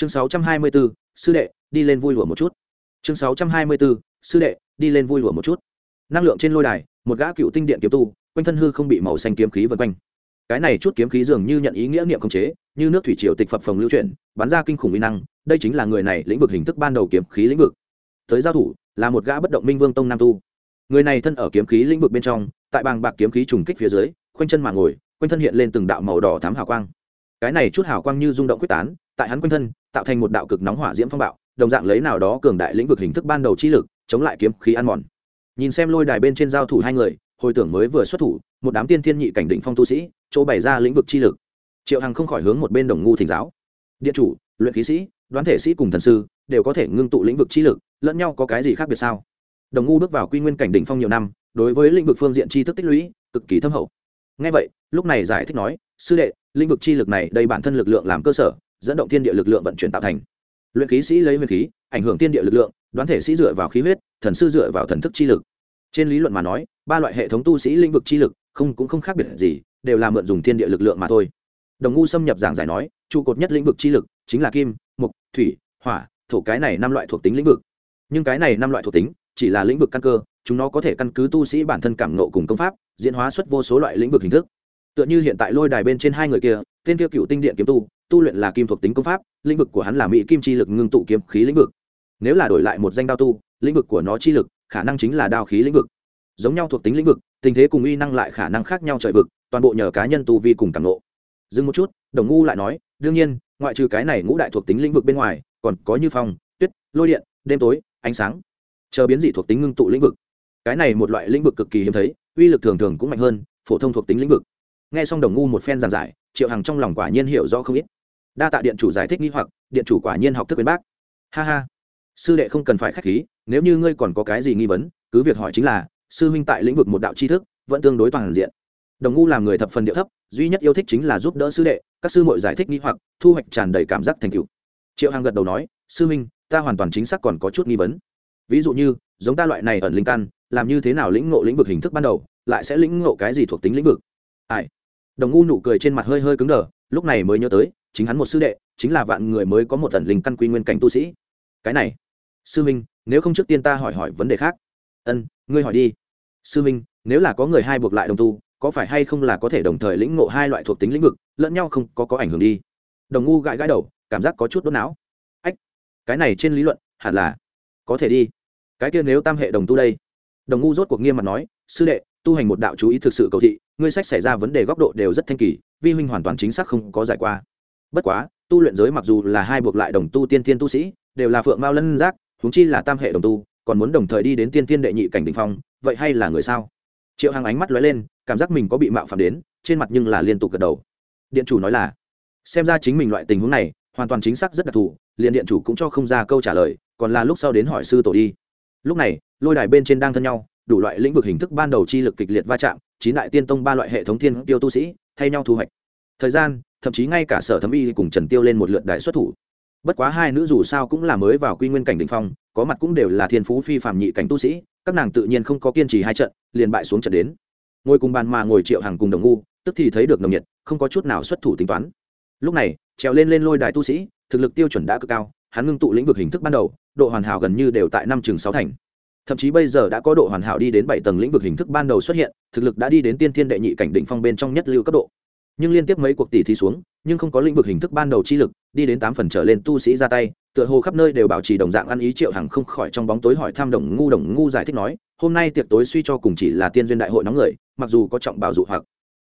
chương 624, sư đệ đi lên vui lùa một chút. Chương 624, sư đệ đi lên vui lùa một chút. Năng lượng trên lôi đài một gã cựu tinh điện kiếm tu quanh thân hư không bị màu xanh kiếm khí vân quanh. Cái này chút kiếm khí dường như nhận ý nghĩa niệm khống chế như nước thủy triều tịch phập phồng lưu chuyển bắn ra kinh khủng uy năng đây chính là người này lĩnh vực hình thức ban đầu kiếm khí lĩnh vực. Tới giao thủ là một gã bất động minh vương tông nam tu. Người này thân ở kiếm khí lĩnh vực bên trong tại bàng bạc kiếm khí trùng kích phía dưới khoanh chân mà ngồi quanh thân hiện lên từng đạo màu đỏ thám hào quang cái này chút hào quang như rung động quyết tán, tại hắn quanh thân, tạo thành một đạo cực nóng hỏa diễm phong bạo, đồng dạng lấy nào đó cường đại lĩnh vực hình thức ban đầu chi lực, chống lại kiếm khí ăn mòn. Nhìn xem lôi đài bên trên giao thủ hai người, hồi tưởng mới vừa xuất thủ, một đám tiên thiên nhị cảnh định phong tu sĩ, chỗ bày ra lĩnh vực chi lực. Triệu hằng không khỏi hướng một bên đồng ngu thỉnh giáo. Điện chủ, luyện khí sĩ, đoán thể sĩ cùng thần sư, đều có thể ngưng tụ lĩnh vực chi lực, lẫn nhau có cái gì khác biệt sao? Đồng ngu bước vào quy nguyên cảnh đỉnh phong nhiều năm, đối với lĩnh vực phương diện tri thức tích lũy, cực kỳ thâm hậu. Ngay vậy, lúc này giải thích nói, sư đệ lĩnh vực chi lực này đây bản thân lực lượng làm cơ sở, dẫn động thiên địa lực lượng vận chuyển tạo thành. Luyện khí sĩ lấy huyền khí, ảnh hưởng thiên địa lực lượng, đoán thể sĩ dựa vào khí huyết, thần sư dựa vào thần thức chi lực. Trên lý luận mà nói, ba loại hệ thống tu sĩ lĩnh vực chi lực, không cũng không khác biệt gì, đều là mượn dùng thiên địa lực lượng mà thôi. Đồng ngu xâm nhập giảng giải nói, trụ cột nhất lĩnh vực chi lực chính là kim mục thủy, hỏa, thổ cái này năm loại thuộc tính lĩnh vực. Nhưng cái này năm loại thuộc tính chỉ là lĩnh vực căn cơ, chúng nó có thể căn cứ tu sĩ bản thân cảm nộ cùng công pháp, diễn hóa xuất vô số loại lĩnh vực hình thức tựa như hiện tại lôi đài bên trên hai người kia, tên kia cựu tinh điện kiếm tu tu luyện là kim thuộc tính công pháp, lĩnh vực của hắn là mỹ kim chi lực ngưng tụ kiếm khí lĩnh vực. Nếu là đổi lại một danh đao tu, lĩnh vực của nó chi lực khả năng chính là đao khí lĩnh vực. Giống nhau thuộc tính lĩnh vực, tình thế cùng uy năng lại khả năng khác nhau trời vực, toàn bộ nhờ cá nhân tu vi cùng càng lộ dừng một chút, đồng ngu lại nói, đương nhiên, ngoại trừ cái này ngũ đại thuộc tính lĩnh vực bên ngoài, còn có như phong, tuyết, lôi điện, đêm tối, ánh sáng, chờ biến dị thuộc tính ngưng tụ lĩnh vực. Cái này một loại lĩnh vực cực kỳ hiếm thấy, uy lực thường thường cũng mạnh hơn phổ thông thuộc tính lĩnh vực nghe xong đồng ngu một phen giảng giải, triệu hằng trong lòng quả nhiên hiểu rõ không ít. Đa tạ điện chủ giải thích nghi hoặc, điện chủ quả nhiên học thức bên bác. Ha ha. Sư đệ không cần phải k h á c h khí, nếu như ngươi còn có cái gì nghi vấn, cứ việc hỏi chính là, sư huynh tại lĩnh vực một đạo tri thức, vẫn tương đối toàn diện. Đồng ngu làm người thập phần điệu thấp, duy nhất yêu thích chính là giúp đỡ sư đệ, các sư mội giải thích nghi hoặc, thu hoạch tràn đầy cảm giác thành cựu triệu hằng gật đầu nói, sư huynh, ta hoàn toàn chính xác còn có chút nghi vấn. Ví dụ như, giống ta loại này ẩn linh căn, làm như thế nào lĩnh ngộ lĩnh vực hình thức ban đầu, lại sẽ lĩnh ngộ cái gì thuộc tính lĩnh vực? Ai? Đồng ngu nụ cười trên mặt hơi hơi cứng đờ, lúc này mới nhớ tới, chính hắn một sư đệ, chính là vạn người mới có một ẩn linh căn quy nguyên cảnh tu sĩ. Cái này, sư minh nếu không trước tiên ta hỏi hỏi vấn đề khác. Ân, ngươi hỏi đi. Sư minh nếu là có người hai buộc lại đồng tu, có phải hay không là có thể đồng thời lĩnh ngộ hai loại thuộc tính lĩnh vực, lẫn nhau không có có ảnh hưởng đi? Đồng ngu gãi gãi đầu, cảm giác có chút đốt não. Ách, cái này trên lý luận, hẳn là có thể đi. Cái kia nếu tam hệ đồng tu đây. Đồng ngu rốt cuộc nghiêm mặt nói, sư đệ tu hành một đạo chú ý thực sự cầu thị, ngươi sách xảy ra vấn đề góc độ đều rất thanh kỳ, vi huynh hoàn toàn chính xác không có giải qua. Bất quá, tu luyện giới mặc dù là hai buộc lại đồng tu tiên thiên tu sĩ, đều là phượng mao lân giác, huống chi là tam hệ đồng tu, còn muốn đồng thời đi đến tiên thiên đệ nhị cảnh đình phong, vậy hay là người sao? Triệu hằng ánh mắt lóe lên, cảm giác mình có bị mạo phạm đến, trên mặt nhưng là liên tục gật đầu. Điện chủ nói là, xem ra chính mình loại tình huống này, hoàn toàn chính xác rất đặc thù, liền điện chủ cũng cho không ra câu trả lời, còn là lúc sau đến hỏi sư tổ đi. Lúc này, lôi đài bên trên đang thân nhau đủ loại lĩnh vực hình thức ban đầu chi lực kịch liệt va chạm, chín đại tiên tông ba loại hệ thống thiên tiêu tu sĩ, thay nhau thu hoạch. Thời gian, thậm chí ngay cả sở thẩm y cùng trần tiêu lên một lượt đại xuất thủ. Bất quá hai nữ dù sao cũng là mới vào quy nguyên cảnh đỉnh phong, có mặt cũng đều là thiên phú phi phàm nhị cảnh tu sĩ, các nàng tự nhiên không có kiên trì hai trận, liền bại xuống trận đến. Ngồi cùng bàn mà ngồi triệu hàng cùng đồng ngu, tức thì thấy được nồng nhiệt, không có chút nào xuất thủ tính toán. Lúc này, trèo lên lên lôi đài tu sĩ, thực lực tiêu chuẩn đã cực cao, hắn ngưng tụ lĩnh vực hình thức ban đầu, độ hoàn hảo gần như đều tại năm chừng sáu thành thậm chí bây giờ đã có độ hoàn hảo đi đến bảy tầng lĩnh vực hình thức ban đầu xuất hiện, thực lực đã đi đến tiên thiên đệ nhị cảnh định phong bên trong nhất lưu cấp độ. Nhưng liên tiếp mấy cuộc tỷ thi xuống, nhưng không có lĩnh vực hình thức ban đầu chi lực, đi đến tám phần trở lên tu sĩ ra tay, tựa hồ khắp nơi đều bảo trì đồng dạng ăn ý triệu hằng không khỏi trong bóng tối hỏi tham đồng ngu đồng ngu giải thích nói, hôm nay tiệc tối suy cho cùng chỉ là tiên duyên đại hội nóng người, mặc dù có trọng bảo dụ hoặc,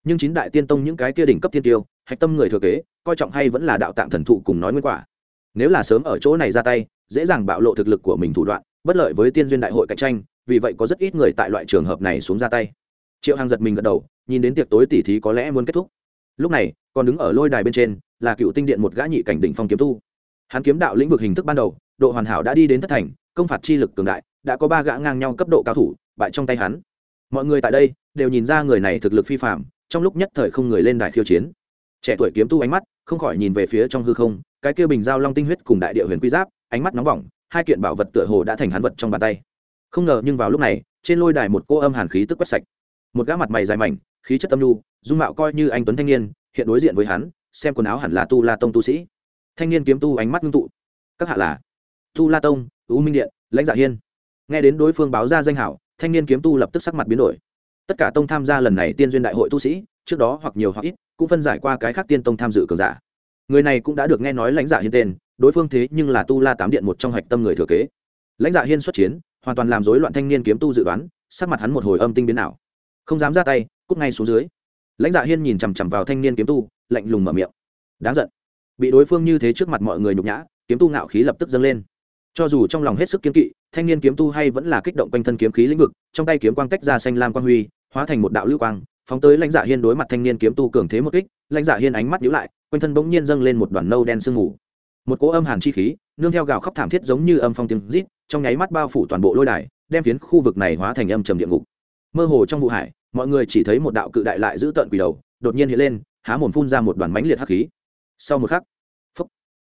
nhưng chín đại tiên tông những cái kia đỉnh cấp tiên tiêu, hạch tâm người thừa kế, coi trọng hay vẫn là đạo tạng thần thụ cùng nói nguyên quả. Nếu là sớm ở chỗ này ra tay, dễ dàng bạo lộ thực lực của mình thủ đoạn bất lợi với tiên duyên đại hội cạnh tranh, vì vậy có rất ít người tại loại trường hợp này xuống ra tay. Triệu hằng giật mình gật đầu, nhìn đến tiệc tối tỉ thí có lẽ muốn kết thúc. Lúc này, còn đứng ở lôi đài bên trên, là cựu tinh điện một gã nhị cảnh đỉnh phong kiếm tu. Hắn kiếm đạo lĩnh vực hình thức ban đầu, độ hoàn hảo đã đi đến thất thành, công phạt chi lực cường đại, đã có ba gã ngang nhau cấp độ cao thủ, bại trong tay hắn. Mọi người tại đây đều nhìn ra người này thực lực phi phạm trong lúc nhất thời không người lên đài khiêu chiến. Trẻ tuổi kiếm tu ánh mắt không khỏi nhìn về phía trong hư không, cái kia bình giao long tinh huyết cùng đại địa huyền quy giáp, ánh mắt nóng bỏng hai kiện bảo vật tựa hồ đã thành hắn vật trong bàn tay. Không ngờ nhưng vào lúc này, trên lôi đài một cô âm hàn khí tức quét sạch. Một gã mặt mày dài mảnh, khí chất tâm nhu, dung mạo coi như anh tuấn thanh niên, hiện đối diện với hắn, xem quần áo hẳn là tu la tông tu sĩ. Thanh niên kiếm tu ánh mắt ngưng tụ. Các hạ là tu la tông, u minh điện, lãnh dạ hiên. Nghe đến đối phương báo ra danh hảo, thanh niên kiếm tu lập tức sắc mặt biến đổi. Tất cả tông tham gia lần này tiên duyên đại hội tu sĩ, trước đó hoặc nhiều hoặc ít, cũng phân giải qua cái khác tiên tông tham dự cường giả. Người này cũng đã được nghe nói lãnh giả hiên tên đối phương thế nhưng là tu la tám điện một trong hạch tâm người thừa kế. Lãnh dạ hiên xuất chiến, hoàn toàn làm rối loạn thanh niên kiếm tu dự đoán, sắc mặt hắn một hồi âm tinh biến nào không dám ra tay, cút ngay xuống dưới. Lãnh dạ hiên nhìn chằm chằm vào thanh niên kiếm tu, lạnh lùng mở miệng. Đáng giận. Bị đối phương như thế trước mặt mọi người nhục nhã, kiếm tu ngạo khí lập tức dâng lên. Cho dù trong lòng hết sức kiếm kỵ, thanh niên kiếm tu hay vẫn là kích động quanh thân kiếm khí lĩnh vực, trong tay kiếm quang tách ra xanh lam quang huy, hóa thành một đạo lưu quang, phóng tới lãnh dạ hiên đối mặt thanh niên kiếm tu cường thế một kích, lãnh dạ hiên ánh mắt nhíu lại, quanh thân bỗng nhiên dâng lên một đoàn nâu đen sương mù một cỗ âm hàn chi khí nương theo gào khóc thảm thiết giống như âm phong tiếng rít trong nháy mắt bao phủ toàn bộ lôi đài đem phiến khu vực này hóa thành âm trầm địa ngục. Mơ hồ trong vụ hải mọi người chỉ thấy một đạo cự đại lại giữ tợn quỷ đầu đột nhiên hiện lên há mồm phun ra một đoàn mãnh liệt hắc khí. Sau một khắc phúc,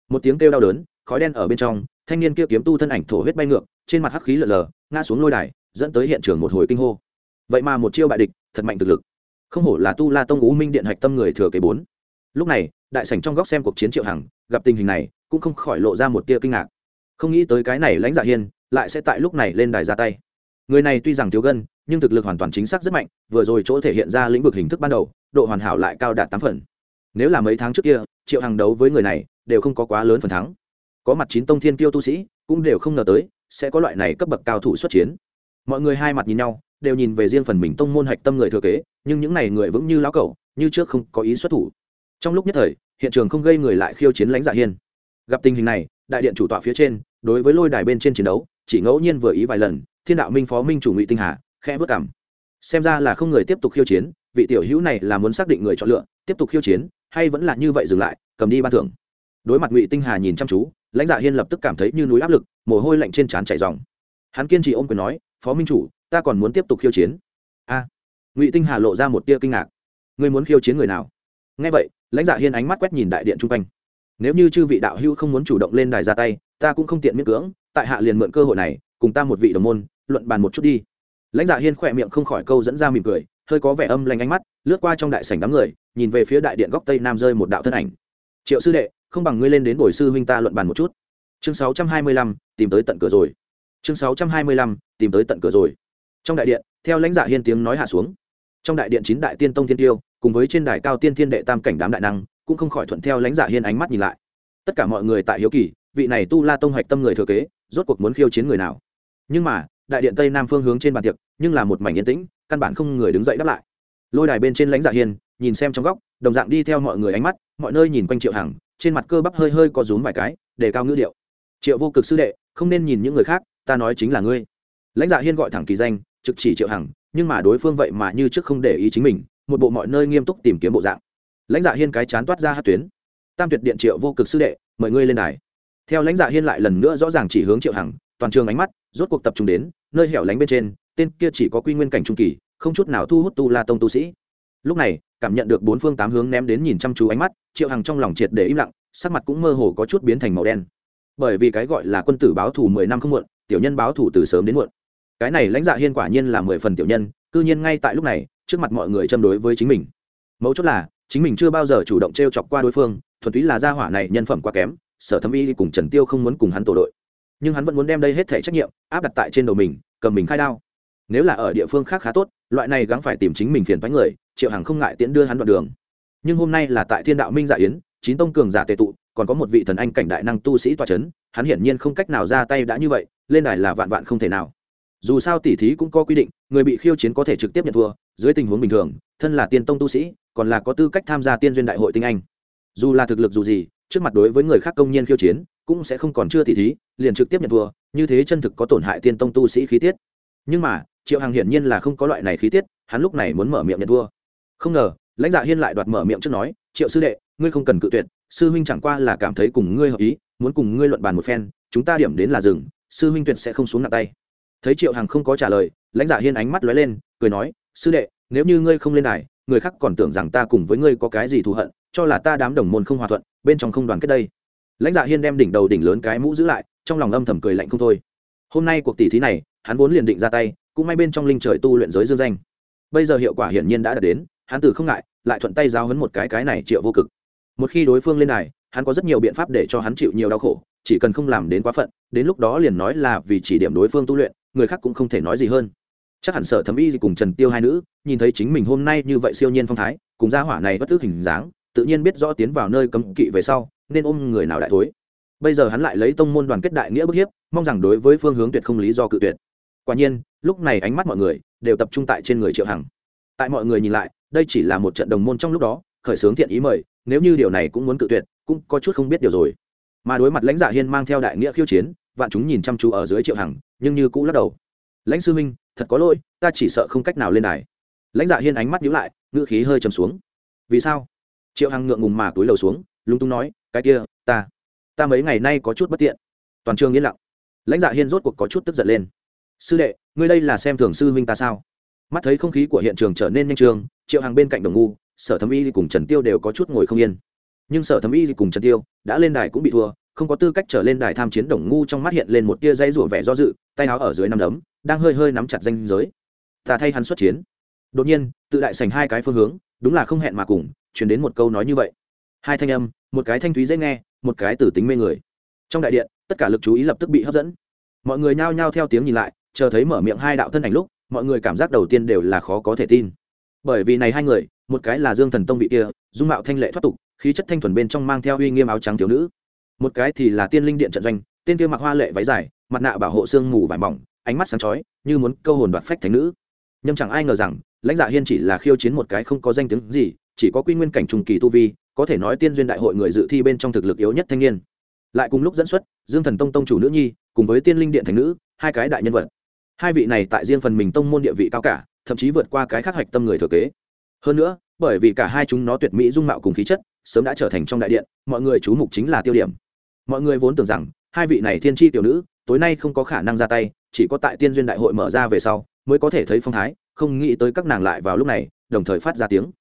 một tiếng kêu đau đớn khói đen ở bên trong thanh niên kia kiếm tu thân ảnh thổ huyết bay ngược trên mặt hắc khí lờ lờ ngã xuống lôi đài dẫn tới hiện trường một hồi kinh hô. Vậy mà một chiêu bại địch thật mạnh thực lực. Không hổ là tu la tông ú minh điện hạch tâm người thừa kế bốn. Lúc này đại sảnh trong góc xem cuộc chiến triệu hằng gặp tình hình này cũng không khỏi lộ ra một tia kinh ngạc. Không nghĩ tới cái này lãnh dạ hiên lại sẽ tại lúc này lên đài ra tay. Người này tuy rằng thiếu gân, nhưng thực lực hoàn toàn chính xác rất mạnh, vừa rồi chỗ thể hiện ra lĩnh vực hình thức ban đầu, độ hoàn hảo lại cao đạt tám phần. Nếu là mấy tháng trước kia, triệu hàng đấu với người này đều không có quá lớn phần thắng. Có mặt chín tông thiên tiêu tu sĩ cũng đều không ngờ tới sẽ có loại này cấp bậc cao thủ xuất chiến. Mọi người hai mặt nhìn nhau, đều nhìn về riêng phần mình tông môn hạch tâm người thừa kế, nhưng những n à y người vững như lão cẩu, như trước không có ý xuất thủ. Trong lúc nhất thời, hiện trường không gây người lại khiêu chiến lãnh dạ hiên gặp tình hình này, đại điện chủ tọa phía trên, đối với lôi đài bên trên chiến đấu, chỉ ngẫu nhiên vừa ý vài lần, thiên đạo minh phó minh chủ ngụy tinh hà, khẽ vất cảm. Xem ra là không người tiếp tục khiêu chiến, vị tiểu hữu này là muốn xác định người chọn lựa, tiếp tục khiêu chiến, hay vẫn là như vậy dừng lại, cầm đi ban thưởng. Đối mặt ngụy tinh hà nhìn chăm chú, lãnh dạ hiên lập tức cảm thấy như núi áp lực, mồ hôi lạnh trên trán chảy dòng hắn kiên trì ôm quyền nói, phó minh chủ, ta còn muốn tiếp tục khiêu chiến. A. Ngụy tinh hà lộ ra một tia kinh ngạc. Ngươi muốn khiêu chiến người nào? Nghe vậy, lãnh dạ hiên ánh mắt quét nhìn đại điện chung quanh nếu như chư vị đạo hữu không muốn chủ động lên đài ra tay, ta cũng không tiện miễn cưỡng, tại hạ liền mượn cơ hội này, cùng ta một vị đồng môn, luận bàn một chút đi. Lãnh dạ hiên khỏe miệng không khỏi câu dẫn ra mỉm cười, hơi có vẻ âm lành ánh mắt, lướt qua trong đại sảnh đám người, nhìn về phía đại điện góc tây nam rơi một đạo thân ảnh. Triệu sư đệ, không bằng ngươi lên đến bồi sư huynh ta luận bàn một chút. Chương sáu trăm hai mươi lăm, tìm tới tận cửa rồi. Chương sáu trăm hai mươi lăm, tìm tới tận cửa rồi. Trong đại điện, theo lãnh dạ hiên tiếng nói hạ xuống. Trong đại điện chín đại tiên tông thiên tiêu, cùng với trên đài cao tiên thiên đệ tam cảnh đám đại năng cũng không khỏi thuận theo lãnh giả hiên ánh mắt nhìn lại. Tất cả mọi người tại hiếu kỳ, vị này tu la tông hạch tâm người thừa kế, rốt cuộc muốn khiêu chiến người nào? Nhưng mà, đại điện tây nam phương hướng trên bàn tiệc, nhưng là một mảnh yên tĩnh, căn bản không người đứng dậy đáp lại. Lôi đài bên trên lãnh dạ hiên, nhìn xem trong góc, đồng dạng đi theo mọi người ánh mắt, mọi nơi nhìn quanh triệu hằng, trên mặt cơ bắp hơi hơi có rúm vài cái, để cao ngữ điệu. Triệu vô cực sư đệ, không nên nhìn những người khác, ta nói chính là ngươi. Lãnh dạ hiên gọi thẳng kỳ danh, trực chỉ triệu hằng, nhưng mà đối phương vậy mà như trước không để ý chính mình, một bộ mọi nơi nghiêm túc tìm kiếm bộ dạng lãnh dạ hiên cái chán toát ra hát tuyến. Tam tuyệt điện triệu vô cực sư đệ, mời ngươi lên đài. Theo lãnh dạ hiên lại lần nữa rõ ràng chỉ hướng triệu hằng, toàn trường ánh mắt rốt cuộc tập trung đến nơi hẻo lánh bên trên, tên kia chỉ có quy nguyên cảnh trung kỳ, không chút nào thu hút tu la tông tu sĩ. Lúc này, cảm nhận được bốn phương tám hướng ném đến nhìn chăm chú ánh mắt, triệu hằng trong lòng triệt để im lặng, sắc mặt cũng mơ hồ có chút biến thành màu đen. Bởi vì cái gọi là quân tử báo thù mười năm không muộn, tiểu nhân báo thù từ sớm đến muộn. Cái này lãnh dạ hiên quả nhiên là mười phần tiểu nhân, cư nhiên ngay tại lúc này, trước mặt mọi người châm đối với chính mình. Mấu chốt là chính mình chưa bao giờ chủ động t r e o chọc qua đối phương, thuần túy là gia hỏa này nhân phẩm quá kém, sở thâm y cùng trần tiêu không muốn cùng hắn tổ đội. Nhưng hắn vẫn muốn đem đây hết thể trách nhiệm áp đặt tại trên đầu mình, cầm mình khai đao. Nếu là ở địa phương khác khá tốt, loại này gắng phải tìm chính mình phiền thoái người, triệu hằng không ngại tiễn đưa hắn đoạn đường. Nhưng hôm nay là tại thiên đạo minh dạ yến, chín tông cường giả tệ tụ, còn có một vị thần anh cảnh đại năng tu sĩ toa c h ấ n hắn hiển nhiên không cách nào ra tay đã như vậy, lên đài là vạn vạn không thể nào. Dù sao tỉ thí cũng có quy định người bị khiêu chiến có thể trực tiếp nhận thua, dưới tình huống bình thường, thân là tiên tông tu sĩ, còn là có tư cách tham gia tiên duyên đại hội tinh anh. Dù là thực lực dù gì, trước mặt đối với người khác công nhân khiêu chiến, cũng sẽ không còn chưa tỉ thí, liền trực tiếp nhận thua, như thế chân thực có tổn hại tiên tông tu sĩ khí tiết. Nhưng mà, triệu hằng hiển nhiên là không có loại này khí tiết, hắn lúc này muốn mở miệng nhận thua. Không ngờ, lãnh dạ hiên lại đoạt mở miệng trước nói, triệu sư đệ, ngươi không cần cự tuyệt, sư huynh chẳng qua là cảm thấy cùng ngươi hợp ý, muốn cùng ngươi luận bàn một phen, chúng ta điểm đến là rừng sư huynh tuyệt sẽ không xuống nặng tay thấy triệu hằng không có trả lời, lãnh giả hiên ánh mắt lóe lên, cười nói, sư đệ, nếu như ngươi không lên đài, người khác còn tưởng rằng ta cùng với ngươi có cái gì thù hận, cho là ta đám đồng môn không hòa thuận, bên trong không đoàn kết đây. Lãnh dạ hiên đem đỉnh đầu đỉnh lớn cái mũ giữ lại, trong lòng âm thầm cười lạnh không thôi. Hôm nay cuộc tỷ thí này, hắn vốn liền định ra tay, cũng may bên trong linh trời tu luyện giới dương danh. Bây giờ hiệu quả hiển nhiên đã đạt đến, hắn từ không ngại, lại thuận tay giao hấn một cái cái này triệu vô cực. Một khi đối phương lên này hắn có rất nhiều biện pháp để cho hắn chịu nhiều đau khổ, chỉ cần không làm đến quá phận, đến lúc đó liền nói là vì chỉ điểm đối phương tu luyện người khác cũng không thể nói gì hơn. Chắc hẳn sở thẩm y cùng trần tiêu hai nữ, nhìn thấy chính mình hôm nay như vậy siêu nhiên phong thái, cùng gia hỏa này bất tức hình dáng, tự nhiên biết rõ tiến vào nơi cấm kỵ về sau, nên ôm người nào đại thối. Bây giờ hắn lại lấy tông môn đoàn kết đại nghĩa bức hiếp, mong rằng đối với phương hướng tuyệt không lý do cự tuyệt. Quả nhiên, lúc này ánh mắt mọi người đều tập trung tại trên người triệu hằng. Tại mọi người nhìn lại, đây chỉ là một trận đồng môn trong lúc đó, khởi xướng thiện ý mời, nếu như điều này cũng muốn cự tuyệt, cũng có chút không biết điều rồi. Mà đối mặt lãnh giả hiên mang theo đại nghĩa khiêu chiến, vạn chúng nhìn chăm chú ở dưới triệu hằng nhưng như cũ lắc đầu. Lãnh sư minh thật có lỗi, ta chỉ sợ không cách nào lên đài. Lãnh dạ hiên ánh mắt nhíu lại, ngữ khí hơi trầm xuống. Vì sao? Triệu hằng ngượng ngùng mà túi lầu xuống, lúng túng nói, cái kia, ta ta mấy ngày nay có chút bất tiện. Toàn trường yên lặng. Lãnh dạ hiên rốt cuộc có chút tức giận lên. Sư đệ, ngươi đây là xem thường sư huynh ta sao? Mắt thấy không khí của hiện trường trở nên nhanh trường triệu hàng bên cạnh đồng ngu, sở thẩm y cùng trần tiêu đều có chút ngồi không yên. Nhưng sở thẩm y cùng trần tiêu đã lên đài cũng bị thua không có tư cách trở lên đài tham chiến đồng ngu trong mắt hiện lên một tia dây rủa vẻ do dự, tay áo ở dưới nắm đấm, đang hơi hơi nắm chặt danh giới. Ta thay hắn xuất chiến. Đột nhiên, tự đại sành hai cái phương hướng, đúng là không hẹn mà cùng chuyển đến một câu nói như vậy. Hai thanh âm, một cái thanh thúy dễ nghe, một cái tử tính mê người. Trong đại điện, tất cả lực chú ý lập tức bị hấp dẫn. Mọi người nhao nhao theo tiếng nhìn lại, chờ thấy mở miệng hai đạo thân ảnh lúc, mọi người cảm giác đầu tiên đều là khó có thể tin. Bởi vì này hai người, một cái là dương thần tông vị kia, dung mạo thanh lệ thoát tục, khí chất thanh thuần bên trong mang theo uy nghiêm áo trắng thiếu nữ một cái thì là tiên linh điện trận doanh, tên kia mặc hoa lệ váy dài, mặt nạ bảo hộ xương mù vải mỏng, ánh mắt sáng chói, như muốn câu hồn đoạt phách thánh nữ. Nhưng chẳng ai ngờ rằng, lãnh dạ hiên chỉ là khiêu chiến một cái không có danh tiếng gì, chỉ có quy nguyên cảnh trùng kỳ tu vi, có thể nói tiên duyên đại hội người dự thi bên trong thực lực yếu nhất thanh niên. Lại cùng lúc dẫn xuất, dương thần tông tông chủ nữ nhi, cùng với tiên linh điện thành nữ, hai cái đại nhân vật. Hai vị này tại riêng phần mình tông môn địa vị cao cả, thậm chí vượt qua cái khắc hạch tâm người thừa kế. Hơn nữa, bởi vì cả hai chúng nó tuyệt mỹ dung mạo cùng khí chất, sớm đã trở thành trong đại điện, mọi người chú mục chính là tiêu điểm mọi người vốn tưởng rằng, hai vị này thiên tri tiểu nữ, tối nay không có khả năng ra tay, chỉ có tại tiên duyên đại hội mở ra về sau, mới có thể thấy phong thái, không nghĩ tới các nàng lại vào lúc này, đồng thời phát ra tiếng.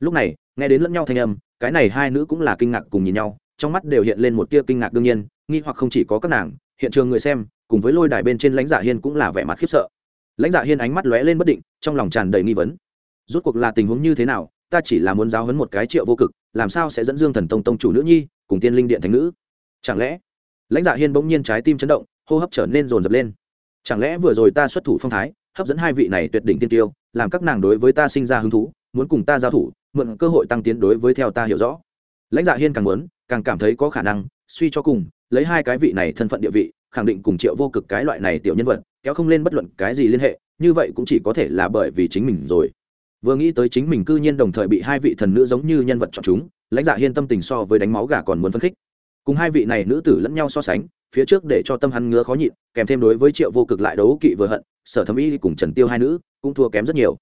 Lúc này, nghe đến lẫn nhau thanh âm, cái này hai nữ cũng là kinh ngạc cùng nhìn nhau, trong mắt đều hiện lên một tia kinh ngạc đương nhiên, nghi hoặc không chỉ có các nàng, hiện trường người xem, cùng với lôi đài bên trên lãnh dạ hiên cũng là vẻ mặt khiếp sợ. Lãnh dạ hiên ánh mắt lóe lên bất định, trong lòng tràn đầy nghi vấn. Rút cuộc là tình huống như thế nào, ta chỉ là muốn giáo huấn một cái triệu vô cực, làm sao sẽ dẫn dương thần tông tông chủ nữ nhi, cùng tiên linh điện thành nữ? Chẳng lẽ? Lãnh dạ hiên bỗng nhiên trái tim chấn động, hô hấp trở nên rồn rập lên. Chẳng lẽ vừa rồi ta xuất thủ phong thái, hấp dẫn hai vị này tuyệt đỉnh tiên tiêu, làm các nàng đối với ta sinh ra hứng thú, muốn cùng ta giao thủ, mượn cơ hội tăng tiến đối với theo ta hiểu rõ. Lãnh dạ hiên càng muốn, càng cảm thấy có khả năng, suy cho cùng, lấy hai cái vị này thân phận địa vị, khẳng định cùng triệu vô cực cái loại này tiểu nhân vật, kéo không lên bất luận cái gì liên hệ, như vậy cũng chỉ có thể là bởi vì chính mình rồi. Vừa nghĩ tới chính mình cư nhiên đồng thời bị hai vị thần nữ giống như nhân vật chọn chúng, lãnh dạ hiên tâm tình so với đánh máu gà còn muốn phấn khích cùng hai vị này nữ tử lẫn nhau so sánh, phía trước để cho tâm hắn ngứa khó nhịn, kèm thêm đối với triệu vô cực lại đấu kỵ vừa hận, sở thẩm y cùng trần tiêu hai nữ cũng thua kém rất nhiều.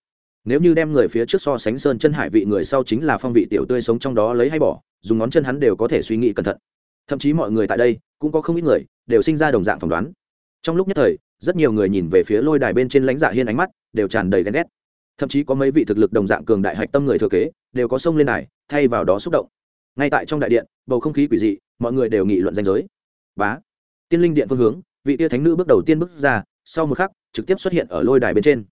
Nếu như đem người phía trước so sánh sơn chân hải vị người sau chính là phong vị tiểu tươi sống trong đó lấy hay bỏ, dùng ngón chân hắn đều có thể suy nghĩ cẩn thận. Thậm chí mọi người tại đây cũng có không ít người đều sinh ra đồng dạng phỏng đoán. Trong lúc nhất thời, rất nhiều người nhìn về phía lôi đài bên trên lãnh dạ hiên ánh mắt đều tràn đầy ghen ghét. Thậm chí có mấy vị thực lực đồng dạng cường đại hạch tâm người thừa kế đều có sông lên đài, thay vào đó xúc động. Ngay tại trong đại điện, bầu không khí quỷ dị mọi người đều nghị luận danh giới. Bá. Tiên linh điện phương hướng, vị tia thánh nữ bước đầu tiên bước ra, sau một khắc, trực tiếp xuất hiện ở lôi đài bên trên.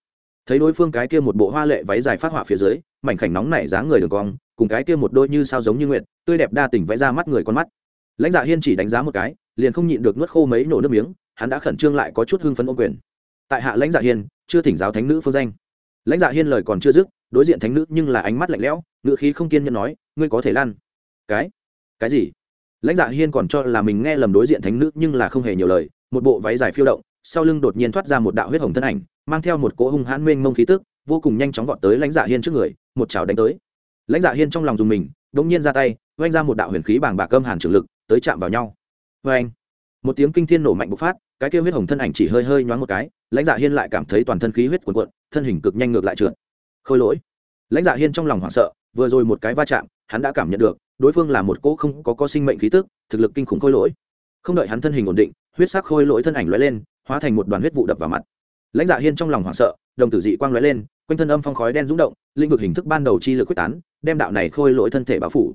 Thấy đối phương cái kia một bộ hoa lệ váy dài phát họa phía dưới, mảnh khảnh nóng nảy dáng người đường cong, cùng cái kia một đôi như sao giống như nguyện tươi đẹp đa tình vẽ ra mắt người con mắt. Lãnh dạ hiên chỉ đánh giá một cái, liền không nhịn được nuốt khô mấy nổ nước miếng, hắn đã khẩn trương lại có chút hưng phấn ôn quyền. Tại hạ lãnh dạ hiên, chưa thỉnh giáo thánh nữ phương danh. Lãnh dạ hiên lời còn chưa dứt, đối diện thánh nữ nhưng là ánh mắt lạnh lẽo ngự khí không kiên nhẫn nói, ngươi có thể lan cái? Cái gì? Lãnh dạ hiên còn cho là mình nghe lầm đối diện thánh nữ nhưng là không hề nhiều lời, một bộ váy dài phiêu động, sau lưng đột nhiên thoát ra một đạo huyết hồng thân ảnh, mang theo một cỗ hung hãn mênh mông khí tức, vô cùng nhanh chóng vọt tới lãnh dạ hiên trước người, một chảo đánh tới. Lãnh dạ hiên trong lòng dùng mình đống nhiên ra tay oanh ra một đạo huyền khí bàng bạc cơm hàn trường lực, tới chạm vào nhau. Vê một tiếng kinh thiên nổ mạnh bộc phát, cái kêu huyết hồng thân ảnh chỉ hơi hơi nhoáng một cái, lãnh dạ hiên lại cảm thấy toàn thân khí huyết cuồn cuộn, thân hình cực nhanh ngược lại trượt. Khôi lỗi! Lãnh dạ hiên trong lòng hoảng sợ, vừa rồi một cái va chạm, hắn đã cảm nhận được đối phương là một cỗ không có có sinh mệnh khí tức, thực lực kinh khủng khôi lỗi. Không đợi hắn thân hình ổn định, huyết sắc khôi lỗi thân ảnh lóe lên, hóa thành một đoàn huyết vụ đập vào mặt. Lãnh dạ hiên trong lòng hoảng sợ, đồng tử dị quang lóe lên, quanh thân âm phong khói đen rung động, lĩnh vực hình thức ban đầu chi lực quyết tán, đem đạo này khôi lỗi thân thể bao phủ.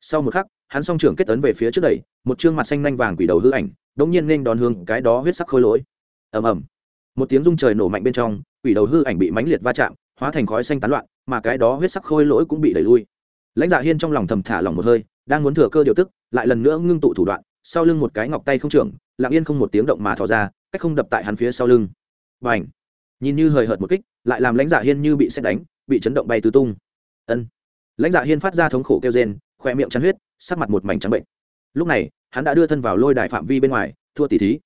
Sau một khắc, hắn song trưởng kết tấn về phía trước đẩy, một chương mặt xanh nanh vàng quỷ đầu hư ảnh, đống nhiên nên đón hướng cái đó huyết sắc khôi lỗi. Ầm ầm. Một tiếng rung trời nổ mạnh bên trong, quỷ đầu hư ảnh bị mãnh liệt va chạm, hóa thành khói xanh tán loạn, mà cái đó huyết sắc khôi lỗi cũng bị đẩy lui lãnh dạ hiên trong lòng thầm thả lòng một hơi, đang muốn thừa cơ điều tức, lại lần nữa ngưng tụ thủ đoạn, sau lưng một cái ngọc tay không trưởng, lặng yên không một tiếng động mà thò ra, cách không đập tại hắn phía sau lưng. Và ảnh nhìn như hời hợt một kích, lại làm lãnh dạ hiên như bị xét đánh, bị chấn động bay tứ tung. Ân! Lãnh dạ hiên phát ra thống khổ kêu rên khoe miệng chắn huyết, sắc mặt một mảnh trắng bệnh. Lúc này, hắn đã đưa thân vào lôi đài phạm vi bên ngoài, thua tỷ thí.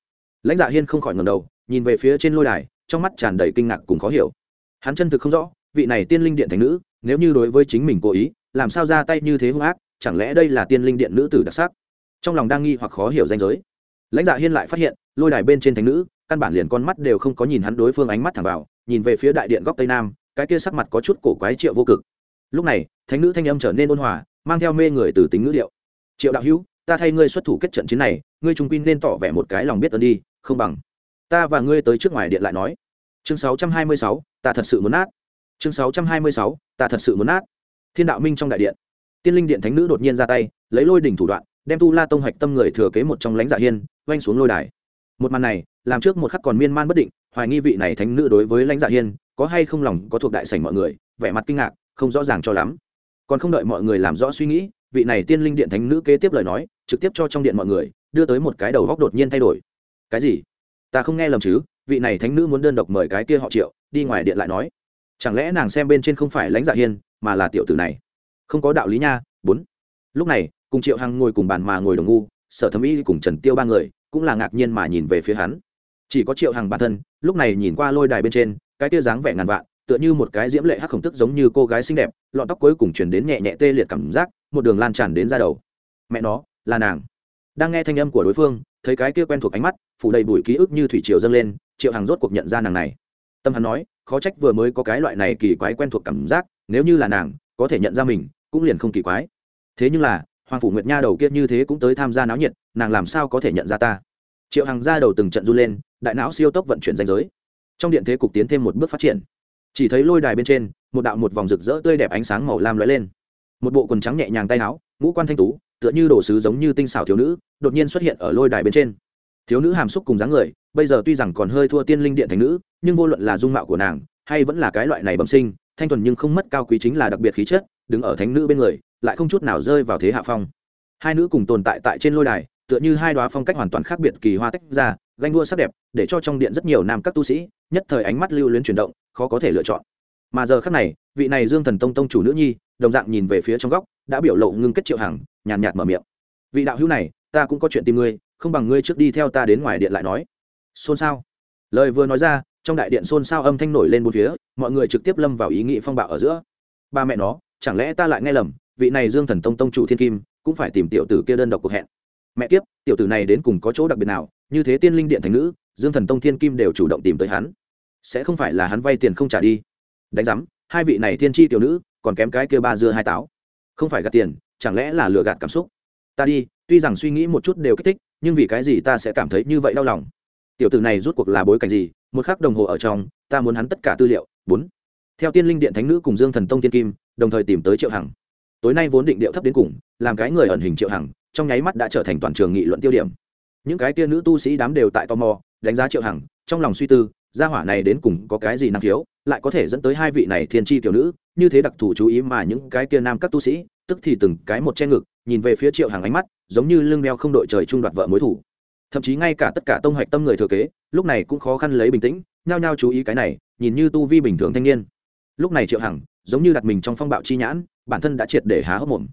Lãnh dạ hiên không khỏi ngầm đầu, nhìn về phía trên lôi đài, trong mắt tràn đầy kinh ngạc cùng khó hiểu. Hắn chân thực không rõ, vị này tiên linh điện thành nữ, nếu như đối với chính mình cố ý làm sao ra tay như thế hung ác chẳng lẽ đây là tiên linh điện nữ tử đặc sắc? Trong lòng đang nghi hoặc khó hiểu danh giới. Lãnh dạ hiên lại phát hiện lôi đài bên trên thánh nữ căn bản liền con mắt đều không có nhìn hắn đối phương ánh mắt thẳng vào nhìn về phía đại điện góc tây nam cái kia sắc mặt có chút cổ quái triệu vô cực. Lúc này thánh nữ thanh âm trở nên ôn hòa mang theo mê người từ tính ngữ điệu. Triệu đạo hữu ta thay ngươi xuất thủ kết trận chiến này ngươi trung quy nên tỏ vẻ một cái lòng biết ơn đi không bằng ta và ngươi tới trước ngoài điện lại nói. Chương 626, ta thật sự muốn nát. Chương 626, ta thật sự muốn nát thiên đạo minh trong đại điện. Tiên linh điện thánh nữ đột nhiên ra tay, lấy lôi đỉnh thủ đoạn, đem tu la tông hạch tâm người thừa kế một trong lãnh giả hiên oanh xuống lôi đài. Một màn này, làm trước một khắc còn miên man bất định, hoài nghi vị này thánh nữ đối với lãnh giả hiên, có hay không lòng có thuộc đại sảnh mọi người, vẻ mặt kinh ngạc, không rõ ràng cho lắm. Còn không đợi mọi người làm rõ suy nghĩ, vị này tiên linh điện thánh nữ kế tiếp lời nói, trực tiếp cho trong điện mọi người, đưa tới một cái đầu góc đột nhiên thay đổi. Cái gì? Ta không nghe lầm chứ? Vị này thánh nữ muốn đơn độc mời cái kia họ triệu, đi ngoài điện lại nói. Chẳng lẽ nàng xem bên trên không phải lãnh dạ hiên mà là tiểu tử này. Không có đạo lý nha, bốn. Lúc này, cùng triệu hằng ngồi cùng bàn mà ngồi đồng ngu, sở thẩm y cùng trần tiêu ba người cũng là ngạc nhiên mà nhìn về phía hắn. Chỉ có triệu hằng bản thân, lúc này nhìn qua lôi đài bên trên, cái tia dáng vẻ ngàn vạn, tựa như một cái diễm lệ hắc khổng tức giống như cô gái xinh đẹp, lọn tóc cuối cùng chuyển đến nhẹ nhẹ tê liệt cảm giác, một đường lan tràn đến ra đầu. Mẹ nó, là nàng. Đang nghe thanh âm của đối phương, thấy cái kia quen thuộc ánh mắt, phủ đầy bụi ký ức như thủy triều dâng lên, triệu hằng rốt cuộc nhận ra nàng này. Tâm hắn nói, khó trách vừa mới có cái loại này kỳ quái quen thuộc cảm giác nếu như là nàng, có thể nhận ra mình, cũng liền không kỳ quái. Thế nhưng là, hoàng phủ nguyệt nha đầu kia như thế cũng tới tham gia náo nhiệt, nàng làm sao có thể nhận ra ta? Triệu hằng ra đầu từng trận run lên, đại não siêu tốc vận chuyển danh giới. Trong điện thế cục tiến thêm một bước phát triển. Chỉ thấy lôi đài bên trên, một đạo một vòng rực rỡ tươi đẹp ánh sáng màu lam lóe lên. Một bộ quần trắng nhẹ nhàng tay áo, ngũ quan thanh tú, tựa như đồ sứ giống như tinh xảo thiếu nữ, đột nhiên xuất hiện ở lôi đài bên trên. Thiếu nữ hàm xúc cùng dáng người, bây giờ tuy rằng còn hơi thua tiên linh điện thành nữ, nhưng vô luận là dung mạo của nàng, hay vẫn là cái loại này bẩm sinh thanh thuần nhưng không mất cao quý chính là đặc biệt khí chất, đứng ở thánh nữ bên người, lại không chút nào rơi vào thế hạ phong. Hai nữ cùng tồn tại tại trên lôi đài, tựa như hai đoá phong cách hoàn toàn khác biệt kỳ hoa tách ra, ganh đua sắc đẹp, để cho trong điện rất nhiều nam các tu sĩ, nhất thời ánh mắt lưu luyến chuyển động, khó có thể lựa chọn. Mà giờ khác này, vị này dương thần tông tông chủ nữ nhi, đồng dạng nhìn về phía trong góc, đã biểu lộ ngưng kết triệu hằng, nhàn nhạt mở miệng. Vị đạo hữu này, ta cũng có chuyện tìm ngươi, không bằng ngươi trước đi theo ta đến ngoài điện lại nói. Xôn xao. Lời vừa nói ra trong đại điện xôn xao âm thanh nổi lên bốn phía, mọi người trực tiếp lâm vào ý nghĩ phong bạo ở giữa. Ba mẹ nó, chẳng lẽ ta lại nghe lầm, vị này dương thần tông tông chủ thiên kim, cũng phải tìm tiểu tử kia đơn độc cuộc hẹn. Mẹ kiếp, tiểu tử này đến cùng có chỗ đặc biệt nào, như thế tiên linh điện thành nữ, dương thần tông thiên kim đều chủ động tìm tới hắn. Sẽ không phải là hắn vay tiền không trả đi. Đánh giám, hai vị này thiên tri tiểu nữ, còn kém cái kia ba dưa hai táo. Không phải gạt tiền, chẳng lẽ là lừa gạt cảm xúc? Ta đi, tuy rằng suy nghĩ một chút đều kích thích, nhưng vì cái gì ta sẽ cảm thấy như vậy đau lòng? Tiểu tử này rút cuộc là bối cảnh gì một khắc đồng hồ ở trong, ta muốn hắn tất cả tư liệu. Bốn. Theo tiên linh điện thánh nữ cùng dương thần tông tiên kim, đồng thời tìm tới triệu hằng. Tối nay vốn định điệu thấp đến cùng, làm cái người ẩn hình triệu hằng, trong nháy mắt đã trở thành toàn trường nghị luận tiêu điểm. Những cái tia nữ tu sĩ đám đều tại tò mò, đánh giá triệu hằng, trong lòng suy tư, gia hỏa này đến cùng có cái gì năng khiếu, lại có thể dẫn tới hai vị này thiên tri tiểu nữ, như thế đặc thù chú ý mà những cái kia nam các tu sĩ, tức thì từng cái một che ngực, nhìn về phía triệu hàng ánh mắt, giống như lưng đeo không đội trời trung đoạt vợ mối thủ thậm chí ngay cả tất cả tông hoạch tâm người thừa kế, lúc này cũng khó khăn lấy bình tĩnh, nhao nhao chú ý cái này, nhìn như tu vi bình thường thanh niên. Lúc này triệu hằng, giống như đặt mình trong phong bạo chi nhãn, bản thân đã triệt để há hốc mồm.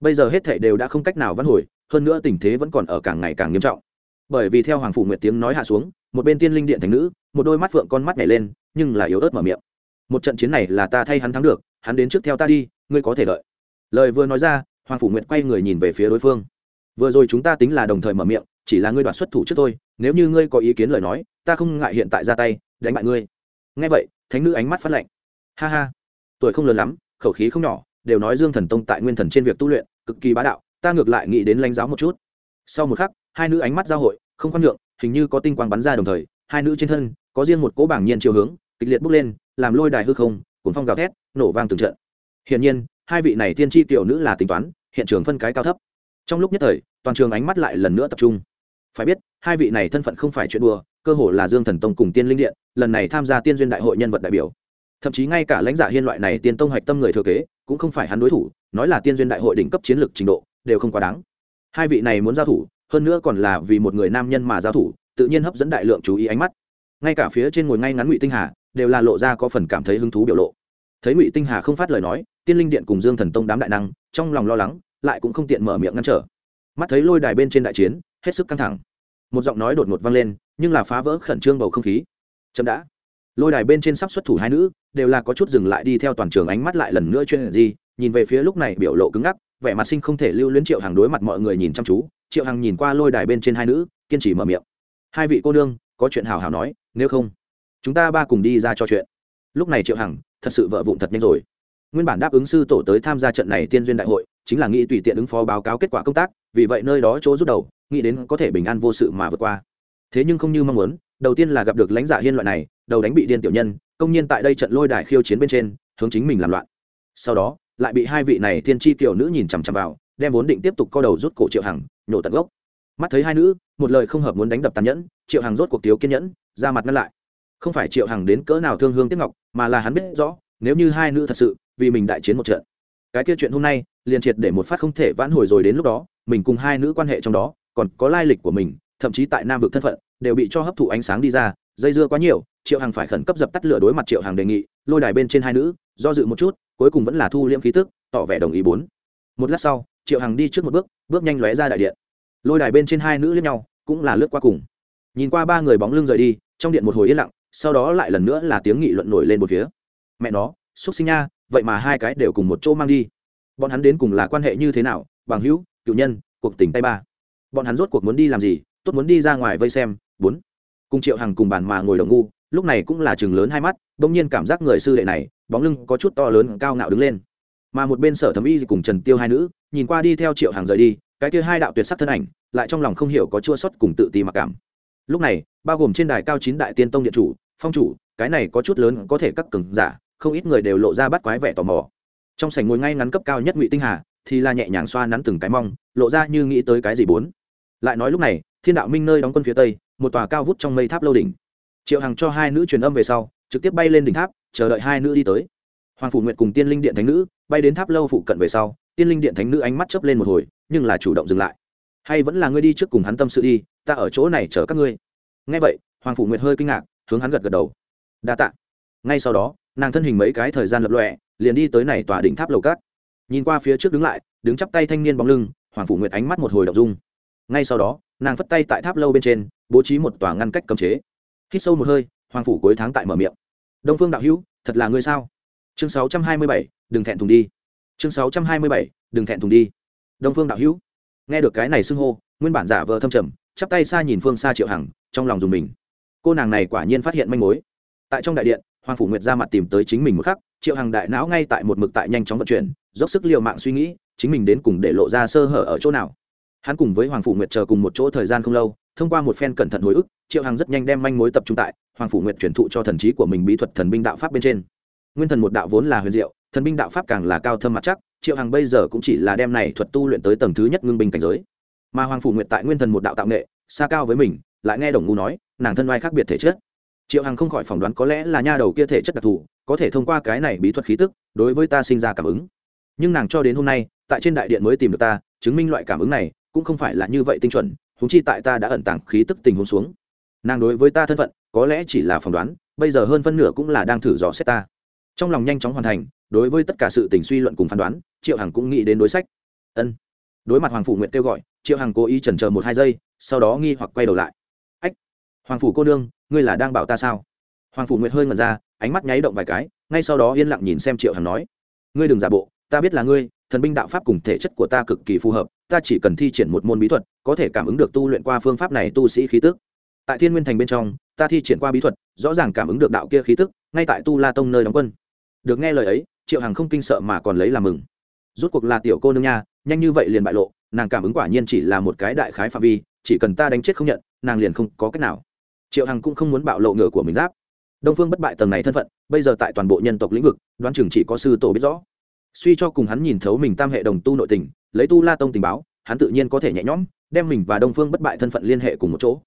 Bây giờ hết thảy đều đã không cách nào vãn hồi, hơn nữa tình thế vẫn còn ở càng ngày càng nghiêm trọng. Bởi vì theo hoàng phủ nguyệt tiếng nói hạ xuống, một bên tiên linh điện thành nữ, một đôi mắt phượng con mắt nhảy lên, nhưng là yếu ớt mở miệng. Một trận chiến này là ta thay hắn thắng được, hắn đến trước theo ta đi, ngươi có thể đợi. Lời vừa nói ra, hoàng phủ nguyệt quay người nhìn về phía đối phương. Vừa rồi chúng ta tính là đồng thời mở miệng chỉ là ngươi đoạt xuất thủ trước tôi, nếu như ngươi có ý kiến lời nói, ta không ngại hiện tại ra tay, đánh bại ngươi. Nghe vậy, thánh nữ ánh mắt phát lạnh. Ha ha, tuổi không lớn lắm, khẩu khí không nhỏ, đều nói dương thần tông tại nguyên thần trên việc tu luyện, cực kỳ bá đạo, ta ngược lại nghĩ đến lãnh giáo một chút. Sau một khắc, hai nữ ánh mắt giao hội, không khoan nhượng, hình như có tinh quang bắn ra đồng thời, hai nữ trên thân, có riêng một cỗ bảng nhiên chiều hướng, kịch liệt bốc lên, làm lôi đài hư không cuốn phong gào thét, nổ vang từng trận. Hiển nhiên, hai vị này tiên tri tiểu nữ là tính toán, hiện trường phân cái cao thấp. Trong lúc nhất thời, toàn trường ánh mắt lại lần nữa tập trung phải biết, hai vị này thân phận không phải chuyện đùa, cơ hồ là dương thần tông cùng tiên linh điện, lần này tham gia tiên duyên đại hội nhân vật đại biểu. Thậm chí ngay cả lãnh giả hiên loại này tiên tông hạch tâm người thừa kế, cũng không phải hắn đối thủ, nói là tiên duyên đại hội đỉnh cấp chiến lược trình độ, đều không quá đáng. Hai vị này muốn giao thủ, hơn nữa còn là vì một người nam nhân mà giao thủ, tự nhiên hấp dẫn đại lượng chú ý ánh mắt. Ngay cả phía trên ngồi ngay ngắn ngụy tinh hà, đều là lộ ra có phần cảm thấy hứng thú biểu lộ. Thấy ngụy tinh hà không phát lời nói, tiên linh điện cùng dương thần tông đám đại năng, trong lòng lo lắng, lại cũng không tiện mở miệng ngăn trở. Mắt thấy lôi đài bên trên đại chiến hết sức căng thẳng. Một giọng nói đột ngột vang lên, nhưng là phá vỡ khẩn trương bầu không khí. Chậm đã. Lôi đài bên trên sắp xuất thủ hai nữ, đều là có chút dừng lại đi theo toàn trường ánh mắt lại lần nữa chuyên gì nhìn về phía lúc này biểu lộ cứng ngắc, vẻ mặt sinh không thể lưu luyến triệu hàng đối mặt mọi người nhìn chăm chú. Triệu hàng nhìn qua lôi đài bên trên hai nữ, kiên trì mở miệng. Hai vị cô nương, có chuyện hào hào nói, nếu không, chúng ta ba cùng đi ra cho chuyện. Lúc này triệu hằng, thật sự vợ vụng thật nhanh rồi. Nguyên bản đáp ứng sư tổ tới tham gia trận này tiên duyên đại hội, chính là nghĩ tùy tiện ứng phó báo cáo kết quả công tác, vì vậy nơi đó chỗ rút đầu nghĩ đến có thể bình an vô sự mà vượt qua. Thế nhưng không như mong muốn, đầu tiên là gặp được lãnh giả hiên loại này, đầu đánh bị điên tiểu nhân, công nhiên tại đây trận lôi đài khiêu chiến bên trên, hướng chính mình làm loạn. Sau đó, lại bị hai vị này thiên tri tiểu nữ nhìn chằm chằm vào, đem vốn định tiếp tục co đầu rút cổ triệu hằng, nhổ tận gốc. Mắt thấy hai nữ, một lời không hợp muốn đánh đập tàn nhẫn, triệu hằng rốt cuộc thiếu kiên nhẫn, ra mặt ngăn lại. Không phải triệu hằng đến cỡ nào thương hương tiếp ngọc, mà là hắn biết rõ, nếu như hai nữ thật sự, vì mình đại chiến một trận. Cái kia chuyện hôm nay, liền triệt để một phát không thể vãn hồi rồi đến lúc đó, mình cùng hai nữ quan hệ trong đó còn có lai lịch của mình, thậm chí tại nam vực thân phận, đều bị cho hấp thụ ánh sáng đi ra, dây dưa quá nhiều, triệu hằng phải khẩn cấp dập tắt lửa đối mặt triệu hằng đề nghị, lôi đài bên trên hai nữ, do dự một chút, cuối cùng vẫn là thu liễm khí tức, tỏ vẻ đồng ý bốn. Một lát sau, triệu hằng đi trước một bước bước nhanh lóe ra đại điện. Lôi đài bên trên hai nữ lướt nhau, cũng là lướt qua cùng. Nhìn qua ba người bóng lưng rời đi, trong điện một hồi yên lặng, sau đó lại lần nữa là tiếng nghị luận nổi lên một phía. Mẹ nó, xúc sinh nha, vậy mà hai cái đều cùng một chỗ mang đi. Bọn hắn đến cùng là quan hệ như thế nào? Bằng hữu, cựu nhân, cuộc tình tay ba bọn hắn rốt cuộc muốn đi làm gì, tốt muốn đi ra ngoài vây xem, bốn. Cùng triệu hằng cùng bàn mà ngồi đồng ngu, lúc này cũng là chừng lớn hai mắt, bỗng nhiên cảm giác người sư đệ này, bóng lưng có chút to lớn cao ngạo đứng lên. Mà một bên sở thẩm y cùng trần tiêu hai nữ, nhìn qua đi theo triệu hàng rời đi, cái kia hai đạo tuyệt sắc thân ảnh, lại trong lòng không hiểu có chua xuất cùng tự ti mặc cảm. Lúc này, bao gồm trên đài cao chín đại tiên tông điện chủ, phong chủ, cái này có chút lớn có thể cắt cứng giả, không ít người đều lộ ra bắt quái vẻ tò mò. Trong sảnh ngồi ngay ngắn cấp cao nhất ngụy tinh hà, thì là nhẹ nhàng xoa nắn từng cái mong lộ ra như nghĩ tới cái gì bốn lại nói lúc này, thiên đạo minh nơi đóng quân phía tây, một tòa cao vút trong mây tháp lâu đỉnh. Triệu hằng cho hai nữ truyền âm về sau, trực tiếp bay lên đỉnh tháp, chờ đợi hai nữ đi tới. Hoàng phủ nguyện cùng tiên linh điện thánh nữ bay đến tháp lâu phụ cận về sau, tiên linh điện thánh nữ ánh mắt chớp lên một hồi, nhưng là chủ động dừng lại. Hay vẫn là ngươi đi trước cùng hắn tâm sự đi, ta ở chỗ này chờ các ngươi. Ngay vậy, hoàng phủ nguyệt hơi kinh ngạc, hướng hắn gật gật đầu. Đa tạ. Ngay sau đó, nàng thân hình mấy cái thời gian lập lọe liền đi tới này tòa đỉnh tháp lầu cát. Nhìn qua phía trước đứng lại, đứng chắp tay thanh niên bóng lưng, hoàng phủ nguyệt ánh mắt một hồi đ dung ngay sau đó, nàng phất tay tại tháp lâu bên trên, bố trí một tòa ngăn cách cấm chế. Hít sâu một hơi, hoàng phủ cuối tháng tại mở miệng. Đông phương đạo hữu, thật là ngươi sao? Chương sáu trăm hai mươi bảy, đừng thẹn thùng đi. Chương sáu trăm hai mươi bảy, đừng thẹn thùng đi. Đông phương đạo hữu, nghe được cái này xưng hô, nguyên bản giả vờ thâm trầm, chắp tay xa nhìn phương xa triệu hằng, trong lòng dùng mình. Cô nàng này quả nhiên phát hiện manh mối. Tại trong đại điện, hoàng phủ nguyệt ra mặt tìm tới chính mình một khắc, triệu hằng đại não ngay tại một mực tại nhanh chóng vận chuyển, dốc sức l i ề u mạng suy nghĩ, chính mình đến cùng để lộ ra sơ hở ở chỗ nào hắn cùng với hoàng phủ nguyệt chờ cùng một chỗ thời gian không lâu, thông qua một phen cẩn thận hồi ức, triệu hằng rất nhanh đem manh mối tập trung tại hoàng phủ nguyệt truyền thụ cho thần trí của mình bí thuật thần binh đạo pháp bên trên. Nguyên thần một đạo vốn là huyền diệu, thần binh đạo pháp càng là cao thâm mặt chắc, triệu hằng bây giờ cũng chỉ là đem này thuật tu luyện tới tầng thứ nhất ngưng binh cảnh giới. Mà hoàng phủ nguyệt tại nguyên thần một đạo tạo nghệ, xa cao với mình, lại nghe đồng ngu nói, nàng thân oai khác biệt thể chất. Triệu hằng không khỏi phỏng đoán có lẽ là nha đầu kia thể chất đặc thù, có thể thông qua cái này bí thuật khí tức, đối với ta sinh ra cảm ứng. Nhưng nàng cho đến hôm nay, tại trên đại điện mới tìm được ta, chứng minh loại cảm ứng này cũng không phải là như vậy tinh chuẩn húng chi tại ta đã ẩn tàng khí tức tình huống xuống. Nàng đối với ta thân phận, có lẽ chỉ là phỏng đoán, bây giờ hơn phân nửa cũng là đang thử dò xét ta. Trong lòng nhanh chóng hoàn thành, đối với tất cả sự tình suy luận cùng phán đoán, triệu hằng cũng nghĩ đến đối sách. Ân. Đối mặt hoàng phủ nguyện kêu gọi, triệu hằng cố ý chần chờ một hai giây, sau đó nghi hoặc quay đầu lại. Ách, hoàng phủ cô nương, ngươi là đang bảo ta sao? Hoàng phủ nguyệt hơi ngẩn ra, ánh mắt nháy động vài cái, ngay sau đó yên lặng nhìn xem triệu hằng nói. Ngươi đừng giả bộ, ta biết là ngươi, thần binh đạo pháp cùng thể chất của ta cực kỳ phù hợp ta chỉ cần thi triển một môn bí thuật, có thể cảm ứng được tu luyện qua phương pháp này tu sĩ khí tức. Tại thiên nguyên thành bên trong, ta thi triển qua bí thuật, rõ ràng cảm ứng được đạo kia khí tức, ngay tại tu la tông nơi đóng quân. Được nghe lời ấy, triệu hằng không kinh sợ mà còn lấy làm mừng. Rút cuộc là tiểu cô nương nha, nhanh như vậy liền bại lộ, nàng cảm ứng quả nhiên chỉ là một cái đại khái phạm vi, chỉ cần ta đánh chết không nhận, nàng liền không có cách nào. Triệu hằng cũng không muốn bạo lộ ngựa của mình giáp. Đông phương bất bại tầng này thân phận, bây giờ tại toàn bộ nhân tộc lĩnh vực, đoán chừng chỉ có sư tổ biết rõ. Suy cho cùng hắn nhìn thấu mình tam hệ đồng tu nội tình lấy tu la tông tình báo, hắn tự nhiên có thể nhẹ nhõm, đem mình và đông phương bất bại thân phận liên hệ cùng một chỗ.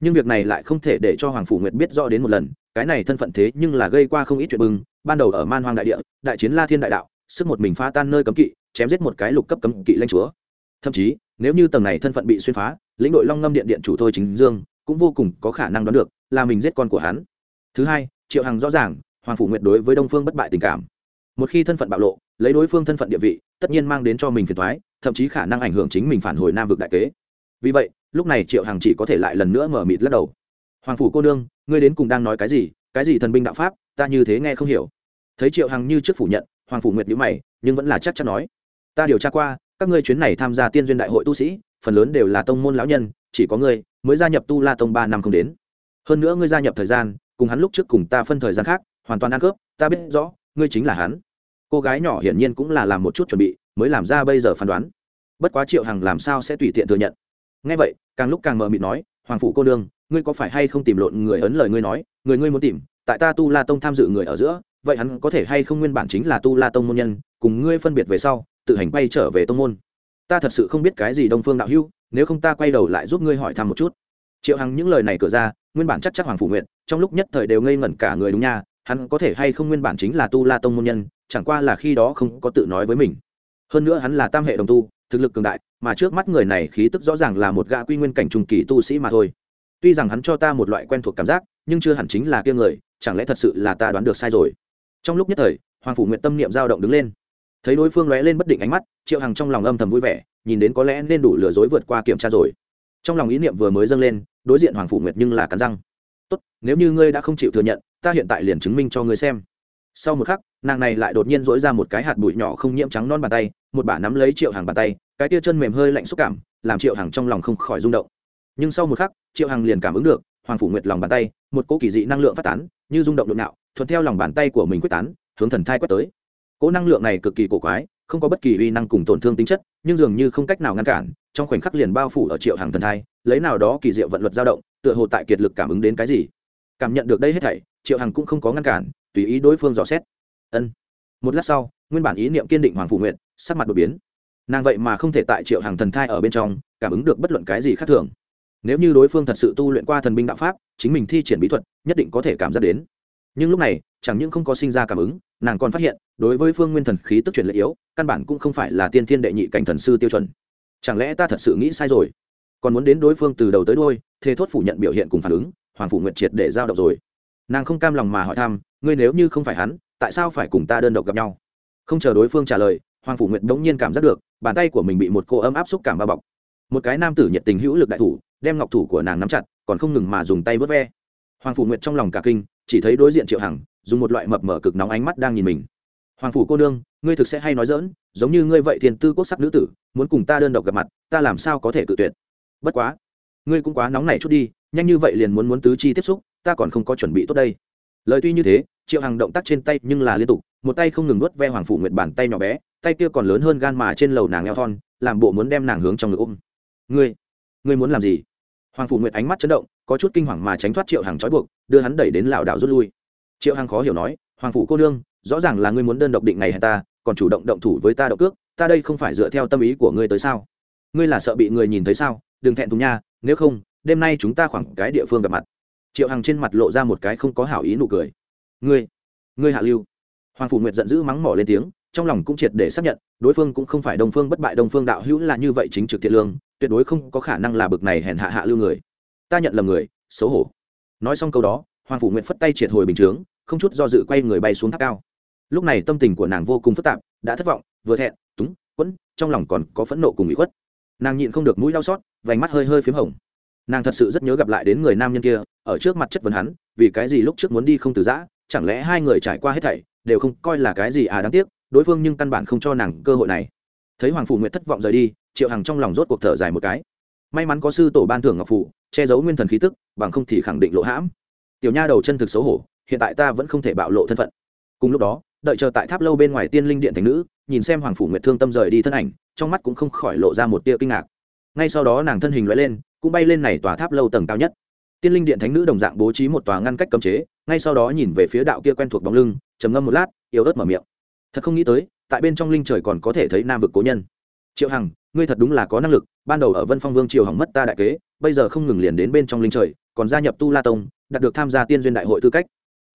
Nhưng việc này lại không thể để cho hoàng phủ nguyệt biết rõ đến một lần, cái này thân phận thế nhưng là gây qua không ít chuyện bưng ban đầu ở man hoang đại địa, đại chiến la thiên đại đạo, sức một mình phá tan nơi cấm kỵ, chém giết một cái lục cấp cấm kỵ lanh chúa. Thậm chí, nếu như tầng này thân phận bị xuyên phá, lĩnh đội long ngâm điện điện chủ thôi chính dương cũng vô cùng có khả năng đoán được là mình giết con của hắn. Thứ hai, triệu hằng rõ ràng, hoàng phủ nguyệt đối với đông phương bất bại tình cảm. Một khi thân phận bạo lộ, lấy đối phương thân phận địa vị, tất nhiên mang đến cho mình phiền thoái thậm chí khả năng ảnh hưởng chính mình phản hồi nam vực đại kế. Vì vậy, lúc này triệu hằng chỉ có thể lại lần nữa mở mịt lắc đầu. Hoàng phủ cô nương, ngươi đến cùng đang nói cái gì? Cái gì thần binh đạo pháp? Ta như thế nghe không hiểu. Thấy triệu hằng như trước phủ nhận, hoàng phủ nguyệt nhữ mày, nhưng vẫn là chắc chắn nói, ta điều tra qua, các ngươi chuyến này tham gia tiên duyên đại hội tu sĩ, phần lớn đều là tông môn lão nhân, chỉ có ngươi mới gia nhập tu la tông ba năm không đến. Hơn nữa ngươi gia nhập thời gian, cùng hắn lúc trước cùng ta phân thời gian khác, hoàn toàn ăn cướp, ta biết rõ, ngươi chính là hắn. Cô gái nhỏ hiển nhiên cũng là làm một chút chuẩn bị mới làm ra bây giờ phán đoán. Bất quá triệu hằng làm sao sẽ tùy tiện thừa nhận? Ngay vậy, càng lúc càng mờ mịt nói, hoàng phủ cô nương, ngươi có phải hay không tìm lộn người ấn lời ngươi nói, người ngươi muốn tìm, tại ta tu la tông tham dự người ở giữa, vậy hắn có thể hay không nguyên bản chính là tu la tông môn nhân, cùng ngươi phân biệt về sau, tự hành quay trở về tông môn. Ta thật sự không biết cái gì đông phương đạo hưu nếu không ta quay đầu lại giúp ngươi hỏi thăm một chút. Triệu hằng những lời này cửa ra, nguyên bản chắc chắc hoàng phủ nguyện, trong lúc nhất thời đều ngây ngẩn cả người đúng nha, hắn có thể hay không nguyên bản chính là tu la tông môn nhân, chẳng qua là khi đó không có tự nói với mình hơn nữa hắn là tam hệ đồng tu, thực lực cường đại, mà trước mắt người này khí tức rõ ràng là một gã quy nguyên cảnh trung kỳ tu sĩ mà thôi. Tuy rằng hắn cho ta một loại quen thuộc cảm giác, nhưng chưa hẳn chính là kia người, chẳng lẽ thật sự là ta đoán được sai rồi? Trong lúc nhất thời, hoàng phủ nguyện tâm niệm dao động đứng lên. Thấy đối phương lóe lên bất định ánh mắt, triệu hằng trong lòng âm thầm vui vẻ, nhìn đến có lẽ nên đủ lừa dối vượt qua kiểm tra rồi. Trong lòng ý niệm vừa mới dâng lên, đối diện hoàng phủ nguyệt nhưng là cắn răng. Tốt, nếu như ngươi đã không chịu thừa nhận, ta hiện tại liền chứng minh cho ngươi xem sau một khắc, nàng này lại đột nhiên dỗi ra một cái hạt bụi nhỏ không nhiễm trắng non bàn tay, một bả nắm lấy triệu hàng bàn tay, cái tia chân mềm hơi lạnh xúc cảm, làm triệu hàng trong lòng không khỏi rung động. Nhưng sau một khắc, triệu hàng liền cảm ứng được, hoàng phủ nguyệt lòng bàn tay, một cỗ kỳ dị năng lượng phát tán, như rung động nội nạo thuận theo lòng bàn tay của mình quyết tán, hướng thần thai quét tới. Cỗ năng lượng này cực kỳ cổ quái, không có bất kỳ uy năng cùng tổn thương tính chất, nhưng dường như không cách nào ngăn cản, trong khoảnh khắc liền bao phủ ở triệu hàng thần thai, lấy nào đó kỳ diệu vận luật dao động, tựa hồ tại kiệt lực cảm ứng đến cái gì. Cảm nhận được đây hết thảy, triệu hằng cũng không có ngăn cản tùy ý đối phương dò xét. Ân. Một lát sau, nguyên bản ý niệm kiên định hoàng phủ nguyện sắc mặt đột biến. Nàng vậy mà không thể tại triệu hàng thần thai ở bên trong, cảm ứng được bất luận cái gì khác thường. Nếu như đối phương thật sự tu luyện qua thần binh đạo pháp, chính mình thi triển bí thuật, nhất định có thể cảm giác đến. Nhưng lúc này, chẳng những không có sinh ra cảm ứng, nàng còn phát hiện, đối với phương nguyên thần khí tức chuyển lệ yếu, căn bản cũng không phải là tiên thiên đệ nhị cảnh thần sư tiêu chuẩn. Chẳng lẽ ta thật sự nghĩ sai rồi? Còn muốn đến đối phương từ đầu tới đôi thề thốt phủ nhận biểu hiện cùng phản ứng, hoàng phủ nguyệt triệt để giao động rồi. Nàng không cam lòng mà hỏi thăm ngươi nếu như không phải hắn, tại sao phải cùng ta đơn độc gặp nhau? Không chờ đối phương trả lời, hoàng phủ nguyệt đống nhiên cảm giác được, bàn tay của mình bị một cô ấm áp xúc cảm bao bọc. Một cái nam tử nhiệt tình hữu lực đại thủ, đem ngọc thủ của nàng nắm chặt, còn không ngừng mà dùng tay vớt ve. Hoàng phủ nguyệt trong lòng cả kinh, chỉ thấy đối diện triệu hằng, dùng một loại mập mở cực nóng ánh mắt đang nhìn mình. Hoàng phủ cô nương, ngươi thực sẽ hay nói dỡn giống như ngươi vậy thiền tư quốc sắc nữ tử, muốn cùng ta đơn độc gặp mặt, ta làm sao có thể cự tuyệt? Bất quá, ngươi cũng quá nóng này chút đi, nhanh như vậy liền muốn muốn tứ chi tiếp xúc, ta còn không có chuẩn bị tốt đây. Lời tuy như thế triệu hằng động tác trên tay nhưng là liên tục, một tay không ngừng nuốt ve hoàng phủ nguyệt bàn tay nhỏ bé, tay kia còn lớn hơn gan mà trên lầu nàng eo thon, làm bộ muốn đem nàng hướng trong ngực ôm. Ngươi ngươi muốn làm gì? Hoàng phủ nguyệt ánh mắt chấn động, có chút kinh hoàng mà tránh thoát triệu hằng trói buộc, đưa hắn đẩy đến lảo đảo rút lui. Triệu hằng khó hiểu nói, hoàng phủ cô nương, rõ ràng là ngươi muốn đơn độc định ngày hay ta, còn chủ động động thủ với ta động cước, ta đây không phải dựa theo tâm ý của ngươi tới sao? Ngươi là sợ bị người nhìn thấy sao? Đừng thẹn thùng nha, nếu không, đêm nay chúng ta khoảng cái địa phương gặp mặt. Triệu hằng trên mặt lộ ra một cái không có hảo ý nụ cười ngươi ngươi hạ lưu. Hoàng phủ nguyệt giận dữ mắng mỏ lên tiếng, trong lòng cũng triệt để xác nhận, đối phương cũng không phải đồng phương bất bại đồng phương đạo hữu là như vậy chính trực thiện lương, tuyệt đối không có khả năng là bực này hèn hạ hạ lưu người. Ta nhận lầm người, xấu hổ. Nói xong câu đó, hoàng phủ nguyệt phất tay triệt hồi bình chướng, không chút do dự quay người bay xuống tháp cao. Lúc này tâm tình của nàng vô cùng phức tạp, đã thất vọng, vừa thẹn, túng, quẫn, trong lòng còn có phẫn nộ cùng bị khuất. Nàng nhịn không được mũi đau xót, vành mắt hơi hơi p h í m hồng. Nàng thật sự rất nhớ gặp lại đến người nam nhân kia, ở trước mặt chất vấn hắn, vì cái gì lúc trước muốn đi không từ giã chẳng lẽ hai người trải qua hết thảy đều không coi là cái gì à đáng tiếc, đối phương nhưng căn bản không cho nàng cơ hội này. Thấy hoàng phủ nguyện thất vọng rời đi, triệu hằng trong lòng rốt cuộc thở dài một cái. May mắn có sư tổ ban thưởng ngọc phủ, che giấu nguyên thần khí tức, bằng không thì khẳng định lộ hãm. Tiểu nha đầu chân thực xấu hổ, hiện tại ta vẫn không thể bạo lộ thân phận. Cùng lúc đó, đợi chờ tại tháp lâu bên ngoài tiên linh điện thành nữ, nhìn xem hoàng phủ nguyệt thương tâm rời đi thân ảnh, trong mắt cũng không khỏi lộ ra một tia kinh ngạc. Ngay sau đó nàng thân hình loại lên, cũng bay lên này tòa tháp lâu tầng cao nhất tiên linh điện thánh nữ đồng dạng bố trí một tòa ngăn cách cấm chế, ngay sau đó nhìn về phía đạo kia quen thuộc bóng lưng, trầm ngâm một lát, yếu ớt mở miệng. Thật không nghĩ tới, tại bên trong linh trời còn có thể thấy nam vực cố nhân. Triệu hằng, ngươi thật đúng là có năng lực, ban đầu ở vân phong vương triều hỏng mất ta đại kế, bây giờ không ngừng liền đến bên trong linh trời, còn gia nhập tu la tông, đạt được tham gia tiên duyên đại hội tư cách.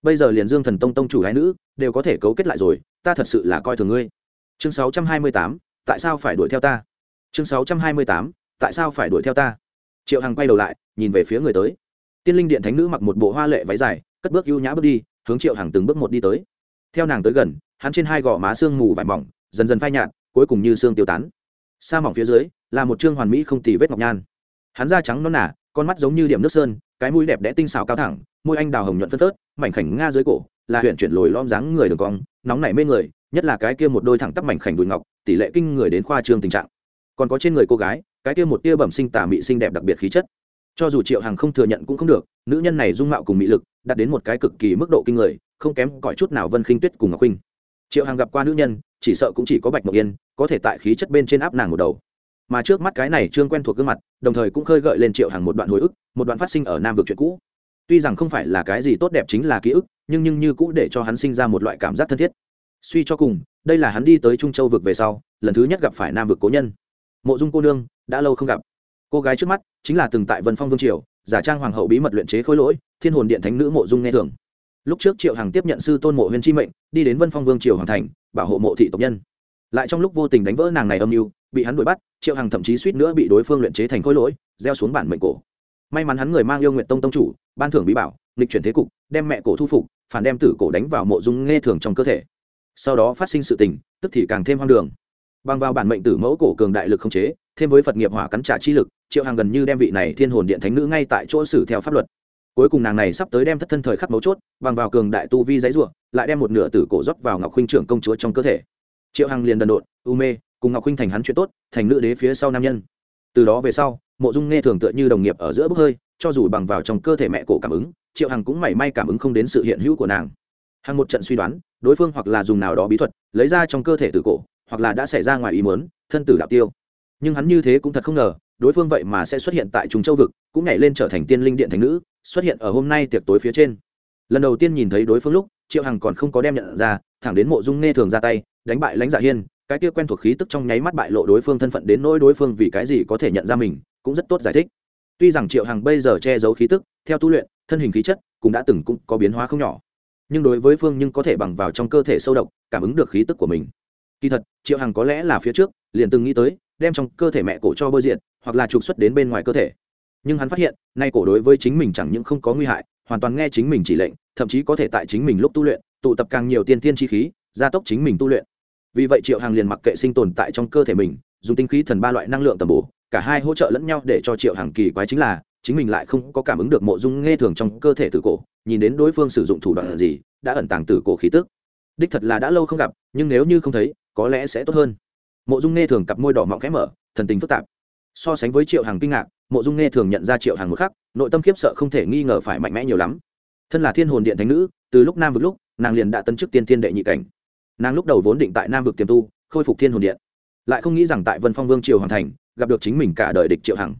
Bây giờ liền dương thần tông tông chủ gái nữ, đều có thể cấu kết lại rồi, ta thật sự là coi thường ngươi. Chương sáu trăm hai mươi tám, tại sao phải đuổi theo ta? Chương sáu trăm hai mươi tám, tại sao phải đuổi theo ta? Triệu hằng quay đầu lại, nhìn về phía người tới tiên linh điện thánh nữ mặc một bộ hoa lệ váy dài, cất bước ưu nhã bước đi, hướng triệu hằng từng bước một đi tới. Theo nàng tới gần, hắn trên hai gò má xương mù vải mỏng, dần dần phai nhạt, cuối cùng như xương tiêu tán. Sa mỏng phía dưới, là một trương hoàn mỹ không tì vết ngọc nhan. Hắn da trắng non nả con mắt giống như điểm nước sơn, cái mũi đẹp đẽ tinh xảo cao thẳng, môi anh đào hồng nhuận phân phớt, mảnh khảnh nga dưới cổ, là huyện chuyển lồi lom dáng người đường cong, nóng nảy mê người, nhất là cái kia một đôi thẳng tắp mảnh khảnh đùi ngọc, tỷ lệ kinh người đến khoa trương tình trạng. Còn có trên người cô gái, cái kia một tia bẩm sinh tà mị xinh đẹp đặc biệt khí chất cho dù triệu hằng không thừa nhận cũng không được, nữ nhân này dung mạo cùng mỹ lực, đạt đến một cái cực kỳ mức độ kinh người, không kém cõi chút nào vân khinh tuyết cùng ngọc khinh triệu hằng gặp qua nữ nhân, chỉ sợ cũng chỉ có bạch ngọc yên, có thể tại khí chất bên trên áp nàng một đầu. Mà trước mắt cái này trương quen thuộc gương mặt, đồng thời cũng khơi gợi lên triệu hằng một đoạn hồi ức, một đoạn phát sinh ở nam vực chuyện cũ. Tuy rằng không phải là cái gì tốt đẹp chính là ký ức, nhưng nhưng như cũ để cho hắn sinh ra một loại cảm giác thân thiết. Suy cho cùng, đây là hắn đi tới trung châu vực về sau, lần thứ nhất gặp phải nam vực cố nhân. Mộ dung cô nương, đã lâu không gặp cô gái trước mắt chính là từng tại vân phong vương triều, giả trang hoàng hậu bí mật luyện chế khối lỗi, thiên hồn điện thánh nữ mộ dung nghe thường. Lúc trước triệu hằng tiếp nhận sư tôn mộ huyền chi mệnh, đi đến vân phong vương triều hoàng thành, bảo hộ mộ thị tộc nhân. Lại trong lúc vô tình đánh vỡ nàng này âm mưu, bị hắn đuổi bắt, triệu hằng thậm chí suýt nữa bị đối phương luyện chế thành khối lỗi, gieo xuống bản mệnh cổ. May mắn hắn người mang yêu nguyện tông tông chủ, ban thưởng bí bảo lịch chuyển thế cục, đem mẹ cổ thu phục, phản đem tử cổ đánh vào mộ dung nghe thường trong cơ thể. Sau đó phát sinh sự tình, tức thì càng thêm hoang đường bằng vào bản mệnh tử mẫu cổ cường đại lực không chế, thêm với phật nghiệp hỏa cắn trả chi lực, triệu hàng gần như đem vị này thiên hồn điện thánh nữ ngay tại chỗ xử theo pháp luật. Cuối cùng nàng này sắp tới đem thất thân thời khắc mấu chốt, bằng vào cường đại tu vi giấy ruộng lại đem một nửa tử cổ rót vào ngọc huynh trưởng công chúa trong cơ thể. Triệu hằng liền đần độn, u mê, cùng ngọc huynh thành hắn chuyện tốt, thành nữ đế phía sau nam nhân. Từ đó về sau, mộ dung nghe thường tựa như đồng nghiệp ở giữa bốc hơi, cho dù bằng vào trong cơ thể mẹ cổ cảm ứng, triệu hằng cũng mảy may cảm ứng không đến sự hiện hữu của nàng. Hằng một trận suy đoán, đối phương hoặc là dùng nào đó bí thuật, lấy ra trong cơ thể tử cổ hoặc là đã xảy ra ngoài ý muốn, thân tử đạo tiêu. Nhưng hắn như thế cũng thật không ngờ, đối phương vậy mà sẽ xuất hiện tại trung châu vực, cũng nhảy lên trở thành tiên linh điện thành nữ, xuất hiện ở hôm nay tiệc tối phía trên. Lần đầu tiên nhìn thấy đối phương lúc, triệu hằng còn không có đem nhận ra, thẳng đến mộ dung nghe thường ra tay, đánh bại lãnh dạ hiên, cái kia quen thuộc khí tức trong nháy mắt bại lộ đối phương thân phận đến nỗi đối phương vì cái gì có thể nhận ra mình, cũng rất tốt giải thích. Tuy rằng triệu hằng bây giờ che giấu khí tức, theo tu luyện, thân hình khí chất cũng đã từng cũng có biến hóa không nhỏ, nhưng đối với phương nhưng có thể bằng vào trong cơ thể sâu độc, cảm ứng được khí tức của mình kỳ thật, triệu hằng có lẽ là phía trước, liền từng nghĩ tới, đem trong cơ thể mẹ cổ cho bơi diện hoặc là trục xuất đến bên ngoài cơ thể. Nhưng hắn phát hiện, nay cổ đối với chính mình chẳng những không có nguy hại, hoàn toàn nghe chính mình chỉ lệnh, thậm chí có thể tại chính mình lúc tu luyện, tụ tập càng nhiều tiên tiên chi khí, gia tốc chính mình tu luyện. Vì vậy triệu hằng liền mặc kệ sinh tồn tại trong cơ thể mình, dùng tinh khí thần ba loại năng lượng tầm bổ, cả hai hỗ trợ lẫn nhau để cho triệu hằng kỳ quái chính là, chính mình lại không có cảm ứng được mộ dung nghe thường trong cơ thể tử cổ, nhìn đến đối phương sử dụng thủ đoạn gì, đã ẩn tàng tử cổ khí tức. Đích thật là đã lâu không gặp, nhưng nếu như không thấy có lẽ sẽ tốt hơn. Mộ dung nghe thường cặp môi đỏ mọng khẽ mở, thần tình phức tạp. So sánh với triệu hàng kinh ngạc, mộ dung nghe thường nhận ra triệu hàng một khắc, nội tâm khiếp sợ không thể nghi ngờ phải mạnh mẽ nhiều lắm. Thân là thiên hồn điện thánh nữ, từ lúc nam vực lúc, nàng liền đã tấn chức tiên thiên đệ nhị cảnh. Nàng lúc đầu vốn định tại nam vực tiềm tu, khôi phục thiên hồn điện. Lại không nghĩ rằng tại vân phong vương triều hoàn thành, gặp được chính mình cả đời địch triệu hằng.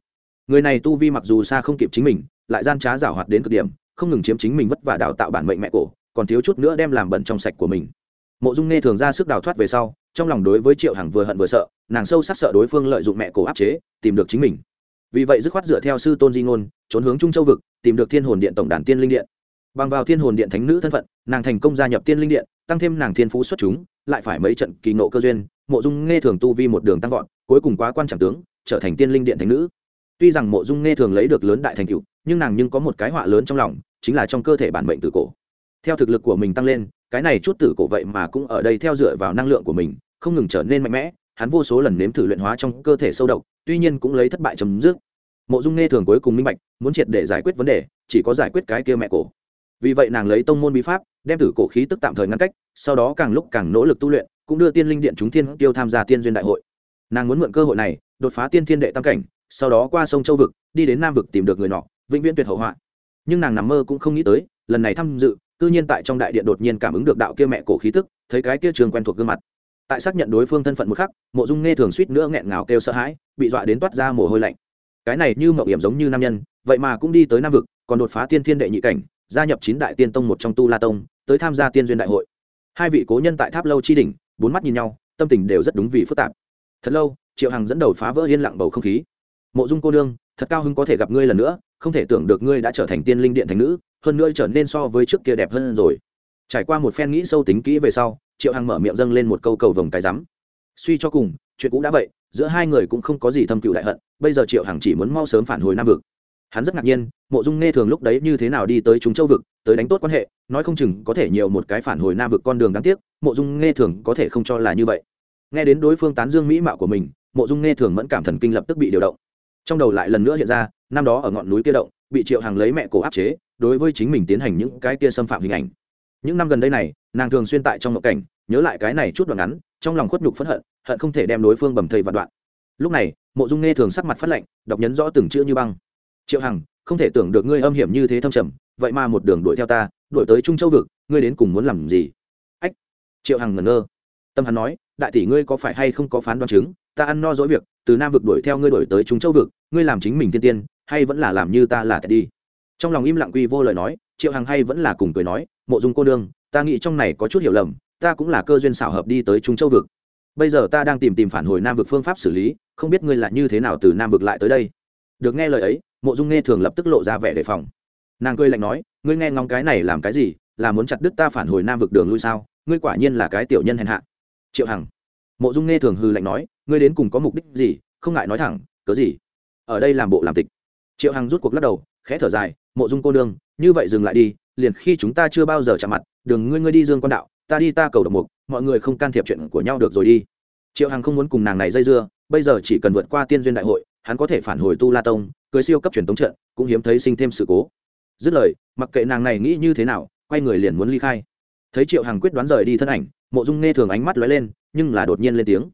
Người này tu vi mặc dù xa không kịp chính mình, lại gian trá giảo hoạt đến cực điểm, không ngừng chiếm chính mình vất vả đào tạo bản mệnh mẹ cổ, còn thiếu chút nữa đem làm bẩn trong sạch của mình mộ dung nghe thường ra sức đào thoát về sau, trong lòng đối với triệu hằng vừa hận vừa sợ, nàng sâu sắc sợ đối phương lợi dụng mẹ cổ áp chế, tìm được chính mình. Vì vậy dứt khoát dựa theo sư tôn di ngôn, trốn hướng trung châu vực, tìm được thiên hồn điện tổng đàn tiên linh điện. Bằng vào thiên hồn điện thánh nữ thân phận, nàng thành công gia nhập tiên linh điện, tăng thêm nàng thiên phú xuất chúng, lại phải mấy trận kỳ nộ cơ duyên, mộ dung nghe thường tu vi một đường tăng vọt, cuối cùng quá quan trọng tướng, trở thành tiên linh điện thánh nữ. Tuy rằng mộ dung nghe thường lấy được lớn đại thành cựu nhưng nàng nhưng có một cái họa lớn trong lòng, chính là trong cơ thể bản mệnh tử cổ. Theo thực lực của mình tăng lên cái này chút tử cổ vậy mà cũng ở đây theo dựa vào năng lượng của mình, không ngừng trở nên mạnh mẽ, hắn vô số lần nếm thử luyện hóa trong cơ thể sâu độc, tuy nhiên cũng lấy thất bại chấm dứt. Mộ dung nghe thường cuối cùng minh bạch, muốn triệt để giải quyết vấn đề, chỉ có giải quyết cái kia mẹ cổ. Vì vậy nàng lấy tông môn bí pháp, đem tử cổ khí tức tạm thời ngăn cách, sau đó càng lúc càng nỗ lực tu luyện, cũng đưa tiên linh điện chúng thiên tiêu tham gia tiên duyên đại hội. Nàng muốn mượn cơ hội này, đột phá tiên thiên đệ tam cảnh, sau đó qua sông châu vực, đi đến nam vực tìm được người nọ, vĩnh viễn tuyệt hậu họa. Nhưng nàng nằm mơ cũng không nghĩ tới, lần này tham dự cư nhiên tại trong đại điện đột nhiên cảm ứng được đạo kia mẹ cổ khí tức, thấy cái kia trường quen thuộc gương mặt. Tại xác nhận đối phương thân phận một khắc, mộ dung nghe thường suýt nữa nghẹn ngào kêu sợ hãi, bị dọa đến toát ra mồ hôi lạnh. Cái này như mộng hiểm giống như nam nhân, vậy mà cũng đi tới nam vực, còn đột phá tiên thiên đệ nhị cảnh, gia nhập chín đại tiên tông một trong tu la tông, tới tham gia tiên duyên đại hội. Hai vị cố nhân tại tháp lâu chi đỉnh, bốn mắt nhìn nhau, tâm tình đều rất đúng vị phức tạp. Thật lâu, triệu hằng dẫn đầu phá vỡ yên lặng bầu không khí. Mộ dung cô nương, thật cao hứng có thể gặp ngươi lần nữa, không thể tưởng được ngươi đã trở thành tiên linh điện thành nữ hơn nữa trở nên so với trước kia đẹp hơn rồi. Trải qua một phen nghĩ sâu tính kỹ về sau, triệu hằng mở miệng dâng lên một câu cầu vồng cái rắm. Suy cho cùng, chuyện cũ đã vậy, giữa hai người cũng không có gì thâm cựu đại hận, bây giờ triệu hằng chỉ muốn mau sớm phản hồi nam vực. Hắn rất ngạc nhiên, mộ dung nghe thường lúc đấy như thế nào đi tới chúng châu vực, tới đánh tốt quan hệ, nói không chừng có thể nhiều một cái phản hồi nam vực con đường đáng tiếc, mộ dung nghe thường có thể không cho là như vậy. Nghe đến đối phương tán dương mỹ mạo của mình, mộ dung nghe thường mẫn cảm thần kinh lập tức bị điều động. Trong đầu lại lần nữa hiện ra, năm đó ở ngọn núi kia động bị triệu hàng lấy mẹ cổ áp chế, đối với chính mình tiến hành những cái kia xâm phạm hình ảnh. Những năm gần đây này, nàng thường xuyên tại trong ngộ cảnh, nhớ lại cái này chút đoạn ngắn, trong lòng khuất nhục phẫn hận hận không thể đem đối phương bầm thầy và đoạn. Lúc này, mộ dung nghe thường sắc mặt phát lạnh, đọc nhấn rõ từng chữ như băng. Triệu hằng, không thể tưởng được ngươi âm hiểm như thế thâm trầm, vậy mà một đường đuổi theo ta, đuổi tới trung châu vực, ngươi đến cùng muốn làm gì? Ách, triệu hằng ngẩn ngơ. Tâm hắn nói, đại tỷ ngươi có phải hay không có phán đoán chứng, ta ăn no dỗi việc, từ nam vực đuổi theo ngươi đuổi tới trung châu vực, ngươi làm chính mình tiên tiên hay vẫn là làm như ta là thật đi trong lòng im lặng quy vô lời nói, triệu hằng hay vẫn là cùng cười nói, mộ dung cô nương, ta nghĩ trong này có chút hiểu lầm, ta cũng là cơ duyên xảo hợp đi tới trung châu vực. Bây giờ ta đang tìm tìm phản hồi nam vực phương pháp xử lý, không biết ngươi là như thế nào từ nam vực lại tới đây. Được nghe lời ấy, mộ dung nghe thường lập tức lộ ra vẻ đề phòng. Nàng cười lạnh nói, ngươi nghe ngóng cái này làm cái gì, là muốn chặt đứt ta phản hồi nam vực đường lui sao? Ngươi quả nhiên là cái tiểu nhân hèn hạ. Triệu hằng. Mộ dung nghe thường hư lạnh nói, ngươi đến cùng có mục đích gì? Không ngại nói thẳng, cớ gì? Ở đây làm bộ làm tịch triệu hằng rút cuộc lắc đầu, khẽ thở dài, mộ dung cô đương như vậy dừng lại đi, liền khi chúng ta chưa bao giờ chạm mặt, đường ngươi ngươi đi dương quan đạo, ta đi ta cầu độc mục, mọi người không can thiệp chuyện của nhau được rồi đi. Triệu hằng không muốn cùng nàng này dây dưa, bây giờ chỉ cần vượt qua tiên duyên đại hội, hắn có thể phản hồi tu la tông, cưới siêu cấp truyền tống trận, cũng hiếm thấy sinh thêm sự cố. Dứt lời, mặc kệ nàng này nghĩ như thế nào, quay người liền muốn ly khai. Thấy triệu hằng quyết đoán rời đi thân ảnh, mộ dung nghe thường ánh mắt lóe lên, nhưng là đột nhiên lên tiếng.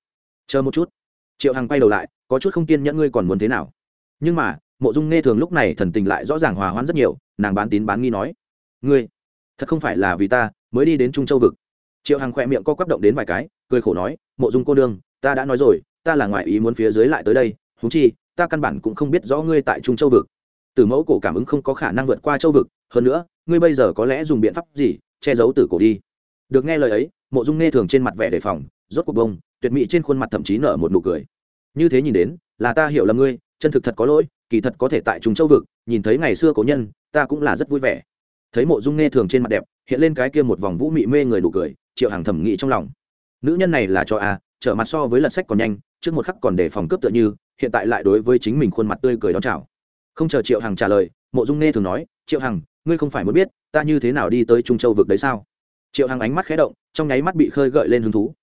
Chờ một chút. Triệu hằng quay đầu lại, có chút không kiên nhẫn ngươi còn muốn thế nào. Nhưng mà mộ dung nghe thường lúc này thần tình lại rõ ràng hòa hoãn rất nhiều, nàng bán tín bán nghi nói, ngươi, thật không phải là vì ta mới đi đến trung châu vực. Triệu hằng khỏe miệng co quắp động đến vài cái, cười khổ nói, mộ dung cô đương ta đã nói rồi, ta là ngoại ý muốn phía dưới lại tới đây húng chi, ta căn bản cũng không biết rõ ngươi tại trung châu vực. Từ mẫu cổ cảm ứng không có khả năng vượt qua châu vực, hơn nữa, ngươi bây giờ có lẽ dùng biện pháp gì, che giấu từ cổ đi. Được nghe lời ấy, mộ dung nghe thường trên mặt vẻ đề phòng, rốt cuộc bông, tuyệt mỹ trên khuôn mặt thậm chí nở một nụ cười. Như thế nhìn đến, là ta hiểu là ngươi, chân thực thật có lỗi kỳ thật có thể tại trung châu vực, nhìn thấy ngày xưa cố nhân, ta cũng là rất vui vẻ. Thấy mộ dung nghe thường trên mặt đẹp, hiện lên cái kia một vòng vũ mị mê người nụ cười, triệu hàng thẩm nghĩ trong lòng. Nữ nhân này là cho a, trở mặt so với lật sách còn nhanh, trước một khắc còn để phòng cướp tựa như, hiện tại lại đối với chính mình khuôn mặt tươi cười đón chào. Không chờ triệu hằng trả lời, mộ dung nghe thường nói, triệu hằng, ngươi không phải muốn biết, ta như thế nào đi tới trung châu vực đấy sao? Triệu hằng ánh mắt khé động, trong nháy mắt bị khơi gợi lên hứng thú.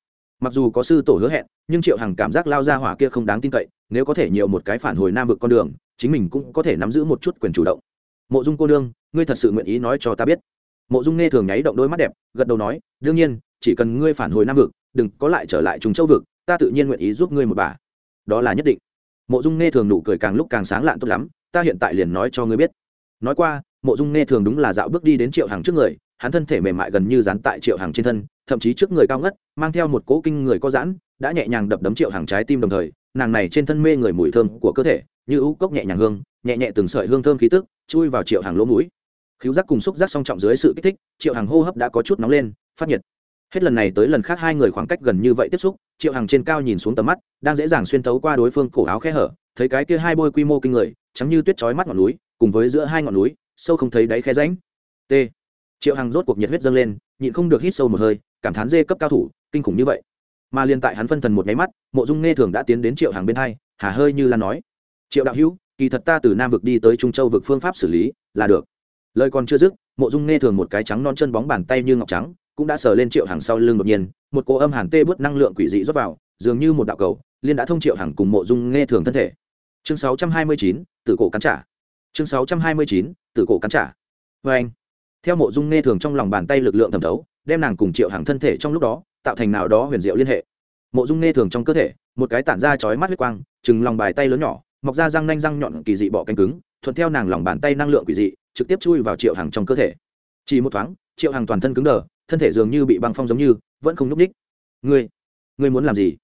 Mặc dù có sư tổ hứa hẹn, nhưng triệu hằng cảm giác lao ra hỏa kia không đáng tin cậy, nếu có thể nhiều một cái phản hồi nam vực con đường chính mình cũng có thể nắm giữ một chút quyền chủ động. Mộ dung cô nương, ngươi thật sự nguyện ý nói cho ta biết? Mộ dung nghe thường nháy động đôi mắt đẹp, gật đầu nói, đương nhiên, chỉ cần ngươi phản hồi nam vực, đừng có lại trở lại trùng châu vực, ta tự nhiên nguyện ý giúp ngươi một bà. Đó là nhất định. Mộ dung nghe thường nụ cười càng lúc càng sáng lạn tốt lắm, ta hiện tại liền nói cho ngươi biết. Nói qua, mộ dung nghe thường đúng là dạo bước đi đến triệu hàng trước người, hắn thân thể mềm mại gần như dán tại triệu hàng trên thân, thậm chí trước người cao ngất, mang theo một cỗ kinh người có giãn, đã nhẹ nhàng đập đấm triệu hàng trái tim đồng thời, nàng này trên thân mê người mùi thơm của cơ thể như ú cốc nhẹ nhàng hương, nhẹ nhẹ từng sợi hương thơm khí tức, chui vào triệu hàng lỗ mũi. Khiếu giác cùng xúc giác song trọng dưới sự kích thích, triệu hàng hô hấp đã có chút nóng lên, phát nhiệt. Hết lần này tới lần khác hai người khoảng cách gần như vậy tiếp xúc, triệu hàng trên cao nhìn xuống tầm mắt, đang dễ dàng xuyên tấu qua đối phương cổ áo khe hở, thấy cái kia hai bôi quy mô kinh người, trắng như tuyết chói mắt ngọn núi, cùng với giữa hai ngọn núi, sâu không thấy đáy khe ránh t. Triệu hàng rốt cuộc nhiệt huyết dâng lên, nhịn không được hít sâu một hơi, cảm thán dê cấp cao thủ, kinh khủng như vậy. Mà liên tại hắn phân thần một nháy mắt, mộ dung nghe thường đã tiến đến triệu hàng bên hai, hà hơi như là nói triệu đạo hữu kỳ thật ta từ nam vực đi tới trung châu vực phương pháp xử lý là được. Lời còn chưa dứt mộ dung nghe thường một cái trắng non chân bóng bàn tay như ngọc trắng cũng đã sờ lên triệu hàng sau lưng đột nhiên một cô âm hàn tê bớt năng lượng quỷ dị rót vào dường như một đạo cầu liên đã thông triệu hàng cùng mộ dung nghe thường thân thể. Chương 629, tự cổ cắn trả. Chương 629, tự cổ cắn trả. Vê anh theo mộ dung nghe thường trong lòng bàn tay lực lượng thẩm thấu đem nàng cùng triệu hàng thân thể trong lúc đó tạo thành nào đó huyền diệu liên hệ. Mộ dung nghe thường trong cơ thể một cái tản ra chói mắt huyết quang chừng lòng bài tay lớn nhỏ mọc ra răng nanh răng nhọn kỳ dị bọ cánh cứng, thuận theo nàng lòng bàn tay năng lượng quỷ dị, trực tiếp chui vào triệu hàng trong cơ thể. Chỉ một thoáng, triệu hàng toàn thân cứng đờ, thân thể dường như bị băng phong giống như, vẫn không n ú c ních ngươi ngươi muốn làm gì?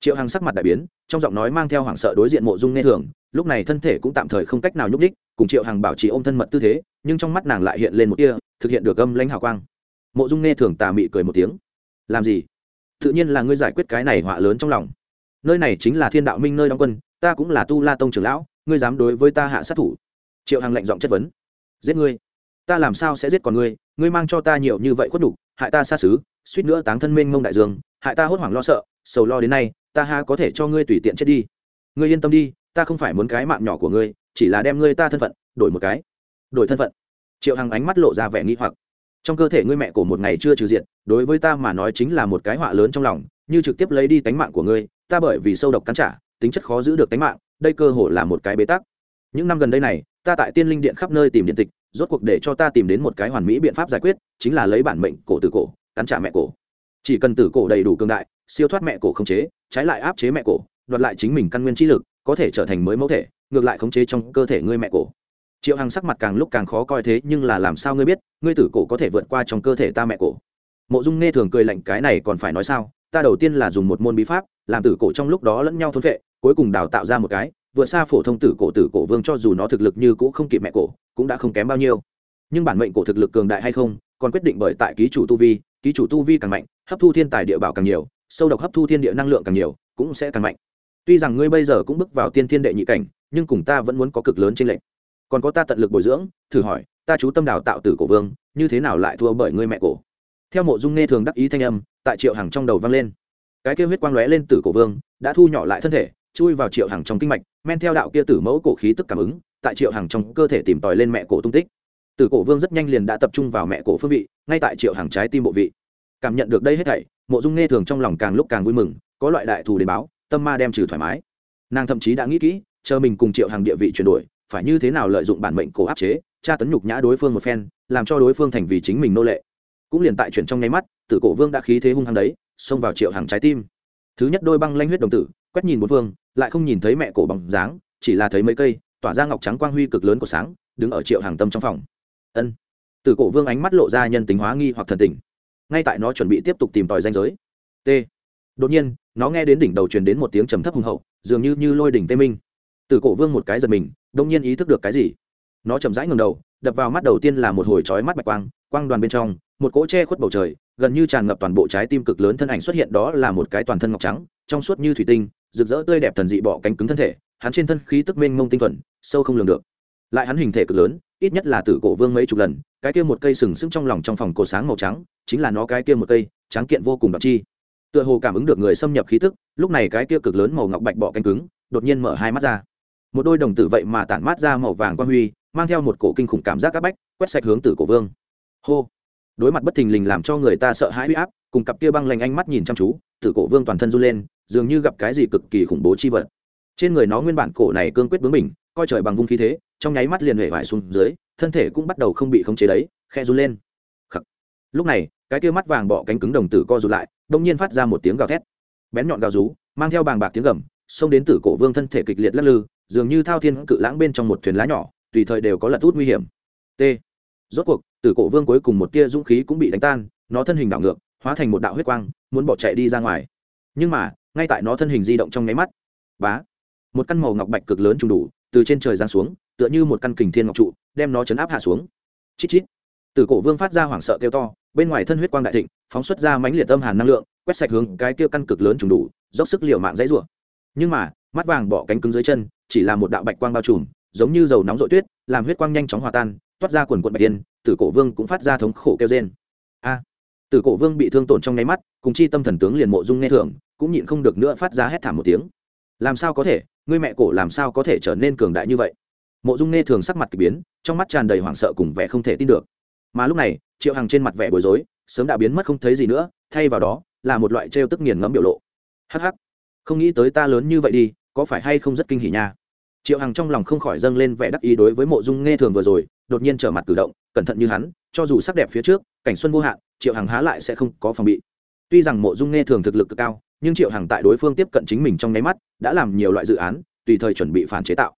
Triệu hàng sắc mặt đại biến, trong giọng nói mang theo hoảng sợ đối diện mộ dung nghe thường, lúc này thân thể cũng tạm thời không cách nào nhúc ních cùng triệu hàng bảo trì ôm thân mật tư thế, nhưng trong mắt nàng lại hiện lên một kia thực hiện được âm lãnh hào quang. Mộ dung nghe thường tà mị cười một tiếng. Làm gì? Tự nhiên là ngươi giải quyết cái này họa lớn trong lòng. Nơi này chính là thiên đạo minh nơi đóng quân ta cũng là tu la tông trưởng lão ngươi dám đối với ta hạ sát thủ? Triệu hằng lệnh giọng chất vấn. Giết ngươi? Ta làm sao sẽ giết còn ngươi? Ngươi mang cho ta nhiều như vậy khuất đủ, hại ta xa xứ suýt nữa táng thân minh mông đại dương hại ta hốt hoảng lo sợ sầu lo đến nay ta ha có thể cho ngươi tùy tiện chết đi. Ngươi yên tâm đi ta không phải muốn cái mạng nhỏ của ngươi chỉ là đem ngươi ta thân phận đổi một cái. Đổi thân phận. Triệu hằng ánh mắt lộ ra vẻ nghi hoặc. Trong cơ thể ngươi mẹ của một ngày chưa trừ diện đối với ta mà nói chính là một cái họa lớn trong lòng như trực tiếp lấy đi tánh mạng của ngươi ta bởi vì sâu độc cắn trả tính chất khó giữ được tính mạng, đây cơ hội là một cái bế tắc. Những năm gần đây này, ta tại tiên linh điện khắp nơi tìm điện tịch, rốt cuộc để cho ta tìm đến một cái hoàn mỹ biện pháp giải quyết, chính là lấy bản mệnh cổ tử cổ, cắn trả mẹ cổ. Chỉ cần tử cổ đầy đủ cường đại, siêu thoát mẹ cổ khống chế, trái lại áp chế mẹ cổ, đoạt lại chính mình căn nguyên trí lực, có thể trở thành mới mẫu thể, ngược lại khống chế trong cơ thể ngươi mẹ cổ. Triệu hằng sắc mặt càng lúc càng khó coi thế, nhưng là làm sao ngươi biết, ngươi tử cổ có thể vượt qua trong cơ thể ta mẹ cổ? Mộ dung Nghê thường cười lạnh, cái này còn phải nói sao? Ta đầu tiên là dùng một môn bí pháp làm tử cổ trong lúc đó lẫn nhau thôn vệ, cuối cùng đào tạo ra một cái, vượt xa phổ thông tử cổ tử cổ vương cho dù nó thực lực như cũ không kịp mẹ cổ, cũng đã không kém bao nhiêu. Nhưng bản mệnh cổ thực lực cường đại hay không, còn quyết định bởi tại ký chủ tu vi, ký chủ tu vi càng mạnh, hấp thu thiên tài địa bảo càng nhiều, sâu độc hấp thu thiên địa năng lượng càng nhiều, cũng sẽ càng mạnh. Tuy rằng ngươi bây giờ cũng bước vào tiên thiên đệ nhị cảnh, nhưng cùng ta vẫn muốn có cực lớn trên lệnh còn có ta tận lực bồi dưỡng, thử hỏi, ta chú tâm đào tạo tử cổ vương, như thế nào lại thua bởi ngươi mẹ cổ? Theo mộ dung nghe thường đắc ý thanh âm, tại triệu hàng trong đầu vang lên cái kia huyết quang lóe lên tử cổ vương, đã thu nhỏ lại thân thể, chui vào triệu hàng trong kinh mạch, men theo đạo kia tử mẫu cổ khí tức cảm ứng, tại triệu hàng trong cơ thể tìm tòi lên mẹ cổ tung tích. Tử cổ vương rất nhanh liền đã tập trung vào mẹ cổ phương vị, ngay tại triệu hàng trái tim bộ vị. Cảm nhận được đây hết thảy, mộ dung nghe thường trong lòng càng lúc càng vui mừng, có loại đại thù đến báo, tâm ma đem trừ thoải mái. Nàng thậm chí đã nghĩ kỹ, chờ mình cùng triệu hàng địa vị chuyển đổi, phải như thế nào lợi dụng bản mệnh cổ áp chế, tra tấn nhục nhã đối phương một phen, làm cho đối phương thành vì chính mình nô lệ. Cũng liền tại chuyển trong nháy mắt, tử cổ vương đã khí thế hung hăng đấy xông vào triệu hàng trái tim. Thứ nhất đôi băng lanh huyết đồng tử, quét nhìn bốn phương, lại không nhìn thấy mẹ cổ bằng dáng, chỉ là thấy mấy cây, tỏa ra ngọc trắng quang huy cực lớn của sáng, đứng ở triệu hàng tâm trong phòng. Ân. Tử cổ vương ánh mắt lộ ra nhân tính hóa nghi hoặc thần tình. Ngay tại nó chuẩn bị tiếp tục tìm tòi danh giới. T. Đột nhiên, nó nghe đến đỉnh đầu truyền đến một tiếng trầm thấp hùng hậu, dường như như lôi đỉnh tê minh. Tử cổ vương một cái giật mình, đông nhiên ý thức được cái gì? Nó chậm rãi ngầm đầu, đập vào mắt đầu tiên là một hồi trói mắt bạch quang quang đoàn bên trong, một cỗ che khuất bầu trời gần như tràn ngập toàn bộ trái tim cực lớn thân ảnh xuất hiện đó là một cái toàn thân ngọc trắng, trong suốt như thủy tinh, rực rỡ tươi đẹp thần dị bọ cánh cứng thân thể, hắn trên thân khí tức mênh mông tinh thuần, sâu không lường được. Lại hắn hình thể cực lớn, ít nhất là tử cổ vương mấy chục lần, cái kia một cây sừng sững trong lòng trong phòng cổ sáng màu trắng, chính là nó cái kia một cây, tráng kiện vô cùng đặc chi. Tựa hồ cảm ứng được người xâm nhập khí tức, lúc này cái kia cực lớn màu ngọc bạch bọ cánh cứng, đột nhiên mở hai mắt ra. Một đôi đồng tử vậy mà tản mát ra màu vàng quang huy, mang theo một cổ kinh khủng cảm giác áp bách, quét sạch hướng tử cổ vương. Hô! Đối mặt bất thình lình làm cho người ta sợ hãi huy áp, cùng cặp kia băng lành ánh mắt nhìn chăm chú, tử cổ vương toàn thân run lên, dường như gặp cái gì cực kỳ khủng bố chi vật. Trên người nó nguyên bản cổ này cương quyết bướng mình coi trời bằng vung khí thế, trong nháy mắt liền hể vải xuống dưới, thân thể cũng bắt đầu không bị khống chế đấy, khe run lên. Khắc. lúc này, cái kia mắt vàng bọ cánh cứng đồng tử co rụt lại đông nhiên phát ra một tiếng gào thét. Bén nhọn gào rú, mang theo bàng bạc tiếng gầm, xông đến tử cổ vương thân thể kịch liệt lắc lư, dường như thao thiên cự lãng bên trong một thuyền lá nhỏ, tùy thời đều có lật út nguy hiểm. T rốt cuộc tử cổ vương cuối cùng một tia dũng khí cũng bị đánh tan, nó thân hình đảo ngược, hóa thành một đạo huyết quang, muốn bỏ chạy đi ra ngoài. Nhưng mà, ngay tại nó thân hình di động trong nháy mắt, bá, một căn màu ngọc bạch cực lớn trùng đủ, từ trên trời giáng xuống, tựa như một căn kình thiên ngọc trụ, đem nó chấn áp hạ xuống. Chít chít. Tử cổ vương phát ra hoảng sợ kêu to, bên ngoài thân huyết quang đại thịnh, phóng xuất ra mãnh liệt tâm hàn năng lượng, quét sạch hướng cái kia căn cực lớn trùng đủ, dốc sức liều mạng dãy rủa. Nhưng mà, mắt vàng bỏ cánh cứng dưới chân, chỉ là một đạo bạch quang bao trùm, giống như dầu nóng rội tuyết, làm huyết quang nhanh chóng hòa tan toát ra quần quận bạch tiên tử cổ vương cũng phát ra thống khổ kêu trên a, tử cổ vương bị thương tổn trong nháy mắt, cùng chi tâm thần tướng liền mộ dung nghe thường, cũng nhịn không được nữa phát ra hét thảm một tiếng. Làm sao có thể, ngươi mẹ cổ làm sao có thể trở nên cường đại như vậy? Mộ dung nghe thường sắc mặt k ỳ biến, trong mắt tràn đầy hoảng sợ cùng vẻ không thể tin được. Mà lúc này, triệu hằng trên mặt vẻ bối rối, sớm đã biến mất không thấy gì nữa, thay vào đó, là một loại trêu tức nghiền ngẫm biểu lộ. Hh không nghĩ tới ta lớn như vậy đi, có phải hay không rất kinh hỉ nha? Triệu hằng trong lòng không khỏi dâng lên vẻ đắc ý đối với mộ dung nghe thường vừa rồi đột nhiên trở mặt cử động, cẩn thận như hắn, cho dù sắc đẹp phía trước, cảnh xuân vô hạn, triệu hằng há lại sẽ không có phòng bị. Tuy rằng mộ dung nghe thường thực lực cực cao, nhưng triệu hằng tại đối phương tiếp cận chính mình trong nháy mắt, đã làm nhiều loại dự án, tùy thời chuẩn bị phản chế tạo.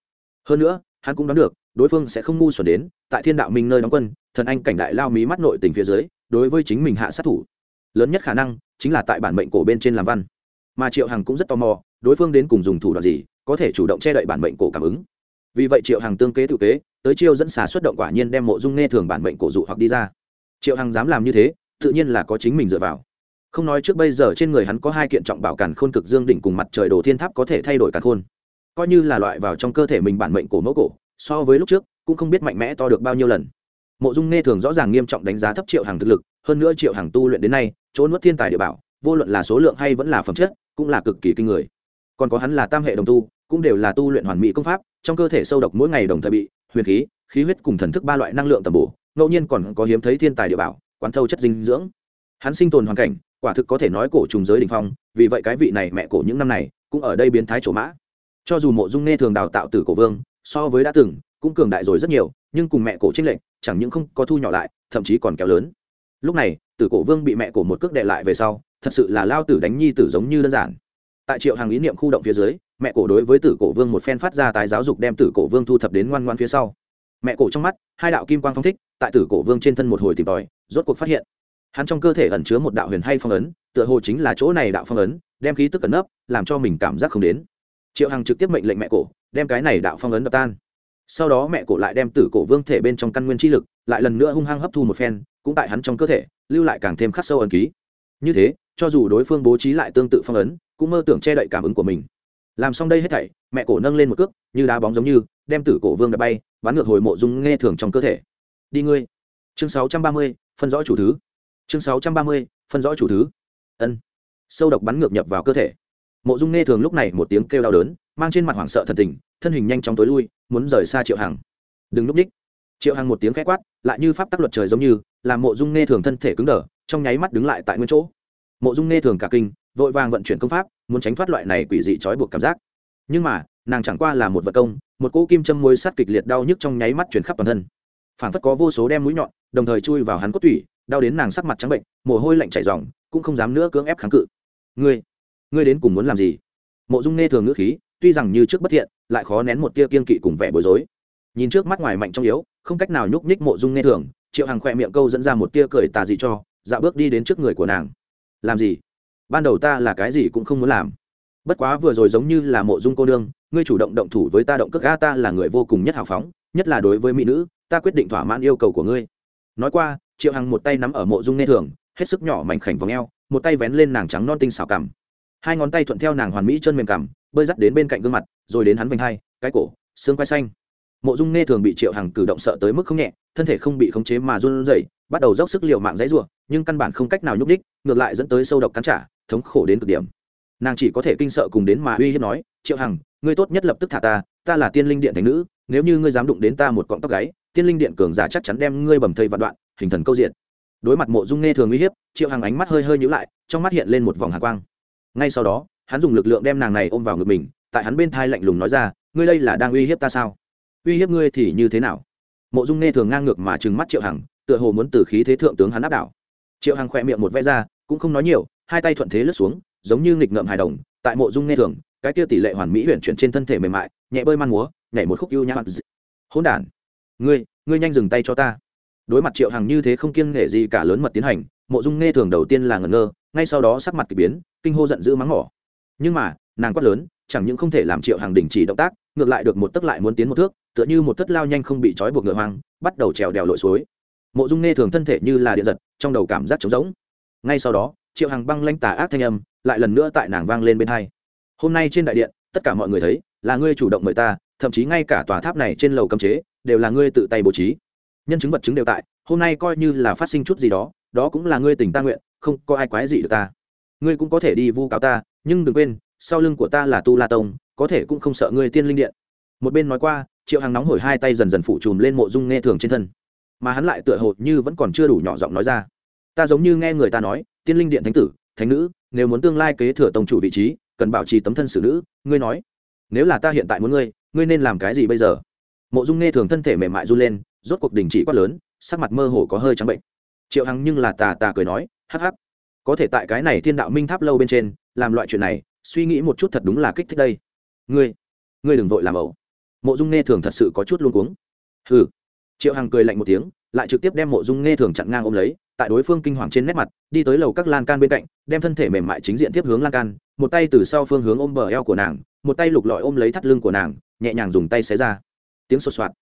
Hơn nữa, hắn cũng đoán được, đối phương sẽ không ngu xuẩn đến, tại thiên đạo minh nơi đóng quân, thần anh cảnh đại lao mí mắt nội tình phía dưới, đối với chính mình hạ sát thủ. Lớn nhất khả năng, chính là tại bản mệnh cổ bên trên làm văn. Mà triệu hằng cũng rất tò mò, đối phương đến cùng dùng thủ đoạn gì, có thể chủ động che đậy bản mệnh cổ cảm ứng. Vì vậy triệu hằng tương kế tự kế tới chiêu dẫn xà xuất động quả nhiên đem mộ dung nghe thường bản mệnh cổ dụ hoặc đi ra. Triệu hằng dám làm như thế, tự nhiên là có chính mình dựa vào. Không nói trước bây giờ trên người hắn có hai kiện trọng bảo càn khôn cực dương đỉnh cùng mặt trời đồ thiên tháp có thể thay đổi càn khôn. Coi như là loại vào trong cơ thể mình bản mệnh cổ mẫu cổ, so với lúc trước, cũng không biết mạnh mẽ to được bao nhiêu lần. Mộ dung nghe thường rõ ràng nghiêm trọng đánh giá thấp triệu hàng thực lực, hơn nữa triệu hàng tu luyện đến nay, chỗ nuốt thiên tài địa bảo, vô luận là số lượng hay vẫn là phẩm chất, cũng là cực kỳ kinh người. Còn có hắn là tam hệ đồng tu, cũng đều là tu luyện hoàn mỹ công pháp, trong cơ thể sâu độc mỗi ngày đồng thời bị huyền khí khí huyết cùng thần thức ba loại năng lượng tầm bổ, ngẫu nhiên còn có hiếm thấy thiên tài địa bảo, quán thâu chất dinh dưỡng. Hắn sinh tồn hoàn cảnh, quả thực có thể nói cổ trùng giới đình phong, vì vậy cái vị này mẹ cổ những năm này cũng ở đây biến thái chỗ mã. Cho dù mộ dung nghe thường đào tạo từ cổ vương, so với đã từng, cũng cường đại rồi rất nhiều, nhưng cùng mẹ cổ trinh lệnh chẳng những không có thu nhỏ lại, thậm chí còn kéo lớn. Lúc này, tử cổ vương bị mẹ cổ một cước đệ lại về sau, thật sự là lao tử đánh nhi tử giống như đơn giản tại triệu hàng ý niệm khu động phía dưới, mẹ cổ đối với tử cổ vương một phen phát ra tái giáo dục đem tử cổ vương thu thập đến ngoan ngoan phía sau. Mẹ cổ trong mắt, hai đạo kim quang phong thích, tại tử cổ vương trên thân một hồi tìm tòi, rốt cuộc phát hiện. Hắn trong cơ thể ẩn chứa một đạo huyền hay phong ấn, tựa hồ chính là chỗ này đạo phong ấn, đem khí tức ẩn nấp, làm cho mình cảm giác không đến. Triệu hằng trực tiếp mệnh lệnh mẹ cổ, đem cái này đạo phong ấn đập tan. Sau đó mẹ cổ lại đem tử cổ vương thể bên trong căn nguyên chi lực, lại lần nữa hung hăng hấp thu một phen, cũng tại hắn trong cơ thể, lưu lại càng thêm khắc sâu ẩn ký. Như thế, cho dù đối phương bố trí lại tương tự phong ấn cũng mơ tưởng che đậy cảm ứng của mình. Làm xong đây hết thảy, mẹ cổ nâng lên một cước, như đá bóng giống như, đem tử cổ vương đã bay bắn ngược hồi mộ dung nghe thường trong cơ thể. Đi ngươi. Chương sáu trăm ba mươi, phân rõ chủ thứ. Chương sáu trăm ba mươi, phân rõ chủ thứ. Ân. Sâu độc bắn ngược nhập vào cơ thể. Mộ dung nghe thường lúc này một tiếng kêu đau đớn, mang trên mặt hoảng sợ thần tình, thân hình nhanh chóng tối lui, muốn rời xa triệu hằng. Đừng núp ních triệu hằng một tiếng k h quát, lại như pháp tắc luật trời giống như, làm mộ dung nghe thường thân thể cứng đờ, trong nháy mắt đứng lại tại nguyên chỗ. Mộ dung nghe thường cả kinh vội vàng vận chuyển công pháp, muốn tránh thoát loại này quỷ dị trói buộc cảm giác. Nhưng mà, nàng chẳng qua là một vật công, một cỗ kim châm môi sắt kịch liệt đau nhức trong nháy mắt chuyển khắp toàn thân. Phản phất có vô số đem mũi nhọn, đồng thời chui vào hắn cốt tủy, đau đến nàng sắc mặt trắng bệnh, mồ hôi lạnh chảy r cũng không dám nữa cưỡng ép kháng cự. Ngươi ngươi đến cùng muốn làm gì? Mộ dung nghe thường ngữ khí, tuy rằng như trước bất thiện, lại khó nén một tia kiên kỵ cùng vẻ bối rối. Nhìn trước mắt ngoài mạnh trong yếu, không cách nào nhúc nhích mộ dung nghe thường, triệu hàng khỏe miệng câu dẫn ra một tia cười tà dị cho, dạo bước đi đến trước người của nàng. Làm gì? Ban đầu ta là cái gì cũng không muốn làm. Bất quá vừa rồi giống như là mộ dung cô nương, ngươi chủ động động thủ với ta động cước ga ta là người vô cùng nhất hào phóng, nhất là đối với mỹ nữ, ta quyết định thỏa mãn yêu cầu của ngươi. Nói qua, triệu hằng một tay nắm ở mộ dung nghe thường, hết sức nhỏ mảnh khảnh vòng eo, một tay vén lên nàng trắng non tinh xào cằm. Hai ngón tay thuận theo nàng hoàn mỹ chân mềm cằm, bơi dắt đến bên cạnh gương mặt, rồi đến hắn vành hai, cái cổ, xương quai xanh. Mộ dung nghe thường bị triệu hằng cử động sợ tới mức không nhẹ, thân thể không bị khống chế mà run rẩy, bắt đầu dốc sức l i ề u mạng dãy r u ộ nhưng căn bản không cách nào nhúc đích ngược lại dẫn tới sâu độc cắn trả thống khổ đến cực điểm. Nàng chỉ có thể kinh sợ cùng đến mà uy hiếp nói, triệu hằng, ngươi tốt nhất lập tức thả ta ta là tiên linh điện thành nữ, nếu như ngươi dám đụng đến ta một cọng tóc gáy, tiên linh điện cường giả chắc chắn đem ngươi bầm thây vạn đoạn, hình thần câu diện đối mặt mộ dung nghe thường uy hiếp, triệu hằng ánh mắt hơi hơi nhữ lại, trong mắt hiện lên một vòng hạ quang. Ngay sau đó, hắn dùng lực lượng đem nàng này ôm vào ngực mình, tại hắn bên thai lạnh lùng nói ra, ngươi đây là đang uy hiếp ta sao? Uy hiếp ngươi thì như thế nào? Mộ dung nghe thường ngang ngược mà trừng mắt triệu hằng, tựa hồ muốn từ khí thế thượng tướng hắn áp đảo. Triệu hằng khỏe miệng một vẽ ra, cũng không nói nhiều hai tay thuận thế lướt xuống, giống như nghịch ngợm hài đồng, tại mộ dung nghe thường, cái kia tỷ lệ hoàn mỹ huyện chuyển trên thân thể mềm mại, nhẹ bơi man múa, nhảy một khúc ưu nhã hỗn đản, ngươi ngươi nhanh dừng tay cho ta. Đối mặt triệu hằng như thế không kiêng nể gì cả lớn mật tiến hành, mộ dung nghe thường đầu tiên là ngẩn ngơ, ngay sau đó sắc mặt k ỳ biến, kinh hô giận dữ mắng mỏ. Nhưng mà, nàng quát lớn, chẳng những không thể làm triệu hằng đình chỉ động tác, ngược lại được một tấc lại muốn tiến một thước, tựa như một thất lao nhanh không bị trói buộc ngựa hoang, bắt đầu trèo đèo lội suối. Mộ dung nghe thường thân thể như là điện giật, trong đầu cảm giác trống rỗng. Ngay sau đó triệu hằng băng lanh tả ác thanh âm lại lần nữa tại nàng vang lên bên hai. Hôm nay trên đại điện, tất cả mọi người thấy, là ngươi chủ động mời ta, thậm chí ngay cả tòa tháp này trên lầu cấm chế, đều là ngươi tự tay bố trí. Nhân chứng vật chứng đều tại, hôm nay coi như là phát sinh chút gì đó đó cũng là ngươi tình ta nguyện, không có ai quái gì được ta. Ngươi cũng có thể đi vu cáo ta, nhưng đừng quên, sau lưng của ta là tu la tông, có thể cũng không sợ ngươi tiên linh điện. Một bên nói qua, triệu Hằng nóng hổi hai tay dần dần phủ chùm lên mộ dung nghe thường trên thân. Mà hắn lại tựa hồ như vẫn còn chưa đủ nhỏ giọng nói ra. Ta giống như nghe người ta nói tiên linh điện thánh tử, thánh nữ, nếu muốn tương lai kế thừa tông chủ vị trí, cần bảo trì tấm thân xử nữ, ngươi nói, nếu là ta hiện tại muốn ngươi ngươi nên làm cái gì bây giờ? Mộ dung nghe thường thân thể mềm mại run lên, rốt cuộc đình chỉ quát lớn, sắc mặt mơ hồ có hơi trắng bệnh. Triệu hằng nhưng là tà tà cười nói, hắc hắc, có thể tại cái này thiên đạo minh tháp lâu bên trên, làm loại chuyện này, suy nghĩ một chút thật đúng là kích thích đây. Ngươi ngươi đừng vội làm ẩu. Mộ dung nghe thường thật sự có chút luôn cuống. Hừ. Triệu hằng cười lạnh một tiếng lại trực tiếp đem mộ dung nghe thường chặn ngang ôm lấy, tại đối phương kinh hoàng trên nét mặt, đi tới lầu các lan can bên cạnh, đem thân thể mềm mại chính diện tiếp hướng lan can, một tay từ sau phương hướng ôm bờ eo của nàng, một tay lục lọi ôm lấy thắt lưng của nàng, nhẹ nhàng dùng tay xé ra. Tiếng sột soạt.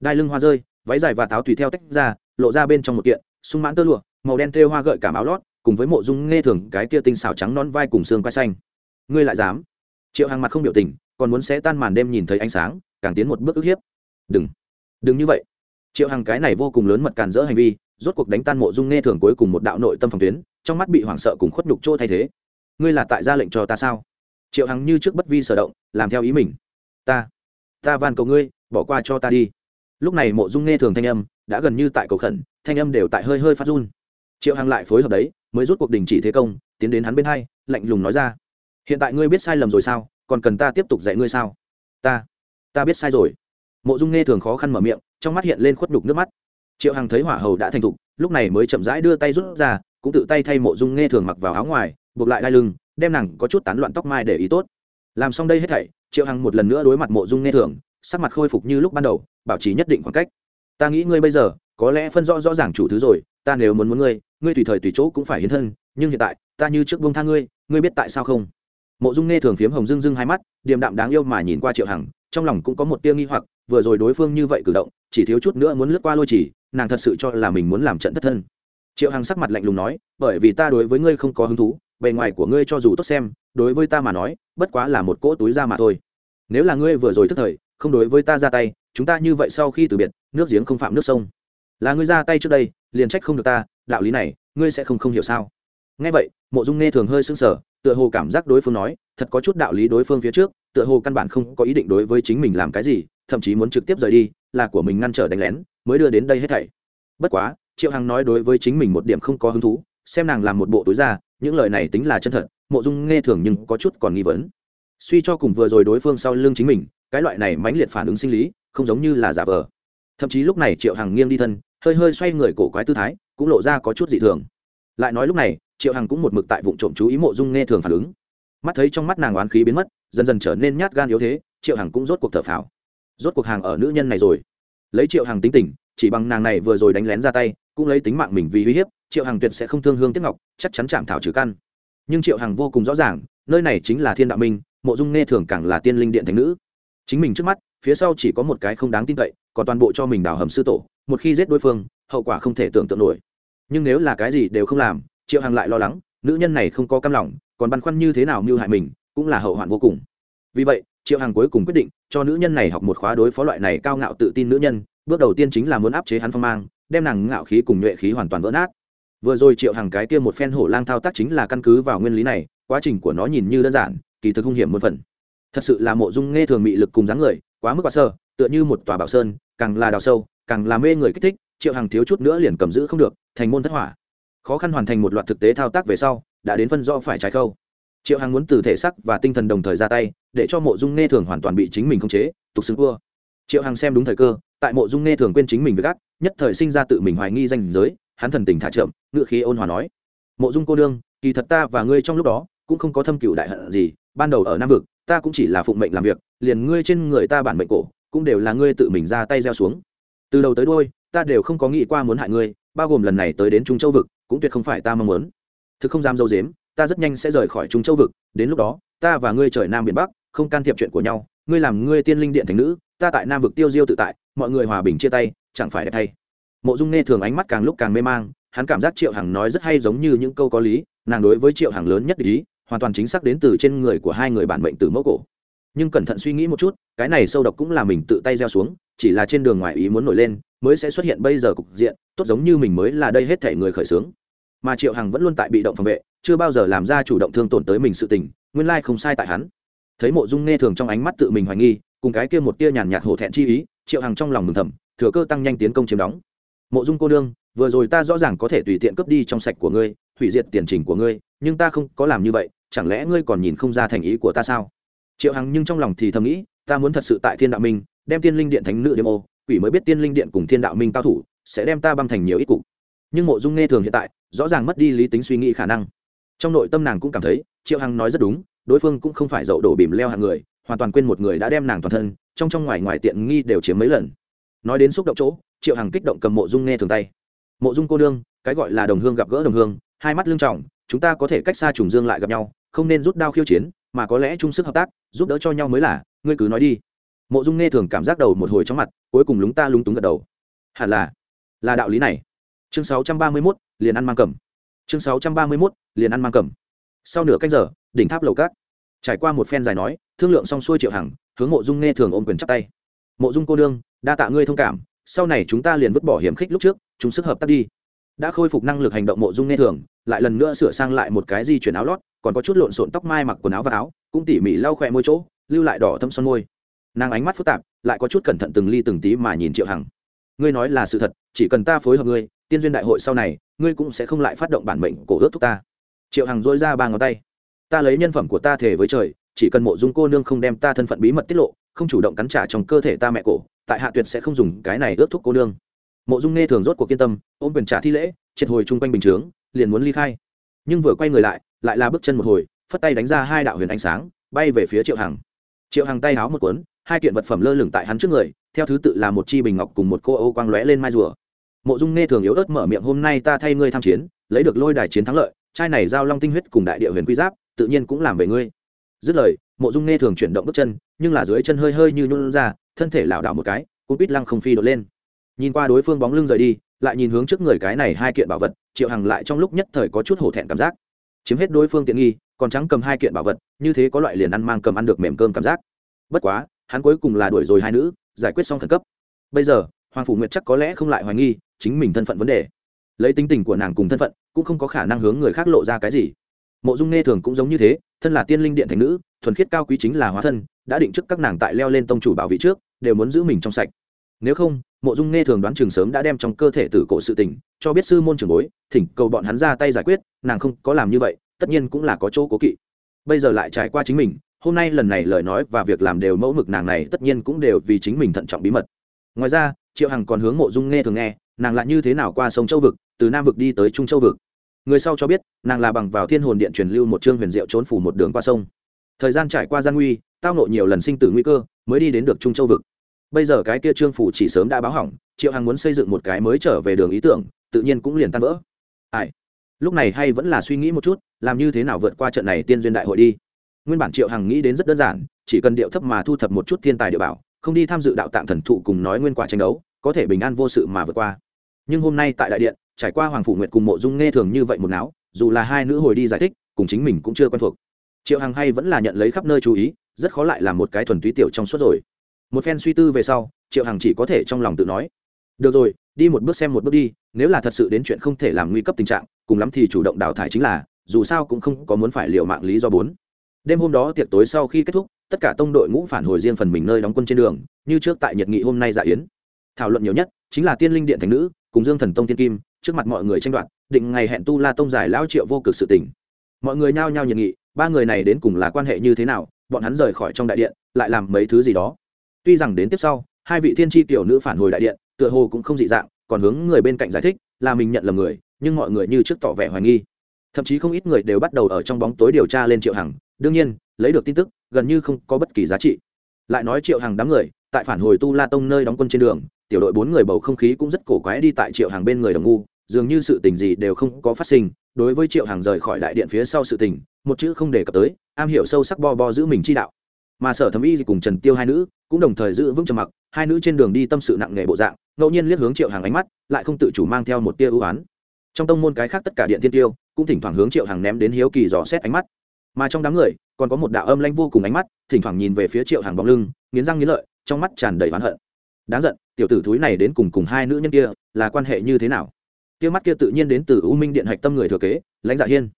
Đai lưng hoa rơi, váy dài và táo tùy theo tách ra, lộ ra bên trong một kiện, sung mãn tơ lụa, màu đen thêu hoa gợi cảm áo lót, cùng với mộ dung nghe thường cái kia tinh xảo trắng non vai cùng xương quai xanh. Ngươi lại dám? Triệu hàng mặt không biểu tình, còn muốn sẽ tan màn đêm nhìn thấy ánh sáng, càng tiến một bước ức hiếp. Đừng. Đừng như vậy triệu Hằng cái này vô cùng lớn mật cản rỡ hành vi, rốt cuộc đánh tan mộ dung nghe thường cuối cùng một đạo nội tâm phòng tuyến, trong mắt bị hoảng sợ cùng khuất nhục chỗ thay thế. Ngươi là tại ra lệnh cho ta sao? Triệu hằng như trước bất vi sở động, làm theo ý mình. Ta ta van cầu ngươi, bỏ qua cho ta đi. Lúc này mộ dung nghe thường thanh âm đã gần như tại cầu khẩn, thanh âm đều tại hơi hơi phát run. Triệu hằng lại phối hợp đấy, mới rút cuộc đình chỉ thế công, tiến đến hắn bên hai, lạnh lùng nói ra. Hiện tại ngươi biết sai lầm rồi sao? Còn cần ta tiếp tục dạy ngươi sao? Ta ta biết sai rồi. Mộ dung nghe thường khó khăn mở miệng trong mắt hiện lên khuất nhục nước mắt. Triệu hằng thấy hỏa hầu đã thành thục, lúc này mới chậm rãi đưa tay rút ra, cũng tự tay thay mộ dung nghe thường mặc vào áo ngoài, buộc lại đai lưng, đem nàng có chút tán loạn tóc mai để ý tốt. Làm xong đây hết thảy, triệu hằng một lần nữa đối mặt mộ dung nghe thường, sắc mặt khôi phục như lúc ban đầu, bảo trì nhất định khoảng cách. Ta nghĩ ngươi bây giờ, có lẽ phân rõ rõ ràng chủ thứ rồi, ta nếu muốn muốn ngươi ngươi tùy thời tùy chỗ cũng phải hiến thân, nhưng hiện tại, ta như trước buông tha ngươi ngươi biết tại sao không? Mộ dung nghe thường phiếm hồng dưng dưng hai mắt, điềm đạm đáng yêu mà nhìn qua triệu hằng, trong lòng cũng có một tia nghi hoặc vừa rồi đối phương như vậy cử động, chỉ thiếu chút nữa muốn lướt qua lôi chỉ, nàng thật sự cho là mình muốn làm trận thất thân. Triệu hằng sắc mặt lạnh lùng nói, bởi vì ta đối với ngươi không có hứng thú, bề ngoài của ngươi cho dù tốt xem, đối với ta mà nói, bất quá là một cỗ túi ra mà thôi. Nếu là ngươi vừa rồi thức thời, không đối với ta ra tay, chúng ta như vậy sau khi từ biệt, nước giếng không phạm nước sông. Là ngươi ra tay trước đây, liền trách không được ta, đạo lý này, ngươi sẽ không không hiểu sao? Nghe vậy, mộ dung nghe thường hơi sưng sở tựa hồ cảm giác đối phương nói, thật có chút đạo lý đối phương phía trước tựa hồ căn bản không có ý định đối với chính mình làm cái gì, thậm chí muốn trực tiếp rời đi, là của mình ngăn trở đánh lén, mới đưa đến đây hết thảy. Bất quá, triệu hằng nói đối với chính mình một điểm không có hứng thú, xem nàng làm một bộ túi ra, những lời này tính là chân thật, mộ dung nghe thường nhưng có chút còn nghi vấn. Suy cho cùng vừa rồi đối phương sau lưng chính mình, cái loại này mãnh liệt phản ứng sinh lý, không giống như là giả vờ. Thậm chí lúc này triệu hằng nghiêng đi thân, hơi hơi xoay người cổ quái tư thái, cũng lộ ra có chút dị thường. Lại nói lúc này, triệu hằng cũng một mực tại vụ trộm chú ý mộ dung nghe thường phản ứng. Mắt thấy trong mắt nàng oán khí biến mất dần dần trở nên nhát gan yếu thế, triệu hằng cũng rốt cuộc thở phào. Rốt cuộc hàng ở nữ nhân này rồi. Lấy triệu hằng tính tình, chỉ bằng nàng này vừa rồi đánh lén ra tay, cũng lấy tính mạng mình vì uy hiếp, triệu hằng tuyệt sẽ không thương hương tiếp ngọc, chắc chắn chạm thảo trừ căn. Nhưng triệu hằng vô cùng rõ ràng, nơi này chính là thiên đạo minh, mộ dung nghe thường càng là tiên linh điện thành nữ. Chính mình trước mắt, phía sau chỉ có một cái không đáng tin cậy, còn toàn bộ cho mình đào hầm sư tổ, một khi giết đối phương, hậu quả không thể tưởng tượng nổi. Nhưng nếu là cái gì đều không làm, triệu hằng lại lo lắng, nữ nhân này không có cam lòng, còn băn khoăn như thế nào mưu hại mình cũng là hậu hoạn vô cùng. Vì vậy, triệu hằng cuối cùng quyết định cho nữ nhân này học một khóa đối phó loại này cao ngạo tự tin nữ nhân, bước đầu tiên chính là muốn áp chế hắn phong mang, đem nàng ngạo khí cùng nhuệ khí hoàn toàn vỡ nát. Vừa rồi triệu hằng cái kia một phen hổ lang thao tác chính là căn cứ vào nguyên lý này, quá trình của nó nhìn như đơn giản, kỳ thực hung hiểm một phần. Thật sự là mộ dung nghe thường mị lực cùng dáng người, quá mức quá sơ, tựa như một tòa bảo sơn, càng là đào sâu, càng là mê người kích thích, triệu hằng thiếu chút nữa liền cầm giữ không được, thành môn thất hỏa. Khó khăn hoàn thành một loạt thực tế thao tác về sau, đã đến phân do phải trái khâu triệu hằng muốn từ thể sắc và tinh thần đồng thời ra tay, để cho mộ dung nghe thường hoàn toàn bị chính mình khống chế, tục xưng cua triệu hằng xem đúng thời cơ, tại mộ dung nghe thường quên chính mình với gác, nhất thời sinh ra tự mình hoài nghi danh giới, hắn thần tình thả trượm ngự khí ôn hòa nói. Mộ dung cô đương kỳ thật ta và ngươi trong lúc đó, cũng không có thâm cựu đại hận gì, ban đầu ở nam vực, ta cũng chỉ là phụng mệnh làm việc, liền ngươi trên người ta bản mệnh cổ, cũng đều là ngươi tự mình ra tay gieo xuống. Từ đầu tới đôi ta đều không có nghĩ qua muốn hại ngươi, bao gồm lần này tới đến trung châu vực, cũng tuyệt không phải ta mong muốn. Thực không dám dâu dếm ta rất nhanh sẽ rời khỏi trung châu vực, đến lúc đó, ta và ngươi trời nam biển bắc, không can thiệp chuyện của nhau, ngươi làm ngươi tiên linh điện thành nữ, ta tại nam vực tiêu diêu tự tại, mọi người hòa bình chia tay, chẳng phải đẹp thay mộ dung nghe thường ánh mắt càng lúc càng mê mang, hắn cảm giác triệu hằng nói rất hay giống như những câu có lý, nàng đối với triệu hằng lớn nhất ý, hoàn toàn chính xác đến từ trên người của hai người bản mệnh từ mẫu cổ. Nhưng cẩn thận suy nghĩ một chút, cái này sâu độc cũng là mình tự tay gieo xuống, chỉ là trên đường ngoài ý muốn nổi lên, mới sẽ xuất hiện bây giờ cục diện, tốt giống như mình mới là đây hết thể người khởi xướng mà triệu hằng vẫn luôn tại bị động phòng vệ, chưa bao giờ làm ra chủ động thương tổn tới mình sự tình, nguyên lai không sai tại hắn. Thấy mộ dung nghe thường trong ánh mắt tự mình hoài nghi, cùng cái kia một tia nhàn nhạt hổ thẹn chi ý, triệu hằng trong lòng mừng thầm, thừa cơ tăng nhanh tiến công chiếm đóng. Mộ dung cô đương vừa rồi ta rõ ràng có thể tùy tiện cướp đi trong sạch của ngươi, hủy diệt tiền trình của ngươi, nhưng ta không có làm như vậy, chẳng lẽ ngươi còn nhìn không ra thành ý của ta sao? Triệu hằng nhưng trong lòng thì thầm nghĩ, ta muốn thật sự tại thiên đạo minh, đem tiên linh điện thánh nữ đêm ô, quỷ mới biết tiên linh điện cùng thiên đạo minh cao thủ, sẽ đem ta băng thành nhiều ít cục nhưng mộ dung nghe thường hiện tại, rõ ràng mất đi lý tính suy nghĩ khả năng. Trong nội tâm nàng cũng cảm thấy, triệu hằng nói rất đúng, đối phương cũng không phải dậu đổ bìm leo hàng người, hoàn toàn quên một người đã đem nàng toàn thân, trong trong ngoài ngoài tiện nghi đều chiếm mấy lần. Nói đến xúc động chỗ, triệu hằng kích động cầm mộ dung nghe thường tay. Mộ dung cô đương cái gọi là đồng hương gặp gỡ đồng hương, hai mắt lương trọng, chúng ta có thể cách xa trùng dương lại gặp nhau, không nên rút đao khiêu chiến, mà có lẽ chung sức hợp tác, giúp đỡ cho nhau mới là, ngươi cứ nói đi. Mộ dung nghe thường cảm giác đầu một hồi trong mặt, cuối cùng lúng ta lúng túng gật đầu. Hẳn là là đạo lý này chương 631, liền ăn mang cầm. Chương 631, liền ăn mang cầm. Sau nửa canh giờ đỉnh tháp lầu cát. Trải qua một phen dài nói thương lượng xong xuôi triệu hằng hướng mộ dung nghe thường ôm quyền chắp tay. Mộ dung cô đương đa tạ ngươi thông cảm sau này chúng ta liền vứt bỏ hiểm khích lúc trước chúng sức hợp tác đi. Đã khôi phục năng lực hành động mộ dung nghe thường lại lần nữa sửa sang lại một cái di chuyển áo lót còn có chút lộn xộn tóc mai mặc quần áo và áo cũng tỉ mỉ lau khỏe môi chỗ lưu lại đỏ thâm son môi. Nàng ánh mắt phức tạp lại có chút cẩn thận từng ly từng tí mà nhìn triệu hằng. Ngươi nói là sự thật chỉ cần ta phối hợp ngươi tiên duyên đại hội sau này, ngươi cũng sẽ không lại phát động bản mệnh cổ ước thúc ta. Triệu hằng dỗi ra ba ngón tay. Ta lấy nhân phẩm của ta thể với trời, chỉ cần mộ dung cô nương không đem ta thân phận bí mật tiết lộ, không chủ động cắn trả trong cơ thể ta mẹ cổ, tại hạ tuyệt sẽ không dùng cái này ước thúc cô nương. Mộ dung nghe thường rốt cuộc kiên tâm, ôm quyền trả thi lễ, triệt hồi chung quanh bình chướng, liền muốn ly khai. Nhưng vừa quay người lại lại là bước chân một hồi, phất tay đánh ra hai đạo huyền ánh sáng, bay về phía triệu hằng. Triệu hằng tay háo một cuốn, hai kiện vật phẩm lơ lửng tại hắn trước người, theo thứ tự là một chi bình ngọc cùng một cô ô quang lóe lên mai rùa mộ dung nghe thường yếu ớt mở miệng, hôm nay ta thay ngươi tham chiến, lấy được lôi đài chiến thắng lợi trai này giao long tinh huyết cùng đại địa huyền quy giáp, tự nhiên cũng làm về ngươi. Dứt lời, mộ dung nghe thường chuyển động bước chân, nhưng là dưới chân hơi hơi như nhún ra, thân thể lảo đảo một cái cũng biết lăng không phi đột lên. Nhìn qua đối phương bóng lưng rời đi, lại nhìn hướng trước người cái này hai kiện bảo vật, triệu hằng lại trong lúc nhất thời có chút hổ thẹn cảm giác. Chiếm hết đối phương tiện nghi, còn trắng cầm hai kiện bảo vật, như thế có loại liền ăn mang cầm ăn được mềm cơm cảm giác. Bất quá, hắn cuối cùng là đuổi rồi hai nữ, giải quyết xong khẩn cấp. Bây giờ hoàng phủ nguyệt chắc có lẽ không lại hoài nghi, chính mình thân phận vấn đề. Lấy tính tình của nàng cùng thân phận, cũng không có khả năng hướng người khác lộ ra cái gì. Mộ dung nghe thường cũng giống như thế, thân là tiên linh điện thành nữ, thuần khiết cao quý chính là hóa thân, đã định trước các nàng tại leo lên tông chủ bảo vị trước, đều muốn giữ mình trong sạch. Nếu không, mộ dung nghe thường đoán chừng sớm đã đem trong cơ thể tử cổ sự tình, cho biết sư môn trưởng bối, thỉnh cầu bọn hắn ra tay giải quyết, nàng không có làm như vậy, tất nhiên cũng là có chỗ cố kỵ. Bây giờ lại trải qua chính mình, hôm nay lần này lời nói và việc làm đều mẫu mực nàng này, tất nhiên cũng đều vì chính mình thận trọng bí mật. Ngoài ra triệu hằng còn hướng mộ dung nghe thường nghe, nàng lại như thế nào qua sông châu vực, từ nam vực đi tới trung châu vực. Người sau cho biết, nàng là bằng vào thiên hồn điện truyền lưu một chương huyền diệu trốn phủ một đường qua sông. Thời gian trải qua gian nguy, tao nộ nhiều lần sinh tử nguy cơ, mới đi đến được trung châu vực. Bây giờ cái kia trương phủ chỉ sớm đã báo hỏng, triệu hằng muốn xây dựng một cái mới trở về đường ý tưởng, tự nhiên cũng liền tan vỡ. Ai? Lúc này hay vẫn là suy nghĩ một chút, làm như thế nào vượt qua trận này tiên duyên đại hội đi. Nguyên bản triệu hằng nghĩ đến rất đơn giản, chỉ cần điệu thấp mà thu thập một chút thiên tài địa bảo không đi tham dự đạo tạng thần thụ cùng nói nguyên quả tranh đấu, có thể bình an vô sự mà vượt qua. Nhưng hôm nay tại đại điện, trải qua hoàng phủ nguyệt cùng mộ dung nghe thường như vậy một não dù là hai nữ hồi đi giải thích, cùng chính mình cũng chưa quen thuộc. Triệu hằng hay vẫn là nhận lấy khắp nơi chú ý, rất khó lại là một cái thuần túy tiểu trong suốt rồi. Một phen suy tư về sau, triệu hằng chỉ có thể trong lòng tự nói. Được rồi, đi một bước xem một bước đi, nếu là thật sự đến chuyện không thể làm nguy cấp tình trạng, cùng lắm thì chủ động đào thải chính là, dù sao cũng không có muốn phải liệu mạng lý do bốn. Đêm hôm đó tiệc tối sau khi kết thúc tất cả tông đội ngũ phản hồi riêng phần mình nơi đóng quân trên đường, như trước tại nhật nghị hôm nay dạ yến. Thảo luận nhiều nhất chính là tiên linh điện thành nữ, cùng dương thần tông tiên kim, trước mặt mọi người tranh đoạt, định ngày hẹn tu la tông giải lao triệu vô cực sự tình. Mọi người nhao nhao nhiệt nghị, ba người này đến cùng là quan hệ như thế nào, bọn hắn rời khỏi trong đại điện, lại làm mấy thứ gì đó. Tuy rằng đến tiếp sau, hai vị thiên tri tiểu nữ phản hồi đại điện, tựa hồ cũng không dị dạng, còn hướng người bên cạnh giải thích, là mình nhận lầm người, nhưng mọi người như trước tỏ vẻ hoài nghi. Thậm chí không ít người đều bắt đầu ở trong bóng tối điều tra lên triệu hằng, đương nhiên, lấy được tin tức gần như không có bất kỳ giá trị. Lại nói triệu hằng đám người, tại phản hồi tu la tông nơi đóng quân trên đường, tiểu đội bốn người bầu không khí cũng rất cổ quái đi tại triệu hàng bên người đồng ngu, dường như sự tình gì đều không có phát sinh, đối với triệu hàng rời khỏi đại điện phía sau sự tình, một chữ không đề cập tới, am hiểu sâu sắc bo bo giữ mình chi đạo. Mà sở thẩm y cùng trần tiêu hai nữ, cũng đồng thời giữ vững trầm mặc, hai nữ trên đường đi tâm sự nặng nề bộ dạng, ngẫu nhiên liếc hướng triệu hàng ánh mắt, lại không tự chủ mang theo một tia ưu ái. Trong tông môn cái khác tất cả điện thiên tiêu, cũng thỉnh thoảng hướng triệu hàng ném đến hiếu kỳ dò xét ánh mắt. Mà trong đám người còn có một đạo âm lanh vô cùng ánh mắt, thỉnh thoảng nhìn về phía triệu hàng bóng lưng, nghiến răng nghiến lợi, trong mắt tràn đầy oán hận. Đáng giận, tiểu tử thúi này đến cùng cùng hai nữ nhân kia là quan hệ như thế nào? Kia mắt kia tự nhiên đến từ u minh điện hạch tâm người thừa kế, lãnh dạ hiên.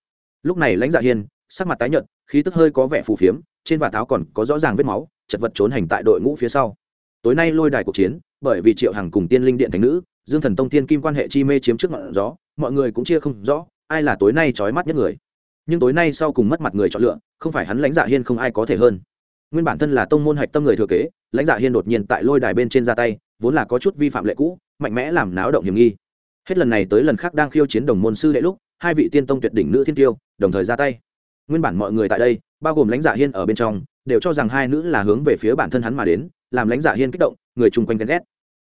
Lúc này lãnh dạ hiên, sắc mặt tái nhợt, khí tức hơi có vẻ phù phiếm, trên vạt áo còn có rõ ràng vết máu, chật vật trốn hành tại đội ngũ phía sau. Tối nay lôi đài cuộc chiến, bởi vì triệu hàng cùng tiên linh điện thành nữ, dương thần tông tiên kim quan hệ chi mê chiếm trước ngọn gió, mọi người cũng chia không rõ, ai là tối nay trói mắt nhất người nhưng tối nay sau cùng mất mặt người chọn lựa, không phải hắn lãnh dạ hiên không ai có thể hơn. Nguyên bản thân là tông môn hạch tâm người thừa kế, lãnh dạ hiên đột nhiên tại lôi đài bên trên ra tay, vốn là có chút vi phạm lệ cũ, mạnh mẽ làm náo động hiểm nghi. Hết lần này tới lần khác đang khiêu chiến đồng môn sư đệ lúc, hai vị tiên tông tuyệt đỉnh nữ thiên tiêu, đồng thời ra tay. Nguyên bản mọi người tại đây, bao gồm lãnh dạ hiên ở bên trong, đều cho rằng hai nữ là hướng về phía bản thân hắn mà đến, làm lãnh dạ hiên kích động, người chung quanh ghen ghét.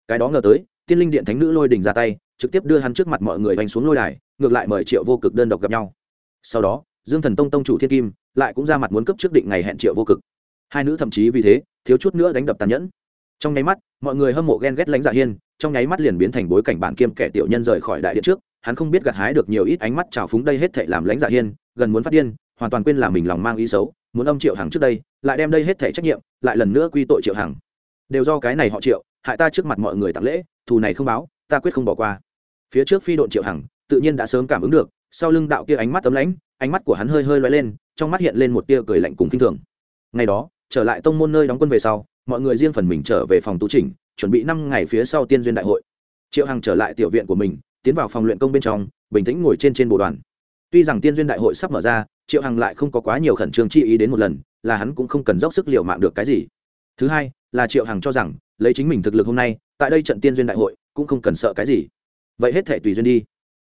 Cái đó ngờ tới, tiên linh điện thánh nữ lôi đình ra tay, trực tiếp đưa hắn trước mặt mọi người đánh xuống lôi đài, ngược lại mời triệu vô cực đơn độc gặp nhau. Sau đó dương thần tông tông chủ thiên kim lại cũng ra mặt muốn cấp trước định ngày hẹn triệu vô cực. Hai nữ thậm chí vì thế, thiếu chút nữa đánh đập tàn nhẫn. Trong nháy mắt, mọi người hâm mộ ghen ghét lãnh dạ hiên, trong nháy mắt liền biến thành bối cảnh bản kiêm kẻ tiểu nhân rời khỏi đại điện trước, hắn không biết gặt hái được nhiều ít ánh mắt trào phúng đây hết thảy làm lãnh dạ hiên, gần muốn phát điên, hoàn toàn quên là mình lòng mang ý xấu, muốn ông triệu hàng trước đây, lại đem đây hết thảy trách nhiệm, lại lần nữa quy tội triệu hàng đều do cái này họ triệu, hại ta trước mặt mọi người tặng lễ, thù này không báo, ta quyết không bỏ qua. Phía trước phi độn triệu hằng, tự nhiên đã sớm cảm ứng được, sau lưng đạo kia ánh mắt tấm lãnh ánh mắt của hắn hơi hơi loay lên, trong mắt hiện lên một tia cười lạnh cùng kinh thường. Ngày đó, trở lại tông môn nơi đóng quân về sau, mọi người riêng phần mình trở về phòng tu trình chuẩn bị năm ngày phía sau tiên duyên đại hội. Triệu hằng trở lại tiểu viện của mình, tiến vào phòng luyện công bên trong, bình tĩnh ngồi trên trên bộ đoàn. Tuy rằng tiên duyên đại hội sắp mở ra, triệu hằng lại không có quá nhiều khẩn trương chi ý đến một lần, là hắn cũng không cần dốc sức liệu mạng được cái gì. Thứ hai, là triệu hằng cho rằng, lấy chính mình thực lực hôm nay, tại đây trận tiên duyên đại hội, cũng không cần sợ cái gì. Vậy hết thể tùy duyên đi.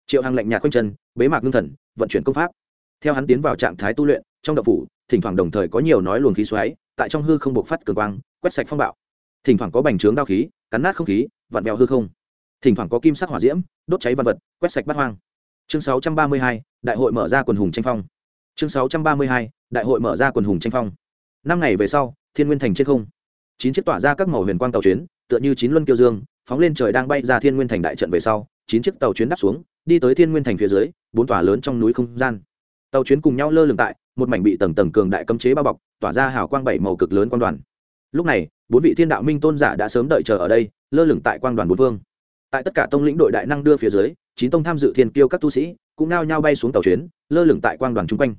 Triệu hằng lạnh nhạt quanh chân, bế mạc ngưng thần, vận chuyển công pháp theo hắn tiến vào trạng thái tu luyện trong đậu phủ thỉnh thoảng đồng thời có nhiều nói luồng khí xoáy tại trong hư không bộc phát cường quang quét sạch phong bạo. Thỉnh thoảng có bành trướng đao khí cắn nát không khí vặn vẹo hư không. Thỉnh thoảng có kim sắc hỏa diễm đốt cháy văn vật quét sạch bắt hoang. Chương 632, đại hội mở ra quần hùng tranh phong. Chương 632, đại hội mở ra quần hùng tranh phong. Năm ngày về sau thiên nguyên thành trên không. Chín chiếc tỏa ra các màu huyền quang tàu chuyến tựa như chín luân kiêu dương phóng lên trời đang bay ra thiên nguyên thành đại trận về sau chín chiếc tàu chuyến đáp xuống đi tới thiên nguyên thành phía dưới bốn tòa lớn trong núi không gian tàu chuyến cùng nhau lơ lửng tại, một mảnh bị tầng tầng cường đại cấm chế bao bọc, tỏa ra hào quang bảy màu cực lớn quan đoàn. Lúc này, bốn vị thiên đạo minh tôn giả đã sớm đợi chờ ở đây, lơ lửng tại quang đoàn bốn vương tại tất cả tông lĩnh đội đại năng đưa phía dưới, chín tông tham dự thiên kiêu các tu sĩ cũng nao nhao bay xuống tàu chuyến, lơ lửng tại quang đoàn chung quanh.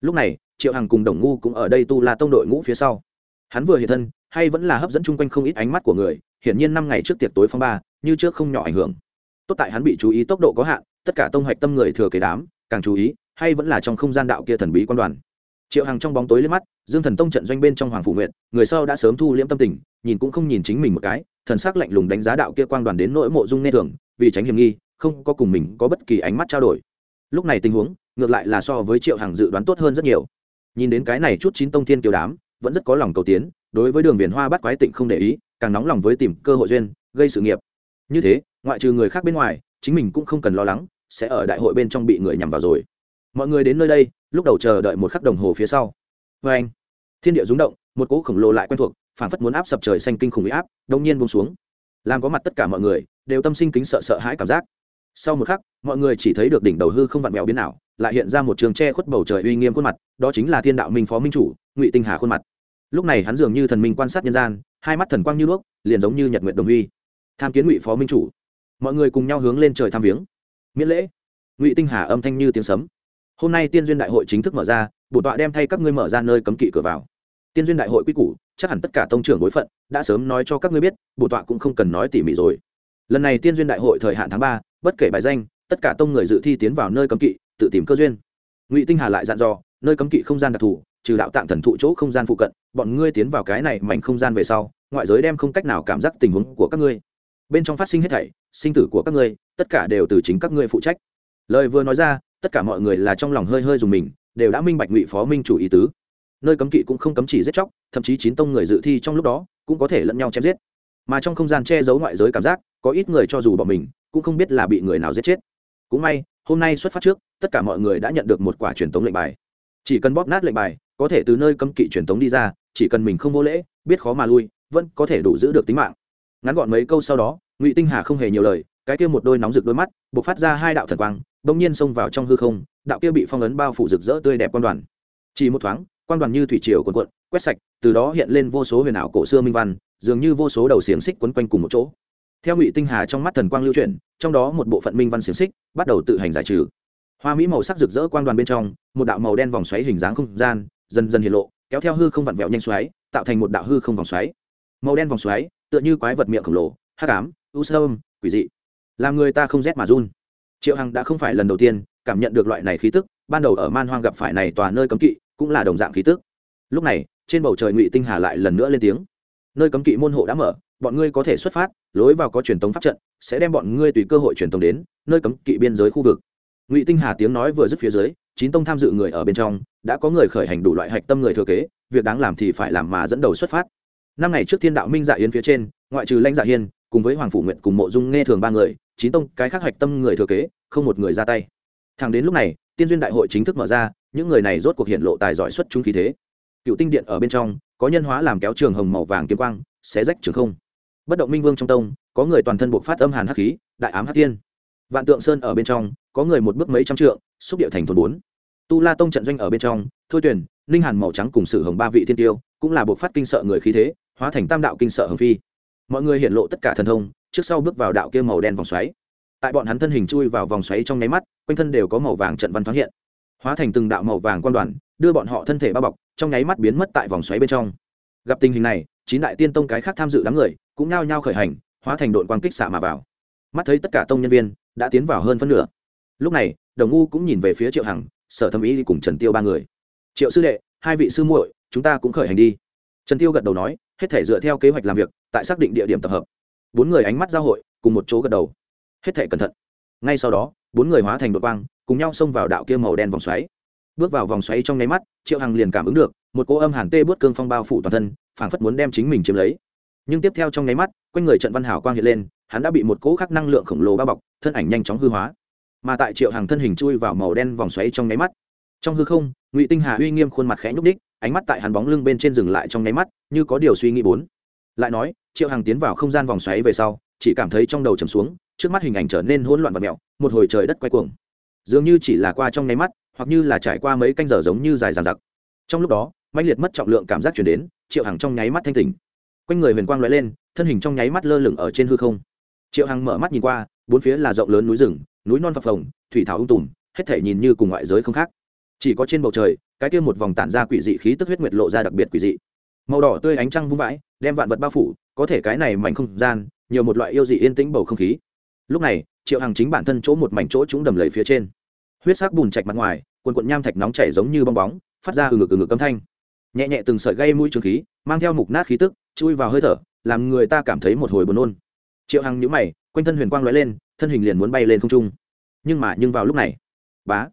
Lúc này, triệu hằng cùng đồng ngu cũng ở đây tu là tông đội ngũ phía sau. Hắn vừa hiện thân, hay vẫn là hấp dẫn chung quanh không ít ánh mắt của người, hiển nhiên năm ngày trước tiệc tối phong ba, như trước không nhỏ ảnh hưởng. Tốt tại hắn bị chú ý tốc độ có hạn, tất cả tông hoạch tâm người thừa kế đám, càng chú ý hay vẫn là trong không gian đạo kia thần bí quan đoàn. Triệu hằng trong bóng tối lên mắt, dương thần tông trận doanh bên trong hoàng phủ nguyện người sau đã sớm thu liễm tâm tình, nhìn cũng không nhìn chính mình một cái, thần sắc lạnh lùng đánh giá đạo kia quang đoàn đến nỗi mộ dung nghe thường, vì tránh hiểm nghi, không có cùng mình có bất kỳ ánh mắt trao đổi. Lúc này tình huống, ngược lại là so với triệu hằng dự đoán tốt hơn rất nhiều. Nhìn đến cái này chút chín tông thiên kiều đám, vẫn rất có lòng cầu tiến, đối với đường viền hoa bắt quái tịnh không để ý, càng nóng lòng với tìm cơ hội duyên, gây sự nghiệp. Như thế, ngoại trừ người khác bên ngoài, chính mình cũng không cần lo lắng, sẽ ở đại hội bên trong bị người nhằm vào rồi mọi người đến nơi đây, lúc đầu chờ đợi một khắc đồng hồ phía sau. Vê anh, thiên địa rúng động, một cỗ khổng lồ lại quen thuộc phản phất muốn áp sập trời xanh kinh khủng bị áp đông nhiên bông xuống. Làm có mặt tất cả mọi người, đều tâm sinh kính sợ sợ hãi cảm giác. Sau một khắc, mọi người chỉ thấy được đỉnh đầu hư không vặn vẹo biến nào lại hiện ra một trường tre khuất bầu trời uy nghiêm khuôn mặt, đó chính là thiên đạo minh phó minh chủ, ngụy tinh hà khuôn mặt. Lúc này hắn dường như thần minh quan sát nhân gian, hai mắt thần quang như đuốc liền giống như nhật nguyện đồng huy. tham kiến ngụy phó minh chủ. Mọi người cùng nhau hướng lên trời tham viếng. Miễn lễ. Ngụy tinh hà âm thanh như tiếng sấm hôm nay tiên duyên đại hội chính thức mở ra, bổ tọa đem thay các ngươi mở ra nơi cấm kỵ cửa vào. Tiên duyên đại hội quy củ, chắc hẳn tất cả tông trưởng bối phận, đã sớm nói cho các ngươi biết, bổ tọa cũng không cần nói tỉ mỉ rồi. Lần này tiên duyên đại hội thời hạn tháng ba, bất kể bài danh, tất cả tông người dự thi tiến vào nơi cấm kỵ, tự tìm cơ duyên. Ngụy tinh hà lại dặn dò, nơi cấm kỵ không gian đặc thù, trừ đạo tạng thần thụ chỗ không gian phụ cận, bọn ngươi tiến vào cái này mảnh không gian về sau, ngoại giới đem không cách nào cảm giác tình huống của các ngươi. Bên trong phát sinh hết thảy, sinh tử của các ngươi, tất cả đều từ chính các ngươi phụ trách. Lời vừa nói ra tất cả mọi người là trong lòng hơi hơi dùng mình, đều đã minh bạch ngụy phó minh chủ ý tứ. Nơi cấm kỵ cũng không cấm chỉ giết chóc, thậm chí chín tông người dự thi trong lúc đó cũng có thể lẫn nhau chém giết. Mà trong không gian che giấu ngoại giới cảm giác, có ít người cho dù bọn mình, cũng không biết là bị người nào giết chết. Cũng may, hôm nay xuất phát trước, tất cả mọi người đã nhận được một quả truyền tống lệnh bài. Chỉ cần bóp nát lệnh bài, có thể từ nơi cấm kỵ truyền tống đi ra, chỉ cần mình không vô lễ, biết khó mà lui, vẫn có thể đủ giữ được tính mạng. Ngắn gọn mấy câu sau đó, ngụy tinh hà không hề nhiều lời, cái kia một đôi nóng rực đôi mắt b ộ c phát ra hai đạo thần quang bỗng nhiên xông vào trong hư không, đạo kia bị phong ấn bao phủ rực rỡ tươi đẹp quan đoàn. Chỉ một thoáng, quan đoàn như thủy triều cuộn cuộn, quét sạch, từ đó hiện lên vô số huyền ảo cổ xưa minh văn, dường như vô số đầu xiềng xích quấn quanh cùng một chỗ. Theo ngụy tinh hà trong mắt thần quang lưu chuyển, trong đó một bộ phận minh văn xiềng xích bắt đầu tự hành giải trừ. Hoa mỹ màu sắc rực rỡ quang đoàn bên trong, một đạo màu đen vòng xoáy hình dáng không gian, dần dần hiện lộ, kéo theo hư không vặn vẹo nhanh xoáy, tạo thành một đạo hư không vòng xoáy. Màu đen vòng xoáy, tựa như quái vật miệng khổng lồ, hắc ám, u sơ quỷ dị. Làm người ta không rét mà run triệu hằng đã không phải lần đầu tiên cảm nhận được loại này khí tức, ban đầu ở man hoang gặp phải này tòa nơi cấm kỵ cũng là đồng dạng khí tức. Lúc này, trên bầu trời ngụy tinh hà lại lần nữa lên tiếng. Nơi cấm kỵ môn hộ đã mở, bọn ngươi có thể xuất phát, lối vào có truyền tống pháp trận, sẽ đem bọn ngươi tùy cơ hội truyền tống đến nơi cấm kỵ biên giới khu vực. Ngụy tinh hà tiếng nói vừa dứt phía dưới, chín tông tham dự người ở bên trong, đã có người khởi hành đủ loại hạch tâm người thừa kế, việc đáng làm thì phải làm mà dẫn đầu xuất phát. Năm ngày trước thiên đạo minh dạ yến phía trên, ngoại trừ lãnh dạ hiên, cùng với hoàng phủ nguyện cùng mộ dung nghe thường ba người, chín tông cái khác hạch tâm người thừa kế không một người ra tay. Thẳng đến lúc này, tiên duyên đại hội chính thức mở ra, những người này rốt cuộc hiện lộ tài giỏi xuất chúng khí thế. Cựu tinh điện ở bên trong, có nhân hóa làm kéo trường hồng màu vàng kiếm quang, xé rách trường không. Bất động minh vương trong tông, có người toàn thân buộc phát âm hàn hắc khí, đại ám hắc tiên. Vạn tượng sơn ở bên trong, có người một bước mấy trăm trượng, xúc điệu thành thôn bốn. Tu la tông trận doanh ở bên trong, thôi tuyển ninh hàn màu trắng cùng sử hồng ba vị thiên tiêu, cũng là buộc phát kinh sợ người khí thế, hóa thành tam đạo kinh sợ hồng phi. Mọi người hiện lộ tất cả thần thông, trước sau bước vào đạo kia màu đen vòng xoáy tại bọn hắn thân hình chui vào vòng xoáy trong nháy mắt, quanh thân đều có màu vàng trận văn thoáng hiện, hóa thành từng đạo màu vàng quan đoàn, đưa bọn họ thân thể bao bọc, trong nháy mắt biến mất tại vòng xoáy bên trong. Gặp tình hình này, chín đại tiên tông cái khác tham dự đám người cũng nao nhao khởi hành, hóa thành đội quang kích xạ mà vào. Mắt thấy tất cả tông nhân viên đã tiến vào hơn phân nửa. Lúc này, đồng ngu cũng nhìn về phía triệu hằng, sở thẩm ý cùng trần tiêu ba người. Triệu sư đệ, hai vị sư muội, chúng ta cũng khởi hành đi. Trần tiêu gật đầu nói, hết thể dựa theo kế hoạch làm việc, tại xác định địa điểm tập hợp. Bốn người ánh mắt giao hội, cùng một chỗ gật đầu hết thể cẩn thận. Ngay sau đó, bốn người hóa thành đội quang, cùng nhau xông vào đạo kia màu đen vòng xoáy. Bước vào vòng xoáy trong nháy mắt, triệu hằng liền cảm ứng được, một cỗ âm hàn tê bớt cương phong bao phủ toàn thân, phảng phất muốn đem chính mình chiếm lấy. Nhưng tiếp theo trong nháy mắt, quanh người trận văn hảo quang hiện lên, hắn đã bị một cỗ khắc năng lượng khổng lồ bao bọc, thân ảnh nhanh chóng hư hóa. Mà tại triệu hàng thân hình chui vào màu đen vòng xoáy trong nháy mắt, trong hư không, ngụy tinh hà uy nghiêm khuôn mặt khẽ nhúc đích ánh mắt tại hắn bóng lưng bên trên dừng lại trong nháy mắt, như có điều suy nghĩ bốn. Lại nói, triệu hàng tiến vào không gian vòng xoáy về sau, chỉ cảm thấy trong đầu trầm xuống trước mắt hình ảnh trở nên hỗn loạn và mẹo, một hồi trời đất quay cuồng. Dường như chỉ là qua trong nháy mắt, hoặc như là trải qua mấy canh giờ giống như dài dàn giặc trong lúc đó mạnh liệt mất trọng lượng cảm giác chuyển đến, triệu hằng trong nháy mắt thanh tỉnh. Quanh người huyền quang lóe lên, thân hình trong nháy mắt lơ lửng ở trên hư không. Triệu hằng mở mắt nhìn qua, bốn phía là rộng lớn núi rừng, núi non phập phồng, thủy thảo ung tùm, hết thể nhìn như cùng ngoại giới không khác. Chỉ có trên bầu trời, cái kia một vòng tản ra quỷ dị khí tức huyết nguyệt lộ ra đặc biệt quỷ dị. Màu đỏ tươi ánh trăng vung vãi, đem vạn vật bao phủ, có thể cái này mảnh không gian, nhiều một loại yêu dị yên tĩnh bầu không khí lúc này, triệu hằng chính bản thân chỗ một mảnh chỗ chúng đầm lầy phía trên. Huyết sắc bùn chạch mặt ngoài, quần quận nham thạch nóng chảy giống như bong bóng, phát ra ừ ngực ừ ngực âm thanh. Nhẹ nhẹ từng sợi gây mũi trường khí, mang theo mục nát khí tức, chui vào hơi thở, làm người ta cảm thấy một hồi buồn nôn. Triệu hằng nhũ mày, quanh thân huyền quang lóe lên, thân hình liền muốn bay lên không trung. Nhưng mà nhưng vào lúc này, bá,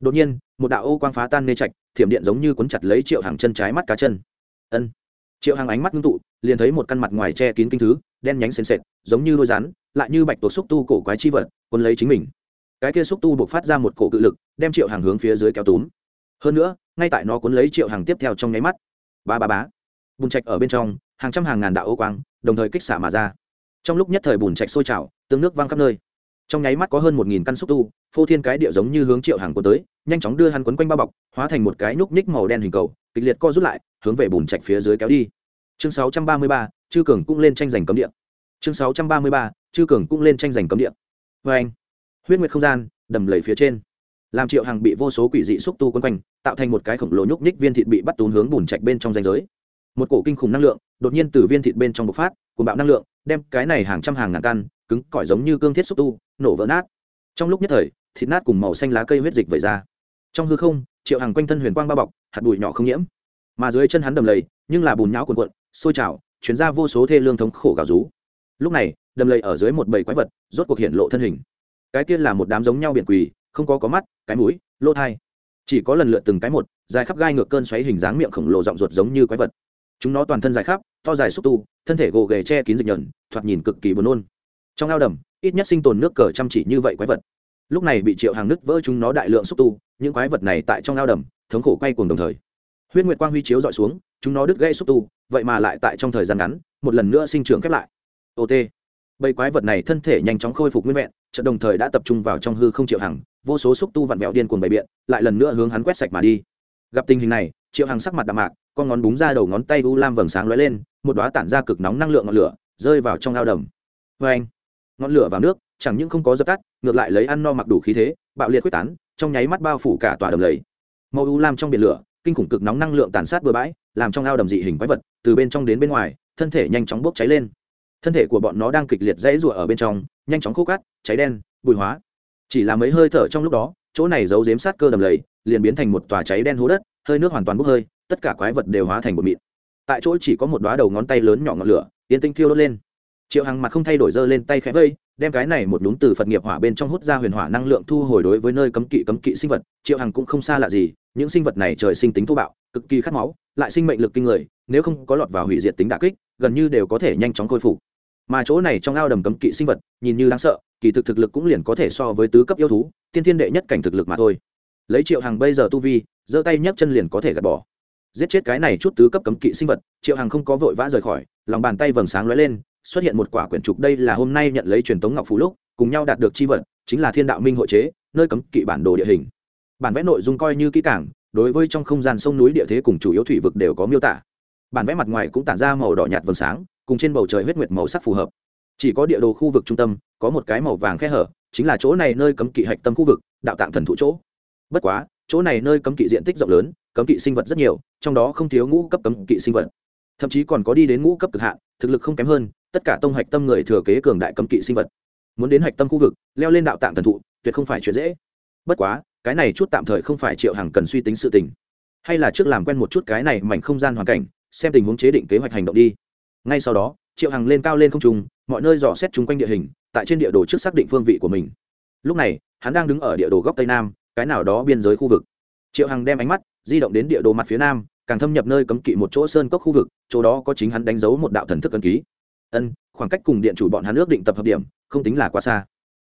đột nhiên, một đạo ô quang phá tan nê trạch, thiểm điện giống như cuốn chặt lấy triệu hàng chân trái mắt cá chân. Ân. Triệu hàng ánh mắt ngưng tụ, liền thấy một căn mặt ngoài che kín kinh thứ, đen nhánh sền sệt, giống như đôi rắn lại như bạch tổ xúc tu cổ quái chi vật quân lấy chính mình. Cái kia xúc tu buộc phát ra một cổ cự lực, đem triệu hàng hướng phía dưới kéo túm. Hơn nữa, ngay tại nó cuốn lấy triệu hàng tiếp theo trong nháy mắt. Ba ba bá bùn trạch ở bên trong, hàng trăm hàng ngàn đạo ô quang, đồng thời kích xả mà ra. Trong lúc nhất thời bùn trạch sôi trào, tương nước văng khắp nơi. Trong nháy mắt có hơn một nghìn căn xúc tu, phô thiên cái điệu giống như hướng triệu hàng cuốn tới, nhanh chóng đưa hắn quấn quanh bao bọc, hóa thành một cái núc ních màu đen hình cầu, kịch liệt co rút lại, hướng về bùn trạch phía dưới kéo đi. Chương sáu trăm ba mươi ba, chư cường cũng lên tranh giành cấm địa. Chương sáu trăm ba mươi ba chư cường cũng lên tranh giành cấm địa. Vê anh, huyết nguyệt không gian, đầm lầy phía trên. Làm triệu hàng bị vô số quỷ dị xúc tu quân quanh, tạo thành một cái khổng lồ nhúc nhích viên thịt bị bắt tún hướng bùn chạch bên trong danh giới. Một cổ kinh khủng năng lượng, đột nhiên từ viên thịt bên trong bộc phát của bạo năng lượng, đem cái này hàng trăm hàng ngàn căn, cứng cỏi giống như cương thiết xúc tu, nổ vỡ nát. Trong lúc nhất thời, thịt nát cùng màu xanh lá cây huyết dịch vẩy ra. Trong hư không, triệu hàng quanh thân huyền quang bao bọc, hạt bụi nhỏ không nhiễm. Mà dưới chân hắn đầm lầy, nhưng là bùn nhão cuồn cuộn, sôi trào, chuyển ra vô số thê lương thống khổ gào rú. Lúc này đầm lầy ở dưới một bầy quái vật, rốt cuộc hiện lộ thân hình. Cái tiên là một đám giống nhau biển quỳ, không có có mắt, cái mũi, lỗ thai. Chỉ có lần lượt từng cái một, dài khắp gai ngược cơn xoáy hình dáng miệng khổng lồ rộng ruột giống như quái vật. Chúng nó toàn thân dài khắp, to dài xúc tu, thân thể gồ ghề che kín dịch nhờn, thoạt nhìn cực kỳ buồn nôn. Trong ao đầm, ít nhất sinh tồn nước cờ chăm chỉ như vậy quái vật. Lúc này bị triệu hàng nứt vỡ chúng nó đại lượng xúc tu, những quái vật này tại trong ao đầm, thống khổ quay cuồng đồng thời. Huyết nguyệt quang huy chiếu dọi xuống, chúng nó đứt gây xúc tu, vậy mà lại tại trong thời gian ngắn, một lần nữa sinh trưởng khép lại. Ot bầy quái vật này thân thể nhanh chóng khôi phục nguyên vẹn trận đồng thời đã tập trung vào trong hư không triệu hằng, vô số xúc tu vặn vẹo điên cuồng bày biện, lại lần nữa hướng hắn quét sạch mà đi. Gặp tình hình này, triệu hằng sắc mặt đạm mạc, con ngón búng ra đầu ngón tay u lam vầng sáng lóe lên, một đoá tản ra cực nóng năng lượng ngọn lửa, rơi vào trong ao đầm. Vê anh, ngọn lửa vào nước, chẳng những không có dập tắt, ngược lại lấy ăn no mặc đủ khí thế, bạo liệt quyết tán, trong nháy mắt bao phủ cả tòa đầm lầy. Màu u lam trong biển lửa, kinh khủng cực nóng năng lượng tàn sát bừa bãi, làm trong ao đầm dị hình quái vật, từ bên trong đến bên ngoài, thân thể nhanh chóng bốc cháy lên thân thể của bọn nó đang kịch liệt dãy rụa ở bên trong, nhanh chóng khô cát cháy đen, bụi hóa. Chỉ là mấy hơi thở trong lúc đó, chỗ này giấu giếm sát cơ đầm lầy, liền biến thành một tòa cháy đen hố đất, hơi nước hoàn toàn bốc hơi, tất cả quái vật đều hóa thành một mịn. Tại chỗ chỉ có một đoá đầu ngón tay lớn nhỏ ngọn lửa, yên tinh thiêu đốt lên. Triệu hằng mặt không thay đổi dơ lên tay khẽ vây, đem cái này một đúng từ phật nghiệp hỏa bên trong hút ra huyền hỏa năng lượng thu hồi đối với nơi cấm kỵ cấm kỵ sinh vật, triệu hằng cũng không xa lạ gì, những sinh vật này trời sinh tính thô bạo, cực kỳ khát máu, lại sinh mệnh lực kinh người, nếu không có lọt vào hủy diệt tính đà kích, gần như đều có thể nhanh chóng khôi phục mà chỗ này trong ao đầm cấm kỵ sinh vật, nhìn như đáng sợ, kỳ thực thực lực cũng liền có thể so với tứ cấp yêu thú, tiên thiên đệ nhất cảnh thực lực mà thôi. Lấy triệu hàng bây giờ tu vi, giơ tay nhấc chân liền có thể gạt bỏ. Giết chết cái này chút tứ cấp cấm kỵ sinh vật, triệu hàng không có vội vã rời khỏi, lòng bàn tay vầng sáng lóe lên, xuất hiện một quả quyển trục đây là hôm nay nhận lấy truyền tống ngọc phú lúc, cùng nhau đạt được chi vật, chính là thiên đạo minh hội chế, nơi cấm kỵ bản đồ địa hình. Bản vẽ nội dung coi như kỹ cảng đối với trong không gian sông núi địa thế cùng chủ yếu thủy vực đều có miêu tả. Bản vẽ mặt ngoài cũng tản ra màu đỏ nhạt vầng sáng cùng trên bầu trời huyết nguyệt màu sắc phù hợp. Chỉ có địa đồ khu vực trung tâm, có một cái màu vàng khe hở, chính là chỗ này nơi cấm kỵ hạch tâm khu vực, đạo tạng thần thụ chỗ. Bất quá, chỗ này nơi cấm kỵ diện tích rộng lớn, cấm kỵ sinh vật rất nhiều, trong đó không thiếu ngũ cấp cấm kỵ sinh vật. Thậm chí còn có đi đến ngũ cấp cực hạn, thực lực không kém hơn, tất cả tông hạch tâm người thừa kế cường đại cấm kỵ sinh vật. Muốn đến hạch tâm khu vực, leo lên đạo tạng thần thụ, tuyệt không phải chuyện dễ. Bất quá, cái này chút tạm thời không phải triệu hàng cần suy tính sự tình. Hay là trước làm quen một chút cái này mảnh không gian hoàn cảnh, xem tình huống chế định kế hoạch hành động đi ngay sau đó, triệu hằng lên cao lên không trung, mọi nơi dò xét chung quanh địa hình, tại trên địa đồ trước xác định phương vị của mình. Lúc này, hắn đang đứng ở địa đồ góc tây nam, cái nào đó biên giới khu vực. Triệu hằng đem ánh mắt di động đến địa đồ mặt phía nam, càng thâm nhập nơi cấm kỵ một chỗ sơn cốc khu vực, chỗ đó có chính hắn đánh dấu một đạo thần thức ân ký. Ân, khoảng cách cùng điện chủ bọn hắn ước định tập hợp điểm, không tính là quá xa.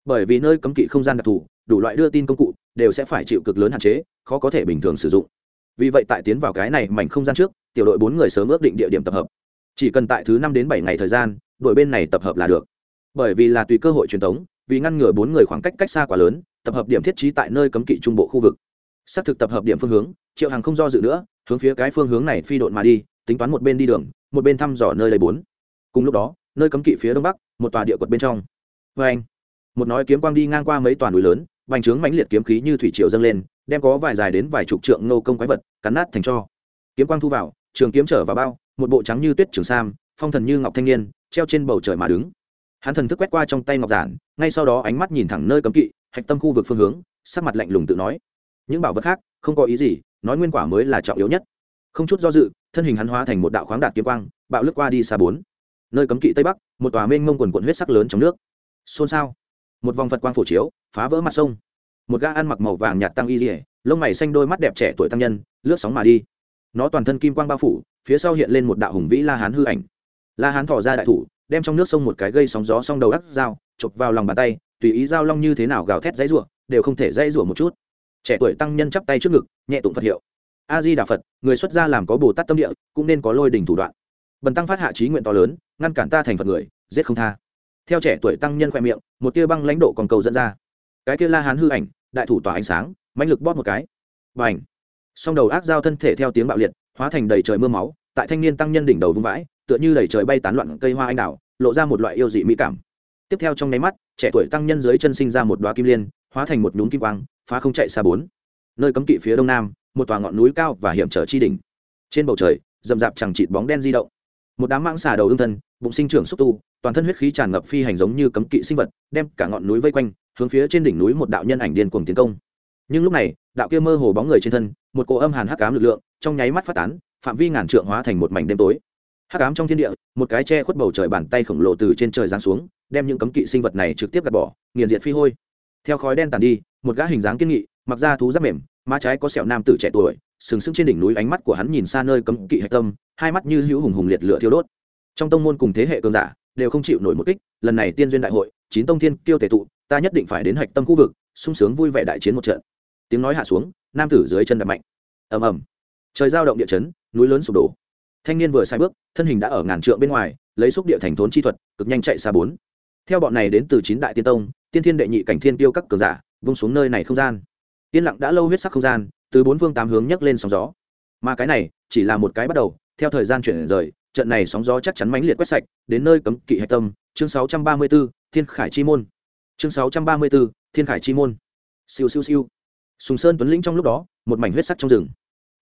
Bởi vì nơi cấm kỵ không gian đặc thù, đủ loại đưa tin công cụ, đều sẽ phải chịu cực lớn hạn chế, khó có thể bình thường sử dụng. Vì vậy tại tiến vào cái này mảnh không gian trước, tiểu đội bốn người sớm ước định địa điểm tập hợp chỉ cần tại thứ năm đến bảy ngày thời gian, đội bên này tập hợp là được. Bởi vì là tùy cơ hội truyền thống vì ngăn ngừa bốn người khoảng cách cách xa quá lớn, tập hợp điểm thiết trí tại nơi cấm kỵ trung bộ khu vực. Xác thực tập hợp điểm phương hướng, triệu hàng không do dự nữa, hướng phía cái phương hướng này phi đội mà đi, tính toán một bên đi đường, một bên thăm dò nơi lấy bốn. Cùng lúc đó, nơi cấm kỵ phía đông bắc, một tòa địa quật bên trong. Vê anh, một nói kiếm quang đi ngang qua mấy tòa núi lớn, bành trướng mãnh liệt kiếm khí như thủy triều dâng lên, đem có vài dài đến vài chục trượng nô công quái vật cắn nát thành cho. Kiếm quang thu vào, trường kiếm trở vào bao một bộ trắng như tuyết trường sam, phong thần như ngọc thanh niên, treo trên bầu trời mà đứng. Hắn thần thức quét qua trong tay ngọc giản, ngay sau đó ánh mắt nhìn thẳng nơi cấm kỵ, hạch tâm khu vực phương hướng, sắc mặt lạnh lùng tự nói. Những bảo vật khác, không có ý gì, nói nguyên quả mới là trọng yếu nhất. Không chút do dự, thân hình hắn hóa thành một đạo khoáng đạt kiếm quang, bạo lướt qua đi xa bốn. Nơi cấm kỵ tây bắc, một tòa mênh mông quần quận huyết sắc lớn trong nước. Xôn xao. Một vòng phật quang phổ chiếu, phá vỡ mặt sông. Một ga ăn mặc màu vàng nhạt tăng y dỉa lông mày xanh đôi mắt đẹp trẻ tuổi tăng nhân, lướt sóng mà đi. Nó toàn thân kim quang bao phủ phía sau hiện lên một đạo hùng vĩ la hán hư ảnh. La hán thỏ ra đại thủ, đem trong nước sông một cái gây sóng gió song đầu đắc dao, chụp vào lòng bàn tay, tùy ý dao long như thế nào gào thét dãy rủa, đều không thể dãy rủa một chút. Trẻ tuổi tăng nhân chắp tay trước ngực, nhẹ tụng phật hiệu. A di đà phật, người xuất gia làm có bồ tát tâm địa, cũng nên có lôi đình thủ đoạn. Bần tăng phát hạ trí nguyện to lớn, ngăn cản ta thành phật người, giết không tha. Theo trẻ tuổi tăng nhân khoe miệng, một tia băng lãnh độ còn cầu dẫn ra. Cái tia la hán hư ảnh, đại thủ tỏa ánh sáng, mãnh lực bóp một cái. Và ảnh song đầu ác giao thân thể theo tiếng bạo liệt hóa thành đầy trời mưa máu, tại thanh niên tăng nhân đỉnh đầu vung vãi, tựa như đầy trời bay tán loạn cây hoa anh đào, lộ ra một loại yêu dị mỹ cảm. Tiếp theo trong nháy mắt, trẻ tuổi tăng nhân dưới chân sinh ra một đoá kim liên, hóa thành một nhún kim quang, phá không chạy xa bốn. Nơi cấm kỵ phía đông nam, một tòa ngọn núi cao và hiểm trở chi đỉnh. Trên bầu trời, rậm rạp chẳng chịt bóng đen di động. Một đám mãng xà đầu ương thân, bụng sinh trưởng xúc tu, toàn thân huyết khí tràn ngập phi hành giống như cấm kỵ sinh vật, đem cả ngọn núi vây quanh, hướng phía trên đỉnh núi một đạo nhân ảnh điên cuồng tiến công nhưng lúc này, đạo kia mơ hồ bóng người trên thân, một cỗ âm hàn hắc ám lực lượng, trong nháy mắt phát tán, phạm vi ngàn trượng hóa thành một mảnh đêm tối. Hắc ám trong thiên địa, một cái che khuất bầu trời bàn tay khổng lồ từ trên trời giáng xuống, đem những cấm kỵ sinh vật này trực tiếp gạt bỏ, nghiền diệt phi hôi. Theo khói đen tàn đi, một gã hình dáng kiên nghị, mặc ra thú giáp mềm, má trái có sẹo nam tử trẻ tuổi, sừng sững trên đỉnh núi ánh mắt của hắn nhìn xa nơi cấm kỵ hạch tâm, hai mắt như hữu hùng hùng liệt lửa thiêu đốt. Trong tông môn cùng thế hệ cường giả, đều không chịu nổi một kích, lần này tiên duyên đại hội, chín tông thiên kiêu thể tụ, ta nhất định phải đến hạch tâm khu vực, sung sướng vui vẻ đại chiến một trận tiếng nói hạ xuống nam tử dưới chân đập mạnh. Ầm ầm. Trời giao động địa chấn núi lớn sụp đổ. Thanh niên vừa sai bước thân hình đã ở ngàn trượng bên ngoài lấy xúc địa thành thốn chi thuật cực nhanh chạy xa bốn. Theo bọn này đến từ chín đại tiên tông tiên thiên đệ nhị cảnh thiên tiêu các cường giả vung xuống nơi này không gian. Yên lặng đã lâu huyết sắc không gian từ bốn phương tám hướng nhấc lên sóng gió. Mà cái này chỉ là một cái bắt đầu theo thời gian chuyển rời trận này sóng gió chắc chắn mãnh liệt quét sạch đến nơi cấm kỵ hạch tâm chương 634, thiên khải chi môn. Chương 634, thiên khải chi môn. Siêu siêu siêu sùng sơn tuấn lĩnh trong lúc đó, một mảnh huyết sắc trong rừng.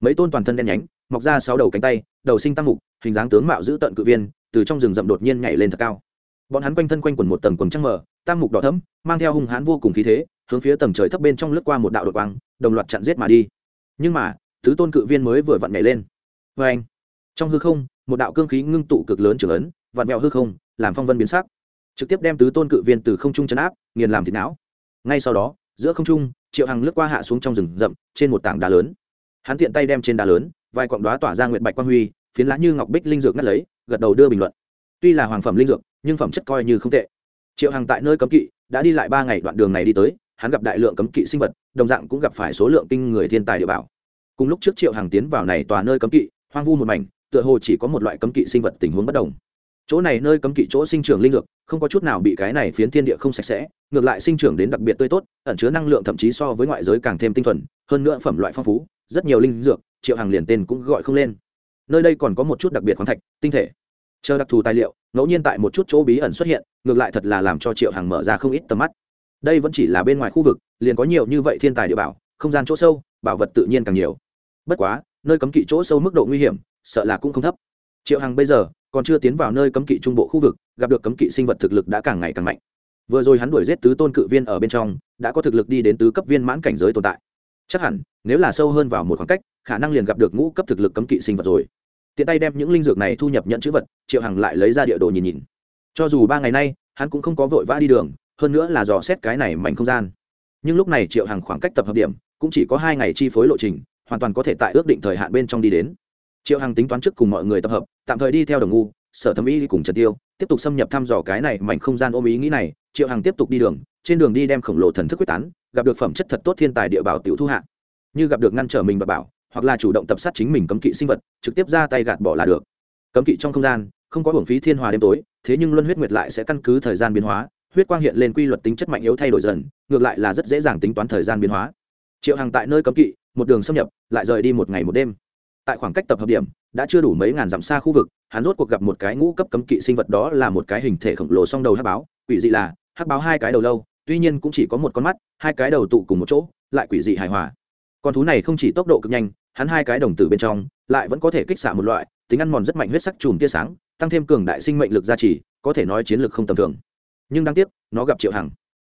Mấy tôn toàn thân đen nhánh, mọc ra sáu đầu cánh tay, đầu sinh tăng mục, hình dáng tướng mạo giữ tận cự viên, từ trong rừng rậm đột nhiên nhảy lên thật cao. Bọn hắn quanh thân quanh quần một tầng quần trăng mờ, tam mục đỏ thấm mang theo hung hãn vô cùng khí thế, hướng phía tầng trời thấp bên trong lướt qua một đạo đột quang, đồng loạt chặn giết mà đi. Nhưng mà, tứ tôn cự viên mới vừa vặn nhảy lên. Vê anh, trong hư không, một đạo cương khí ngưng tụ cực lớn trưởng ấn, vặn vẹo hư không, làm phong vân biến sắc. Trực tiếp đem tứ tôn cự viên từ không trung chấn áp, nghiền làm thịt não. Ngay sau đó, giữa không trung triệu hằng lướt qua hạ xuống trong rừng rậm, trên một tảng đá lớn. Hắn tiện tay đem trên đá lớn, vài quặng đoá tỏa ra nguyện bạch quang huy, phiến lá như ngọc bích linh dược ngắt lấy, gật đầu đưa bình luận. Tuy là hoàng phẩm linh dược, nhưng phẩm chất coi như không tệ. Triệu hằng tại nơi cấm kỵ, đã đi lại ba ngày đoạn đường này đi tới, hắn gặp đại lượng cấm kỵ sinh vật, đồng dạng cũng gặp phải số lượng kinh người thiên tài địa bảo. Cùng lúc trước triệu hằng tiến vào này tòa nơi cấm kỵ, hoang vu một mảnh, tựa hồ chỉ có một loại cấm kỵ sinh vật tình huống bất đồng chỗ này nơi cấm kỵ chỗ sinh trưởng linh dược, không có chút nào bị cái này phiến thiên địa không sạch sẽ, ngược lại sinh trưởng đến đặc biệt tươi tốt, ẩn chứa năng lượng thậm chí so với ngoại giới càng thêm tinh thuần, hơn nữa phẩm loại phong phú, rất nhiều linh dược, triệu hàng liền tên cũng gọi không lên. Nơi đây còn có một chút đặc biệt khoáng thạch, tinh thể. Chờ đặc thù tài liệu, ngẫu nhiên tại một chút chỗ bí ẩn xuất hiện, ngược lại thật là làm cho triệu hàng mở ra không ít tầm mắt. Đây vẫn chỉ là bên ngoài khu vực, liền có nhiều như vậy thiên tài địa bảo, không gian chỗ sâu, bảo vật tự nhiên càng nhiều. Bất quá, nơi cấm kỵ chỗ sâu mức độ nguy hiểm, sợ là cũng không thấp. Triệu hằng bây giờ còn chưa tiến vào nơi cấm kỵ trung bộ khu vực, gặp được cấm kỵ sinh vật thực lực đã càng ngày càng mạnh. Vừa rồi hắn đuổi giết tứ tôn cự viên ở bên trong, đã có thực lực đi đến tứ cấp viên mãn cảnh giới tồn tại. Chắc hẳn, nếu là sâu hơn vào một khoảng cách, khả năng liền gặp được ngũ cấp thực lực cấm kỵ sinh vật rồi. Tiện tay đem những linh dược này thu nhập nhận chữ vật, triệu hằng lại lấy ra địa đồ nhìn nhìn. Cho dù ba ngày nay, hắn cũng không có vội vã đi đường, hơn nữa là dò xét cái này mảnh không gian. Nhưng lúc này triệu hằng khoảng cách tập hợp điểm, cũng chỉ có hai ngày chi phối lộ trình, hoàn toàn có thể tại ước định thời hạn bên trong đi đến triệu hằng tính toán trước cùng mọi người tập hợp, tạm thời đi theo đồng ngu sở thẩm y cùng trần tiêu, tiếp tục xâm nhập thăm dò cái này mảnh không gian ôm ý nghĩ này. Triệu hằng tiếp tục đi đường, trên đường đi đem khổng lồ thần thức quyết tán, gặp được phẩm chất thật tốt thiên tài địa bảo tiểu thu hạ. Như gặp được ngăn trở mình và bảo, hoặc là chủ động tập sát chính mình cấm kỵ sinh vật, trực tiếp ra tay gạt bỏ là được. Cấm kỵ trong không gian, không có hưởng phí thiên hòa đêm tối, thế nhưng luân huyết nguyệt lại sẽ căn cứ thời gian biến hóa, huyết quang hiện lên quy luật tính chất mạnh yếu thay đổi dần, ngược lại là rất dễ dàng tính toán thời gian biến hóa. Triệu hằng tại nơi cấm kỵ, một đường xâm nhập, lại rời đi một ngày một đêm tại khoảng cách tập hợp điểm, đã chưa đủ mấy ngàn dặm xa khu vực, hắn rốt cuộc gặp một cái ngũ cấp cấm kỵ sinh vật đó là một cái hình thể khổng lồ song đầu hắc báo, quỷ dị là, hắc báo hai cái đầu lâu, tuy nhiên cũng chỉ có một con mắt, hai cái đầu tụ cùng một chỗ, lại quỷ dị hài hòa. Con thú này không chỉ tốc độ cực nhanh, hắn hai cái đồng tử bên trong, lại vẫn có thể kích xạ một loại, tính ăn mòn rất mạnh huyết sắc chùm tia sáng, tăng thêm cường đại sinh mệnh lực gia trì, có thể nói chiến lược không tầm thường. Nhưng đáng tiếc, nó gặp triệu hằng.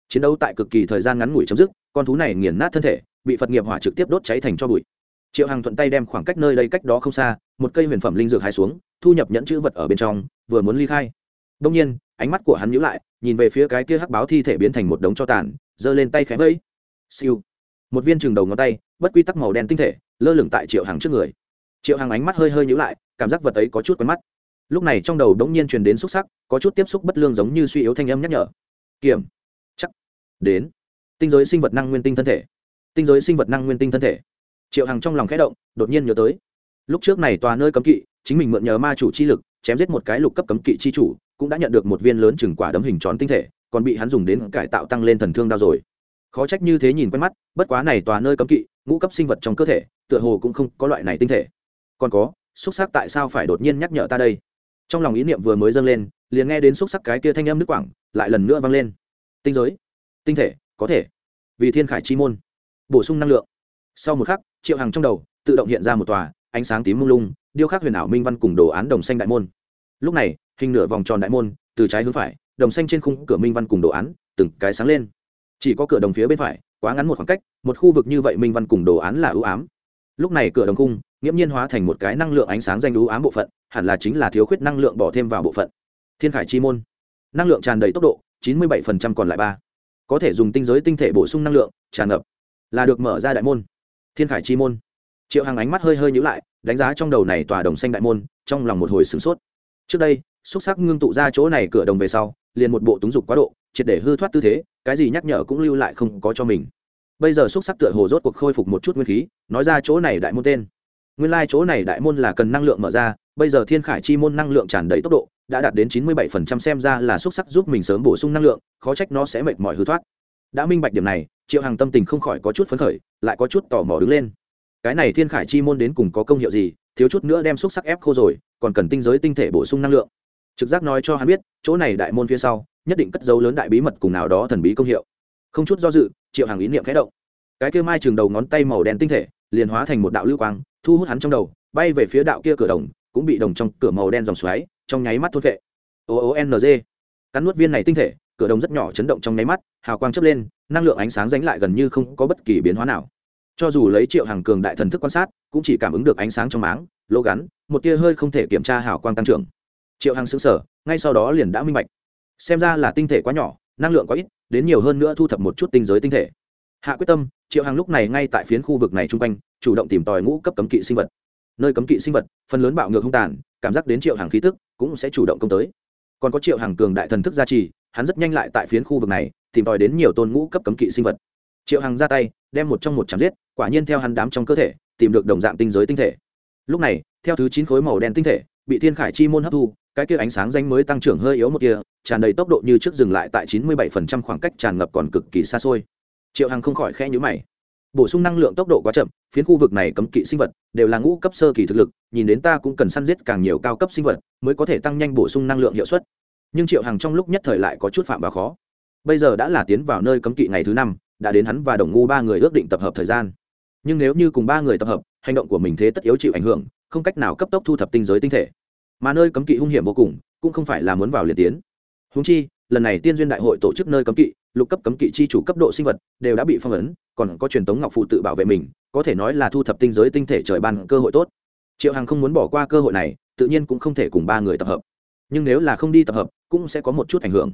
Chiến đấu tại cực kỳ thời gian ngắn ngủi chấm dứt, con thú này nghiền nát thân thể, bị phật nghiệp hỏa trực tiếp đốt cháy thành cho bụi triệu hằng thuận tay đem khoảng cách nơi đây cách đó không xa, một cây huyền phẩm linh dược hai xuống, thu nhập nhẫn chữ vật ở bên trong, vừa muốn ly khai. Đông nhiên, ánh mắt của hắn nhíu lại, nhìn về phía cái kia hắc báo thi thể biến thành một đống cho tàn, giơ lên tay khẽ vẫy siêu. Một viên trường đầu ngón tay, bất quy tắc màu đen tinh thể, lơ lửng tại triệu hằng trước người. Triệu hằng ánh mắt hơi hơi nhíu lại, cảm giác vật ấy có chút quen mắt. Lúc này trong đầu đống nhiên truyền đến xúc sắc, có chút tiếp xúc bất lương giống như suy yếu thanh âm nhắc nhở. Kiểm. Chắc. Đến. Tinh giới sinh vật năng nguyên tinh thân thể. Tinh giới sinh vật năng nguyên tinh thân thể triệu hằng trong lòng khẽ động, đột nhiên nhớ tới. Lúc trước này tòa nơi cấm kỵ, chính mình mượn nhờ ma chủ chi lực, chém giết một cái lục cấp cấm kỵ chi chủ, cũng đã nhận được một viên lớn chừng quả đấm hình tròn tinh thể, còn bị hắn dùng đến cải tạo tăng lên thần thương đao rồi. Khó trách như thế nhìn quen mắt, bất quá này tòa nơi cấm kỵ, ngũ cấp sinh vật trong cơ thể, tựa hồ cũng không có loại này tinh thể. Còn có, xúc sắc tại sao phải đột nhiên nhắc nhở ta đây? Trong lòng ý niệm vừa mới dâng lên, liền nghe đến xúc sắc cái kia thanh âm nước quảng, lại lần nữa vang lên. Tinh giới. Tinh thể, có thể. Vì thiên khải chi môn. Bổ sung năng lượng. Sau một khắc triệu hằng trong đầu tự động hiện ra một tòa ánh sáng tím mông lung, điêu khắc huyền ảo minh văn cùng đồ án đồng xanh đại môn. Lúc này, hình nửa vòng tròn đại môn, từ trái hướng phải, đồng xanh trên khung cửa minh văn cùng đồ án, từng cái sáng lên. Chỉ có cửa đồng phía bên phải, quá ngắn một khoảng cách, một khu vực như vậy minh văn cùng đồ án là ưu ám. Lúc này cửa đồng khung, nghiễm nhiên hóa thành một cái năng lượng ánh sáng danh ưu ám bộ phận, hẳn là chính là thiếu khuyết năng lượng bỏ thêm vào bộ phận. Thiên khải chi môn. Năng lượng tràn đầy tốc độ, chín mươi bảy còn lại ba. Có thể dùng tinh giới tinh thể bổ sung năng lượng, tràn ngập. Là được mở ra đại môn thiên khải chi môn. Triệu hằng ánh mắt hơi hơi nhữ lại, đánh giá trong đầu này tòa đồng xanh đại môn, trong lòng một hồi sửng sốt. Trước đây, xúc sắc ngưng tụ ra chỗ này cửa đồng về sau, liền một bộ túng dục quá độ, triệt để hư thoát tư thế, cái gì nhắc nhở cũng lưu lại không có cho mình. Bây giờ xúc sắc tựa hồ rốt cuộc khôi phục một chút nguyên khí, nói ra chỗ này đại môn tên. Nguyên lai、like、chỗ này đại môn là cần năng lượng mở ra, bây giờ thiên khải chi môn năng lượng tràn đầy tốc độ, đã đạt đến chín mươi bảy phần trăm xem ra là xúc sắc giúp mình sớm bổ sung năng lượng, khó trách nó sẽ mệt mỏi hư thoát đã minh bạch điểm này, triệu hằng tâm tình không khỏi có chút phấn khởi, lại có chút tò mò đứng lên. Cái này thiên khải chi môn đến cùng có công hiệu gì, thiếu chút nữa đem xúc sắc ép khô rồi, còn cần tinh giới tinh thể bổ sung năng lượng. Trực giác nói cho hắn biết, chỗ này đại môn phía sau, nhất định cất dấu lớn đại bí mật cùng nào đó thần bí công hiệu. Không chút do dự, triệu hàng ý niệm khẽ động. Cái kia mai trường đầu ngón tay màu đen tinh thể, liền hóa thành một đạo lưu quang, thu hút hắn trong đầu, bay về phía đạo kia cửa đồng, cũng bị đồng trong cửa màu đen dòng xoáy, trong nháy mắt thốt vệ o o n g. Cắn nuốt viên này tinh thể cửa đồng rất nhỏ chấn động trong nháy mắt, hào quang chớp lên, năng lượng ánh sáng dánh lại gần như không có bất kỳ biến hóa nào. Cho dù lấy triệu hàng cường đại thần thức quan sát, cũng chỉ cảm ứng được ánh sáng trong máng, lỗ gắn, một tia hơi không thể kiểm tra hào quang tăng trưởng. Triệu hàng xứng sở ngay sau đó liền đã minh bạch. Xem ra là tinh thể quá nhỏ, năng lượng quá ít, đến nhiều hơn nữa thu thập một chút tinh giới tinh thể. Hạ quyết tâm, triệu hàng lúc này ngay tại phiến khu vực này chung quanh, chủ động tìm tòi ngũ cấp cấm kỵ sinh vật. Nơi cấm kỵ sinh vật, phần lớn bạo ngược không tàn, cảm giác đến triệu hàng khí tức cũng sẽ chủ động công tới. Còn có triệu hàng cường đại thần thức gia trì hắn rất nhanh lại tại phiến khu vực này, tìm tòi đến nhiều tôn ngũ cấp cấm kỵ sinh vật. Triệu Hằng ra tay, đem một trong một chạm giết, quả nhiên theo hắn đám trong cơ thể, tìm được đồng dạng tinh giới tinh thể. Lúc này, theo thứ chín khối màu đen tinh thể, bị thiên khải chi môn hấp thu, cái kia ánh sáng danh mới tăng trưởng hơi yếu một kia tràn đầy tốc độ như trước dừng lại tại chín mươi bảy phần trăm khoảng cách tràn ngập còn cực kỳ xa xôi. Triệu hằng không khỏi khẽ nhữ mày. Bổ sung năng lượng tốc độ quá chậm, phiến khu vực này cấm kỵ sinh vật đều là ngũ cấp sơ kỳ thực lực, nhìn đến ta cũng cần săn giết càng nhiều cao cấp sinh vật, mới có thể tăng nhanh bổ sung năng lượng hiệu suất nhưng triệu hằng trong lúc nhất thời lại có chút phạm và khó. Bây giờ đã là tiến vào nơi cấm kỵ ngày thứ năm, đã đến hắn và đồng ngu ba người ước định tập hợp thời gian. Nhưng nếu như cùng ba người tập hợp, hành động của mình thế tất yếu chịu ảnh hưởng, không cách nào cấp tốc thu thập tinh giới tinh thể. Mà nơi cấm kỵ hung hiểm vô cùng, cũng không phải là muốn vào liền tiến. Húng chi, lần này tiên duyên đại hội tổ chức nơi cấm kỵ, lục cấp cấm kỵ chi chủ cấp độ sinh vật, đều đã bị phong ấn, còn có truyền tống ngọc phụ tự bảo vệ mình, có thể nói là thu thập tinh giới tinh thể trời ban cơ hội tốt. Triệu hằng không muốn bỏ qua cơ hội này, tự nhiên cũng không thể cùng ba người tập hợp. Nhưng nếu là không đi tập hợp cũng sẽ có một chút ảnh hưởng.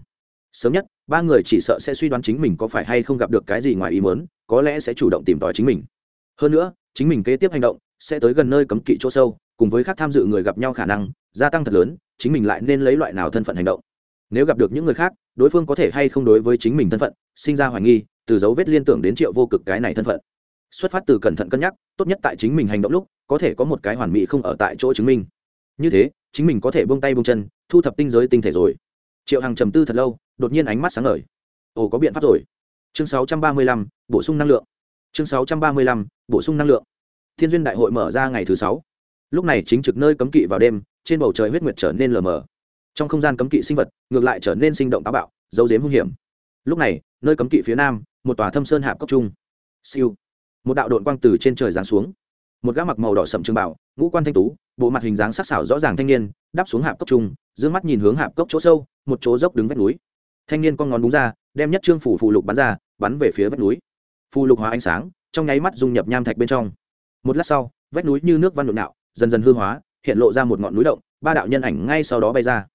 Sớm nhất, ba người chỉ sợ sẽ suy đoán chính mình có phải hay không gặp được cái gì ngoài ý mớn có lẽ sẽ chủ động tìm tòi chính mình. Hơn nữa, chính mình kế tiếp hành động sẽ tới gần nơi cấm kỵ chỗ sâu, cùng với các tham dự người gặp nhau khả năng, gia tăng thật lớn, chính mình lại nên lấy loại nào thân phận hành động. Nếu gặp được những người khác, đối phương có thể hay không đối với chính mình thân phận, sinh ra hoài nghi, từ dấu vết liên tưởng đến triệu vô cực cái này thân phận. Xuất phát từ cẩn thận cân nhắc, tốt nhất tại chính mình hành động lúc, có thể có một cái hoàn mỹ không ở tại chỗ chứng minh. Như thế, chính mình có thể buông tay buông chân, thu thập tinh giới tinh thể rồi triệu hằng trầm tư thật lâu đột nhiên ánh mắt sáng ngời. Ồ có biện pháp rồi. Chương 635, bổ sung năng lượng. Chương 635, bổ sung năng lượng. Thiên duyên đại hội mở ra ngày thứ sáu. Lúc này chính trực nơi cấm kỵ vào đêm trên bầu trời huyết nguyệt trở nên lờ mờ. Trong không gian cấm kỵ sinh vật ngược lại trở nên sinh động táo bạo dấu dếm hung hiểm. Lúc này nơi cấm kỵ phía nam một tòa thâm sơn hạp cốc trung. Siêu. Một đạo đội quang từ trên trời giáng xuống. Một gã mặc màu đỏ sậm trường bảo ngũ quan thanh tú bộ mặt hình dáng sắc sảo rõ ràng thanh niên đáp xuống hạp cốc trung d mắt nhìn hướng hạp cốc chỗ sâu, một chỗ dốc đứng vách núi. Thanh niên con ngón đúng ra, đem nhất trương phủ phù lục bắn ra, bắn về phía vách núi. Phù lục hóa ánh sáng, trong nháy mắt dung nhập nham thạch bên trong. Một lát sau, vách núi như nước văn nhộn nạo, dần dần hư hóa, hiện lộ ra một ngọn núi động, ba đạo nhân ảnh ngay sau đó bay ra.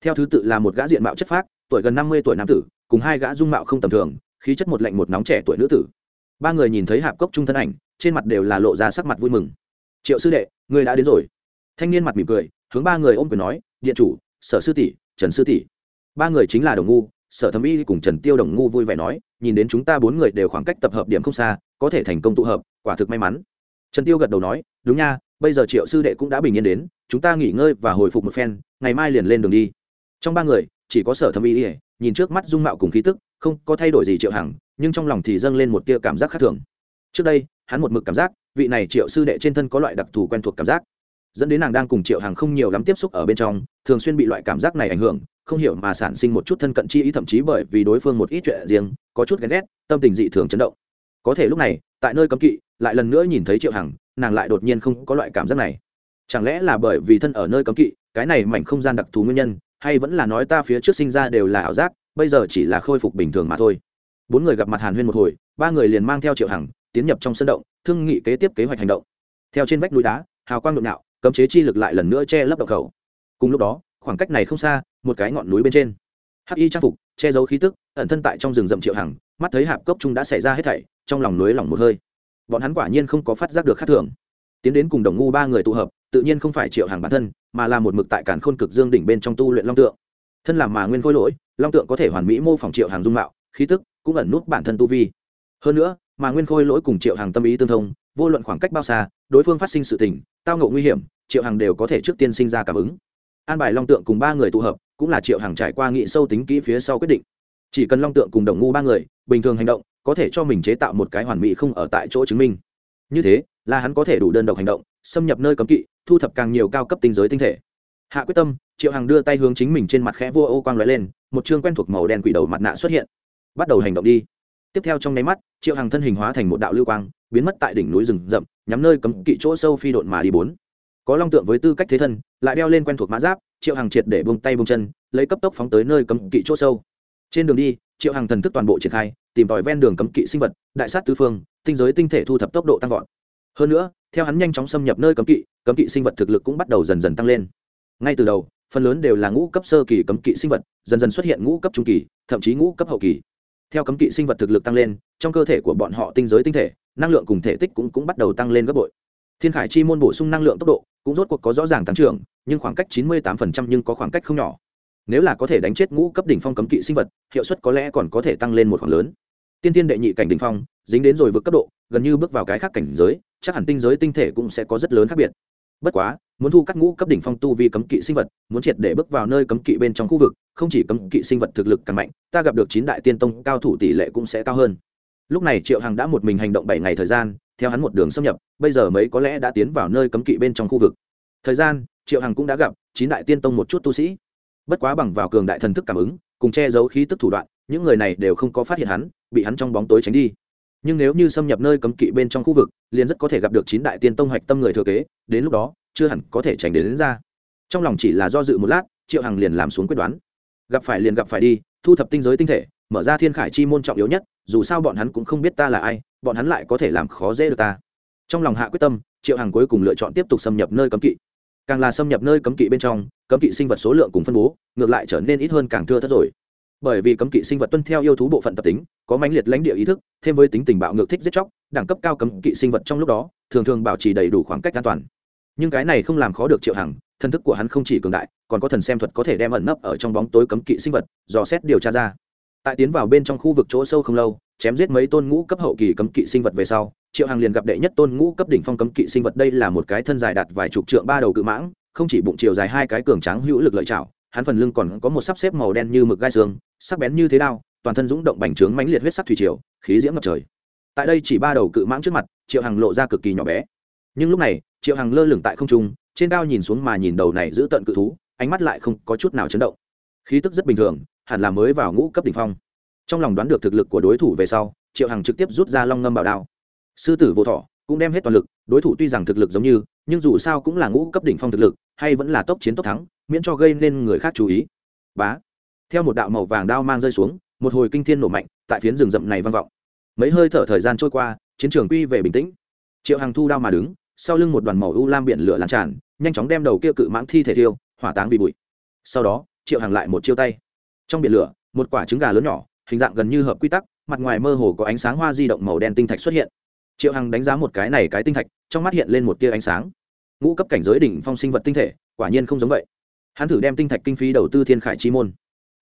Theo thứ tự là một gã diện mạo chất phác, tuổi gần năm mươi tuổi nam tử, cùng hai gã dung mạo không tầm thường, khí chất một lạnh một nóng trẻ tuổi nữ tử. Ba người nhìn thấy hạp cốc trung thân ảnh, trên mặt đều là lộ ra sắc mặt vui mừng. Triệu sư đệ người đã đến rồi. Thanh niên mặt mỉm cười, hướng ba người ôm quyền nói, điện chủ sở sư tỷ, trần sư tỷ. Ba người chính là đồng ngu, sở thẩm y cùng trần tiêu đồng ngu vui vẻ nói, nhìn đến chúng ta bốn người đều khoảng cách tập hợp điểm không xa, có thể thành công tụ hợp, quả thực may mắn. Trần tiêu gật đầu nói, đúng nha, bây giờ triệu sư đệ cũng đã bình yên đến, chúng ta nghỉ ngơi và hồi phục một phen, ngày mai liền lên đường đi. Trong ba người, chỉ có sở thẩm y nhìn trước mắt dung mạo cùng khí tức, không có thay đổi gì triệu hằng, nhưng trong lòng thì dâng lên một tia cảm giác khác thường. Trước đây, hắn một mực cảm giác, vị này triệu sư đệ trên thân có loại đặc thù quen thuộc cảm giác dẫn đến nàng đang cùng triệu hằng không nhiều lắm tiếp xúc ở bên trong, thường xuyên bị loại cảm giác này ảnh hưởng, không hiểu mà sản sinh một chút thân cận chi ý, thậm chí bởi vì đối phương một ít chuyện riêng, có chút ghen ghét, tâm tình dị thường chấn động. Có thể lúc này, tại nơi cấm kỵ, lại lần nữa nhìn thấy triệu hằng, nàng lại đột nhiên không có loại cảm giác này. Chẳng lẽ là bởi vì thân ở nơi cấm kỵ, cái này mảnh không gian đặc thù nguyên nhân, hay vẫn là nói ta phía trước sinh ra đều là ảo giác, bây giờ chỉ là khôi phục bình thường mà thôi. Bốn người gặp mặt hàn huyên một hồi, ba người liền mang theo triệu hằng, tiến nhập trong sân động, thương nghị kế tiếp kế hoạch hành động. Theo trên vách núi đá, hào quang nhộn nhạo cấm chế chi lực lại lần nữa che lấp động khẩu. Cùng lúc đó, khoảng cách này không xa, một cái ngọn núi bên trên. Hắc y trang phục, che giấu khí tức, ẩn thân tại trong rừng rậm triệu hằng, mắt thấy hạp cốc trung đã xảy ra hết thảy, trong lòng núi lỏng một hơi. Bọn hắn quả nhiên không có phát giác được khác thường. Tiến đến cùng đồng ngu ba người tụ hợp, tự nhiên không phải triệu hàng bản thân, mà là một mực tại cản khôn cực dương đỉnh bên trong tu luyện long tượng. Thân làm mà nguyên khôi lỗi, long tượng có thể hoàn mỹ mô phỏng triệu hàng dung mạo, khí tức, cũng ẩn nút bản thân tu vi. Hơn nữa mà nguyên khôi lỗi cùng triệu hàng tâm ý tương thông, vô luận khoảng cách bao xa, đối phương phát sinh sự tình, tao ngộ nguy hiểm, triệu hàng đều có thể trước tiên sinh ra cảm ứng. An bài long tượng cùng ba người tụ hợp, cũng là triệu hàng trải qua nghị sâu tính kỹ phía sau quyết định. Chỉ cần long tượng cùng đồng ngu ba người, bình thường hành động, có thể cho mình chế tạo một cái hoàn mỹ không ở tại chỗ chứng minh. Như thế, là hắn có thể đủ đơn độc hành động, xâm nhập nơi cấm kỵ, thu thập càng nhiều cao cấp tinh giới tinh thể. Hạ quyết tâm, triệu hằng đưa tay hướng chính mình trên mặt khẽ vua ô quang l lên, một chương quen thuộc màu đen quỷ đầu mặt nạ xuất hiện. Bắt đầu hành động đi tiếp theo trong nháy mắt, triệu hằng thân hình hóa thành một đạo lưu quang, biến mất tại đỉnh núi rừng rậm, nhắm nơi cấm kỵ chỗ sâu phi độn mà đi bốn. Có long tượng với tư cách thế thân, lại đeo lên quen thuộc mã giáp, triệu hằng triệt để bông tay bông chân, lấy cấp tốc phóng tới nơi cấm kỵ chỗ sâu. Trên đường đi, triệu hằng thần thức toàn bộ triển khai, tìm tòi ven đường cấm kỵ sinh vật, đại sát tứ phương, tinh giới tinh thể thu thập tốc độ tăng vọt. Hơn nữa, theo hắn nhanh chóng xâm nhập nơi cấm kỵ cấm kỵ sinh vật thực lực cũng bắt đầu dần dần tăng lên. Ngay từ đầu, phần lớn đều là ngũ cấp sơ kỳ cấm kỵ sinh vật, dần dần xuất hiện ngũ cấp trung kỳ, thậm chí ngũ cấp hậu kỳ theo cấm kỵ sinh vật thực lực tăng lên trong cơ thể của bọn họ tinh giới tinh thể năng lượng cùng thể tích cũng, cũng bắt đầu tăng lên gấp bội. Thiên khải chi môn bổ sung năng lượng tốc độ cũng rốt cuộc có rõ ràng tăng trưởng nhưng khoảng cách chín mươi 98% nhưng có khoảng cách không nhỏ. Nếu là có thể đánh chết ngũ cấp đỉnh phong cấm kỵ sinh vật hiệu suất có lẽ còn có thể tăng lên một khoảng lớn. Tiên tiên đệ nhị cảnh đỉnh phong dính đến rồi vượt cấp độ gần như bước vào cái khác cảnh giới chắc hẳn tinh giới tinh thể cũng sẽ có rất lớn khác biệt. Bất quá muốn thu cắt ngũ cấp đỉnh phong tu vi cấm kỵ sinh vật, muốn triệt để bước vào nơi cấm kỵ bên trong khu vực, không chỉ cấm kỵ sinh vật thực lực càng mạnh, ta gặp được chín đại tiên tông cao thủ tỷ lệ cũng sẽ cao hơn. Lúc này triệu hằng đã một mình hành động bảy ngày thời gian, theo hắn một đường xâm nhập, bây giờ mấy có lẽ đã tiến vào nơi cấm kỵ bên trong khu vực. Thời gian, triệu hằng cũng đã gặp chín đại tiên tông một chút tu sĩ. Bất quá bằng vào cường đại thần thức cảm ứng, cùng che giấu khí tức thủ đoạn, những người này đều không có phát hiện hắn, bị hắn trong bóng tối tránh đi. Nhưng nếu như xâm nhập nơi cấm kỵ bên trong khu vực, liền rất có thể gặp được chín đại tiên tông hoạch tâm người thừa kế, đến lúc đó chưa hẳn có thể tránh đến, đến ra. Trong lòng chỉ là do dự một lát triệu hằng liền làm xuống quyết đoán. Gặp phải liền gặp phải đi thu thập tinh giới tinh thể mở ra thiên khải chi môn trọng yếu nhất dù sao bọn hắn cũng không biết ta là ai bọn hắn lại có thể làm khó dễ được ta. Trong lòng hạ quyết tâm triệu hằng cuối cùng lựa chọn tiếp tục xâm nhập nơi cấm kỵ. Càng là xâm nhập nơi cấm kỵ bên trong cấm kỵ sinh vật số lượng cùng phân bố ngược lại trở nên ít hơn càng thưa thất rồi. Bởi vì cấm kỵ sinh vật tuân theo yêu thú bộ phận tập tính có mãnh liệt lãnh địa ý thức thêm với tính tình bạo ngược thích giết chóc đẳng cấp cao cấm kỵ sinh vật trong lúc đó thường thường bảo trì đầy đủ khoảng cách an toàn nhưng cái này không làm khó được triệu hằng, thân thức của hắn không chỉ cường đại, còn có thần xem thuật có thể đem ẩn nấp ở trong bóng tối cấm kỵ sinh vật, dò xét điều tra ra. Tại tiến vào bên trong khu vực chỗ sâu không lâu, chém giết mấy tôn ngũ cấp hậu kỳ cấm kỵ sinh vật về sau, triệu hằng liền gặp đệ nhất tôn ngũ cấp đỉnh phong cấm kỵ sinh vật đây là một cái thân dài đạt vài chục trượng ba đầu cự mãng, không chỉ bụng chiều dài hai cái cường tráng hữu lực lợi chảo hắn phần lưng còn có một sắp xếp màu đen như mực gai xương, sắc bén như thế đao, toàn thân dũng động bành trướng mãnh liệt huyết sắc thủy triều, khí diễm ngập trời. Tại đây chỉ ba đầu cự mãng trước mặt, triệu hằng lộ ra cực kỳ nhỏ bé. Nhưng lúc này triệu hằng lơ lửng tại không trung, trên cao nhìn xuống mà nhìn đầu này giữ tận cự thú, ánh mắt lại không có chút nào chấn động. Khí tức rất bình thường, hẳn là mới vào ngũ cấp đỉnh phong. Trong lòng đoán được thực lực của đối thủ về sau, triệu hằng trực tiếp rút ra long ngâm bảo đao. Sư tử vô thọ cũng đem hết toàn lực, đối thủ tuy rằng thực lực giống như, nhưng dù sao cũng là ngũ cấp đỉnh phong thực lực, hay vẫn là tốc chiến tốc thắng, miễn cho gây nên người khác chú ý. Bá. Theo một đạo màu vàng đao mang rơi xuống, một hồi kinh thiên nổ mạnh, tại phiến rừng rậm này vang vọng. Mấy hơi thở thời gian trôi qua, chiến trường quy về bình tĩnh. Triệu hằng thu đao mà đứng sau lưng một đoàn màu u lam biển lửa lan tràn, nhanh chóng đem đầu kia cự mãng thi thể thiêu, hỏa táng vì bụi. Sau đó, triệu hằng lại một chiêu tay. Trong biển lửa, một quả trứng gà lớn nhỏ, hình dạng gần như hợp quy tắc, mặt ngoài mơ hồ có ánh sáng hoa di động màu đen tinh thạch xuất hiện. Triệu hằng đánh giá một cái này cái tinh thạch, trong mắt hiện lên một tia ánh sáng. Ngũ cấp cảnh giới đỉnh phong sinh vật tinh thể, quả nhiên không giống vậy. Hắn thử đem tinh thạch kinh phí đầu tư thiên khải chi môn.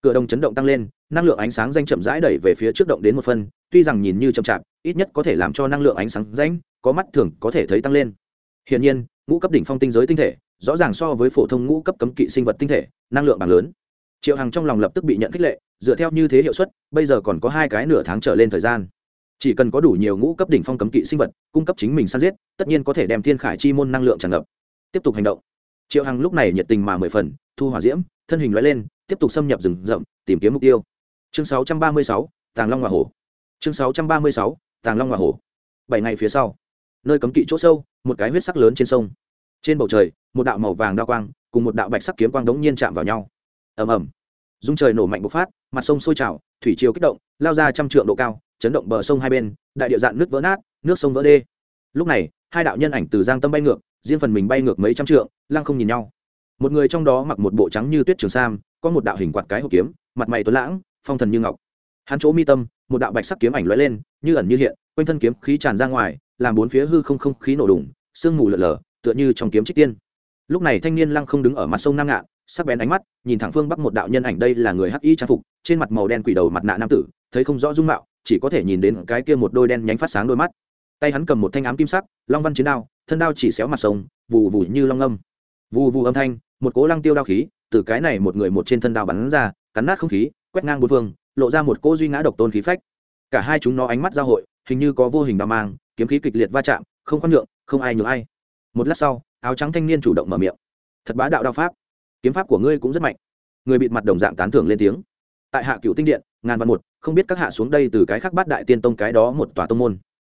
Cửa đồng chấn động tăng lên, năng lượng ánh sáng danh chậm rãi đẩy về phía trước động đến một phân, tuy rằng nhìn như chậm chạp, ít nhất có thể làm cho năng lượng ánh sáng danh có mắt thường có thể thấy tăng lên hiển nhiên ngũ cấp đỉnh phong tinh giới tinh thể rõ ràng so với phổ thông ngũ cấp cấm kỵ sinh vật tinh thể năng lượng bằng lớn. Triệu hằng trong lòng lập tức bị nhận khích lệ dựa theo như thế hiệu suất bây giờ còn có hai cái nửa tháng trở lên thời gian. Chỉ cần có đủ nhiều ngũ cấp đỉnh phong cấm kỵ sinh vật cung cấp chính mình săn giết tất nhiên có thể đem thiên khải chi môn năng lượng tràn ngập. Tiếp tục hành động. Triệu hằng lúc này nhiệt tình mà mười phần thu hỏa diễm thân hình lóe lên tiếp tục xâm nhập rừng rậm tìm kiếm mục tiêu. Chương 636, tàng long và hổ. Chương 636, tàng long và hổ. Bảy ngày phía sau nơi cấm kỵ chỗ sâu, một cái huyết sắc lớn trên sông. Trên bầu trời, một đạo màu vàng đa quang cùng một đạo bạch sắc kiếm quang đống nhiên chạm vào nhau. Ầm ầm. Dung trời nổ mạnh bộc phát, mặt sông sôi trào, thủy chiều kích động, lao ra trăm trượng độ cao, chấn động bờ sông hai bên, đại địa dạn nước vỡ nát, nước sông vỡ đê. Lúc này, hai đạo nhân ảnh từ giang tâm bay ngược, riêng phần mình bay ngược mấy trăm trượng, lăng không nhìn nhau. Một người trong đó mặc một bộ trắng như tuyết trường sam, có một đạo hình quạt cái hộp kiếm, mặt mày tuấn lãng, phong thần như ngọc. Hắn chỗ mi tâm, một đạo bạch sắc kiếm ảnh lóe lên, như ẩn như hiện, quanh thân kiếm khí tràn ra ngoài làm bốn phía hư không không khí nổ đùng, sương mù lợn lờ tựa như trong kiếm trích tiên. Lúc này thanh niên lăng không đứng ở mặt sông nam ngạn, sắc bén ánh mắt, nhìn thẳng phương bắc một đạo nhân ảnh đây là người hắc y trang phục, trên mặt màu đen quỷ đầu mặt nạ nam tử, thấy không rõ dung mạo, chỉ có thể nhìn đến cái kia một đôi đen nhánh phát sáng đôi mắt. Tay hắn cầm một thanh ám kim sắc, long văn chiến đao, thân đao chỉ xéo mặt sông, vù vù như long âm. Vù vù âm thanh, một cố lăng tiêu đao khí, từ cái này một người một trên thân đao bắn ra, cắn nát không khí, quét ngang bốn phương, lộ ra một cỗ duy ngã độc tôn khí phách cả hai chúng nó ánh mắt giao hội, hình như có vô hình đao mang, kiếm khí kịch liệt va chạm, không khoan nhượng, không ai nhường ai. Một lát sau, áo trắng thanh niên chủ động mở miệng. Thật bá đạo đao pháp. Kiếm pháp của ngươi cũng rất mạnh. Người bịt mặt đồng dạng tán thưởng lên tiếng. Tại hạ cựu tinh điện, ngàn văn một, không biết các hạ xuống đây từ cái khác bát đại tiên tông cái đó một tòa tông môn.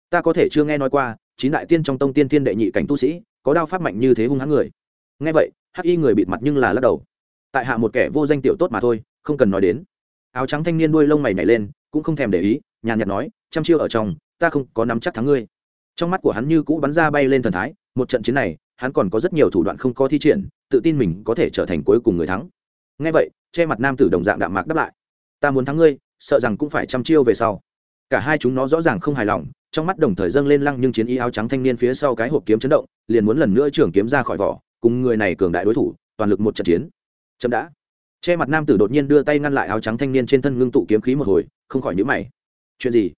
Ta có thể chưa nghe nói qua, chín đại tiên trong tông tiên thiên đệ nhị cảnh tu sĩ, có đao pháp mạnh như thế hung hãn người. Nghe vậy, hắc y người bịt mặt nhưng là lắc đầu. Tại hạ một kẻ vô danh tiểu tốt mà thôi, không cần nói đến. Áo trắng thanh niên đuôi lông mày nhảy lên, cũng không thèm để ý nhàn nhạt nói chăm chiêu ở trong, ta không có nắm chắc thắng ngươi. Trong mắt của hắn như cũ bắn ra bay lên thần thái, một trận chiến này, hắn còn có rất nhiều thủ đoạn không có thi triển, tự tin mình có thể trở thành cuối cùng người thắng. Ngay vậy, che mặt nam tử đồng dạng đạm mạc đáp lại, ta muốn thắng ngươi, sợ rằng cũng phải chăm chiêu về sau. Cả hai chúng nó rõ ràng không hài lòng, trong mắt đồng thời dâng lên lăng nhưng chiến y áo trắng thanh niên phía sau cái hộp kiếm chấn động, liền muốn lần nữa trưởng kiếm ra khỏi vỏ, cùng người này cường đại đối thủ, toàn lực một trận chiến. Chậm đã. Che mặt nam tử đột nhiên đưa tay ngăn lại áo trắng thanh niên trên thân ngưng tụ kiếm khí một hồi, không khỏi nhữ mày chuyện gì?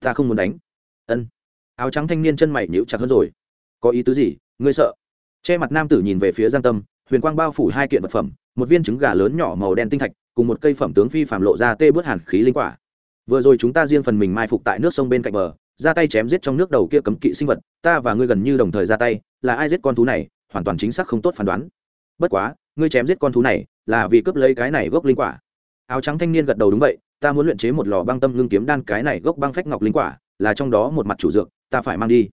Ta không muốn đánh. Ân. Áo trắng thanh niên chân mày nhíu chặt hơn rồi. Có ý tứ gì? Ngươi sợ? Che mặt nam tử nhìn về phía giang tâm, huyền quang bao phủ hai kiện vật phẩm, một viên trứng gà lớn nhỏ màu đen tinh thạch, cùng một cây phẩm tướng phi phạm lộ ra tê bớt hàn khí linh quả. Vừa rồi chúng ta riêng phần mình mai phục tại nước sông bên cạnh bờ, ra tay chém giết trong nước đầu kia cấm kỵ sinh vật, ta và ngươi gần như đồng thời ra tay, là ai giết con thú này, hoàn toàn chính xác không tốt phán đoán. Bất quá, ngươi chém giết con thú này, là vì cướp lấy cái này gốc linh quả. Áo trắng thanh niên gật đầu đúng vậy ta muốn luyện chế một lò băng tâm ngưng kiếm đan, cái này gốc băng phách ngọc linh quả, là trong đó một mặt chủ dược, ta phải mang đi.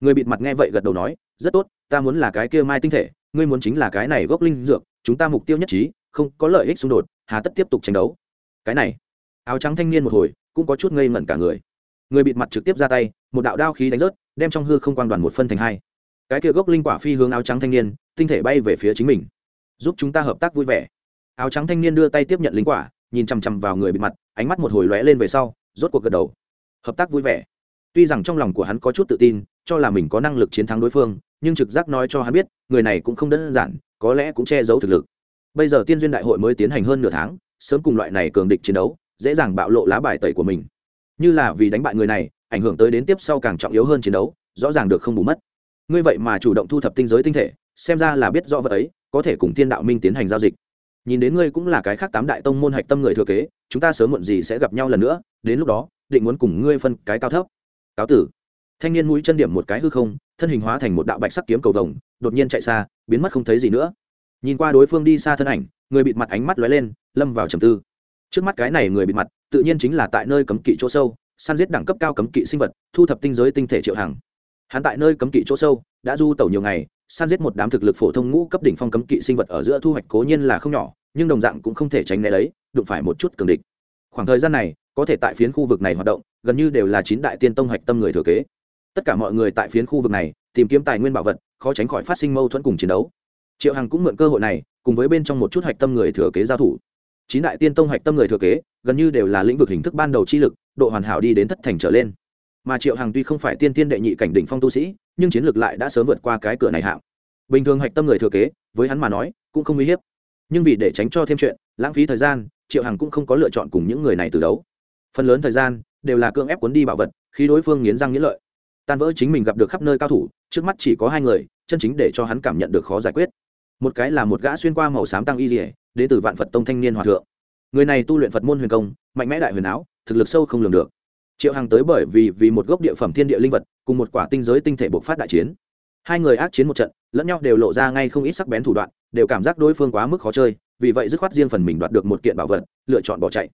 Người bịt mặt nghe vậy gật đầu nói, rất tốt, ta muốn là cái kia mai tinh thể, ngươi muốn chính là cái này gốc linh dược, chúng ta mục tiêu nhất trí, không có lợi ích xung đột, hà tất tiếp tục tranh đấu. Cái này, áo trắng thanh niên một hồi, cũng có chút ngây ngẩn cả người. Người bịt mặt trực tiếp ra tay, một đạo đao khí đánh rớt, đem trong hư không quang đoàn một phân thành hai. Cái kia gốc linh quả phi hướng áo trắng thanh niên, tinh thể bay về phía chính mình. Giúp chúng ta hợp tác vui vẻ. Áo trắng thanh niên đưa tay tiếp nhận linh quả nhìn chằm chằm vào người bịt mặt, ánh mắt một hồi lóe lên về sau, rốt cuộc gật đầu. Hợp tác vui vẻ. Tuy rằng trong lòng của hắn có chút tự tin, cho là mình có năng lực chiến thắng đối phương, nhưng trực giác nói cho hắn biết, người này cũng không đơn giản, có lẽ cũng che giấu thực lực. Bây giờ tiên duyên đại hội mới tiến hành hơn nửa tháng, sớm cùng loại này cường địch chiến đấu, dễ dàng bạo lộ lá bài tẩy của mình. Như là vì đánh bại người này, ảnh hưởng tới đến tiếp sau càng trọng yếu hơn chiến đấu, rõ ràng được không bù mất. Ngươi vậy mà chủ động thu thập tinh giới tinh thể, xem ra là biết rõ vật ấy, có thể cùng tiên đạo minh tiến hành giao dịch nhìn đến ngươi cũng là cái khác tám đại tông môn hạch tâm người thừa kế, chúng ta sớm muộn gì sẽ gặp nhau lần nữa, đến lúc đó, định muốn cùng ngươi phân cái cao thấp. Cáo tử. Thanh niên mũi chân điểm một cái hư không, thân hình hóa thành một đạo bạch sắc kiếm cầu vồng, đột nhiên chạy xa, biến mất không thấy gì nữa. Nhìn qua đối phương đi xa thân ảnh, người bịt mặt ánh mắt lóe lên, lâm vào trầm tư. Trước mắt cái này người bịt mặt, tự nhiên chính là tại nơi cấm kỵ chỗ sâu, săn giết đẳng cấp cao cấm kỵ sinh vật, thu thập tinh giới tinh thể triệu hàng hắn tại nơi cấm kỵ chỗ sâu, đã du tẩu nhiều ngày san giết một đám thực lực phổ thông ngũ cấp đỉnh phong cấm kỵ sinh vật ở giữa thu hoạch cố nhiên là không nhỏ, nhưng đồng dạng cũng không thể tránh né đấy, đụng phải một chút cường địch. Khoảng thời gian này, có thể tại phiến khu vực này hoạt động, gần như đều là chín đại tiên tông hạch tâm người thừa kế. Tất cả mọi người tại phiến khu vực này, tìm kiếm tài nguyên bảo vật, khó tránh khỏi phát sinh mâu thuẫn cùng chiến đấu. Triệu hằng cũng mượn cơ hội này, cùng với bên trong một chút hạch tâm người thừa kế giao thủ. Chín đại tiên tông hạch tâm người thừa kế, gần như đều là lĩnh vực hình thức ban đầu chi lực, độ hoàn hảo đi đến thất thành trở lên mà triệu hằng tuy không phải tiên tiên đệ nhị cảnh đỉnh phong tu sĩ, nhưng chiến lược lại đã sớm vượt qua cái cửa này hạng. Bình thường hạch tâm người thừa kế, với hắn mà nói, cũng không uy hiếp. Nhưng vì để tránh cho thêm chuyện, lãng phí thời gian, triệu hằng cũng không có lựa chọn cùng những người này từ đấu. Phần lớn thời gian, đều là cưỡng ép cuốn đi bảo vật, khi đối phương nghiến răng nghiến lợi, tan vỡ chính mình gặp được khắp nơi cao thủ, trước mắt chỉ có hai người, chân chính để cho hắn cảm nhận được khó giải quyết. Một cái là một gã xuyên qua màu xám tăng y dỉa đến từ vạn phật tông thanh niên hòa thượng. Người này tu luyện phật môn huyền công, mạnh mẽ đại huyền áo, thực lực sâu không lường được triệu hằng tới bởi vì vì một gốc địa phẩm thiên địa linh vật, cùng một quả tinh giới tinh thể bộc phát đại chiến. Hai người ác chiến một trận, lẫn nhau đều lộ ra ngay không ít sắc bén thủ đoạn, đều cảm giác đối phương quá mức khó chơi, vì vậy dứt khoát riêng phần mình đoạt được một kiện bảo vật, lựa chọn bỏ chạy.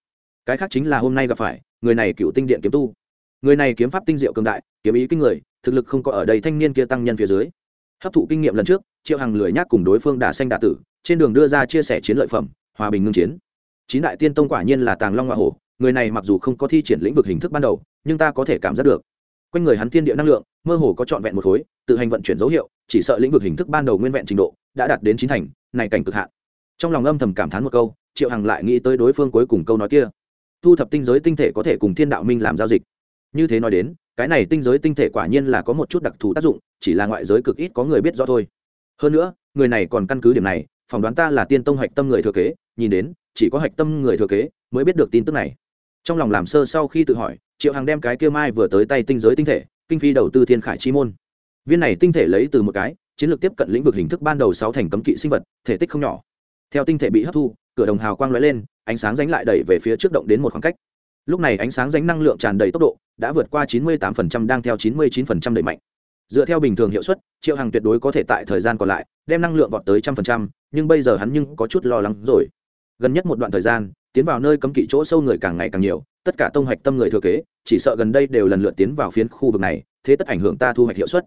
Cái khác chính là hôm nay gặp phải, người này cựu tinh điện kiếm tu. Người này kiếm pháp tinh diệu cường đại, kiếm ý kinh người, thực lực không có ở đây thanh niên kia tăng nhân phía dưới. Hấp thụ kinh nghiệm lần trước, triệu hằng lười nhác cùng đối phương đả xanh đả tử, trên đường đưa ra chia sẻ chiến lợi phẩm, hòa bình ngưng chiến. Chín đại tiên tông quả nhiên là tàng long hoa hổ người này mặc dù không có thi triển lĩnh vực hình thức ban đầu, nhưng ta có thể cảm giác được. Quanh người hắn thiên địa năng lượng, mơ hồ có trọn vẹn một khối, tự hành vận chuyển dấu hiệu, chỉ sợ lĩnh vực hình thức ban đầu nguyên vẹn trình độ, đã đạt đến chín thành, này cảnh cực hạn. Trong lòng âm thầm cảm thán một câu, triệu hằng lại nghĩ tới đối phương cuối cùng câu nói kia. Thu thập tinh giới tinh thể có thể cùng thiên đạo minh làm giao dịch. Như thế nói đến, cái này tinh giới tinh thể quả nhiên là có một chút đặc thù tác dụng, chỉ là ngoại giới cực ít có người biết rõ thôi. Hơn nữa, người này còn căn cứ điểm này, phỏng đoán ta là tiên tông hạch tâm người thừa kế, nhìn đến, chỉ có hạch tâm người thừa kế mới biết được tin tức này trong lòng làm sơ sau khi tự hỏi, triệu hằng đem cái kia mai vừa tới tay tinh giới tinh thể, kinh phi đầu tư thiên khải chi môn. Viên này tinh thể lấy từ một cái, chiến lược tiếp cận lĩnh vực hình thức ban đầu sáu thành cấm kỵ sinh vật, thể tích không nhỏ. Theo tinh thể bị hấp thu, cửa đồng hào quang lóe lên, ánh sáng ránh lại đẩy về phía trước động đến một khoảng cách. Lúc này ánh sáng ránh năng lượng tràn đầy tốc độ, đã vượt qua 98% đang theo 99% đẩy mạnh. Dựa theo bình thường hiệu suất, triệu hằng tuyệt đối có thể tại thời gian còn lại, đem năng lượng vọt tới trăm phần trăm, nhưng bây giờ hắn nhưng có chút lo lắng rồi. Gần nhất một đoạn thời gian tiến vào nơi cấm kỵ chỗ sâu người càng ngày càng nhiều, tất cả tông hoạch tâm người thừa kế, chỉ sợ gần đây đều lần lượt tiến vào phiến khu vực này, thế tất ảnh hưởng ta thu hoạch hiệu suất.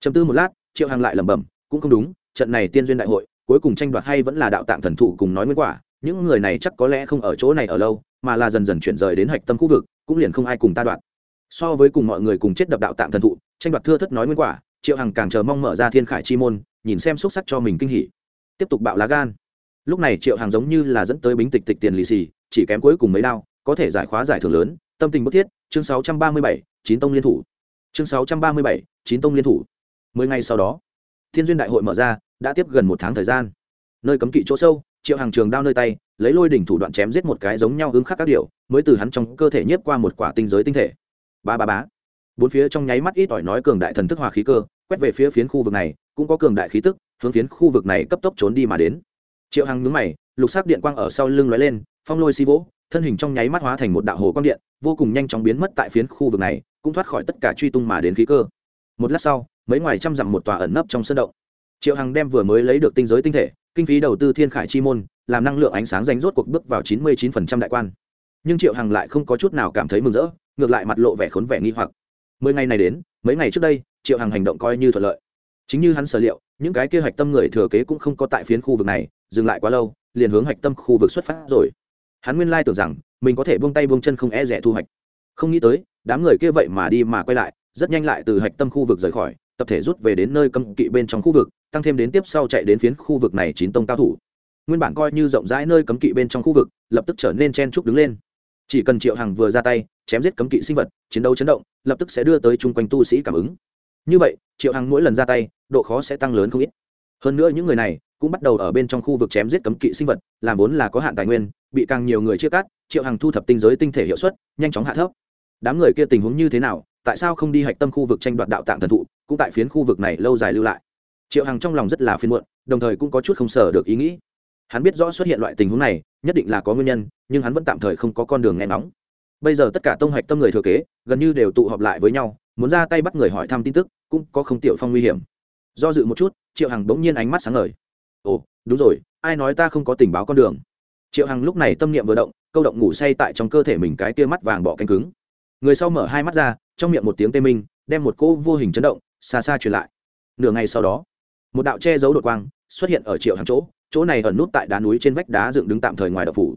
Chấm tư một lát, triệu hằng lại lẩm bẩm, cũng không đúng, trận này tiên duyên đại hội, cuối cùng tranh đoạt hay vẫn là đạo tạng thần thụ cùng nói nguyên quả, những người này chắc có lẽ không ở chỗ này ở lâu, mà là dần dần chuyển rời đến hạch tâm khu vực, cũng liền không ai cùng ta đoạn so với cùng mọi người cùng chết đập đạo tạng thần thụ, tranh đoạt thưa thất nói nguyên quả, triệu hằng càng chờ mong mở ra thiên khải chi môn, nhìn xem xúc sắc cho mình kinh hỉ. Tiếp tục bạo lá gan lúc này triệu hàng giống như là dẫn tới bính tịch tịch tiền lì xì chỉ kém cuối cùng mấy đao có thể giải khóa giải thưởng lớn. Tâm tình bức thiết chương 637, chín tông liên thủ. Chương 637, chín tông liên thủ. Mười ngày sau đó thiên duyên đại hội mở ra đã tiếp gần một tháng thời gian. Nơi cấm kỵ chỗ sâu triệu hàng trường đao nơi tay lấy lôi đỉnh thủ đoạn chém giết một cái giống nhau hướng khác các điều mới từ hắn trong cơ thể nhiếp qua một quả tinh giới tinh thể. Ba ba bá bốn phía trong nháy mắt ít ỏi nói cường đại thần thức hòa khí cơ quét về phía phiến khu vực này cũng có cường đại khí tức hướng phiến khu vực này cấp tốc trốn đi mà đến triệu hằng nhướng mày, lục sắc điện quang ở sau lưng lóe lên, phong lôi si vỗ, thân hình trong nháy mắt hóa thành một đạo hồ quang điện, vô cùng nhanh chóng biến mất tại phiến khu vực này, cũng thoát khỏi tất cả truy tung mà đến khí cơ. Một lát sau, mấy ngoài trăm dặm một tòa ẩn nấp trong sân động. Triệu hằng đem vừa mới lấy được tinh giới tinh thể, kinh phí đầu tư thiên khải chi môn, làm năng lượng ánh sáng danh rốt cuộc bước vào chín mươi 99% đại quan. Nhưng triệu hằng lại không có chút nào cảm thấy mừng rỡ, ngược lại mặt lộ vẻ khốn vẻ nghi hoặc. Mười ngày này đến, mấy ngày trước đây, triệu hằng hành động coi như thuận lợi. Chính như hắn sở liệu, những cái kế hoạch tâm người thừa kế cũng không có tại phiến khu vực này dừng lại quá lâu, liền hướng Hạch tâm khu vực xuất phát rồi. Hắn nguyên lai tưởng rằng, mình có thể buông tay buông chân không e rẻ thu hoạch. Không nghĩ tới, đám người kia vậy mà đi mà quay lại, rất nhanh lại từ hạch tâm khu vực rời khỏi, tập thể rút về đến nơi cấm kỵ bên trong khu vực, tăng thêm đến tiếp sau chạy đến phiến khu vực này chín tông cao thủ. Nguyên bản coi như rộng rãi nơi cấm kỵ bên trong khu vực, lập tức trở nên chen trúc đứng lên. Chỉ cần triệu hằng vừa ra tay, chém giết cấm kỵ sinh vật, chiến đấu chấn động, lập tức sẽ đưa tới chung quanh tu sĩ cảm ứng. Như vậy, triệu hằng mỗi lần ra tay, độ khó sẽ tăng lớn không ít hơn nữa những người này cũng bắt đầu ở bên trong khu vực chém giết cấm kỵ sinh vật, làm vốn là có hạn tài nguyên, bị càng nhiều người chia cắt, triệu hằng thu thập tinh giới tinh thể hiệu suất, nhanh chóng hạ thấp. Đám người kia tình huống như thế nào, tại sao không đi hạch tâm khu vực tranh đoạt đạo tạng thần thụ, cũng tại phiến khu vực này lâu dài lưu lại. Triệu hằng trong lòng rất là phiên muộn, đồng thời cũng có chút không sở được ý nghĩ. Hắn biết rõ xuất hiện loại tình huống này, nhất định là có nguyên nhân, nhưng hắn vẫn tạm thời không có con đường nghe nóng bây giờ tất cả tông hạch tâm người thừa kế, gần như đều tụ họp lại với nhau, muốn ra tay bắt người hỏi thăm tin tức, cũng có không tiểu phong nguy hiểm do dự một chút, triệu hằng bỗng nhiên ánh mắt sáng ngời. Ồ, đúng rồi, ai nói ta không có tình báo con đường? Triệu hằng lúc này tâm niệm vừa động, câu động ngủ say tại trong cơ thể mình cái kia mắt vàng bỏ canh cứng. Người sau mở hai mắt ra, trong miệng một tiếng tê minh, đem một cô vô hình chấn động, xa xa truyền lại. Nửa ngày sau đó, một đạo che giấu đột quang xuất hiện ở triệu hàng chỗ chỗ này ẩn nút tại đá núi trên vách đá dựng đứng tạm thời ngoài đập phủ.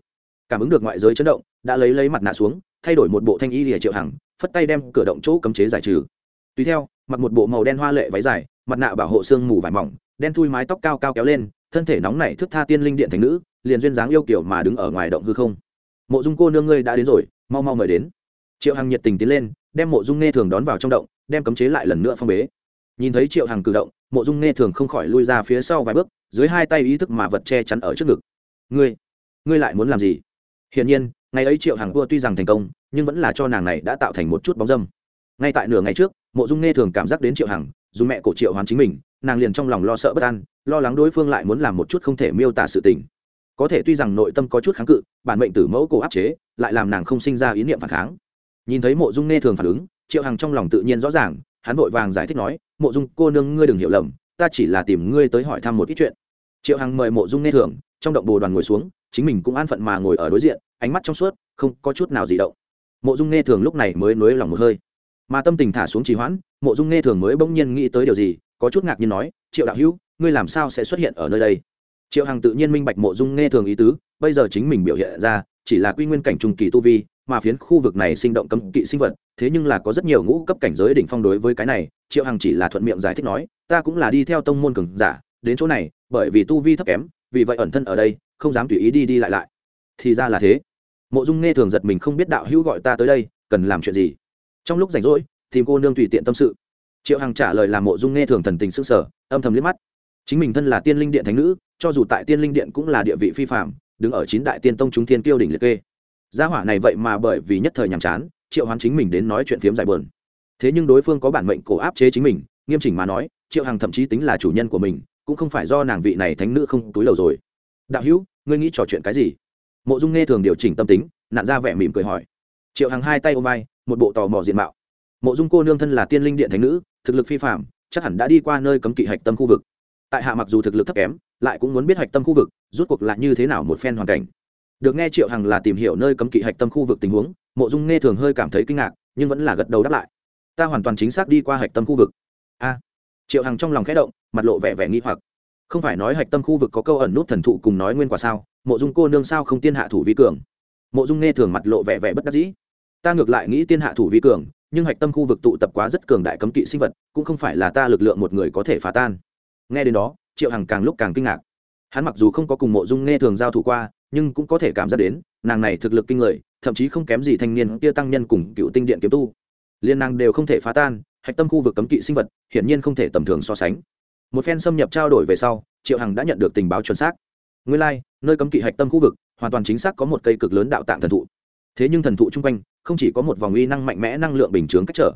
Cảm ứng được ngoại giới chấn động, đã lấy lấy mặt nạ xuống, thay đổi một bộ thanh y lìa triệu hằng, phất tay đem cửa động chỗ cấm chế giải trừ. Tùy theo, mặc một bộ màu đen hoa lệ váy dài mặt nạ bảo hộ xương mù vải mỏng, đen thui mái tóc cao cao kéo lên, thân thể nóng nảy thức tha tiên linh điện thành nữ, liền duyên dáng yêu kiểu mà đứng ở ngoài động hư không. Mộ dung cô nương ngươi đã đến rồi, mau mau mời đến. Triệu hằng nhiệt tình tiến lên, đem mộ dung nghe thường đón vào trong động, đem cấm chế lại lần nữa phong bế. Nhìn thấy triệu hằng cử động, mộ dung nghe thường không khỏi lui ra phía sau vài bước, dưới hai tay ý thức mà vật che chắn ở trước ngực. Ngươi ngươi lại muốn làm gì? Hiển nhiên, ngày ấy triệu hằng vua tuy rằng thành công, nhưng vẫn là cho nàng này đã tạo thành một chút bóng dâm. Ngay tại nửa ngày trước, mộ dung nghe thường cảm giác đến triệu hằng dù mẹ của triệu hoán chính mình, nàng liền trong lòng lo sợ bất an, lo lắng đối phương lại muốn làm một chút không thể miêu tả sự tình. Có thể tuy rằng nội tâm có chút kháng cự, bản mệnh tử mẫu cổ áp chế, lại làm nàng không sinh ra ý niệm phản kháng. Nhìn thấy mộ dung nghe thường phản ứng, triệu hằng trong lòng tự nhiên rõ ràng, hắn vội vàng giải thích nói, mộ dung, cô nương ngươi đừng hiểu lầm, ta chỉ là tìm ngươi tới hỏi thăm một ít chuyện. Triệu hằng mời mộ dung nghe thường, trong động bồ đoàn ngồi xuống, chính mình cũng an phận mà ngồi ở đối diện, ánh mắt trong suốt, không có chút nào gì động. Mộ dung nghe thường lúc này mới nới lòng một hơi mà tâm tình thả xuống trì hoãn, mộ dung nghe thường mới bỗng nhiên nghĩ tới điều gì, có chút ngạc nhiên nói, triệu đạo hữu, ngươi làm sao sẽ xuất hiện ở nơi đây? Triệu hằng tự nhiên minh bạch mộ dung nghe thường ý tứ, bây giờ chính mình biểu hiện ra, chỉ là quy nguyên cảnh trung kỳ tu vi, mà phiến khu vực này sinh động cấm kỵ sinh vật, thế nhưng là có rất nhiều ngũ cấp cảnh giới đỉnh phong đối với cái này, triệu hằng chỉ là thuận miệng giải thích nói, ta cũng là đi theo tông môn cường giả, đến chỗ này, bởi vì tu vi thấp kém, vì vậy ẩn thân ở đây, không dám tùy ý đi đi lại lại. Thì ra là thế. Mộ dung nghe thường giật mình không biết đạo hữu gọi ta tới đây, cần làm chuyện gì? Trong lúc rảnh rỗi, tìm cô nương tùy tiện tâm sự. Triệu hằng trả lời là mộ dung nghe thường thần tình s ư sở âm thầm liếc mắt. Chính mình thân là tiên linh điện thánh nữ, cho dù tại tiên linh điện cũng là địa vị phi phạm đứng ở chín đại tiên tông chúng thiên kiêu đỉnh liệt kê. Gia hỏa này vậy mà bởi vì nhất thời nhàm chán, triệu hoán chính mình đến nói chuyện phiếm dài bờn thế nhưng đối phương có bản mệnh cổ áp chế chính mình, nghiêm chỉnh mà nói, triệu hằng thậm chí tính là chủ nhân của mình, cũng không phải do nàng vị này thánh nữ không túi lầu rồi. Đạo hữu, ngươi nghĩ trò chuyện cái gì? Mộ dung nghe thường điều chỉnh tâm tính nạn ra vẻ mỉm cười hỏi. Triệu hằng hai tay ôm vai một bộ tò mò diện mạo. Mộ dung cô nương thân là tiên linh điện thánh nữ, thực lực phi phạm chắc hẳn đã đi qua nơi cấm kỵ hạch tâm khu vực. Tại hạ mặc dù thực lực thấp kém, lại cũng muốn biết hạch tâm khu vực rút cuộc lại như thế nào một phen hoàn cảnh. Được nghe triệu hằng là tìm hiểu nơi cấm kỵ hạch tâm khu vực tình huống, mộ dung nghe thường hơi cảm thấy kinh ngạc, nhưng vẫn là gật đầu đáp lại. Ta hoàn toàn chính xác đi qua hạch tâm khu vực. A. À, triệu hằng trong lòng khẽ động, mặt lộ vẻ vẻ nghi hoặc. Không phải nói hạch tâm khu vực có câu ẩn nút thần thụ cùng nói nguyên quả sao, mộ dung cô nương sao không tiên hạ thủ vi cường? Mộ dung nghe thường mặt lộ vẻ vẻ bất đắc dĩ ta ngược lại nghĩ tiên hạ thủ vi cường nhưng hạch tâm khu vực tụ tập quá rất cường đại cấm kỵ sinh vật cũng không phải là ta lực lượng một người có thể phá tan. Nghe đến đó triệu hằng càng lúc càng kinh ngạc. Hắn mặc dù không có cùng mộ dung nghe thường giao thủ qua nhưng cũng có thể cảm giác đến nàng này thực lực kinh người thậm chí không kém gì thanh niên kia tăng nhân cùng cựu tinh điện kiếm tu. Liên nàng đều không thể phá tan hạch tâm khu vực cấm kỵ sinh vật hiển nhiên không thể tầm thường so sánh. Một phen xâm nhập trao đổi về sau triệu hằng đã nhận được tình báo chuẩn xác. Nguyên lai、like, nơi cấm kỵ hạch tâm khu vực hoàn toàn chính xác có một cây cực lớn đạo tạng thần thụ thế nhưng thần thụ chung quanh, không chỉ có một vòng uy năng mạnh mẽ năng lượng bình chướng cách trở.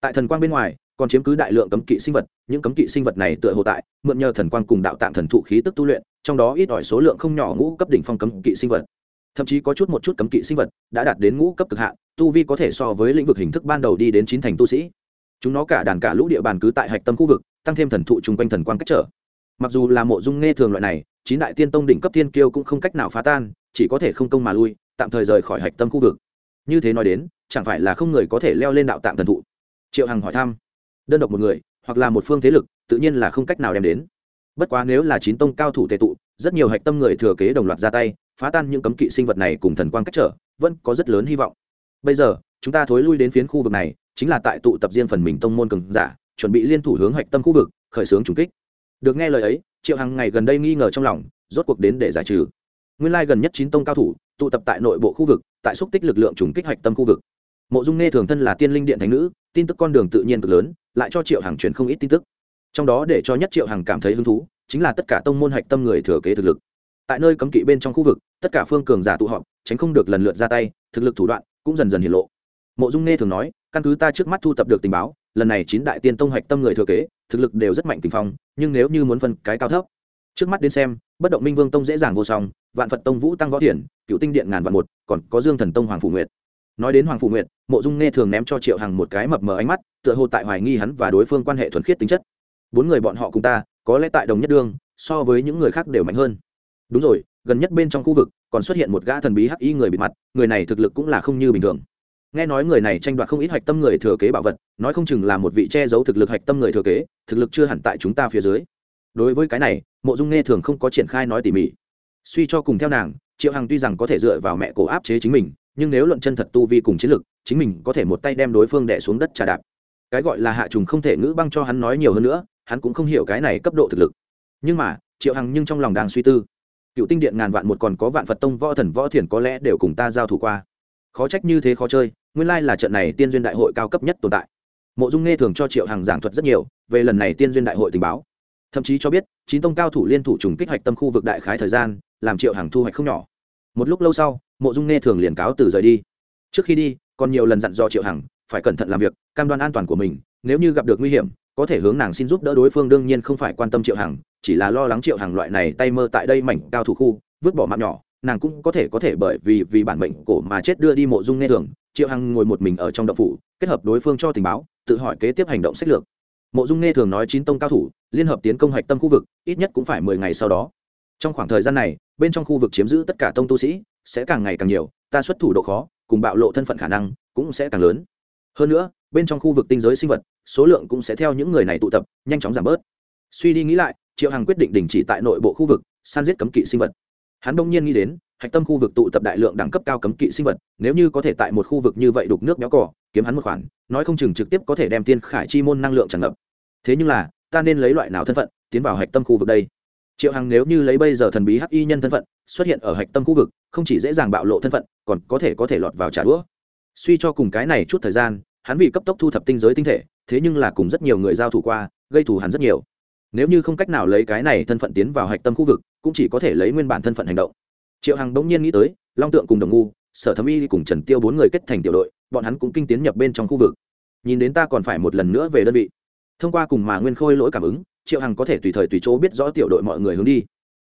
Tại thần quang bên ngoài, còn chiếm cứ đại lượng cấm kỵ sinh vật, những cấm kỵ sinh vật này tựa hồ tại, mượn nhờ thần quang cùng đạo tạng thần thụ khí tức tu luyện, trong đó ít ỏi số lượng không nhỏ ngũ cấp đỉnh phong cấm kỵ sinh vật. Thậm chí có chút một chút cấm kỵ sinh vật đã đạt đến ngũ cấp cực hạn, tu vi có thể so với lĩnh vực hình thức ban đầu đi đến chín thành tu sĩ. Chúng nó cả đàn cả lũ địa bàn cứ tại hạch tâm khu vực, tăng thêm thần thụ chung quanh thần quang cách trở. Mặc dù là mộ dung nghe thường loại này, chín đại tiên tông đỉnh cấp thiên kiêu cũng không cách nào phá tan, chỉ có thể không công mà lui tạm thời rời khỏi hạch tâm khu vực. Như thế nói đến, chẳng phải là không người có thể leo lên đạo tạng thần thụ? Triệu hằng hỏi thăm. Đơn độc một người, hoặc là một phương thế lực, tự nhiên là không cách nào đem đến. Bất quá nếu là chín tông cao thủ tệ tụ, rất nhiều hạch tâm người thừa kế đồng loạt ra tay, phá tan những cấm kỵ sinh vật này cùng thần quang cách trở, vẫn có rất lớn hy vọng. Bây giờ, chúng ta thối lui đến phiến khu vực này, chính là tại tụ tập riêng phần mình tông môn cường giả, chuẩn bị liên thủ hướng hạch tâm khu vực, khởi xướng trùng kích. Được nghe lời ấy, triệu hằng ngày gần đây nghi ngờ trong lòng, rốt cuộc đến để giải trừ. Nguyên lai gần nhất chín tông cao thủ tụ tập tại nội bộ khu vực, tại xúc tích lực lượng trùng kích hạch tâm khu vực. Mộ dung nghe thường thân là tiên linh điện thánh nữ, tin tức con đường tự nhiên cực lớn, lại cho triệu hằng truyền không ít tin tức. Trong đó để cho nhất triệu hằng cảm thấy hứng thú, chính là tất cả tông môn hạch tâm người thừa kế thực lực. Tại nơi cấm kỵ bên trong khu vực, tất cả phương cường giả tụ họp, tránh không được lần lượt ra tay, thực lực thủ đoạn cũng dần dần hiện lộ. Mộ dung nghe thường nói, căn cứ ta trước mắt thu tập được tình báo, lần này chín đại tiên tông hạch tâm người thừa kế, thực lực đều rất mạnh tình phong, nhưng nếu như muốn phân cái cao thấp, trước mắt đến xem bất động minh vương tông dễ dàng vô song, vạn phật tông vũ tăng võ thiền cựu tinh điện ngàn vạn một, còn có dương thần tông hoàng phủ nguyệt. Nói đến hoàng phủ nguyệt, mộ dung nghe thường ném cho triệu hằng một cái mập mờ ánh mắt, tựa hồ tại hoài nghi hắn và đối phương quan hệ thuần khiết tính chất. Bốn người bọn họ cùng ta, có lẽ tại đồng nhất đương so với những người khác đều mạnh hơn. Đúng rồi, gần nhất bên trong khu vực, còn xuất hiện một gã thần bí hắc y người bị mặt, người này thực lực cũng là không như bình thường. Nghe nói người này tranh đoạt không ít hạch tâm người thừa kế bảo vật, nói không chừng là một vị che giấu thực lực hạch tâm người thừa kế, thực lực chưa hẳn tại chúng ta phía dưới. Đối với cái này mộ dung nghe thường không có triển khai nói tỉ mỉ. Suy cho cùng theo nàng, triệu hằng tuy rằng có thể dựa vào mẹ cổ áp chế chính mình, nhưng nếu luận chân thật tu vi cùng chiến lực, chính mình có thể một tay đem đối phương đẻ xuống đất trà đạp. Cái gọi là hạ trùng không thể ngữ băng cho hắn nói nhiều hơn nữa, hắn cũng không hiểu cái này cấp độ thực lực. Nhưng mà, triệu hằng nhưng trong lòng đang suy tư. Cựu tinh điện ngàn vạn một còn có vạn phật tông võ thần võ thiền có lẽ đều cùng ta giao thủ qua. Khó trách như thế khó chơi, nguyên lai là trận này tiên duyên đại hội cao cấp nhất tồn tại. Mộ dung nghe thường cho triệu hằng giảng thuật rất nhiều, về lần này tiên duyên đại hội tình báo thậm chí cho biết, chín tông cao thủ liên thủ trùng kích hoạch tâm khu vực đại khái thời gian, làm triệu hàng thu hoạch không nhỏ. Một lúc lâu sau, mộ dung nghe thường liền cáo từ rời đi. Trước khi đi, còn nhiều lần dặn dò triệu hằng phải cẩn thận làm việc, cam đoan an toàn của mình, nếu như gặp được nguy hiểm, có thể hướng nàng xin giúp đỡ đối phương, đương nhiên không phải quan tâm triệu hằng chỉ là lo lắng triệu hằng loại này tay mơ tại đây mảnh cao thủ khu, vứt bỏ mạng nhỏ, nàng cũng có thể có thể bởi vì vì bản mệnh cổ mà chết đưa đi mộ dung nghe thường. Triệu hằng ngồi một mình ở trong động phủ, kết hợp đối phương cho tình báo, tự hỏi kế tiếp hành động sách lược mộ dung nghe thường nói chín tông cao thủ, liên hợp tiến công hạch tâm khu vực, ít nhất cũng phải mười ngày sau đó. Trong khoảng thời gian này, bên trong khu vực chiếm giữ tất cả tông tu sĩ, sẽ càng ngày càng nhiều, ta xuất thủ độ khó, cùng bạo lộ thân phận khả năng, cũng sẽ càng lớn. Hơn nữa, bên trong khu vực tinh giới sinh vật, số lượng cũng sẽ theo những người này tụ tập, nhanh chóng giảm bớt. Suy đi nghĩ lại, triệu hằng quyết định đình chỉ tại nội bộ khu vực san giết cấm kỵ sinh vật. Hắn đông nhiên nghĩ đến, hạch tâm khu vực tụ tập đại lượng đẳng cấp cao cấm kỵ sinh vật, nếu như có thể tại một khu vực như vậy đục nước béo cỏ kiếm hắn một khoản, nói không chừng trực tiếp có thể đem tiên khải chi môn năng lượng tràn ngập thế nhưng là, ta nên lấy loại nào thân phận tiến vào hạch tâm khu vực đây? Triệu hằng nếu như lấy bây giờ thần bí hắc y nhân thân phận xuất hiện ở hạch tâm khu vực, không chỉ dễ dàng bạo lộ thân phận, còn có thể có thể lọt vào trả đũa. Suy cho cùng cái này chút thời gian, hắn vì cấp tốc thu thập tinh giới tinh thể, thế nhưng là cùng rất nhiều người giao thủ qua, gây thù hắn rất nhiều. Nếu như không cách nào lấy cái này thân phận tiến vào hạch tâm khu vực, cũng chỉ có thể lấy nguyên bản thân phận hành động. Triệu hằng bỗng nhiên nghĩ tới, long tượng cùng đồng ngu, sở thẩm y cùng trần tiêu bốn người kết thành tiểu đội, bọn hắn cũng kinh tiến nhập bên trong khu vực. Nhìn đến ta còn phải một lần nữa về đơn vị thông qua cùng mà nguyên khôi lỗi cảm ứng triệu hằng có thể tùy thời tùy chỗ biết rõ tiểu đội mọi người hướng đi.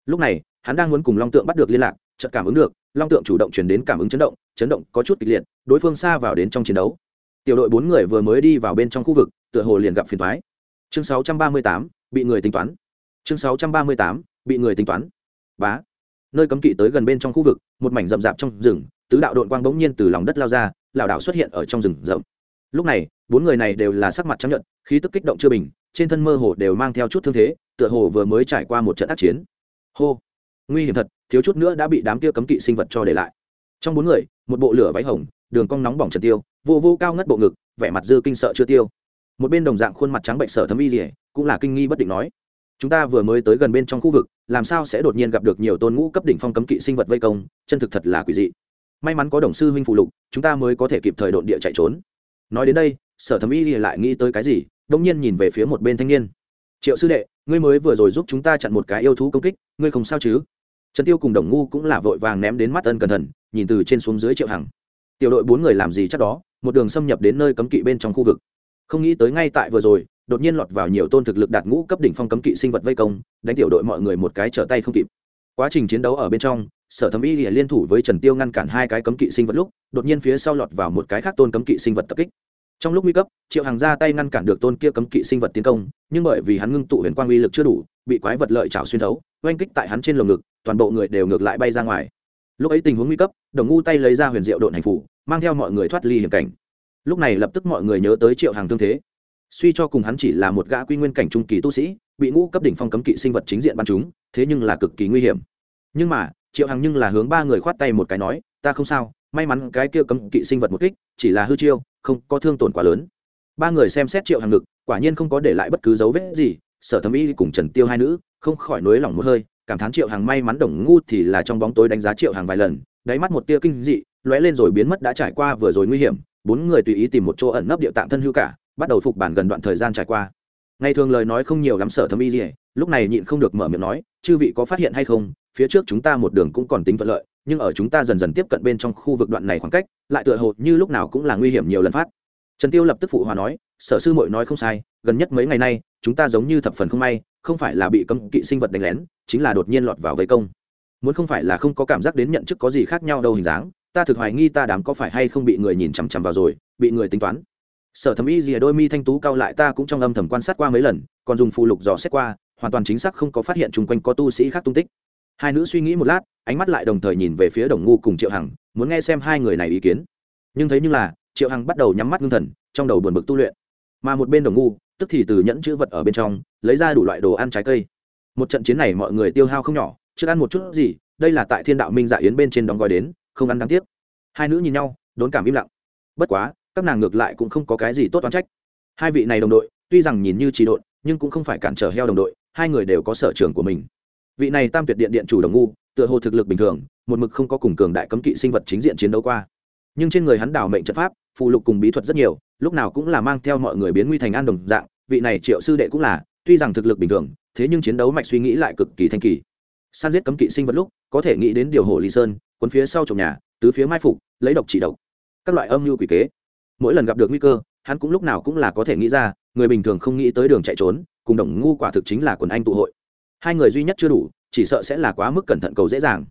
Lúc này hắn đang muốn cùng long tượng bắt được liên lạc chợt cảm ứng được long tượng chủ động chuyển đến cảm ứng chấn động chấn động có chút kịch liệt đối phương xa vào đến trong chiến đấu. Tiểu đội bốn người vừa mới đi vào bên trong khu vực tựa hồ liền gặp phiền thoái chương 638, bị người tính toán. Chương 638, bị người tính toán. Bá. Nơi cấm kỵ tới gần bên trong khu vực một mảnh rậm rạp trong rừng tứ đạo đội quang bỗng nhiên từ lòng đất lao ra lảo đảo xuất hiện ở trong rừng rậm lúc này, bốn người này đều là sắc mặt chấp nhận khí tức kích động chưa bình, trên thân mơ hồ đều mang theo chút thương thế, tựa hồ vừa mới trải qua một trận ác chiến. Hô! Nguy hiểm thật, thiếu chút nữa đã bị đám kia cấm kỵ sinh vật cho để lại. Trong bốn người, một bộ lửa váy hồng, đường cong nóng bỏng trần tiêu, vô vô cao ngất bộ ngực, vẻ mặt dư kinh sợ chưa tiêu. Một bên đồng dạng khuôn mặt trắng bệnh sở thấm y rỉa cũng là kinh nghi bất định nói, chúng ta vừa mới tới gần bên trong khu vực, làm sao sẽ đột nhiên gặp được nhiều tôn ngũ cấp đỉnh phong cấm kỵ sinh vật vây công, chân thực thật là quỷ dị. May mắn có đồng sư huynh phụ lục, chúng ta mới có thể kịp thời độn địa chạy trốn nói đến đây, sở thẩm y lại nghĩ tới cái gì đông nhiên nhìn về phía một bên thanh niên. Triệu sư đệ, ngươi mới vừa rồi giúp chúng ta chặn một cái yêu thú công kích, ngươi không sao chứ? Trần tiêu cùng đồng ngu cũng là vội vàng ném đến mắt ân cẩn thận, nhìn từ trên xuống dưới triệu hằng. Tiểu đội bốn người làm gì chắc đó, một đường xâm nhập đến nơi cấm kỵ bên trong khu vực. Không nghĩ tới ngay tại vừa rồi, đột nhiên lọt vào nhiều tôn thực lực đạt ngũ cấp đỉnh phong cấm kỵ sinh vật vây công, đánh tiểu đội mọi người một cái trở tay không kịp. Quá trình chiến đấu ở bên trong, sở thẩm y liên thủ với trần tiêu ngăn cản hai cái cấm kỵ sinh vật lúc, đột nhiên phía sau lọt vào một cái khác tôn cấm kỵ sinh vật tập kích trong lúc nguy cấp, triệu hàng ra tay ngăn cản được tôn kia cấm kỵ sinh vật tiến công, nhưng bởi vì hắn ngưng tụ huyền quang uy lực chưa đủ, bị quái vật lợi chảo xuyên thấu, oanh kích tại hắn trên lồng ngực, toàn bộ người đều ngược lại bay ra ngoài. Lúc ấy tình huống nguy cấp, đồng ngu tay lấy ra huyền diệu độn hành phủ, mang theo mọi người thoát ly hiểm cảnh. Lúc này lập tức mọi người nhớ tới triệu hàng thương thế. Suy cho cùng hắn chỉ là một gã quy nguyên cảnh trung kỳ tu sĩ, bị ngũ cấp đỉnh phong cấm kỵ sinh vật chính diện bắn chúng thế nhưng là cực kỳ nguy hiểm. Nhưng mà, triệu hằng nhưng là hướng ba người khoát tay một cái nói, ta không sao, may mắn cái kia cấm kỵ sinh vật một kích, chỉ là hư chiêu không có thương tổn quá lớn. Ba người xem xét triệu hằng ngực, quả nhiên không có để lại bất cứ dấu vết gì, sở thẩm y cùng trần tiêu hai nữ, không khỏi nối lòng một hơi, cảm thán triệu hàng may mắn đồng ngu thì là trong bóng tối đánh giá triệu hàng vài lần, đáy mắt một tia kinh dị, lóe lên rồi biến mất đã trải qua vừa rồi nguy hiểm, bốn người tùy ý tìm một chỗ ẩn nấp địa tạng thân hữu cả, bắt đầu phục bản gần đoạn thời gian trải qua. Ngày thường lời nói không nhiều lắm sở thâm y gì, lúc này nhịn không được mở miệng nói, chư vị có phát hiện hay không? Phía trước chúng ta một đường cũng còn tính thuận lợi nhưng ở chúng ta dần dần tiếp cận bên trong khu vực đoạn này khoảng cách, lại tựa hồ như lúc nào cũng là nguy hiểm nhiều lần phát. Trần tiêu lập tức phụ hòa nói, sở sư muội nói không sai, gần nhất mấy ngày nay, chúng ta giống như thập phần không may, không phải là bị cấm kỵ sinh vật đánh lén, chính là đột nhiên lọt vào vây công. Muốn không phải là không có cảm giác đến nhận chức có gì khác nhau đâu hình dáng, ta thực hoài nghi ta đám có phải hay không bị người nhìn chằm chằm vào rồi, bị người tính toán. Sở thẩm y gì đôi mi thanh tú cao lại ta cũng trong âm thầm quan sát qua mấy lần, còn dùng phù lục dò xét qua, hoàn toàn chính xác không có phát hiện chung quanh có tu sĩ khác tung tích hai nữ suy nghĩ một lát, ánh mắt lại đồng thời nhìn về phía đồng ngu cùng triệu hằng, muốn nghe xem hai người này ý kiến. Nhưng thấy như là, triệu hằng bắt đầu nhắm mắt ngưng thần, trong đầu buồn bực tu luyện. Mà một bên đồng ngu, tức thì từ nhẫn chữ vật ở bên trong, lấy ra đủ loại đồ ăn trái cây. Một trận chiến này mọi người tiêu hao không nhỏ chưa ăn một chút gì, đây là tại thiên đạo minh dạ yến bên trên đóng gói đến, không ăn đáng tiếc. Hai nữ nhìn nhau, đốn cảm im lặng. Bất quá, các nàng ngược lại cũng không có cái gì tốt toán trách. Hai vị này đồng đội, tuy rằng nhìn như trì độn, nhưng cũng không phải cản trở heo đồng đội, hai người đều có sở trường của mình vị này tam tuyệt điện điện chủ đồng ngu, tựa hồ thực lực bình thường, một mực không có cùng cường đại cấm kỵ sinh vật chính diện chiến đấu qua. Nhưng trên người hắn đảo mệnh trận pháp phụ lục cùng bí thuật rất nhiều, lúc nào cũng là mang theo mọi người biến nguy thành an đồng dạng, vị này triệu sư đệ cũng là, tuy rằng thực lực bình thường, thế nhưng chiến đấu mạch suy nghĩ lại cực kỳ thanh kỳ. San giết cấm kỵ sinh vật lúc, có thể nghĩ đến điều hồ lý sơn quân phía sau trồng nhà, tứ phía mai phục, lấy độc trị độc. Các loại âm mưu quỷ kế. Mỗi lần gặp được nguy cơ, hắn cũng lúc nào cũng là có thể nghĩ ra, người bình thường không nghĩ tới đường chạy trốn, cùng đồng ngu quả thực chính là quần anh tụ hội hai người duy nhất chưa đủ, chỉ sợ sẽ là quá mức cẩn thận cầu dễ dàng.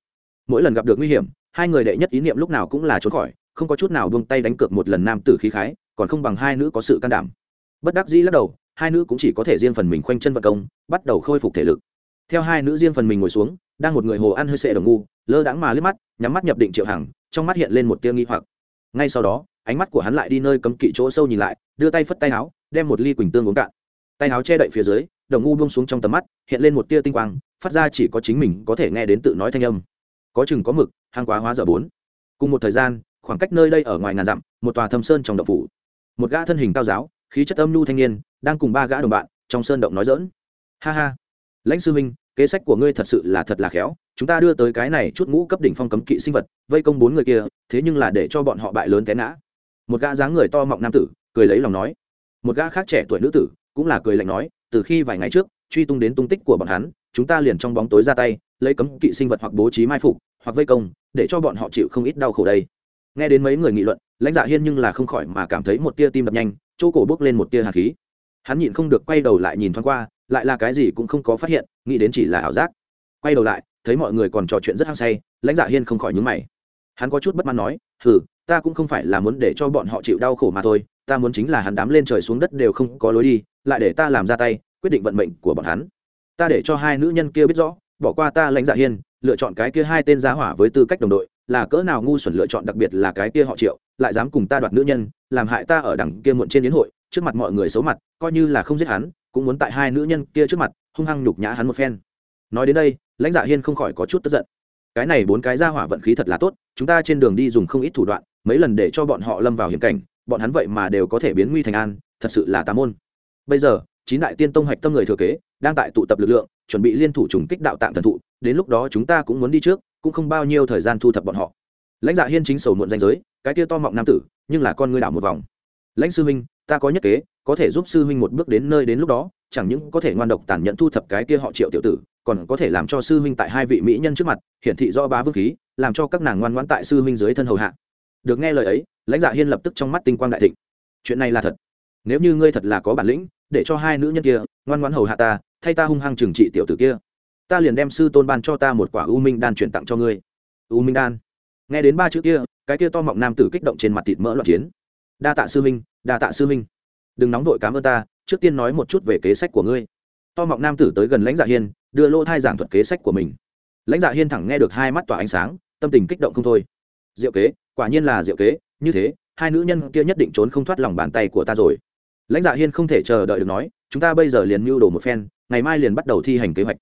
Mỗi lần gặp được nguy hiểm, hai người đệ nhất ý niệm lúc nào cũng là trốn khỏi, không có chút nào buông tay đánh cược một lần nam tử khí khái, còn không bằng hai nữ có sự can đảm. Bất đắc dĩ lắc đầu, hai nữ cũng chỉ có thể riêng phần mình khoanh chân vật công, bắt đầu khôi phục thể lực. Theo hai nữ riêng phần mình ngồi xuống, đang một người hồ ăn hơi sệ đồng ngu, lơ đãng mà liếc mắt, nhắm mắt nhập định triệu hằng, trong mắt hiện lên một tia nghi hoặc. Ngay sau đó, ánh mắt của hắn lại đi nơi cấm kỵ chỗ sâu nhìn lại, đưa tay phất tay áo, đem một ly quỳnh tương uống cạn. Tay áo che đậy phía dưới đồng ngu buông xuống trong tầm mắt, hiện lên một tia tinh quang, phát ra chỉ có chính mình có thể nghe đến tự nói thanh âm. Có chừng có mực hàng quá hóa dở bốn. Cùng một thời gian, khoảng cách nơi đây ở ngoài ngàn dặm, một tòa thâm sơn trong động phủ. Một gã thân hình cao giáo, khí chất âm nhu thanh niên, đang cùng ba gã đồng bạn trong sơn động nói dỡn ha ha. Lãnh sư minh kế sách của ngươi thật sự là thật là khéo, chúng ta đưa tới cái này chút ngũ cấp đỉnh phong cấm kỵ sinh vật, vây công bốn người kia, thế nhưng là để cho bọn họ bại lớn té ngã. Một gã dáng người to mọng nam tử, cười lấy lòng nói. Một gã khác trẻ tuổi nữ tử, cũng là cười lạnh nói từ khi vài ngày trước, truy tung đến tung tích của bọn hắn, chúng ta liền trong bóng tối ra tay, lấy cấm kỵ sinh vật hoặc bố trí mai phục, hoặc vây công, để cho bọn họ chịu không ít đau khổ đây. Nghe đến mấy người nghị luận, lãnh dạ hiên nhưng là không khỏi mà cảm thấy một tia tim đập nhanh, chỗ cổ bước lên một tia hạt khí. Hắn nhịn không được quay đầu lại nhìn thoáng qua, lại là cái gì cũng không có phát hiện, nghĩ đến chỉ là ảo giác. Quay đầu lại, thấy mọi người còn trò chuyện rất hăng say, lãnh dạ hiên không khỏi nhúng mày. Hắn có chút bất mãn nói, hừ, ta cũng không phải là muốn để cho bọn họ chịu đau khổ mà thôi, ta muốn chính là hắn đám lên trời xuống đất đều không có lối đi, lại để ta làm ra tay quyết định vận mệnh của bọn hắn. Ta để cho hai nữ nhân kia biết rõ, bỏ qua ta lãnh dạ hiên, lựa chọn cái kia hai tên giá hỏa với tư cách đồng đội, là cỡ nào ngu xuẩn lựa chọn đặc biệt là cái kia họ triệu, lại dám cùng ta đoạt nữ nhân, làm hại ta ở đằng kia muộn trên đến hội, trước mặt mọi người xấu mặt, coi như là không giết hắn, cũng muốn tại hai nữ nhân kia trước mặt, hung hăng nhục nhã hắn một phen. Nói đến đây, lãnh dạ hiên không khỏi có chút tức giận. Cái này bốn cái ra hỏa vận khí thật là tốt, chúng ta trên đường đi dùng không ít thủ đoạn, mấy lần để cho bọn họ lâm vào hiểm cảnh, bọn hắn vậy mà đều có thể biến nguy thành an, thật sự là tà môn. Bây giờ chín đại tiên tông hạch tâm người thừa kế, đang tại tụ tập lực lượng, chuẩn bị liên thủ trùng kích đạo tạng thần thụ, đến lúc đó chúng ta cũng muốn đi trước, cũng không bao nhiêu thời gian thu thập bọn họ. Lãnh dạ hiên chính sầu muộn danh giới, cái kia to mọng nam tử, nhưng là con ngươi đảo một vòng. Lãnh sư huynh, ta có nhất kế, có thể giúp sư huynh một bước đến nơi đến lúc đó, chẳng những có thể ngoan độc tàn nhẫn thu thập cái kia họ triệu tiểu tử, còn có thể làm cho sư huynh tại hai vị mỹ nhân trước mặt, hiển thị do bá vương khí, làm cho các nàng ngoan ngoãn tại sư huynh dưới thân hầu hạ. Được nghe lời ấy, lãnh dạ hiên lập tức trong mắt tinh quang đại thịnh. Chuyện này là thật. Nếu như ngươi thật là có bản lĩnh để cho hai nữ nhân kia ngoan ngoãn hầu hạ ta, thay ta hung hăng trừng trị tiểu tử kia. Ta liền đem sư tôn ban cho ta một quả u minh đan chuyển tặng cho ngươi. U minh đan. Nghe đến ba chữ kia, cái kia to mọng nam tử kích động trên mặt thịt mỡ loạn chiến. Đa tạ sư minh đa tạ sư minh đừng nóng vội cảm ơn ta, trước tiên nói một chút về kế sách của ngươi. To mọng nam tử tới gần lãnh dạ hiên, đưa lô thai giảng thuật kế sách của mình. Lãnh dạ hiên thẳng nghe được hai mắt tỏa ánh sáng, tâm tình kích động không thôi. Diệu kế, quả nhiên là diệu kế, như thế, hai nữ nhân kia nhất định trốn không thoát lòng bàn tay của ta rồi lãnh dạ hiên không thể chờ đợi được nói chúng ta bây giờ liền mưu đồ một phen ngày mai liền bắt đầu thi hành kế hoạch.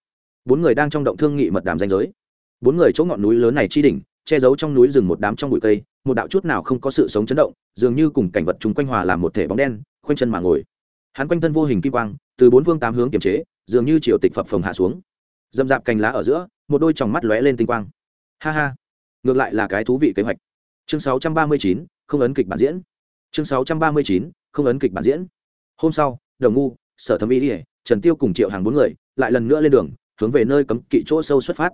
Bốn người đang trong động thương nghị mật đàm danh giới. Bốn người chỗ ngọn núi lớn này chi đỉnh che giấu trong núi rừng một đám trong bụi cây một đạo chút nào không có sự sống chấn động dường như cùng cảnh vật chung quanh hòa làm một thể bóng đen khoanh chân mà ngồi. Hắn quanh thân vô hình kim quang từ bốn phương tám hướng kiềm chế dường như triều tịch phập phồng hạ xuống. Dâm dạp cành lá ở giữa một đôi tròng mắt lóe lên tinh quang. Ha ha. Ngược lại là cái thú vị kế hoạch. Chương 639, không ấn kịch bản diễn. Chương 639, không ấn kịch bản diễn hôm sau, đồng ngu, sở thẩm y ỉa trần tiêu cùng triệu hàng bốn người lại lần nữa lên đường, hướng về nơi cấm kỵ chỗ sâu xuất phát.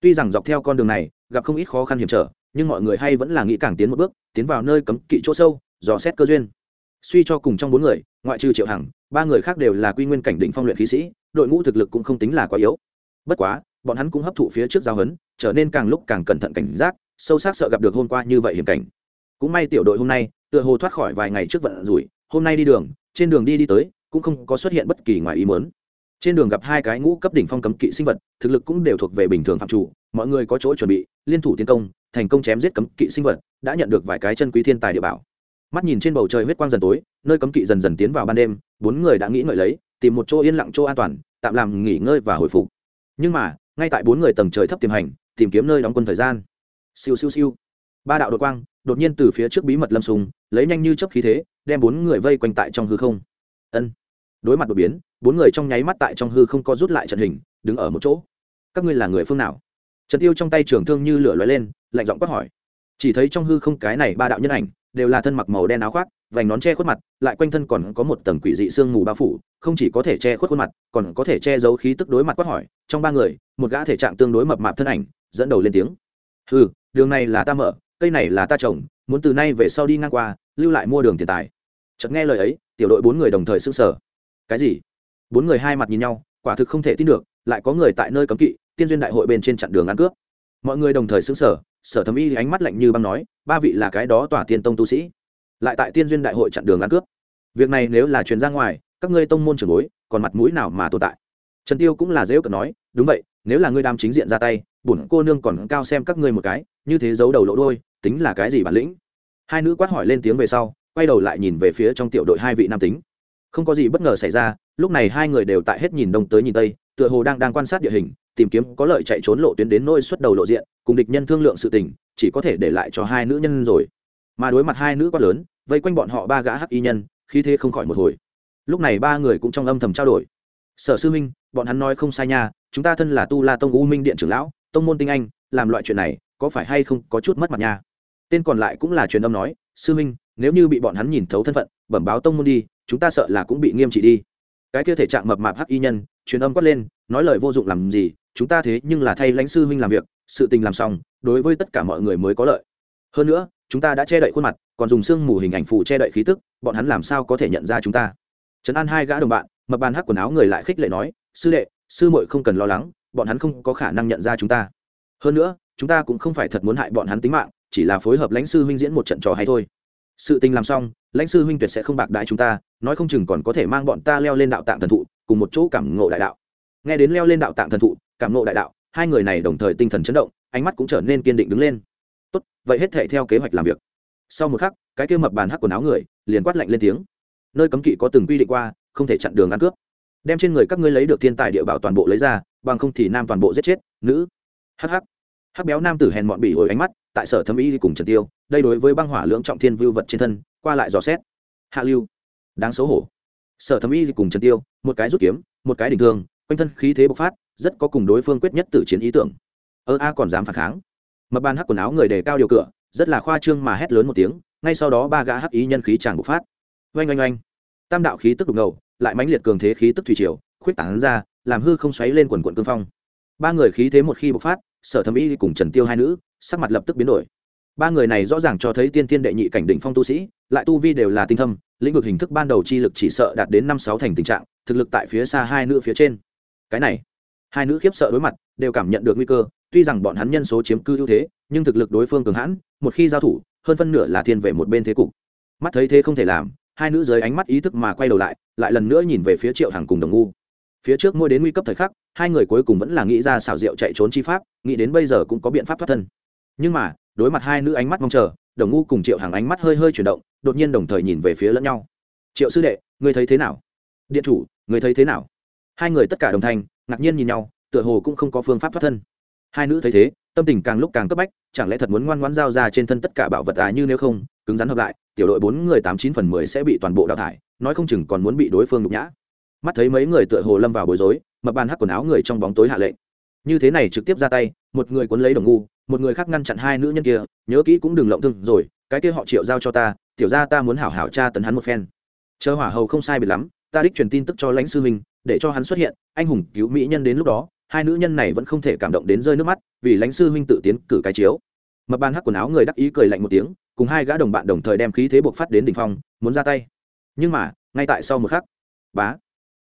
Tuy rằng dọc theo con đường này, gặp không ít khó khăn hiểm trở, nhưng mọi người hay vẫn là nghĩ càng tiến một bước, tiến vào nơi cấm kỵ chỗ sâu, dò xét cơ duyên. Suy cho cùng trong bốn người, ngoại trừ triệu hằng, ba người khác đều là quy nguyên cảnh định phong luyện khí sĩ, đội ngũ thực lực cũng không tính là quá yếu. Bất quá, bọn hắn cũng hấp thụ phía trước giao hấn, trở nên càng lúc càng cẩn thận cảnh giác, sâu sắc sợ gặp được hôm qua như vậy hiểm cảnh. Cũng may tiểu đội hôm nay, tựa hồ thoát khỏi vài ngày trước vận rủi, hôm nay đi đường trên đường đi đi tới, cũng không có xuất hiện bất kỳ ngoài ý mớn trên đường gặp hai cái ngũ cấp đỉnh phong cấm kỵ sinh vật, thực lực cũng đều thuộc về bình thường phạm chủ, mọi người có chỗ chuẩn bị, liên thủ tiến công, thành công chém giết cấm kỵ sinh vật, đã nhận được vài cái chân quý thiên tài địa bảo. Mắt nhìn trên bầu trời huyết quang dần tối, nơi cấm kỵ dần dần tiến vào ban đêm, bốn người đã nghĩ ngợi lấy, tìm một chỗ yên lặng chỗ an toàn, tạm làm nghỉ ngơi và hồi phục. Nhưng mà, ngay tại bốn người tầng trời thấp tiềm hành, tìm kiếm nơi đóng quân thời gian. Siêu siêu siêu. Ba đạo đột quang, đột nhiên từ phía trước bí mật lâm sùng, lấy nhanh như chấp khí thế đem bốn người vây quanh tại trong hư không. Ân. Đối mặt đột biến bốn người trong nháy mắt tại trong hư không có rút lại trận hình đứng ở một chỗ. Các ngươi là người phương nào? Trần tiêu trong tay trường thương như lửa lóe lên lạnh giọng quát hỏi. Chỉ thấy trong hư không cái này ba đạo nhân ảnh đều là thân mặc màu đen áo khoác vành nón che khuất mặt lại quanh thân còn có một tầng quỷ dị sương mù bao phủ không chỉ có thể che khuất khuôn mặt còn có thể che giấu khí tức đối mặt quát hỏi. Trong ba người một gã thể trạng tương đối mập mạp thân ảnh dẫn đầu lên tiếng. Hừ, đường này là ta mở cây này là ta trồng muốn từ nay về sau đi ngang qua, lưu lại mua đường tiền tài. Chợt nghe lời ấy, tiểu đội bốn người đồng thời sững sờ. Cái gì? Bốn người hai mặt nhìn nhau, quả thực không thể tin được, lại có người tại nơi cấm kỵ, tiên duyên đại hội bên trên chặn đường ăn cướp. Mọi người đồng thời xứng sở sở thẩm y ánh mắt lạnh như băng nói, ba vị là cái đó tỏa tiên tông tu sĩ. Lại tại tiên duyên đại hội chặn đường ăn cướp. Việc này nếu là truyền ra ngoài, các ngươi tông môn trưởng bối, còn mặt mũi nào mà tồn tại? Trần tiêu cũng là dễ cận nói, đúng vậy, nếu là ngươi đam chính diện ra tay, bổn cô nương còn cao xem các ngươi một cái, như thế giấu đầu lộ đôi tính là cái gì bản lĩnh? Hai nữ quát hỏi lên tiếng về sau, quay đầu lại nhìn về phía trong tiểu đội hai vị nam tính. Không có gì bất ngờ xảy ra, lúc này hai người đều tại hết nhìn đông tới nhìn tây, tựa hồ đang đang quan sát địa hình, tìm kiếm có lợi chạy trốn lộ tuyến đến nôi xuất đầu lộ diện, cùng địch nhân thương lượng sự tình, chỉ có thể để lại cho hai nữ nhân rồi. Mà đối mặt hai nữ quá lớn, vây quanh bọn họ ba gã hắc y nhân khi thế không khỏi một hồi. Lúc này ba người cũng trong âm thầm trao đổi. Sở sư minh bọn hắn nói không sai nha, chúng ta thân là tu la tông u minh điện trưởng lão, tông môn tinh anh, làm loại chuyện này, có phải hay không có chút mất mặt nha? Tên còn lại cũng là truyền âm nói, sư minh, nếu như bị bọn hắn nhìn thấu thân phận, bẩm báo tông môn đi, chúng ta sợ là cũng bị nghiêm trị đi. Cái kia thể trạng mập mạp hắc y nhân, truyền âm quát lên, nói lời vô dụng làm gì, chúng ta thế nhưng là thay lãnh sư huynh làm việc, sự tình làm xong, đối với tất cả mọi người mới có lợi. Hơn nữa, chúng ta đã che đậy khuôn mặt, còn dùng xương mù hình ảnh phụ che đậy khí tức, bọn hắn làm sao có thể nhận ra chúng ta? Trấn an hai gã đồng bạn mập bàn hắc quần áo người lại khích lệ nói, sư đệ, sư muội không cần lo lắng, bọn hắn không có khả năng nhận ra chúng ta. Hơn nữa, chúng ta cũng không phải thật muốn hại bọn hắn tính mạng chỉ là phối hợp lãnh sư huynh diễn một trận trò hay thôi. Sự tình làm xong, lãnh sư huynh tuyệt sẽ không bạc đại chúng ta, nói không chừng còn có thể mang bọn ta leo lên đạo tạng thần thụ, cùng một chỗ cảm ngộ đại đạo. Nghe đến leo lên đạo tạng thần thụ, cảm ngộ đại đạo, hai người này đồng thời tinh thần chấn động, ánh mắt cũng trở nên kiên định đứng lên. Tốt, vậy hết thể theo kế hoạch làm việc. Sau một khắc, cái kia mập bàn hắc quần áo người, liền quát lạnh lên tiếng. Nơi cấm kỵ có từng quy định qua, không thể chặn đường ăn cướp. Đem trên người các ngươi lấy được thiên tài địa bảo toàn bộ lấy ra, bằng không thì nam toàn bộ giết chết, nữ. Hh hắc. Béo nam tử hèn mọn bỉ ổi ánh mắt tại sở thẩm y cùng trần tiêu, đây đối với băng hỏa lưỡng trọng thiên vưu vật trên thân, qua lại dò xét. Hạ lưu. Đáng xấu hổ. Sở thẩm y cùng trần tiêu, một cái rút kiếm, một cái đình thương, quanh thân khí thế bộc phát, rất có cùng đối phương quyết nhất tử chiến ý tưởng. Ơ, a còn dám phản kháng. Mập ban hắc quần áo người đề cao điều cửa, rất là khoa trương mà hét lớn một tiếng, ngay sau đó ba gã hắc ý nhân khí tràn bộc phát. Oanh oanh oanh. Tam đạo khí tức đục ngầu, lại mãnh liệt cường thế khí tức thủy triều, khuyết tảng ra, làm hư không xoáy lên quần quận cương phong. Ba người khí thế một khi bộc phát, sở thẩm y cùng trần tiêu hai nữ sắc mặt lập tức biến đổi. Ba người này rõ ràng cho thấy tiên tiên đệ nhị cảnh đỉnh phong tu sĩ, lại tu vi đều là tinh thâm, lĩnh vực hình thức ban đầu chi lực chỉ sợ đạt đến năm sáu thành tình trạng, thực lực tại phía xa hai nữ phía trên. Cái này, hai nữ khiếp sợ đối mặt, đều cảm nhận được nguy cơ, tuy rằng bọn hắn nhân số chiếm cư ưu thế, nhưng thực lực đối phương cường hãn, một khi giao thủ, hơn phân nửa là thiên về một bên thế cục. Mắt thấy thế không thể làm, hai nữ dưới ánh mắt ý thức mà quay đầu lại lại lần nữa nhìn về phía triệu hàng cùng đồng ngu. Phía trước ngôi đến nguy cấp thời khắc, hai người cuối cùng vẫn là nghĩ ra xảo diệu chạy trốn chi pháp, nghĩ đến bây giờ cũng có biện pháp thoát thân nhưng mà, đối mặt hai nữ ánh mắt mong chờ, đồng ngu cùng triệu hàng ánh mắt hơi hơi chuyển động, đột nhiên đồng thời nhìn về phía lẫn nhau. Triệu sư đệ người thấy thế nào? Điện chủ người thấy thế nào? Hai người tất cả đồng thanh, ngạc nhiên nhìn nhau, tựa hồ cũng không có phương pháp thoát thân. Hai nữ thấy thế, tâm tình càng lúc càng cấp bách, chẳng lẽ thật muốn ngoan ngoãn giao ra trên thân tất cả bảo vật à như nếu không, cứng rắn hợp lại, tiểu đội bốn người tám chín phần mười sẽ bị toàn bộ đào thải, nói không chừng còn muốn bị đối phương nhục nhã. Mắt thấy mấy người tựa hồ lâm vào bối rối mập bàn hắc quần áo người trong bóng tối hạ lệnh. Như thế này trực tiếp ra tay, một người cuốn lấy đồng ngu một người khác ngăn chặn hai nữ nhân kia, nhớ kỹ cũng đừng lộng thương rồi, cái kia họ triệu giao cho ta, tiểu ra ta muốn hảo hảo tra tấn hắn một phen. Chờ hỏa hầu không sai biệt lắm, ta đích truyền tin tức cho lãnh sư huynh, để cho hắn xuất hiện, anh hùng cứu mỹ nhân đến lúc đó, hai nữ nhân này vẫn không thể cảm động đến rơi nước mắt, vì lãnh sư huynh tự tiến cử cái chiếu. Mập bàn hắc quần áo người đắc ý cười lạnh một tiếng, cùng hai gã đồng bạn đồng thời đem khí thế buộc phát đến đỉnh phong, muốn ra tay. Nhưng mà, ngay tại sau một khắc, bá,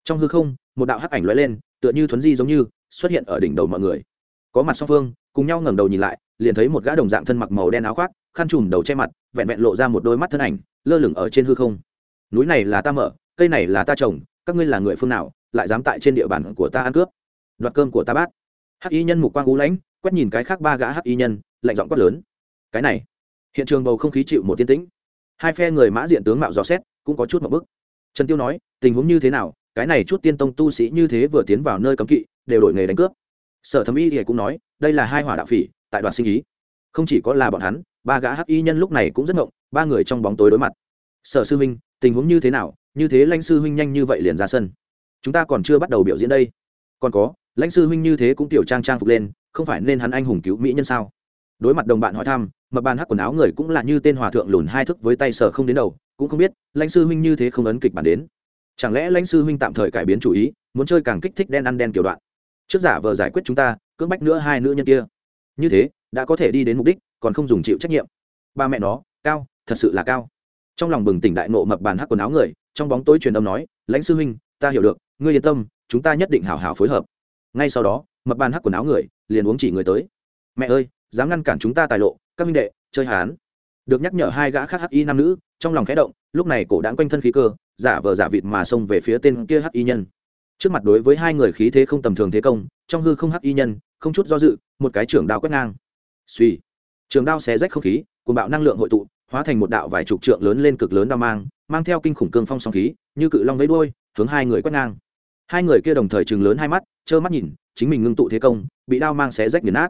trong hư không, một đạo hắc ảnh lóe lên, tựa như thuấn di giống như, xuất hiện ở đỉnh đầu mọi người. Có mặt song phương cùng nhau ngẩng đầu nhìn lại, liền thấy một gã đồng dạng thân mặc màu đen áo khoác, khăn trùm đầu che mặt, vẹn vẹn lộ ra một đôi mắt thân ảnh, lơ lửng ở trên hư không. Núi này là ta mở, cây này là ta trồng, các ngươi là người phương nào, lại dám tại trên địa bàn của ta ăn cướp? Đoạt cơm của ta bát. Hắc y nhân mục quang u lãnh, quét nhìn cái khác ba gã hắc y nhân, lạnh giọng quát lớn. Cái này. Hiện trường bầu không khí chịu một tiên tĩnh. Hai phe người mã diện tướng mạo dò xét, cũng có chút một bức. Trần tiêu nói, tình huống như thế nào? Cái này chút tiên tông tu sĩ như thế vừa tiến vào nơi cấm kỵ, đều đổi nghề đánh cướp sở thẩm y thì cũng nói, đây là hai hỏa đạo phỉ, tại đoàn sinh ý. Không chỉ có là bọn hắn, ba gã hắc y nhân lúc này cũng rất ngộng, ba người trong bóng tối đối mặt. Sở sư huynh, tình huống như thế nào? Như thế lãnh sư huynh nhanh như vậy liền ra sân. Chúng ta còn chưa bắt đầu biểu diễn đây. Còn có, lãnh sư huynh như thế cũng tiểu trang trang phục lên, không phải nên hắn anh hùng cứu mỹ nhân sao? Đối mặt đồng bạn hỏi thăm mập bàn hắc quần áo người cũng là như tên hòa thượng lùn hai thức với tay sở không đến đầu, cũng không biết lãnh sư huynh như thế không ấn kịch bản đến. Chẳng lẽ lãnh sư huynh tạm thời cải biến chủ ý, muốn chơi càng kích thích đen ăn đen kiểu đoạn? Trước giả vờ giải quyết chúng ta, cưỡng bách nữa hai nữ nhân kia. Như thế, đã có thể đi đến mục đích, còn không dùng chịu trách nhiệm. Ba mẹ nó, cao, thật sự là cao. Trong lòng bừng tỉnh đại nộ mập bàn hắc quần áo người, trong bóng tối truyền âm nói, lãnh sư huynh, ta hiểu được, ngươi yên tâm, chúng ta nhất định hảo hảo phối hợp. Ngay sau đó, mập bàn hắc quần áo người liền uống chỉ người tới. Mẹ ơi, dám ngăn cản chúng ta tài lộ, các minh đệ, chơi hán được nhắc nhở hai gã khác hắc y nam nữ, trong lòng khẽ động, lúc này cổ đãng quanh thân khí cơ, giả vờ giả vịt mà xông về phía tên kia hắc y nhân trước mặt đối với hai người khí thế không tầm thường thế công, trong hư không hắc y nhân, không chút do dự, một cái trưởng đao quét ngang. Suy trường đao xé rách không khí cùng bạo năng lượng hội tụ, hóa thành một đạo vài chục trượng lớn lên cực lớn đao mang mang theo kinh khủng cương phong song khí, như cự long vẫy đuôi, hướng hai người quét ngang. Hai người kia đồng thời chừng lớn hai mắt, trơ mắt nhìn, chính mình ngưng tụ thế công, bị đao mang xé rách nghiền nát.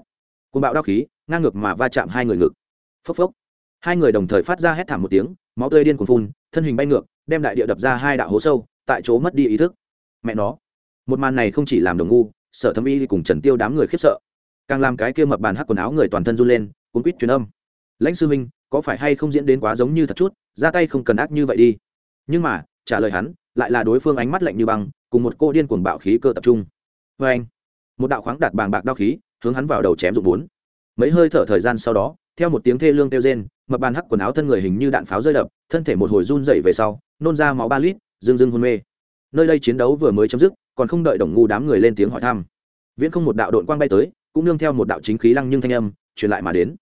Cùng bạo đao khí, ngang ngược mà va chạm hai người ngực. Phốc phốc. Hai người đồng thời phát ra hét thảm một tiếng, máu tươi điên cuồng phun, thân hình bay ngược, đem đại địa đập ra hai đạo hố sâu, tại chỗ mất đi ý thức mẹ nó. Một màn này không chỉ làm đồng ngu, sở thâm y cùng trần tiêu đám người khiếp sợ. Càng làm cái kia mập bàn hắc quần áo người toàn thân run lên, cuốn quýt truyền âm. Lãnh sư minh có phải hay không diễn đến quá giống như thật chút, ra tay không cần ác như vậy đi. Nhưng mà, trả lời hắn, lại là đối phương ánh mắt lạnh như băng, cùng một cô điên cuồng bạo khí cơ tập trung. Vê anh, một đạo khoáng đạt bàng bạc đao khí, hướng hắn vào đầu chém dụng bốn. Mấy hơi thở thời gian sau đó, theo một tiếng thê lương kêu rên, mập bàn hắc quần áo thân người hình như đạn pháo rơi đập, thân thể một hồi run dậy về sau, nôn ra máu ba lít dưng dưng hôn mê nơi đây chiến đấu vừa mới chấm dứt, còn không đợi đồng ngu đám người lên tiếng hỏi thăm. Viễn không một đạo đội quang bay tới, cũng nương theo một đạo chính khí lăng nhưng thanh âm, truyền lại mà đến.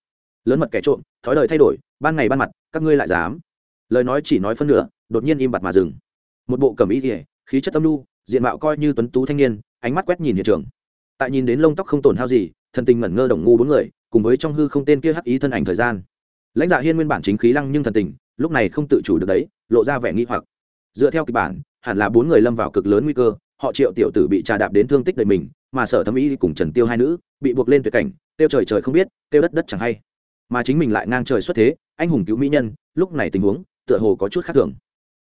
Lớn mật kẻ trộm, thói đời thay đổi, ban ngày ban mặt, các ngươi lại dám. Lời nói chỉ nói phân nửa, đột nhiên im bặt mà dừng. Một bộ cầm ý thể khí chất tâm lu diện mạo coi như tuấn tú thanh niên, ánh mắt quét nhìn hiện trường. Tại nhìn đến lông tóc không tổn hao gì, thần tình ngẩn ngơ đồng ngu bốn người, cùng với trong hư không tên kia hắc ý thân ảnh thời gian. Lãnh dạ hiên nguyên bản chính khí lăng nhưng thần tình, lúc này không tự chủ được đấy, lộ ra vẻ nghi hoặc. Dựa theo kịch bản hẳn là bốn người lâm vào cực lớn nguy cơ, họ triệu tiểu tử bị trà đạp đến thương tích đầy mình, mà sở thẩm y cùng trần tiêu hai nữ bị buộc lên tuyệt cảnh tiêu trời trời không biết tiêu đất đất chẳng hay. Mà chính mình lại ngang trời xuất thế, anh hùng cứu mỹ nhân, lúc này tình huống, tựa hồ có chút khác thường.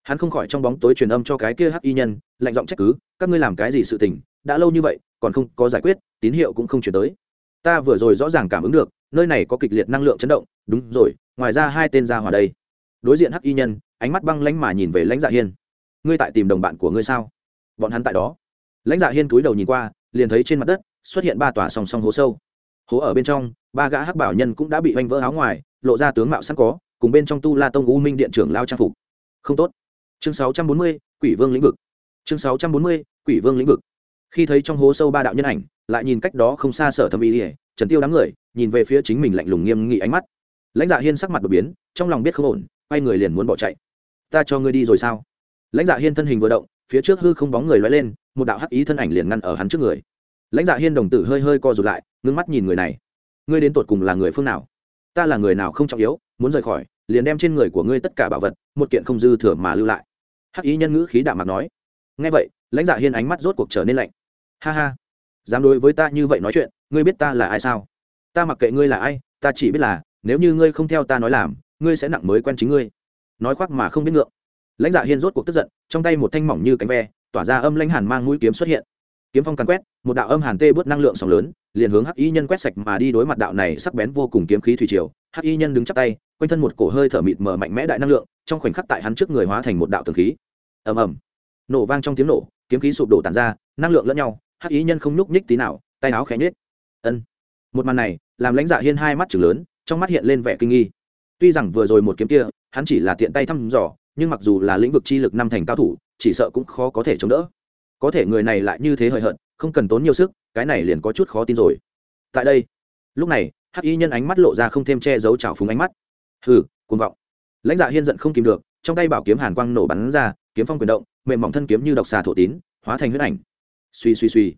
Hắn không khỏi trong bóng tối truyền âm cho cái kia hắc y nhân, lạnh giọng trách cứ, các ngươi làm cái gì sự tình, đã lâu như vậy, còn không có giải quyết, tín hiệu cũng không chuyển tới. Ta vừa rồi rõ ràng cảm ứng được, nơi này có kịch liệt năng lượng chấn động, đúng rồi, ngoài ra hai tên ra hòa đây. Đối diện hắc y nhân, ánh mắt băng lãnh mà nhìn về lãnh dạ hiên ngươi tại tìm đồng bạn của ngươi sao? Bọn hắn tại đó. Lãnh dạ hiên túi đầu nhìn qua liền thấy trên mặt đất xuất hiện ba tòa song song hố sâu. Hố ở bên trong ba gã hắc bảo nhân cũng đã bị oanh vỡ áo ngoài lộ ra tướng mạo sẵn có cùng bên trong tu la tông u minh điện trưởng lao trang phục. Không tốt. Chương 640, quỷ vương lĩnh vực. Chương 640, quỷ vương lĩnh vực. Khi thấy trong hố sâu ba đạo nhân ảnh lại nhìn cách đó không xa sở thâm ý ỉa trần tiêu đám người nhìn về phía chính mình lạnh lùng nghiêm nghị ánh mắt. Lãnh dạ hiên sắc mặt đột biến trong lòng biết không ổn quay người liền muốn bỏ chạy. Ta cho ngươi đi rồi sao? Lãnh dạ hiên thân hình vừa động, phía trước hư không bóng người loay lên, một đạo hắc ý thân ảnh liền ngăn ở hắn trước người. Lãnh dạ hiên đồng tử hơi hơi co rụt lại, ngưng mắt nhìn người này. Ngươi đến tột cùng là người phương nào? Ta là người nào không trọng yếu, muốn rời khỏi, liền đem trên người của ngươi tất cả bảo vật, một kiện không dư thừa mà lưu lại. Hắc ý nhân ngữ khí đạm mặt nói. Ngay vậy, lãnh dạ hiên ánh mắt rốt cuộc trở nên lạnh. Ha ha, dám đối với ta như vậy nói chuyện, ngươi biết ta là ai sao? Ta mặc kệ ngươi là ai, ta chỉ biết là, nếu như ngươi không theo ta nói làm, ngươi sẽ nặng mới quen chính ngươi. Nói khoác mà không biết ngượng lãnh dạ hiên rốt cuộc tức giận, trong tay một thanh mỏng như cánh ve, tỏa ra âm lãnh hàn mang mũi kiếm xuất hiện. Kiếm phong càn quét, một đạo âm hàn tê bớt năng lượng sóng lớn, liền hướng hắc y nhân quét sạch mà đi đối mặt đạo này sắc bén vô cùng kiếm khí thủy triều. Hắc y nhân đứng chắp tay, quanh thân một cổ hơi thở mịt mờ mạnh mẽ đại năng lượng, trong khoảnh khắc tại hắn trước người hóa thành một đạo tường khí. Ầm ầm. Nổ vang trong tiếng nổ, kiếm khí sụp đổ tàn ra, năng lượng lẫn nhau, hắc y nhân không nhúc nhích tí nào, tay áo khẽ nhếch. Ân. Một màn này, làm lãnh dạ hiên hai mắt chừng lớn, trong mắt hiện lên vẻ kinh nghi. Tuy rằng vừa rồi một kiếm kia, hắn chỉ là tiện tay thăm dò nhưng mặc dù là lĩnh vực chi lực năm thành cao thủ, chỉ sợ cũng khó có thể chống đỡ. Có thể người này lại như thế hời hợt, không cần tốn nhiều sức, cái này liền có chút khó tin rồi. Tại đây, lúc này, hắc y nhân ánh mắt lộ ra không thêm che giấu trào phúng ánh mắt. Hừ, cuồng vọng. Lãnh dạ hiên giận không kìm được, trong tay bảo kiếm hàn quang nổ bắn ra, kiếm phong quyền động, mềm mỏng thân kiếm như độc xà thổ tín, hóa thành huyết ảnh. Suy suy suy.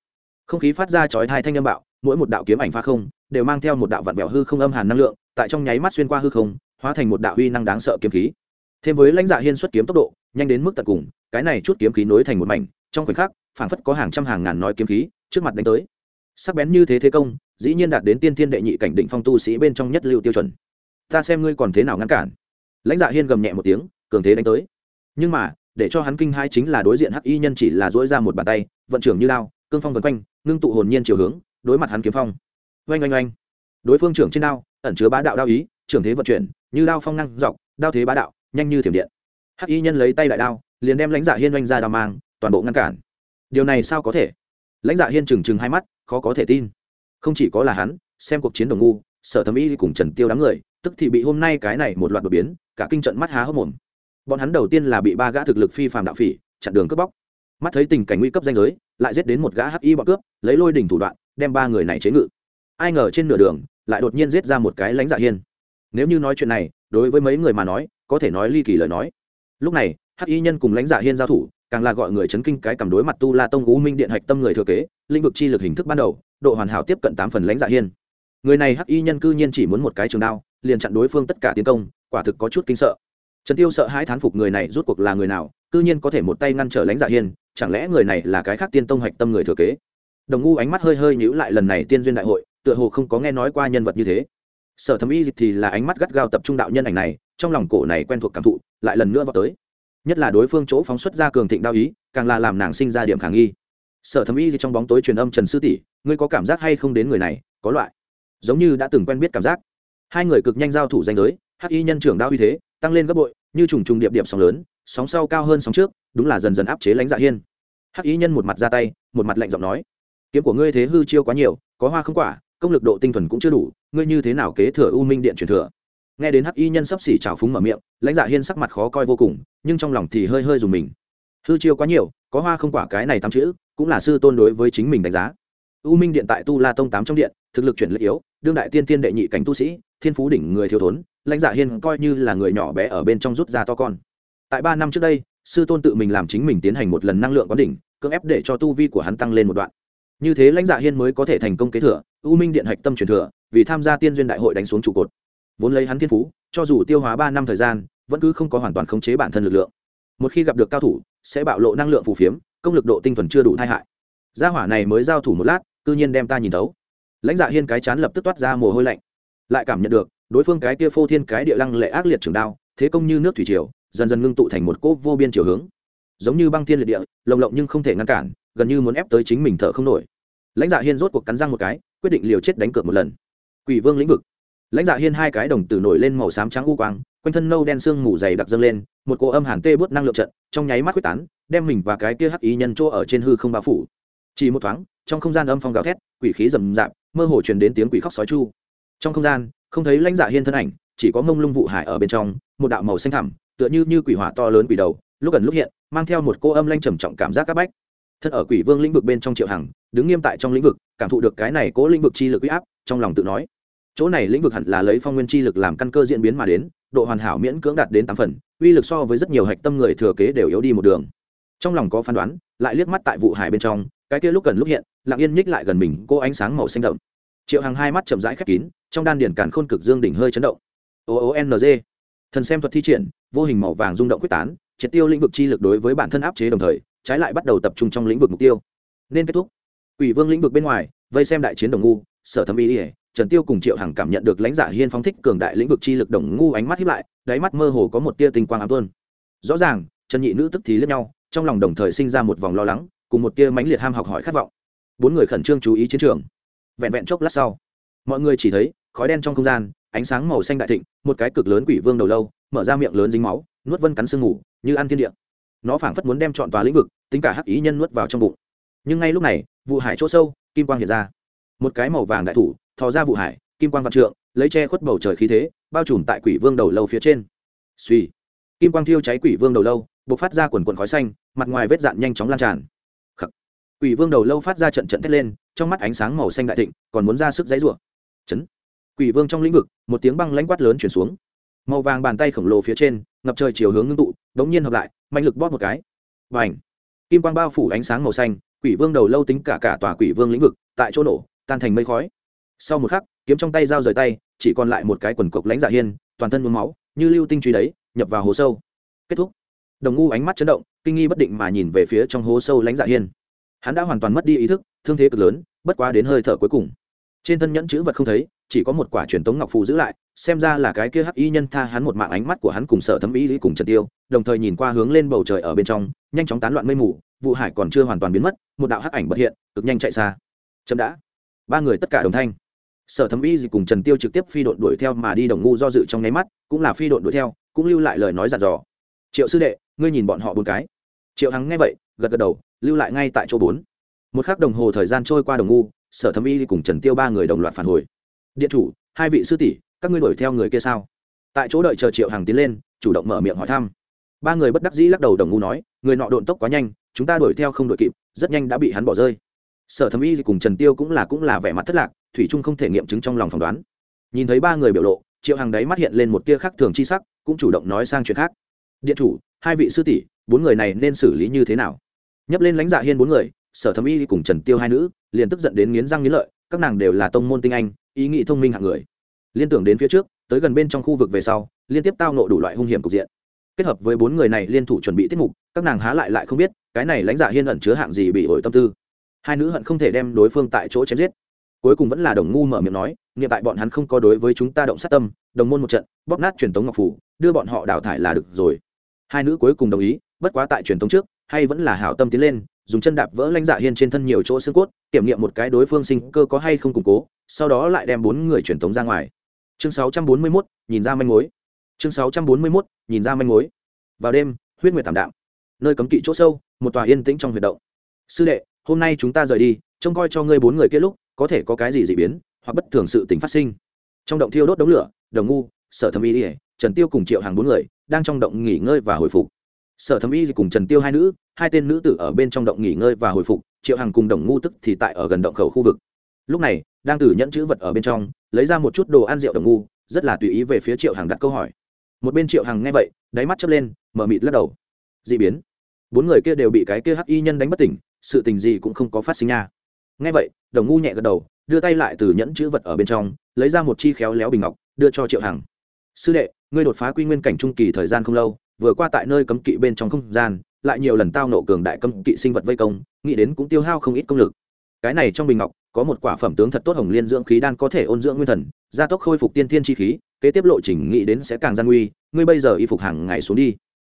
Không khí phát ra chói hai thanh âm bạo, mỗi một đạo kiếm ảnh pha không, đều mang theo một đạo vạn vẹo hư không âm hàn năng lượng, tại trong nháy mắt xuyên qua hư không, hóa thành một đạo uy năng đáng sợ kiếm khí thêm với lãnh dạ hiên xuất kiếm tốc độ, nhanh đến mức tận cùng, cái này chút kiếm khí nối thành một mảnh, trong khoảnh khắc, phảng phất có hàng trăm hàng ngàn nói kiếm khí, trước mặt đánh tới. Sắc bén như thế thế công, dĩ nhiên đạt đến tiên thiên đệ nhị cảnh định phong tu sĩ bên trong nhất lưu tiêu chuẩn. Ta xem ngươi còn thế nào ngăn cản. Lãnh dạ hiên gầm nhẹ một tiếng, cường thế đánh tới. Nhưng mà, để cho hắn kinh hai chính là đối diện hắc y nhân chỉ là dỗi ra một bàn tay, vận trưởng như lao cương phong vân quanh, ngưng tụ hồn nhiên chiều hướng, đối mặt hắn kiếm phong. Oanh oanh oanh. Đối phương trưởng trên đao, ẩn chứa bá đạo đao ý, trưởng thế vận chuyển, như đao phong năng dọc, đao thế bá đạo nhanh như thiểm điện. Hắc y nhân lấy tay đại đao, liền đem lãnh dạ hiên oanh ra đao mang, toàn bộ ngăn cản. Điều này sao có thể? Lãnh dạ hiên trừng trừng hai mắt, khó có thể tin. Không chỉ có là hắn, xem cuộc chiến đồng ngu, sở thẩm y cùng trần tiêu đám người, tức thì bị hôm nay cái này một loạt đột biến, cả kinh trận mắt há hốc mồm. Bọn hắn đầu tiên là bị ba gã thực lực phi phàm đạo phỉ, chặn đường cướp bóc. Mắt thấy tình cảnh nguy cấp danh giới, lại giết đến một gã hắc y bọn cướp, lấy lôi đỉnh thủ đoạn, đem ba người này chế ngự. Ai ngờ trên nửa đường, lại đột nhiên giết ra một cái lãnh dạ hiên. Nếu như nói chuyện này đối với mấy người mà nói, có thể nói ly kỳ lời nói. Lúc này, hắc y nhân cùng lãnh dạ hiên giao thủ, càng là gọi người chấn kinh cái cầm đối mặt tu la tông u minh điện hạch tâm người thừa kế, lĩnh vực chi lực hình thức ban đầu, độ hoàn hảo tiếp cận tám phần lãnh dạ hiên. Người này hắc y nhân cư nhiên chỉ muốn một cái trường đao, liền chặn đối phương tất cả tiến công, quả thực có chút kinh sợ. Trần tiêu sợ hãi thán phục người này rút cuộc là người nào, cư nhiên có thể một tay ngăn trở lãnh dạ hiên, chẳng lẽ người này là cái khác tiên tông hạch tâm người thừa kế? Đồng ngu ánh mắt hơi hơi nhíu lại lần này tiên duyên đại hội, tựa hồ không có nghe nói qua nhân vật như thế sở thẩm y thì là ánh mắt gắt gao tập trung đạo nhân ảnh này, trong lòng cổ này quen thuộc cảm thụ, lại lần nữa vào tới. Nhất là đối phương chỗ phóng xuất ra cường thịnh đao ý, càng là làm nàng sinh ra điểm khả nghi. Sở thẩm y trong bóng tối truyền âm trần sư tỷ, ngươi có cảm giác hay không đến người này? Có loại. Giống như đã từng quen biết cảm giác. Hai người cực nhanh giao thủ danh giới, hắc y nhân trưởng đao uy thế, tăng lên gấp bội, như trùng trùng điệp điệp sóng lớn, sóng sau cao hơn sóng trước, đúng là dần dần áp chế lãnh dạ hiên. Hắc y nhân một mặt ra tay, một mặt lạnh giọng nói, kiếm của ngươi thế hư chiêu quá nhiều, có hoa không quả công lực độ tinh thuần cũng chưa đủ, ngươi như thế nào kế thừa u minh điện truyền thừa? Nghe đến hắc y nhân sắp xỉ trào phúng mở miệng, lãnh dạ hiên sắc mặt khó coi vô cùng, nhưng trong lòng thì hơi hơi dùng mình. Hư chiêu quá nhiều, có hoa không quả cái này tám chữ, cũng là sư tôn đối với chính mình đánh giá. U minh điện tại tu la tông tám trong điện, thực lực chuyển lực yếu, đương đại tiên tiên đệ nhị cảnh tu sĩ, thiên phú đỉnh người thiếu thốn, lãnh dạ hiên coi như là người nhỏ bé ở bên trong rút ra to con. Tại ba năm trước đây, sư tôn tự mình làm chính mình tiến hành một lần năng lượng quán đỉnh, cưỡng ép để cho tu vi của hắn tăng lên một đoạn. Như thế lãnh dạ hiên mới có thể thành công kế thừa u minh điện hạch tâm truyền thừa, vì tham gia tiên duyên đại hội đánh xuống trụ cột. Vốn lấy hắn thiên phú, cho dù tiêu hóa ba năm thời gian, vẫn cứ không có hoàn toàn khống chế bản thân lực lượng. Một khi gặp được cao thủ, sẽ bạo lộ năng lượng phù phiếm, công lực độ tinh thuần chưa đủ tai hại. Gia hỏa này mới giao thủ một lát tự nhiên đem ta nhìn thấu. Lãnh dạ hiên cái chán lập tức toát ra mồ hôi lạnh. Lại cảm nhận được, đối phương cái kia phô thiên cái địa lăng lệ ác liệt trường đao, thế công như nước thủy triều, dần dần ngưng tụ thành một cỗ vô biên chiều hướng. Giống như băng thiên liệt địa, lồng lộng nhưng không thể ngăn cản, gần như muốn ép tới chính mình thở không nổi. Lãnh dạ hiên rốt cuộc cắn răng một cái quyết định liều chết đánh cược một lần. Quỷ vương lĩnh vực. Lãnh dạ hiên hai cái đồng tử nổi lên màu xám trắng u quang, quanh thân nâu đen xương mù dày đặc dâng lên, một cỗ âm hàn tê bút năng lượng trận, trong nháy mắt quyết tán, đem mình và cái kia hắc ý nhân chỗ ở trên hư không bao phủ. Chỉ một thoáng, trong không gian âm phong gào thét, quỷ khí rầm rạp, mơ hồ truyền đến tiếng quỷ khóc sói chu. Trong không gian, không thấy lãnh dạ hiên thân ảnh, chỉ có mông lung vụ hải ở bên trong, một đạo màu xanh thẳm, tựa như như quỷ hỏa to lớn quỷ đầu, lúc gần lúc hiện, mang theo một cô âm lanh trầm trọng cảm giác các bách thân ở quỷ vương lĩnh vực bên trong triệu hằng, đứng nghiêm tại trong lĩnh vực, cảm thụ được cái này cố lĩnh vực chi lực uy áp, trong lòng tự nói, chỗ này lĩnh vực hẳn là lấy phong nguyên chi lực làm căn cơ diễn biến mà đến, độ hoàn hảo miễn cưỡng đạt đến tám phần, uy lực so với rất nhiều hạch tâm người thừa kế đều yếu đi một đường. Trong lòng có phán đoán, lại liếc mắt tại vụ hải bên trong, cái kia lúc gần lúc hiện, lặng yên nhích lại gần mình, cô ánh sáng màu xanh đậm. Triệu hằng hai mắt chậm rãi khép kín, trong đan điển càn khôn cực dương đỉnh hơi chấn động. O o n g. Thần xem thuật thi triển, vô hình màu vàng rung động quyết tán, triệt tiêu lĩnh vực chi lực đối với bản thân áp chế đồng thời trái lại bắt đầu tập trung trong lĩnh vực mục tiêu. Nên kết thúc. Ủy vương lĩnh vực bên ngoài, vây xem đại chiến đồng ngu, sở thẩm ý ỉa trần tiêu cùng triệu hằng cảm nhận được lãnh giả hiên phóng thích cường đại lĩnh vực chi lực đồng ngu ánh mắt hiếp lại, đáy mắt mơ hồ có một tia tinh quang ám tuôn. Rõ ràng, trần nhị nữ tức thì lẫn nhau, trong lòng đồng thời sinh ra một vòng lo lắng, cùng một tia mãnh liệt ham học hỏi khát vọng. Bốn người khẩn trương chú ý chiến trường. Vẹn vẹn chốc lát sau, mọi người chỉ thấy khói đen trong không gian, ánh sáng màu xanh đại thịnh, một cái cực lớn quỷ vương đầu lâu, mở ra miệng lớn dính máu, nuốt vân cắn sương ngủ như ăn thiên địa. Nó phảng phất muốn đem chọn tòa lĩnh vực tính cả hắc ý nhân nuốt vào trong bụng. Nhưng ngay lúc này, vụ hải chỗ sâu, kim quang hiện ra. Một cái màu vàng đại thủ, thò ra vụ hải, kim quang vạn trượng, lấy che khuất bầu trời khí thế, bao trùm tại quỷ vương đầu lâu phía trên. Suy kim quang thiêu cháy quỷ vương đầu lâu b ộ c phát ra quần quần khói xanh, mặt ngoài vết dạn nhanh chóng lan tràn. Khắc. quỷ vương đầu lâu phát ra trận trận thét lên, trong mắt ánh sáng màu xanh đại thịnh, còn muốn ra sức dãy rủa. Chấn. Quỷ vương trong lĩnh vực, một tiếng băng lãnh quát lớn chuyển xuống. Màu vàng bàn tay khổng lồ phía trên, ngập trời chiều hướng ngưng tụ đ ố n g nhiên hợp lại, mạnh lực bóp một cái. Và ảnh kim quang bao phủ ánh sáng màu xanh, quỷ vương đầu lâu tính cả cả tòa quỷ vương lĩnh vực, tại chỗ nổ, tan thành mây khói. Sau một khắc, kiếm trong tay dao rời tay, chỉ còn lại một cái quần cộc lãnh dạ hiên, toàn thân mướm máu, như lưu tinh truy đấy nhập vào hố sâu. Kết thúc. Đồng ngu ánh mắt chấn động, kinh nghi bất định mà nhìn về phía trong hố sâu lãnh dạ hiên. Hắn đã hoàn toàn mất đi ý thức, thương thế cực lớn, bất quá đến hơi thở cuối cùng. Trên thân nhẫn chữ vật không thấy, chỉ có một quả truyền tống ngọc phù giữ lại xem ra là cái kia hắc y nhân tha hắn một mạng ánh mắt của hắn cùng sở thấm ý cùng trần tiêu, đồng thời nhìn qua hướng lên bầu trời ở bên trong, nhanh chóng tán loạn mây mù, vụ hải còn chưa hoàn toàn biến mất, một đạo hắc ảnh bật hiện, cực nhanh chạy xa. Chậm đã. Ba người tất cả đồng thanh. Sở thấm ý gì cùng trần tiêu trực tiếp phi đội đuổi theo mà đi đồng ngu do dự trong nháy mắt, cũng là phi đội đuổi theo, cũng lưu lại lời nói giàn dò. Triệu sư đệ, ngươi nhìn bọn họ bốn cái. Triệu hằng nghe vậy, gật gật đầu, lưu lại ngay tại chỗ bốn. Một khắc đồng hồ thời gian trôi qua đồng ngu, sở thẩm y cùng trần tiêu ba người đồng loạt phản hồi. Điện chủ, hai vị sư tỷ các ngươi đuổi theo người kia sao? Tại chỗ đợi chờ triệu hằng tiến lên, chủ động mở miệng hỏi thăm. Ba người bất đắc dĩ lắc đầu đồng ngu nói, người nọ độn tốc quá nhanh, chúng ta đuổi theo không đuổi kịp, rất nhanh đã bị hắn bỏ rơi. Sở thẩm y cùng trần tiêu cũng là cũng là vẻ mặt thất lạc, thủy trung không thể nghiệm chứng trong lòng phỏng đoán. Nhìn thấy ba người biểu lộ, triệu hằng đấy mắt hiện lên một tia khác thường chi sắc, cũng chủ động nói sang chuyện khác. Điện chủ, hai vị sư tỷ, bốn người này nên xử lý như thế nào? Nhấp lên lãnh dạ hiên bốn người, sở thẩm y cùng trần tiêu hai nữ, liền tức giận đến nghiến răng nghiến lợi, các nàng đều là tông môn tinh anh, ý nghĩ thông minh hạng người liên tưởng đến phía trước, tới gần bên trong khu vực về sau, liên tiếp tao nộ đủ loại hung hiểm cục diện. Kết hợp với bốn người này liên thủ chuẩn bị tiết mục, các nàng há lại lại không biết, cái này lãnh giả hiên ẩn chứa hạng gì bị ổi tâm tư. Hai nữ hận không thể đem đối phương tại chỗ chém giết. Cuối cùng vẫn là đồng ngu mở miệng nói nghiệm tại bọn hắn không có đối với chúng ta động sát tâm, đồng môn một trận, bóp nát truyền thống ngọc phủ, đưa bọn họ đào thải là được rồi. Hai nữ cuối cùng đồng ý, bất quá tại truyền thống trước, hay vẫn là hảo tâm tiến lên, dùng chân đạp vỡ lãnh dạ hiên trên thân nhiều chỗ xương cốt, kiểm nghiệm một cái đối phương sinh cơ có hay không củng cố, sau đó lại đem bốn người truyền thống ra ngoài chương 641, nhìn ra manh mối. Chương 641, nhìn ra manh mối. Vào đêm huyết nguyệt tảm đạm. Nơi cấm kỵ chỗ sâu một tòa yên tĩnh trong huyệt động. Sư đệ hôm nay chúng ta rời đi trông coi cho ngươi bốn người kia lúc có thể có cái gì dị biến hoặc bất thường sự tình phát sinh. Trong động thiêu đốt đống lửa đồng ngu sở thẩm y ỉa trần tiêu cùng triệu hàng bốn người đang trong động nghỉ ngơi và hồi phục. Sở thẩm y cùng trần tiêu hai nữ hai tên nữ tử ở bên trong động nghỉ ngơi và hồi phục triệu hàng cùng đồng ngu tức thì tại ở gần động khẩu khu vực. Lúc này đang từ nhẫn chữ vật ở bên trong, lấy ra một chút đồ ăn rượu đồng ngu, rất là tùy ý về phía triệu hằng đặt câu hỏi. Một bên triệu hằng nghe vậy, đáy mắt chớp lên, mở mịt lắc đầu. D ị biến. Bốn người kia đều bị cái kia hắc y nhân đánh bất tỉnh, sự tình gì cũng không có phát sinh nha. Nghe vậy, đồng ngu nhẹ gật đầu, đưa tay lại từ nhẫn chữ vật ở bên trong, lấy ra một chi khéo léo bình ngọc, đưa cho triệu hằng. Sư đệ, ngươi đột phá quy nguyên cảnh trung kỳ thời gian không lâu, vừa qua tại nơi cấm kỵ bên trong không gian, lại nhiều lần tao nộ cường đại cấm kỵ sinh vật vây công, nghĩ đến cũng tiêu hao không ít công lực. Cái này trong bình ngọc có một quả phẩm tướng thật tốt hồng liên dưỡng khí đan có thể ôn dưỡng nguyên thần, gia tốc khôi phục tiên thiên chi khí, kế tiếp lộ trình nghĩ đến sẽ càng gian nguy, ngươi bây giờ y phục hàng ngày xuống đi.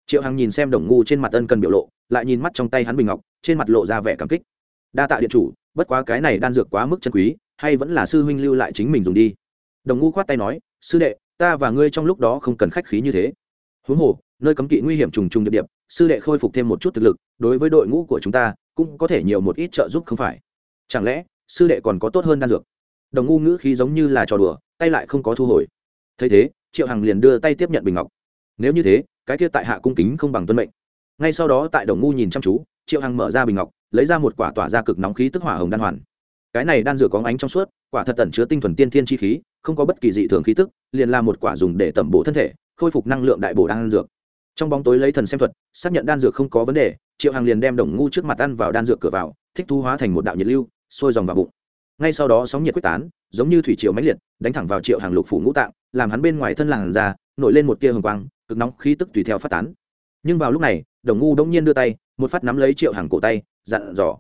Triệu hằng nhìn xem đồng ngu trên mặt ân cần biểu lộ, lại nhìn mắt trong tay hắn bình ngọc, trên mặt lộ ra vẻ cảm kích. Đa tạ điện chủ, bất quá cái này đan dược quá mức chân quý, hay vẫn là sư huynh lưu lại chính mình dùng đi. Đồng ngu khoát tay nói, sư đệ, ta và ngươi trong lúc đó không cần khách khí như thế. Huống hồ, nơi cấm kỵ nguy hiểm trùng trùng điệp điệp, sư đệ khôi phục thêm một chút thực lực, đối với đội ngũ của chúng ta, cũng có thể nhiều một ít trợ giúp không phải. Chẳng lẽ sư đệ còn có tốt hơn đan dược. Đồng ngu ngữ khí giống như là trò đùa, tay lại không có thu hồi. Thấy thế, triệu hằng liền đưa tay tiếp nhận bình ngọc. Nếu như thế, cái kia tại hạ cung kính không bằng tuân mệnh. Ngay sau đó tại đồng ngu nhìn chăm chú, triệu hằng mở ra bình ngọc, lấy ra một quả tỏa ra cực nóng khí tức hỏa hồng đan hoàn. Cái này đan dược có ánh trong suốt, quả thật tẩn chứa tinh thuần tiên thiên chi khí, không có bất kỳ dị thường khí tức, liền là một quả dùng để tẩm bổ thân thể, khôi phục năng lượng đại bổ đan dược. Trong bóng tối lấy thần xem thuật, xác nhận đan dược không có vấn đề, triệu Hằng liền đem đồng ngu trước mặt ăn vào đan dược cửa vào, thích thu hóa thành một đạo nhiệt lưu sôi dòng vào bụng. Ngay sau đó sóng nhiệt quyết tán, giống như thủy triều mãnh liệt, đánh thẳng vào triệu hàng lục phủ ngũ tạng, làm hắn bên ngoài thân làn ra nổi lên một tia hồng quang, cực nóng khí tức tùy theo phát tán. Nhưng vào lúc này, đồng ngu đông nhiên đưa tay, một phát nắm lấy triệu hàng cổ tay, dặn dò.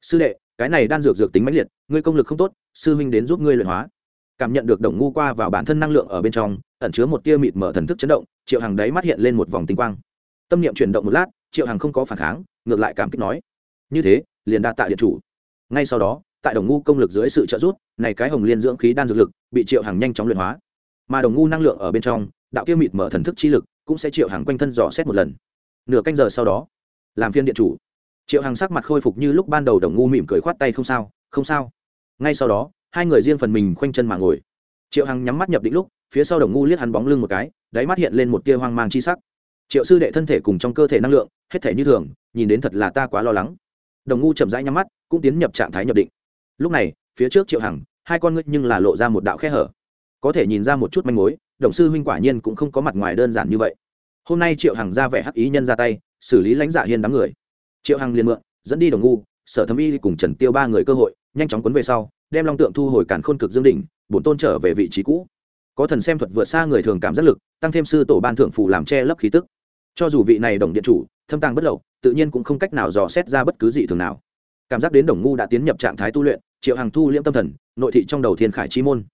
Sư đệ, cái này đan dược dược tính mãnh liệt, ngươi công lực không tốt, sư huynh đến giúp ngươi luyện hóa. Cảm nhận được đồng ngu qua vào bản thân năng lượng ở bên trong, ẩn chứa một tia mịt mở thần thức chấn động, triệu hàng đấy mắt hiện lên một vòng tinh quang. Tâm niệm chuyển động một lát, triệu hàng không có phản kháng, ngược lại cảm kích nói, như thế, liền đa tạ điện chủ ngay sau đó, tại đồng ngu công lực dưới sự trợ giúp, này cái hồng liên dưỡng khí đan dược lực bị triệu hằng nhanh chóng luyện hóa. Mà đồng ngu năng lượng ở bên trong, đạo kia mịt mở thần thức chi lực cũng sẽ triệu hằng quanh thân dò xét một lần. Nửa canh giờ sau đó, làm phiên điện chủ. Triệu hằng sắc mặt khôi phục như lúc ban đầu đồng ngu mỉm cười khoát tay không sao không sao. Ngay sau đó, hai người riêng phần mình khoanh chân mà ngồi. Triệu hằng nhắm mắt nhập định lúc, phía sau đồng ngu liếc hắn bóng lưng một cái, đáy mắt hiện lên một tia hoang mang chi sắc. Triệu sư đệ thân thể cùng trong cơ thể năng lượng, hết thể như thường, nhìn đến thật là ta quá lo lắng. Đồng ngu chậm rãi nhắm mắt cũng tiến nhập trạng thái nhập định. Lúc này, phía trước triệu hằng, hai con ngươi nhưng là lộ ra một đạo khe hở. Có thể nhìn ra một chút manh mối, đồng sư huynh quả nhiên cũng không có mặt ngoài đơn giản như vậy. Hôm nay triệu hằng ra vẻ hắc ý nhân ra tay, xử lý lãnh dạ hiên đám người. Triệu hằng liền mượn, dẫn đi đồng ngu, sở thấm y cùng trần tiêu ba người cơ hội, nhanh chóng quấn về sau, đem long tượng thu hồi cản khôn cực dương đỉnh, bổn tôn trở về vị trí cũ. Có thần xem thuật vượt xa người thường cảm giác lực, tăng thêm sư tổ ban thượng phủ làm che lấp khí tức. Cho dù vị này đồng điện chủ, thâm tàng bất lậu, tự nhiên cũng không cách nào dò xét ra bất cứ gì thường nào cảm giác đến đồng ngu đã tiến nhập trạng thái tu luyện, triệu hàng thu liễm tâm thần, nội thị trong đầu thiên khải chi môn.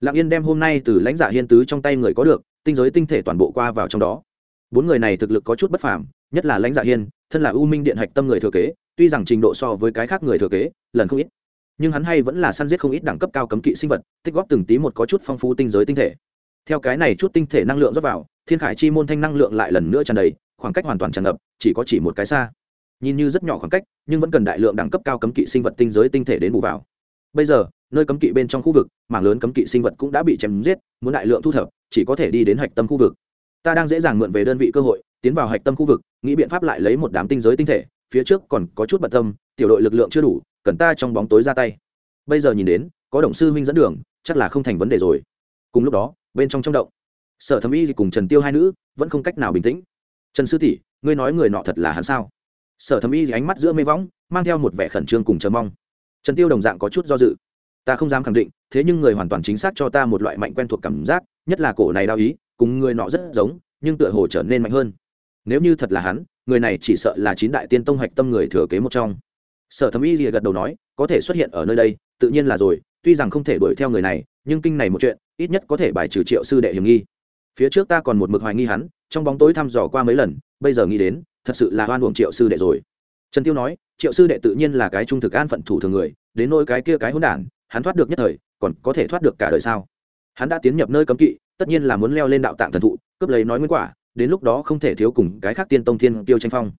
Lặng yên đem hôm nay từ lãnh giả hiên tứ trong tay người có được, tinh giới tinh thể toàn bộ qua vào trong đó. Bốn người này thực lực có chút bất phàm, nhất là lãnh giả hiên, thân là u minh điện hạch tâm người thừa kế, tuy rằng trình độ so với cái khác người thừa kế, lần không ít. Nhưng hắn hay vẫn là săn giết không ít đẳng cấp cao cấm kỵ sinh vật, tích góp từng tí một có chút phong phú tinh giới tinh thể. Theo cái này chút tinh thể năng lượng rót vào, thiên khải chi môn thanh năng lượng lại lần nữa tràn đầy, khoảng cách hoàn toàn tràn ngập, chỉ có chỉ một cái xa nhìn như rất nhỏ khoảng cách, nhưng vẫn cần đại lượng đẳng cấp cao cấm kỵ sinh vật tinh giới tinh thể đến bù vào. Bây giờ, nơi cấm kỵ bên trong khu vực, mảng lớn cấm kỵ sinh vật cũng đã bị chém giết, muốn đại lượng thu thập, chỉ có thể đi đến hạch tâm khu vực. Ta đang dễ dàng mượn về đơn vị cơ hội, tiến vào hạch tâm khu vực, nghĩ biện pháp lại lấy một đám tinh giới tinh thể, phía trước còn có chút bận tâm, tiểu đội lực lượng chưa đủ, cần ta trong bóng tối ra tay. Bây giờ nhìn đến, có đồng sư huynh dẫn đường, chắc là không thành vấn đề rồi. Cùng lúc đó, bên trong trong động, sở thẩm y cùng trần tiêu hai nữ vẫn không cách nào bình tĩnh. Trần sư tỷ, ngươi nói người nọ thật là hắn sao? Sở thẩm y ánh mắt giữa mê võng, mang theo một vẻ khẩn trương cùng chờ mong. Trần tiêu đồng dạng có chút do dự. Ta không dám khẳng định, thế nhưng người hoàn toàn chính xác cho ta một loại mạnh quen thuộc cảm giác, nhất là cổ này đau ý, cùng người nọ rất giống, nhưng tựa hồ trở nên mạnh hơn. Nếu như thật là hắn, người này chỉ sợ là chín đại tiên tông hạch tâm người thừa kế một trong. Sở thẩm y rìa gật đầu nói, có thể xuất hiện ở nơi đây, tự nhiên là rồi, tuy rằng không thể đuổi theo người này, nhưng kinh này một chuyện, ít nhất có thể bài trừ triệu sư đệ hiểm nghi. Phía trước ta còn một mực hoài nghi hắn, trong bóng tối thăm dò qua mấy lần, bây giờ nghĩ đến thật sự là oan uổng triệu sư đệ rồi. Trần tiêu nói, triệu sư đệ tự nhiên là cái trung thực an phận thủ thường người, đến nỗi cái kia cái hỗn đản, hắn thoát được nhất thời, còn có thể thoát được cả đời sao? Hắn đã tiến nhập nơi cấm kỵ, tất nhiên là muốn leo lên đạo tạng thần thụ, cướp lấy nói nguyên quả, đến lúc đó không thể thiếu cùng cái khác tiên tông thiên tiêu tranh phong.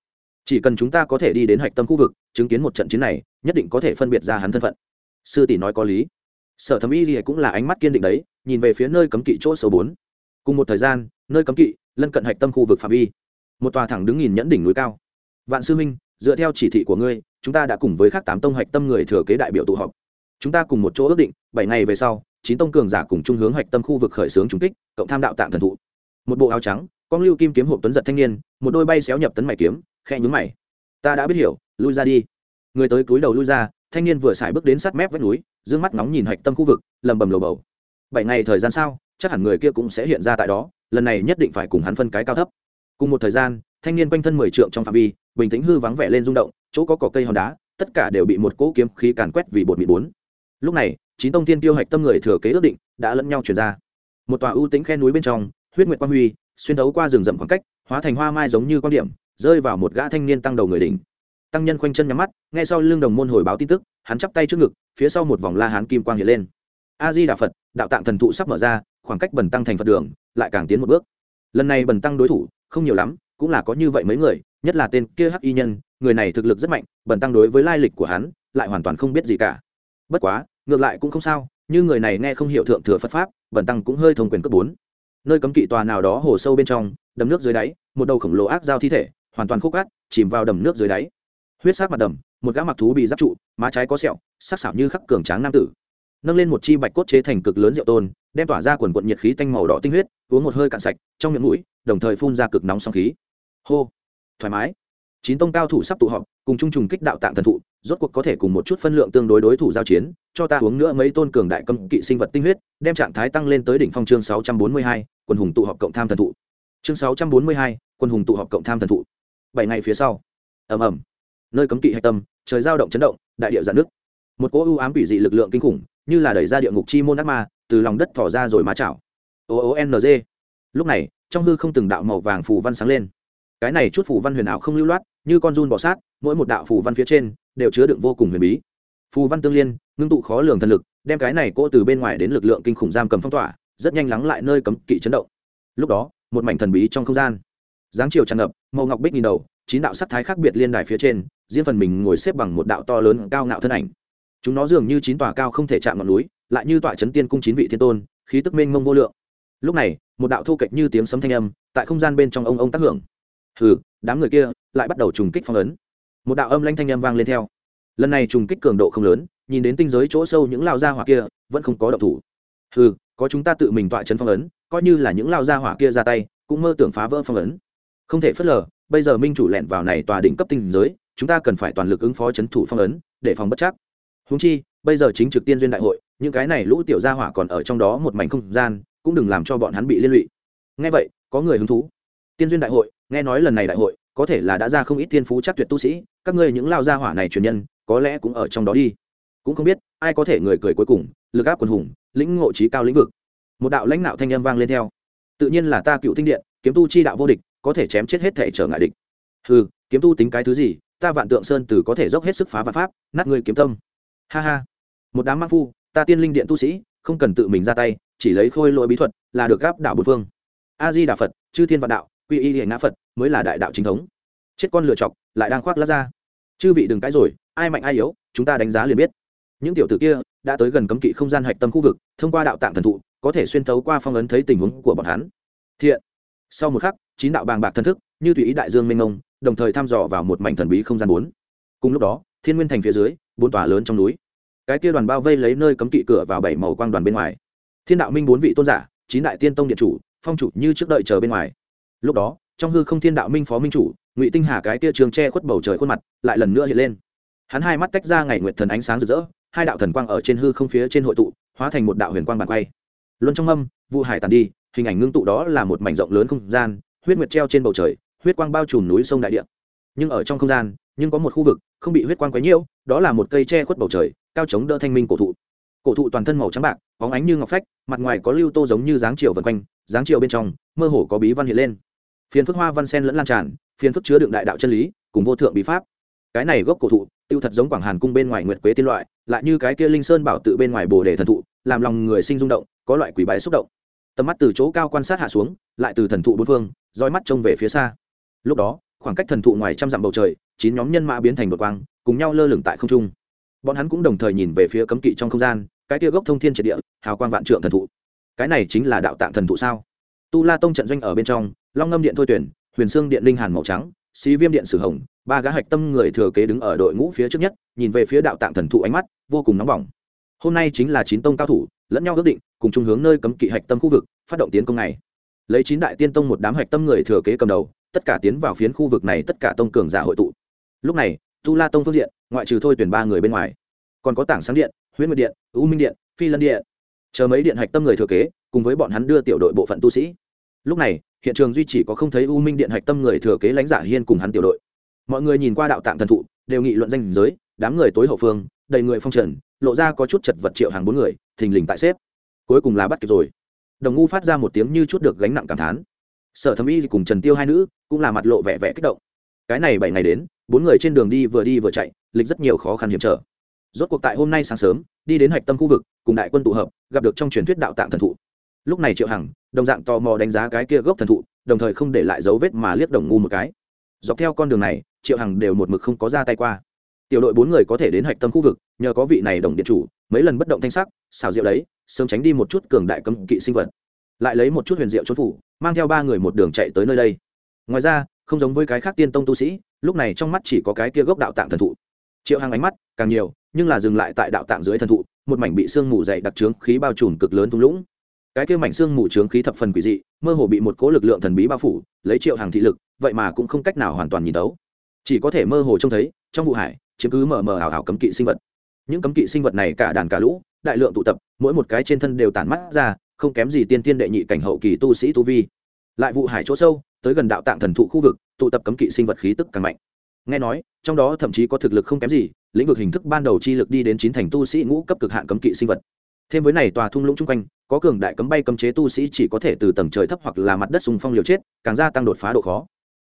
Chỉ cần chúng ta có thể đi đến hạch tâm khu vực, chứng kiến một trận chiến này, nhất định có thể phân biệt ra hắn thân phận. Sư tỷ nói có lý. Sở thẩm y gì cũng là ánh mắt kiên định đấy, nhìn về phía nơi cấm kỵ chỗ số bốn. Cùng một thời gian, nơi cấm kỵ, lân cận hạch tâm khu vực phạm vi một tòa thẳng đứng nhìn nhẫn đỉnh núi cao. Vạn sư minh dựa theo chỉ thị của ngươi, chúng ta đã cùng với các tám tông hạch tâm người thừa kế đại biểu tụ họp. Chúng ta cùng một chỗ ước định, bảy ngày về sau, chín tông cường giả cùng trung hướng hạch tâm khu vực khởi xướng trúng kích, cộng tham đạo tạng thần thụ. Một bộ áo trắng con lưu kim kiếm hộp tuấn giật thanh niên, một đôi bay xéo nhập tấn mày kiếm khe nhúng mày. Ta đã biết hiểu, lui ra đi. Người tới cúi đầu lui ra, thanh niên vừa xài bước đến sát mép vách núi d mắt nóng nhìn hạch tâm khu vực lầm bầm lầu bầu. Bảy ngày thời gian sau, chắc hẳn người kia cũng sẽ hiện ra tại đó, lần này nhất định phải cùng hắn phân cái cao thấp cùng một thời gian, thanh niên quanh thân mười trượng trong phạm vi, bình tĩnh hư vắng vẻ lên rung động, chỗ có cỏ cây hòn đá, tất cả đều bị một cỗ kiếm khí càn quét vì bột mịn bốn. Lúc này, chín tông tiên tiêu hạch tâm người thừa kế ước định, đã lẫn nhau chuyển ra. Một tòa ưu tính khe núi bên trong, huyết nguyệt quang huy, xuyên thấu qua rừng rậm khoảng cách, hóa thành hoa mai giống như quan điểm, rơi vào một gã thanh niên tăng đầu người đỉnh. Tăng nhân khoanh chân nhắm mắt, nghe sau lưng đồng môn hồi báo tin tức, hắn chắp tay trước ngực, phía sau một vòng la hán kim quang hiện lên. A di đà phật, đạo tạng thần thụ sắp mở ra, khoảng cách bần tăng thành phật đường, lại càng tiến một bước. Lần này bần tăng đối thủ không nhiều lắm, cũng là có như vậy mấy người, nhất là tên kia hắc y nhân, người này thực lực rất mạnh, bần tăng đối với lai lịch của hắn, lại hoàn toàn không biết gì cả. Bất quá, ngược lại cũng không sao, như người này nghe không hiểu thượng thừa phật pháp, bần tăng cũng hơi thông quyền cấp bốn. Nơi cấm kỵ tòa nào đó hồ sâu bên trong, đầm nước dưới đáy, một đầu khổng lồ ác giao thi thể, hoàn toàn khúc cát chìm vào đầm nước dưới đáy. Huyết sắc mặt đầm, một gã mặc thú bị giáp trụ, má trái có sẹo, sắc sảo như khắc cường tráng nam tử. Nâng lên một chi bạch cốt chế thành cực lớn rượu tôn, đem tỏa ra quần quận nhiệt khí tanh màu đỏ tinh huyết, uống một hơi cạn sạch, trong miệng mũi đồng thời phun ra cực nóng sóng khí. Hô. Thoải mái. Chín tông cao thủ sắp tụ họp cùng chung trùng kích đạo tạng thần thụ rốt cuộc có thể cùng một chút phân lượng tương đối đối thủ giao chiến cho ta uống nữa mấy tôn cường đại cấm kỵ sinh vật tinh huyết đem trạng thái tăng lên tới đỉnh phong chương 642, quân hùng tụ họp cộng tham thần thụ. Chương 642, quân hùng tụ họp cộng tham thần thụ. Bảy ngày phía sau. Ầm ầm. Nơi cấm kỵ hạch tâm trời giao động chấn động đại địa dạn nước một cỗ ưu ám quỷ dị lực lượng kinh khủng như là đẩy ra địa ngục chi môn ác ma từ lòng đất thỏ ra rồi má chảo. O o n g. Lúc này trong hư không từng đạo màu vàng phù văn sáng lên. Cái này chút phù văn huyền ảo không lưu loát, như con run bọ sát, mỗi một đạo phù văn phía trên đều chứa đựng vô cùng huyền bí. Phù văn tương liên, ngưng tụ khó lường thần lực, đem cái này cỗ từ bên ngoài đến lực lượng kinh khủng giam cầm phong tỏa, rất nhanh lắng lại nơi cấm kỵ chấn động. Lúc đó, một mảnh thần bí trong không gian. Dáng chiều tràn ngập, màu ngọc bích nhìn đầu, chín đạo sắc thái khác biệt liên đài phía trên, riêng phần mình ngồi xếp bằng một đạo to lớn cao ngạo thân ảnh. Chúng nó dường như chín tòa cao không thể chạm ngọn núi, lại như tọa chấn tiên cung chín vị thiên tôn, khí tức mênh mông vô lượng. Lúc này một đạo thu kịch như tiếng sấm thanh âm, tại không gian bên trong ông ông tác hưởng. Hừ, đám người kia lại bắt đầu trùng kích phong ấn. Một đạo âm lanh thanh âm vang lên theo. Lần này trùng kích cường độ không lớn, nhìn đến tinh giới chỗ sâu những lao gia hỏa kia, vẫn không có động thủ. Hừ, có chúng ta tự mình tọa chân phong ấn, coi như là những lao gia hỏa kia ra tay, cũng mơ tưởng phá vỡ phong ấn. Không thể phớt lờ, bây giờ minh chủ lẹn vào này tòa đỉnh cấp tinh giới, chúng ta cần phải toàn lực ứng phó chấn thủ phong ấn, để phòng bất chắc. Húng chi, bây giờ chính trực tiên duyên đại hội, những cái này lũ tiểu gia hỏa còn ở trong đó một mảnh không gian cũng đừng làm cho bọn hắn bị liên lụy. Nghe vậy, có người hứng thú. Tiên duyên đại hội, nghe nói lần này đại hội, có thể là đã ra không ít tiên phú chắc tuyệt tu sĩ, các ngươi những lao gia hỏa này truyền nhân, có lẽ cũng ở trong đó đi. Cũng không biết, ai có thể người cười cuối cùng, lực áp quần hùng, lĩnh ngộ trí cao lĩnh vực. Một đạo lãnh đạo thanh âm vang lên theo. Tự nhiên là ta cựu tinh điện, kiếm tu chi đạo vô địch, có thể chém chết hết thể trở ngại địch. Hừ, kiếm tu tính cái thứ gì, ta vạn tượng sơn từ có thể dốc hết sức phá vạn pháp, nát người kiếm tâm. Ha ha. Một đám mắc phu, ta tiên linh điện tu sĩ, không cần tự mình ra tay chỉ lấy khôi lỗi bí thuật là được gáp đạo bùn phương. A di đà phật chư thiên vạn đạo, quy y hiện ngã phật, mới là đại đạo chính thống. Chết con lựa chọc, lại đang khoác lát ra chư vị đừng cãi rồi, ai mạnh ai yếu, chúng ta đánh giá liền biết. Những tiểu tử kia đã tới gần cấm kỵ không gian hạch tâm khu vực, thông qua đạo tạng thần thụ, có thể xuyên thấu qua phong ấn thấy tình huống của bọn hắn. Thiện. Sau một khắc, chín đạo bàng bạc thân thức, như tùy ý đại dương mênh mông, đồng thời thăm dò vào một mảnh thần bí không gian bốn. Cùng lúc đó, thiên nguyên thành phía dưới, bốn tòa lớn trong núi. Cái kia đoàn bao vây lấy nơi cấm kỵ cửa vào bảy màu quang đoàn bên ngoài thiên đạo minh bốn vị tôn giả, chín đại tiên tông điện chủ, phong chủ như trước đợi chờ bên ngoài. Lúc đó, trong hư không thiên đạo minh phó minh chủ, ngụy tinh hà cái kia trường che khuất bầu trời khuôn mặt, lại lần nữa hiện lên. Hắn hai mắt tách ra ngày nguyệt thần ánh sáng rực rỡ, hai đạo thần quang ở trên hư không phía trên hội tụ, hóa thành một đạo huyền quang bàn quay. Luân trong âm vụ hải tàn đi, hình ảnh ngưng tụ đó là một mảnh rộng lớn không gian, huyết nguyệt treo trên bầu trời, huyết quang bao trùm núi sông đại địa. Nhưng ở trong không gian, nhưng có một khu vực, không bị huyết quang quấy nhiễu, đó là một cây che khuất bầu trời, cao chống đỡ thanh minh cổ thụ cổ thụ toàn thân màu trắng bạc, bóng ánh như ngọc phách, mặt ngoài có lưu tô giống như dáng chiều vần quanh, dáng chiều bên trong, mơ hồ có bí văn hiện lên. Phiền phức hoa văn sen lẫn lan tràn, phiền phức chứa đựng đại đạo chân lý, cùng vô thượng bí pháp. Cái này gốc cổ thụ, tiêu thật giống quảng hàn cung bên ngoài nguyệt quế tiên loại, lại như cái kia linh sơn bảo tự bên ngoài bồ đề thần thụ, làm lòng người sinh rung động, có loại quỷ bái xúc động. Tầm mắt từ chỗ cao quan sát hạ xuống, lại từ thần thụ bốn phương, roi mắt trông về phía xa. Lúc đó, khoảng cách thần thụ ngoài trăm dặm bầu trời, chín nhóm nhân mã biến thành đột quang, cùng nhau lơ lửng tại không trung. Bọn hắn cũng đồng thời nhìn về phía cấm kỵ trong không gian cái tia gốc thông thiên triệt địa, hào quang vạn trượng thần thụ. Cái này chính là đạo tạng thần thụ sao? Tu la tông trận doanh ở bên trong, long ngâm điện thôi tuyển, huyền xương điện linh hàn màu trắng, xí viêm điện sử hồng, ba gã hạch tâm người thừa kế đứng ở đội ngũ phía trước nhất, nhìn về phía đạo tạng thần thụ ánh mắt vô cùng nóng bỏng. Hôm nay chính là chín tông cao thủ, lẫn nhau ước định, cùng chung hướng nơi cấm kỵ hạch tâm khu vực, phát động tiến công này. Lấy chín đại tiên tông một đám hạch tâm người thừa kế cầm đầu, tất cả tiến vào phiến khu vực này tất cả tông cường giả hội tụ. Lúc này, tu la tông phương diện, ngoại trừ thôi tuyển ba người bên ngoài, còn có tảng sáng điện huyễn nguyệt điện, u minh điện, phi lân điện. Chờ mấy điện hạch tâm người thừa kế, cùng với bọn hắn đưa tiểu đội bộ phận tu sĩ. Lúc này, hiện trường duy chỉ có không thấy u minh điện hạch tâm người thừa kế lãnh giả hiên cùng hắn tiểu đội. Mọi người nhìn qua đạo tạng thần thụ, đều nghị luận danh giới, đám người tối hậu phương, đầy người phong trần, lộ ra có chút chật vật triệu hàng bốn người, thình lình tại xếp. Cuối cùng là bắt kịp rồi. Đồng ngu phát ra một tiếng như chút được gánh nặng cảm thán. Sở thẩm y cùng trần tiêu hai nữ, cũng là mặt lộ vẻ vẻ kích động. Cái này bảy ngày đến, bốn người trên đường đi vừa đi vừa chạy, lịch rất nhiều khó khăn hiểm trở rốt cuộc tại hôm nay sáng sớm, đi đến hạch tâm khu vực, cùng đại quân tụ hợp, gặp được trong truyền thuyết đạo tạng thần thụ. Lúc này triệu hằng, đồng dạng tò mò đánh giá cái kia gốc thần thụ, đồng thời không để lại dấu vết mà liếc đồng ngu một cái. Dọc theo con đường này, triệu hằng đều một mực không có ra tay qua. Tiểu đội bốn người có thể đến hạch tâm khu vực, nhờ có vị này đồng điện chủ, mấy lần bất động thanh sắc, xào rượu đấy, sớm tránh đi một chút cường đại cấm kỵ sinh vật. Lại lấy một chút huyền diệu trốn phủ, mang theo ba người một đường chạy tới nơi đây. Ngoài ra, không giống với cái khác tiên tông tu sĩ, lúc này trong mắt chỉ có cái kia gốc đạo tạng thần thụ. Triệu Hằng ánh mắt càng nhiều nhưng là dừng lại tại đạo tạng dưới thần thụ, một mảnh bị sương mù dày đặc trướng khí bao trùm cực lớn thung lũng. Cái kia mảnh sương mù trướng khí thập phần quỷ dị, mơ hồ bị một cố lực lượng thần bí bao phủ, lấy triệu hàng thị lực, vậy mà cũng không cách nào hoàn toàn nhìn tấu. Chỉ có thể mơ hồ trông thấy, trong vụ hải, chiếm cứ mờ mờ ảo ảo cấm kỵ sinh vật. Những cấm kỵ sinh vật này cả đàn cả lũ, đại lượng tụ tập, mỗi một cái trên thân đều tản mắt ra, không kém gì tiên tiên đệ nhị cảnh hậu kỳ tu sĩ tu vi. Lại vụ hải chỗ sâu, tới gần đạo tạng thần thụ khu vực, tụ tập cấm kỵ sinh vật khí tức càng mạnh. Nghe nói, trong đó thậm chí có thực lực không kém gì lĩnh vực hình thức ban đầu chi lực đi đến chín thành tu sĩ ngũ cấp cực hạn cấm kỵ sinh vật. Thêm với này, tòa thung lũng chung quanh, có cường đại cấm bay cấm chế tu sĩ chỉ có thể từ tầng trời thấp hoặc là mặt đất sùng phong liều chết, càng gia tăng đột phá độ khó.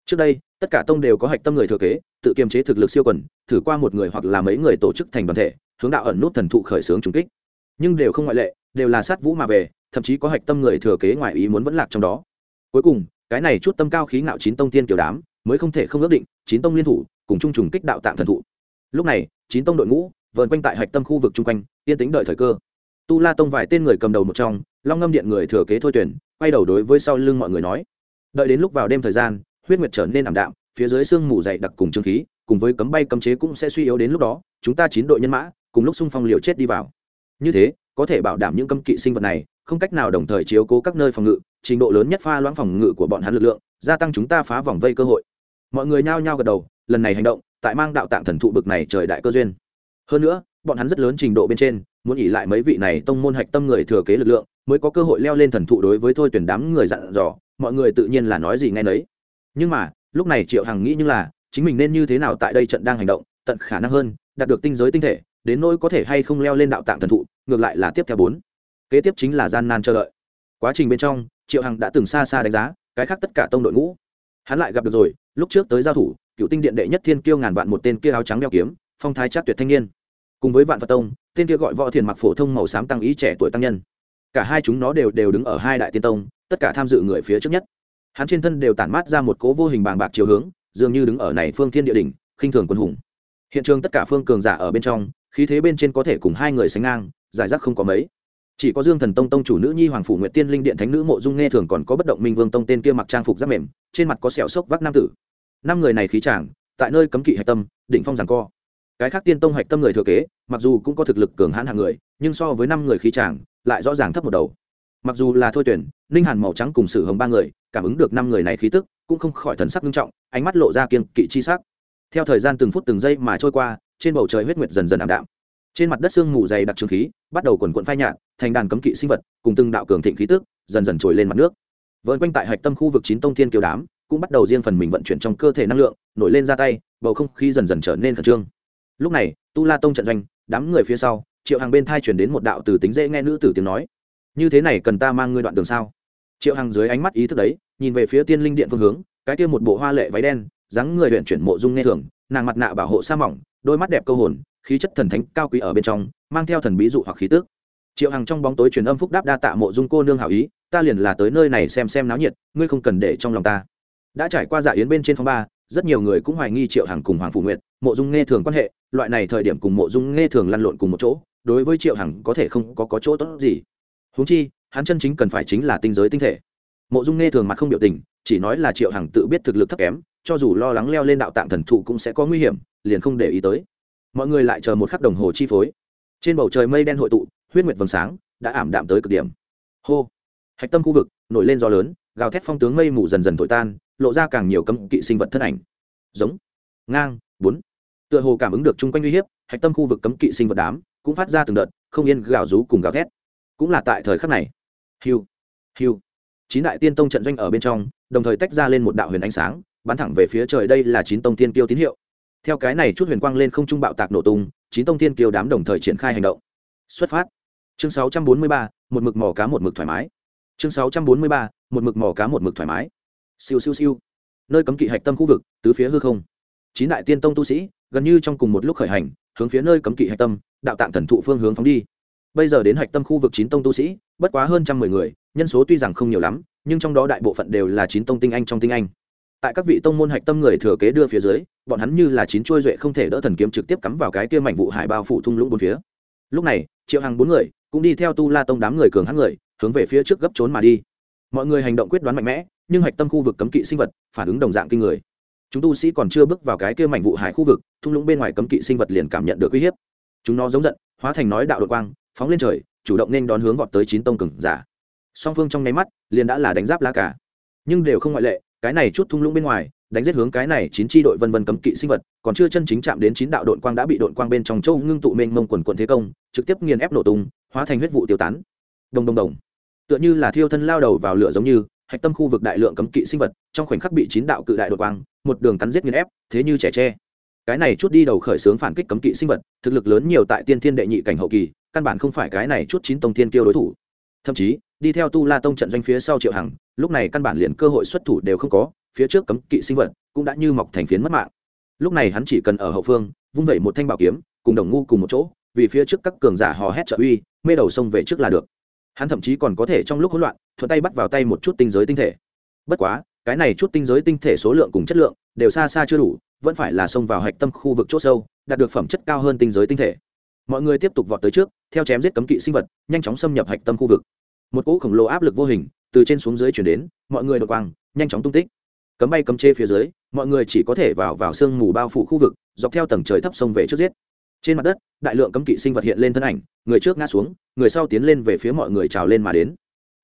Trước đây, tất cả tông đều có hạch tâm người thừa kế, tự kiềm chế thực lực siêu quần, thử qua một người hoặc là mấy người tổ chức thành đoàn thể, hướng đạo ẩn nút thần thụ khởi xướng trùng kích. Nhưng đều không ngoại lệ, đều là sát vũ mà về, thậm chí có hạch tâm người thừa kế ngoài ý muốn vẫn lạc trong đó. Cuối cùng, cái này chút tâm cao khí ngạo chín tông tiên kiểu đám, mới không thể không ước định, chín tông liên thủ, cùng chung trùng kích đạo tạng thần thụ lúc này, chín tông đội ngũ, vờn quanh tại hạch tâm khu vực chung quanh, yên tĩnh đợi thời cơ. Tu la tông vài tên người cầm đầu một trong, long ngâm điện người thừa kế thôi tuyển, quay đầu đối với sau lưng mọi người nói. Đợi đến lúc vào đêm thời gian, huyết nguyệt trở nên ảm đạm, phía dưới sương mù dày đặc cùng trương khí, cùng với cấm bay cấm chế cũng sẽ suy yếu đến lúc đó, chúng ta chín đội nhân mã, cùng lúc xung phong liều chết đi vào. Như thế, có thể bảo đảm những cấm kỵ sinh vật này, không cách nào đồng thời chiếu cố các nơi phòng ngự, trình độ lớn nhất pha loãng phòng ngự của bọn hắn lực lượng, gia tăng chúng ta phá vòng vây cơ hội. Mọi người nhao nhao gật đầu, lần này hành động tại mang đạo tạng thần thụ bực này trời đại cơ duyên. Hơn nữa, bọn hắn rất lớn trình độ bên trên, muốn nghỉ lại mấy vị này tông môn hạch tâm người thừa kế lực lượng, mới có cơ hội leo lên thần thụ đối với thôi tuyển đám người dặn dò, mọi người tự nhiên là nói gì nghe nấy. Nhưng mà, lúc này triệu hằng nghĩ như là, chính mình nên như thế nào tại đây trận đang hành động, tận khả năng hơn, đạt được tinh giới tinh thể, đến nỗi có thể hay không leo lên đạo tạng thần thụ, ngược lại là tiếp theo bốn. Kế tiếp chính là gian nan chờ đợi. Quá trình bên trong, triệu hằng đã từng xa xa đánh giá, cái khác tất cả tông đội ngũ. Hắn lại gặp được rồi, lúc trước tới giao thủ cựu tinh điện đệ nhất thiên kiêu ngàn vạn một tên kia áo trắng đeo kiếm, phong thái chắc tuyệt thanh niên. Cùng với vạn phật tông, tên kia gọi võ thiền mặc phổ thông màu xám tăng ý trẻ tuổi tăng nhân. Cả hai chúng nó đều đều đứng ở hai đại tiên tông, tất cả tham dự người phía trước nhất. Hắn trên thân đều tản mát ra một cố vô hình bàng bạc chiều hướng, dường như đứng ở này phương thiên địa đỉnh, khinh thường quân hùng. Hiện trường tất cả phương cường giả ở bên trong, khí thế bên trên có thể cùng hai người sánh ngang, giải rác không có mấy. Chỉ có dương thần tông tông chủ nữ nhi hoàng phủ nguyệt tiên linh điện thánh nữ mộ dung nghe thường còn có bất động minh vương tông tên kia mặc trang phục giáp mềm, trên mặt có sẹo sốc vác nam tử năm người này khí chàng, tại nơi cấm kỵ hạch tâm, đỉnh phong giảng co. Cái khác tiên tông hạch tâm người thừa kế, mặc dù cũng có thực lực cường hãn hàng người, nhưng so với năm người khí chàng, lại rõ ràng thấp một đầu. Mặc dù là thôi tuyển, ninh hàn màu trắng cùng sử hồng ba người, cảm ứng được năm người này khí tức, cũng không khỏi thần sắc nghiêm trọng, ánh mắt lộ ra kiên kỵ chi sắc. Theo thời gian từng phút từng giây mà trôi qua, trên bầu trời huyết nguyệt dần dần ảm đạm. Trên mặt đất sương mù dày đặc trường khí, bắt đầu quần quận phai nhạt, thành đàn cấm kỵ sinh vật, cùng từng đạo cường thịnh khí tức, dần dần trồi lên mặt nước. Vợn quanh tại hạch tâm khu vực chín tông thiên kiều đám cũng bắt đầu riêng phần mình vận chuyển trong cơ thể năng lượng, nổi lên ra tay, bầu không khí dần dần trở nên khẩn trương. Lúc này, tu la tông trận doanh, đám người phía sau, triệu hàng bên thai chuyển đến một đạo từ tính dễ nghe nữ tử tiếng nói. Như thế này cần ta mang ngươi đoạn đường sao? Triệu hàng dưới ánh mắt ý thức đấy, nhìn về phía tiên linh điện phương hướng, cái kia một bộ hoa lệ váy đen, dáng người huyện chuyển mộ dung nghe thường, nàng mặt nạ bảo hộ sa mỏng, đôi mắt đẹp câu hồn, khí chất thần thánh cao quý ở bên trong, mang theo thần bí dụ hoặc khí tước triệu hằng trong bóng tối truyền âm phúc đáp đa tạ mộ dung cô nương hảo ý, ta liền là tới nơi này xem xem náo nhiệt, ngươi không cần để trong lòng ta đã trải qua dạ yến bên trên phong ba rất nhiều người cũng hoài nghi triệu hằng cùng hoàng phủ nguyệt mộ dung nghe thường quan hệ loại này thời điểm cùng mộ dung nghe thường lăn lộn cùng một chỗ đối với triệu hằng có thể không có, có chỗ tốt gì. Huống chi hắn chân chính cần phải chính là tinh giới tinh thể. Mộ dung nghe thường mặt không biểu tình chỉ nói là triệu hằng tự biết thực lực thấp kém cho dù lo lắng leo lên đạo tạng thần thụ cũng sẽ có nguy hiểm liền không để ý tới. Mọi người lại chờ một khắc đồng hồ chi phối. Trên bầu trời mây đen hội tụ huyết nguyệt vầng sáng đã ảm đạm tới cực điểm. Hô! Hạch tâm khu vực nổi lên gió lớn gào thét phong tướng mây mù dần dần thổi tan lộ ra càng nhiều cấm kỵ sinh vật thân ảnh. Giống ngang bốn. Tựa hồ cảm ứng được chung quanh uy hiếp hạch tâm khu vực cấm kỵ sinh vật đám cũng phát ra từng đợt không yên gào rú cùng gào thét. Cũng là tại thời khắc này. Hiu hiu. Chín đại tiên tông trận doanh ở bên trong đồng thời tách ra lên một đạo huyền ánh sáng bắn thẳng về phía trời đây là chín tông tiên kiêu tín hiệu. Theo cái này chút huyền quang lên không trung bạo tạc nổ tung chín tông tiên kiêu đám đồng thời triển khai hành động. Xuất phát. Chương 643, một mực mỏ cá một mực thoải mái. Chương 643, một mực mỏ cá một mực thoải mái siêu siêu siêu. Nơi cấm kỵ hạch tâm khu vực, tứ phía hư không. Chín đại tiên tông tu sĩ, gần như trong cùng một lúc khởi hành, hướng phía nơi cấm kỵ hạch tâm, đạo tạng thần thụ phương hướng phóng đi. Bây giờ đến hạch tâm khu vực chín tông tu sĩ, bất quá hơn trăm mười người, nhân số tuy rằng không nhiều lắm, nhưng trong đó đại bộ phận đều là chín tông tinh anh trong tinh anh. Tại các vị tông môn hạch tâm người thừa kế đưa phía dưới, bọn hắn như là chín trôi duệ không thể đỡ thần kiếm trực tiếp cắm vào cái kia mảnh vụ hải bao phủ thung lũng bốn phía. Lúc này, triệu hàng bốn người, cũng đi theo tu la tông đám người cường hắn người, hướng về phía trước gấp trốn mà đi mọi người hành động quyết đoán mạnh mẽ, nhưng hạch tâm khu vực cấm kỵ sinh vật, phản ứng đồng dạng kinh người. Chúng tu sĩ còn chưa bước vào cái kia mảnh vụ hải khu vực, thung lũng bên ngoài cấm kỵ sinh vật liền cảm nhận được uy hiếp. Chúng nó giống giận, hóa thành nói đạo đội quang, phóng lên trời, chủ động nên đón hướng vọt tới chín tông cừng giả. Song phương trong nháy mắt, liền đã là đánh giáp lá cả nhưng đều không ngoại lệ, cái này chút thung lũng bên ngoài, đánh giết hướng cái này chín tri đội vân vân cấm kỵ sinh vật, còn chưa chân chính chạm đến chín đạo đội quang đã bị đội quang bên trong châu ngưng tụ mênh mông quần quận thế công, trực tiếp nghiền ép nổ tung, hóa thành huyết vụ tiêu tán. Đồng đồng đồng tựa như là thiêu thân lao đầu vào lửa giống như, hạch tâm khu vực đại lượng cấm kỵ sinh vật, trong khoảnh khắc bị chín đạo cự đại đột quang, một đường cắn giết nghiền ép, thế như trẻ tre. Cái này chút đi đầu khởi xướng phản kích cấm kỵ sinh vật, thực lực lớn nhiều tại tiên thiên đệ nhị cảnh hậu kỳ, căn bản không phải cái này chút chín tông thiên kiêu đối thủ. Thậm chí, đi theo tu la tông trận doanh phía sau triệu hằng, lúc này căn bản liền cơ hội xuất thủ đều không có, phía trước cấm kỵ sinh vật cũng đã như mọc thành phiến mất mạng. Lúc này hắn chỉ cần ở hậu phương, vung vẩy một thanh bảo kiếm, cùng đồng ngu cùng một chỗ, vì phía trước các cường giả hò hét trợ uy, mê đầu sông về trước là được hắn thậm chí còn có thể trong lúc hỗn loạn, thuận tay bắt vào tay một chút tinh giới tinh thể. Bất quá, cái này chút tinh giới tinh thể số lượng cùng chất lượng đều xa xa chưa đủ, vẫn phải là xông vào hạch tâm khu vực c h ỗ sâu, đạt được phẩm chất cao hơn tinh giới tinh thể. Mọi người tiếp tục vọt tới trước, theo chém giết cấm kỵ sinh vật, nhanh chóng xâm nhập hạch tâm khu vực. Một cỗ khổng lồ áp lực vô hình từ trên xuống dưới chuyển đến, mọi người đột quang, nhanh chóng tung tích. Cấm bay cấm chê phía dưới, mọi người chỉ có thể vào vào sương mù bao phủ khu vực, dọc theo tầng trời thấp sông về trước giết. Trên mặt đất, đại lượng cấm kỵ sinh vật hiện lên thân ảnh, người trước ngã xuống người sau tiến lên về phía mọi người trào lên mà đến.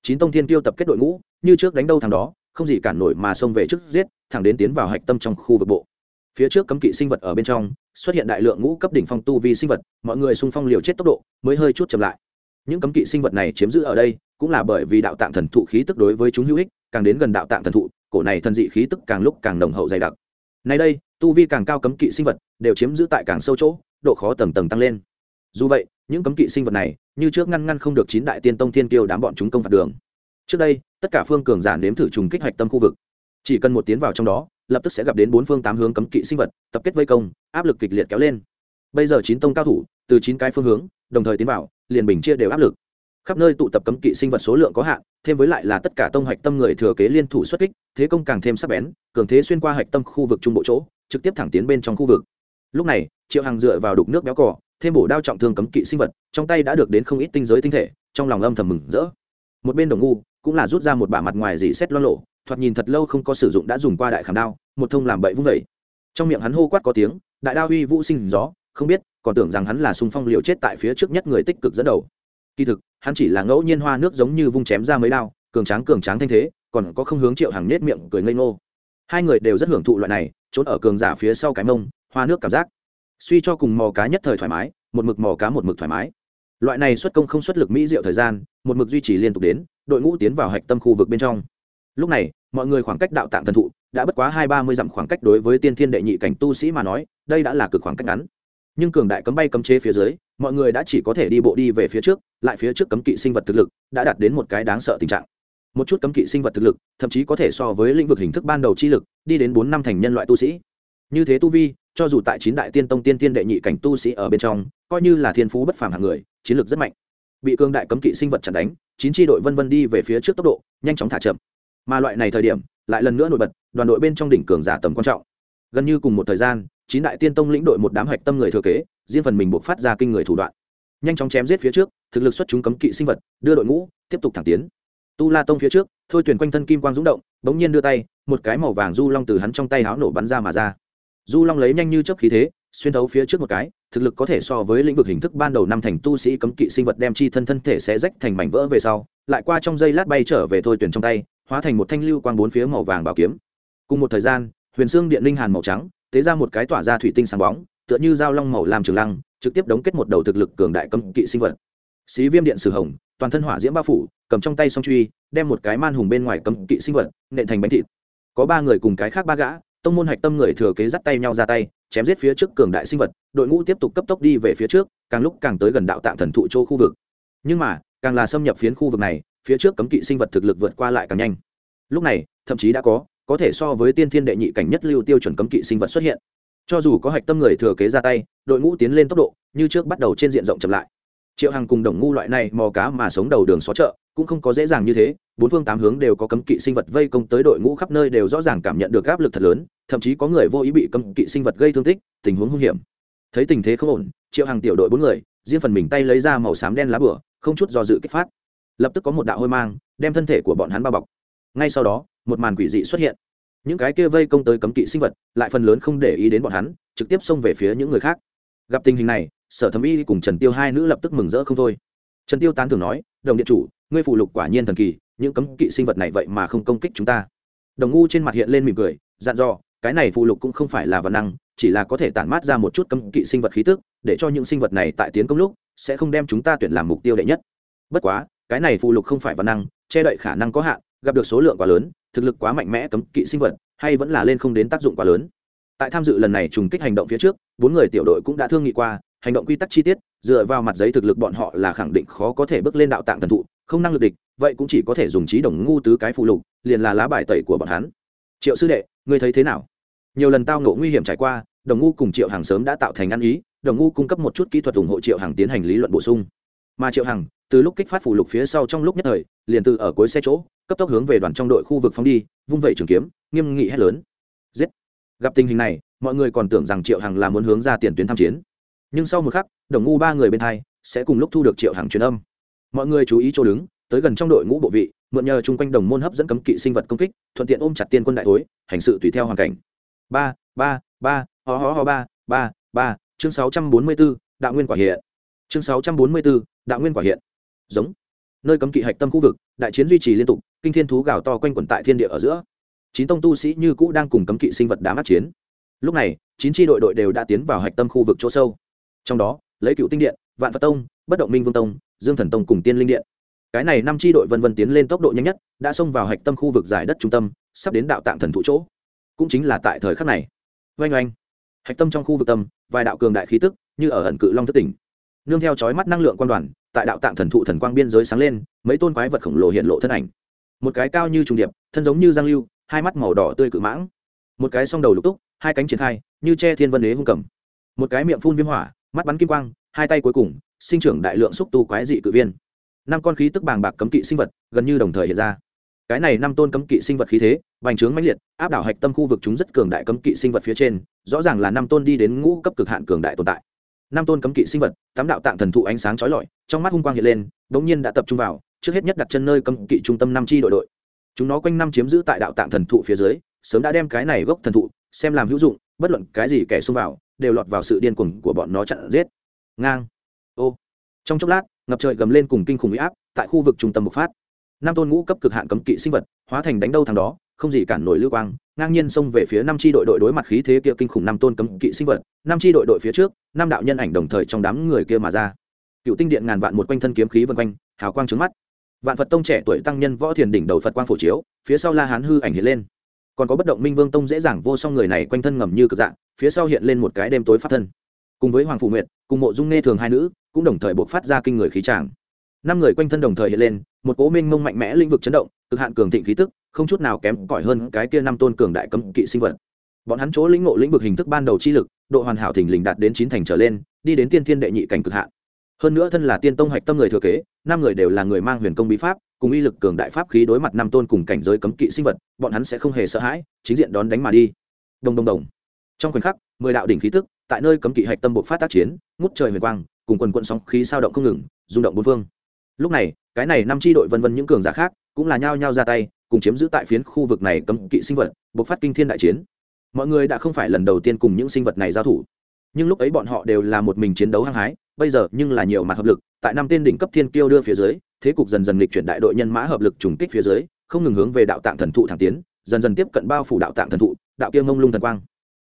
Chín tông thiên tiêu tập kết đội ngũ, như trước đánh đâu thằng đó, không gì cản nổi mà xông về trước giết, thẳng đến tiến vào hạch tâm trong khu vực bộ. Phía trước cấm kỵ sinh vật ở bên trong, xuất hiện đại lượng ngũ cấp đỉnh phong tu vi sinh vật, mọi người xung phong liều chết tốc độ, mới hơi chút chậm lại. Những cấm kỵ sinh vật này chiếm giữ ở đây, cũng là bởi vì đạo tạng thần thụ khí tức đối với chúng hữu ích, càng đến gần đạo tạng thần thụ, cổ này thần dị khí tức càng lúc càng nồng hậu dày đặc. Nay đây, tu vi càng cao cấm kỵ sinh vật đều chiếm giữ tại càng sâu chỗ, độ khó tầng tầng tăng lên. Dù vậy, những cấm kỵ sinh vật này như trước ngăn ngăn không được chín đại tiên tông thiên kiêu đám bọn chúng công phạt đường. Trước đây, tất cả phương cường giả nếm thử trùng kích hạch tâm khu vực. Chỉ cần một tiến vào trong đó, lập tức sẽ gặp đến bốn phương tám hướng cấm kỵ sinh vật, tập kết vây công, áp lực kịch liệt kéo lên. Bây giờ chín tông cao thủ, từ chín cái phương hướng, đồng thời tiến vào, liền bình chia đều áp lực. Khắp nơi tụ tập cấm kỵ sinh vật số lượng có hạn, thêm với lại là tất cả tông hạch tâm người thừa kế liên thủ xuất kích, thế công càng thêm sắc bén, cường thế xuyên qua hạch tâm khu vực trung bộ chỗ, trực tiếp thẳng tiến bên trong khu vực. Lúc này, triệu hằng dựa vào đục nước béo cỏ thêm bổ đao trọng thương cấm kỵ sinh vật, trong tay đã được đến không ít tinh giới tinh thể, trong lòng âm thầm mừng rỡ. Một bên đồng ngu cũng là rút ra một bả mặt ngoài dì xét lo lộ, thoạt nhìn thật lâu không có sử dụng đã dùng qua đại khảm đao, một thông làm bậy vung vẩy trong miệng hắn hô quát có tiếng, đại đao uy vũ sinh gió, không biết, còn tưởng rằng hắn là sung phong liều chết tại phía trước nhất người tích cực dẫn đầu. Kỳ thực, hắn chỉ là ngẫu nhiên hoa nước giống như vung chém ra mấy đao, cường tráng cường tráng thanh thế, còn có không hướng triệu hàng nết miệng cười ngây ngô. Hai người đều rất hưởng thụ loại này, trốn ở cường giả phía sau cái mông, hoa nước cảm giác suy cho cùng mò cá nhất thời thoải mái, một mực mò cá một mực thoải mái. Loại này xuất công không xuất lực mỹ diệu thời gian, một mực duy trì liên tục đến, đội ngũ tiến vào hạch tâm khu vực bên trong. Lúc này, mọi người khoảng cách đạo tạng thần thụ đã bất quá hai ba mươi dặm khoảng cách đối với tiên thiên đệ nhị cảnh tu sĩ mà nói, đây đã là cực khoảng cách ngắn. Nhưng cường đại cấm bay cấm chế phía dưới, mọi người đã chỉ có thể đi bộ đi về phía trước, lại phía trước cấm kỵ sinh vật thực lực đã đạt đến một cái đáng sợ tình trạng. Một chút cấm kỵ sinh vật thực lực, thậm chí có thể so với lĩnh vực hình thức ban đầu chi lực, đi đến bốn năm thành nhân loại tu sĩ. Như thế tu vi cho dù tại chín đại tiên tông tiên tiên đệ nhị cảnh tu sĩ ở bên trong, coi như là thiên phú bất phàm hạng người, chiến lược rất mạnh. Bị cương đại cấm kỵ sinh vật chặn đánh, chín tri đội vân vân đi về phía trước tốc độ, nhanh chóng thả chậm. Mà loại này thời điểm, lại lần nữa nổi bật, đoàn đội bên trong đỉnh cường giả tầm quan trọng. Gần như cùng một thời gian, chín đại tiên tông lĩnh đội một đám hạch tâm người thừa kế, riêng phần mình buộc phát ra kinh người thủ đoạn. Nhanh chóng chém giết phía trước, thực lực xuất chúng cấm kỵ sinh vật, đưa đội ngũ, tiếp tục thẳng tiến. Tu la tông phía trước, thôi tuyển quanh thân kim quang rúng động, bỗng nhiên đưa tay, một cái màu vàng du long từ hắn trong tay háo nổ bắn ra mà ra du long lấy nhanh như chớp khí thế, xuyên thấu phía trước một cái, thực lực có thể so với lĩnh vực hình thức ban đầu năm thành tu sĩ cấm kỵ sinh vật đem chi thân thân thể sẽ rách thành mảnh vỡ về sau, lại qua trong dây lát bay trở về thôi tuyển trong tay, hóa thành một thanh lưu quang bốn phía màu vàng bảo kiếm. Cùng một thời gian, huyền xương điện linh hàn màu trắng, tế ra một cái tỏa ra thủy tinh sáng bóng, tựa như dao long màu làm trường lăng, trực tiếp đóng kết một đầu thực lực cường đại cấm kỵ sinh vật. Xí viêm điện sử hồng, toàn thân hỏa diễm bao phủ, cầm trong tay song truy, đem một cái man hùng bên ngoài cấm kỵ sinh vật nện thành bánh thịt. Có ba người cùng cái khác ba gã tông môn hạch tâm người thừa kế dắt tay nhau ra tay, chém giết phía trước cường đại sinh vật, đội ngũ tiếp tục cấp tốc đi về phía trước, càng lúc càng tới gần đạo tạng thần thụ châu khu vực. Nhưng mà, càng là xâm nhập phiến khu vực này, phía trước cấm kỵ sinh vật thực lực vượt qua lại càng nhanh. Lúc này, thậm chí đã có có thể so với tiên thiên đệ nhị cảnh nhất lưu tiêu chuẩn cấm kỵ sinh vật xuất hiện. Cho dù có hạch tâm người thừa kế ra tay, đội ngũ tiến lên tốc độ, như trước bắt đầu trên diện rộng chậm lại triệu hằng cùng đồng ngu loại này mò cá mà sống đầu đường xó chợ, cũng không có dễ dàng như thế, bốn phương tám hướng đều có cấm kỵ sinh vật vây công tới đội ngũ khắp nơi đều rõ ràng cảm nhận được áp lực thật lớn, thậm chí có người vô ý bị cấm kỵ sinh vật gây thương tích, tình huống hung hiểm. Thấy tình thế không ổn, triệu hằng tiểu đội bốn người, riêng phần mình tay lấy ra màu xám đen lá bửa, không chút do dự kích phát. Lập tức có một đạo hôi mang, đem thân thể của bọn hắn bao bọc. Ngay sau đó, một màn quỷ dị xuất hiện. Những cái kia vây công tới cấm kỵ sinh vật, lại phần lớn không để ý đến bọn hắn, trực tiếp xông về phía những người khác. Gặp tình hình này sở thẩm y cùng trần tiêu hai nữ lập tức mừng rỡ không thôi. Trần tiêu tán thường nói, đồng điện chủ, ngươi phụ lục quả nhiên thần kỳ, những cấm kỵ sinh vật này vậy mà không công kích chúng ta. Đồng ngu trên mặt hiện lên mỉm cười, dặn dò, cái này phụ lục cũng không phải là văn năng, chỉ là có thể tản mát ra một chút cấm kỵ sinh vật khí tức, để cho những sinh vật này tại tiến công lúc, sẽ không đem chúng ta tuyển làm mục tiêu đệ nhất. Bất quá, cái này phụ lục không phải văn năng, che đậy khả năng có hạn, gặp được số lượng quá lớn, thực lực quá mạnh mẽ cấm kỵ sinh vật, hay vẫn là lên không đến tác dụng quá lớn. Tại tham dự lần này trùng kích hành động phía trước, bốn người tiểu đội cũng đã thương nghị qua hành động quy tắc chi tiết, dựa vào mặt giấy thực lực bọn họ là khẳng định khó có thể bước lên đạo tạng thần thụ, không năng lực địch, vậy cũng chỉ có thể dùng trí đồng ngu tứ cái phụ lục, liền là lá bài tẩy của bọn hắn. Triệu sư đệ, ngươi thấy thế nào? Nhiều lần tao ngộ nguy hiểm trải qua, đồng ngu cùng triệu hàng sớm đã tạo thành ăn ý, đồng ngu cung cấp một chút kỹ thuật ủng hộ triệu hàng tiến hành lý luận bổ sung. Mà triệu hàng từ lúc kích phát phủ lục phía sau trong lúc nhất thời, liền từ ở cuối xe chỗ, cấp tốc hướng về đoàn trong đội khu vực phóng đi, vung vẩy trường kiếm, nghiêm nghị hét lớn. Giết! Gặp tình hình này, mọi người còn tưởng rằng triệu hằng là muốn hướng ra tiền tuyến tham chiến nhưng sau một khắc, đồng ngu ba người bên thai sẽ cùng lúc thu được triệu hàng truyền âm. Mọi người chú ý chỗ đứng, tới gần trong đội ngũ bộ vị, mượn nhờ chung quanh đồng môn hấp dẫn cấm kỵ sinh vật công kích, thuận tiện ôm chặt tiên quân đại thối, hành sự tùy theo hoàn cảnh. Ba ba ba, ho ho ho, ba ba ba, chương sáu trăm bốn mươi bốn đạo nguyên quả hiện. Chương sáu trăm bốn mươi bốn đạo nguyên quả hiện. Giống. Nơi cấm kỵ hạch tâm khu vực, đại chiến duy trì liên tục, kinh thiên thú gào to quanh quẩn tại thiên địa ở giữa. Chín tông tu sĩ như cũ đang cùng cấm kỵ sinh vật đá mắt chiến. Lúc này, chín tri đội đội đều đã tiến vào hạch tâm khu vực chỗ sâu trong đó, lấy cựu tinh điện, vạn phật tông, bất động minh vương tông, dương thần tông cùng tiên linh điện. Cái này năm tri đội vân vân tiến lên tốc độ nhanh nhất, đã xông vào hạch tâm khu vực giải đất trung tâm, sắp đến đạo tạng thần thụ chỗ. Cũng chính là tại thời khắc này. Oanh oanh. Hạch tâm trong khu vực tâm, vài đạo cường đại khí tức, như ở ẩn cự long thất tỉnh. Nương theo chói mắt năng lượng quan đoàn, tại đạo tạng thần thụ thần quang biên giới sáng lên, mấy tôn quái vật khổng lồ hiện lộ thân ảnh. Một cái cao như trùng điệp, thân giống như giang lưu, hai mắt màu đỏ tươi cự mãng. Một cái song đầu lục túc, hai cánh triển khai, như che thiên vân đế hung cầm. Một cái miệng phun viêm hỏa mắt bắn kim quang, hai tay cuối cùng, sinh trưởng đại lượng xúc tu quái dị cự viên. Năm con khí tức bàng bạc cấm kỵ sinh vật gần như đồng thời hiện ra. Cái này năm tôn cấm kỵ sinh vật khí thế, bành trướng mãnh liệt, áp đảo hạch tâm khu vực chúng rất cường đại cấm kỵ sinh vật phía trên, rõ ràng là năm tôn đi đến ngũ cấp cực hạn cường đại tồn tại. Năm tôn cấm kỵ sinh vật, tám đạo tạng thần thụ ánh sáng chói lọi, trong mắt hung quang hiện lên bỗng nhiên đã tập trung vào, trước hết nhất đặt chân nơi cấm kỵ trung tâm năm chi đội đội. Chúng nó quanh năm chiếm giữ tại đạo tạng thần thụ phía dưới, sớm đã đem cái này gốc thần thụ, xem làm hữu dụng, bất luận cái gì kẻ xông vào đều lọt vào sự điên cuồng của bọn nó chặn giết. Ngang. Ô. Trong chốc lát, ngập trời gầm lên cùng kinh khủng huy áp, tại khu vực trung tâm bộc phát. Năm tôn ngũ cấp cực hạn cấm kỵ sinh vật, hóa thành đánh đâu thằng đó, không gì cản nổi lưu quang, ngang nhiên xông về phía năm tri đội đội đối mặt khí thế kia kinh khủng năm tôn cấm kỵ sinh vật. Năm tri đội đội phía trước, năm đạo nhân ảnh đồng thời trong đám người kia mà ra. Cựu tinh điện ngàn vạn một quanh thân kiếm khí vân quanh, hào quang trứng mắt. Vạn phật tông trẻ tuổi tăng nhân võ thiền đỉnh đầu phật quang phổ chiếu, phía sau la hán hư ảnh hiện lên. Còn có bất động minh vương tông dễ dàng vô song người này quanh thân ngầm như cực dạng phía sau hiện lên một cái đêm tối phát thân. Cùng với hoàng phủ nguyệt, cùng mộ dung nghe thường hai nữ, cũng đồng thời buộc phát ra kinh người khí tràng. Năm người quanh thân đồng thời hiện lên, một cố minh mông mạnh mẽ lĩnh vực chấn động, cực hạn cường thịnh khí tức, không chút nào kém cỏi hơn cái kia năm tôn cường đại cấm kỵ sinh vật. Bọn hắn chỗ lĩnh ngộ lĩnh vực hình thức ban đầu chi lực, độ hoàn hảo thình lình đạt đến chín thành trở lên, đi đến tiên thiên đệ nhị cảnh cực hạn. Hơn nữa thân là tiên tông hạch tâm người thừa kế, năm người đều là người mang huyền công bí pháp, cùng uy lực cường đại pháp khí đối mặt năm tôn cùng cảnh giới cấm kỵ sinh vật, bọn hắn sẽ không hề sợ hãi, chính diện đón đánh mà đi. Đồng đồng đồng trong khoảnh khắc, mười đạo đỉnh khí tức tại nơi cấm kỵ hạch tâm bộ phát tác chiến, ngút trời huyền quang, cùng quần quận sóng khí sao động không ngừng, rung động bốn phương. Lúc này, cái này năm tri đội vân vân những cường giả khác cũng là nhao nhao ra tay, cùng chiếm giữ tại phiến khu vực này cấm kỵ sinh vật, buộc phát kinh thiên đại chiến. Mọi người đã không phải lần đầu tiên cùng những sinh vật này giao thủ. Nhưng lúc ấy bọn họ đều là một mình chiến đấu hăng hái, bây giờ nhưng là nhiều mặt hợp lực, tại năm tên đỉnh cấp thiên kiêu đưa phía dưới, thế cục dần dần lịch chuyển đại đội nhân mã hợp lực trùng kích phía dưới, không ngừng hướng về đạo tạng thần thụ thẳng tiến, dần dần tiếp cận bao phủ đạo tạng thần thụ, đạo kia mông lung thần quang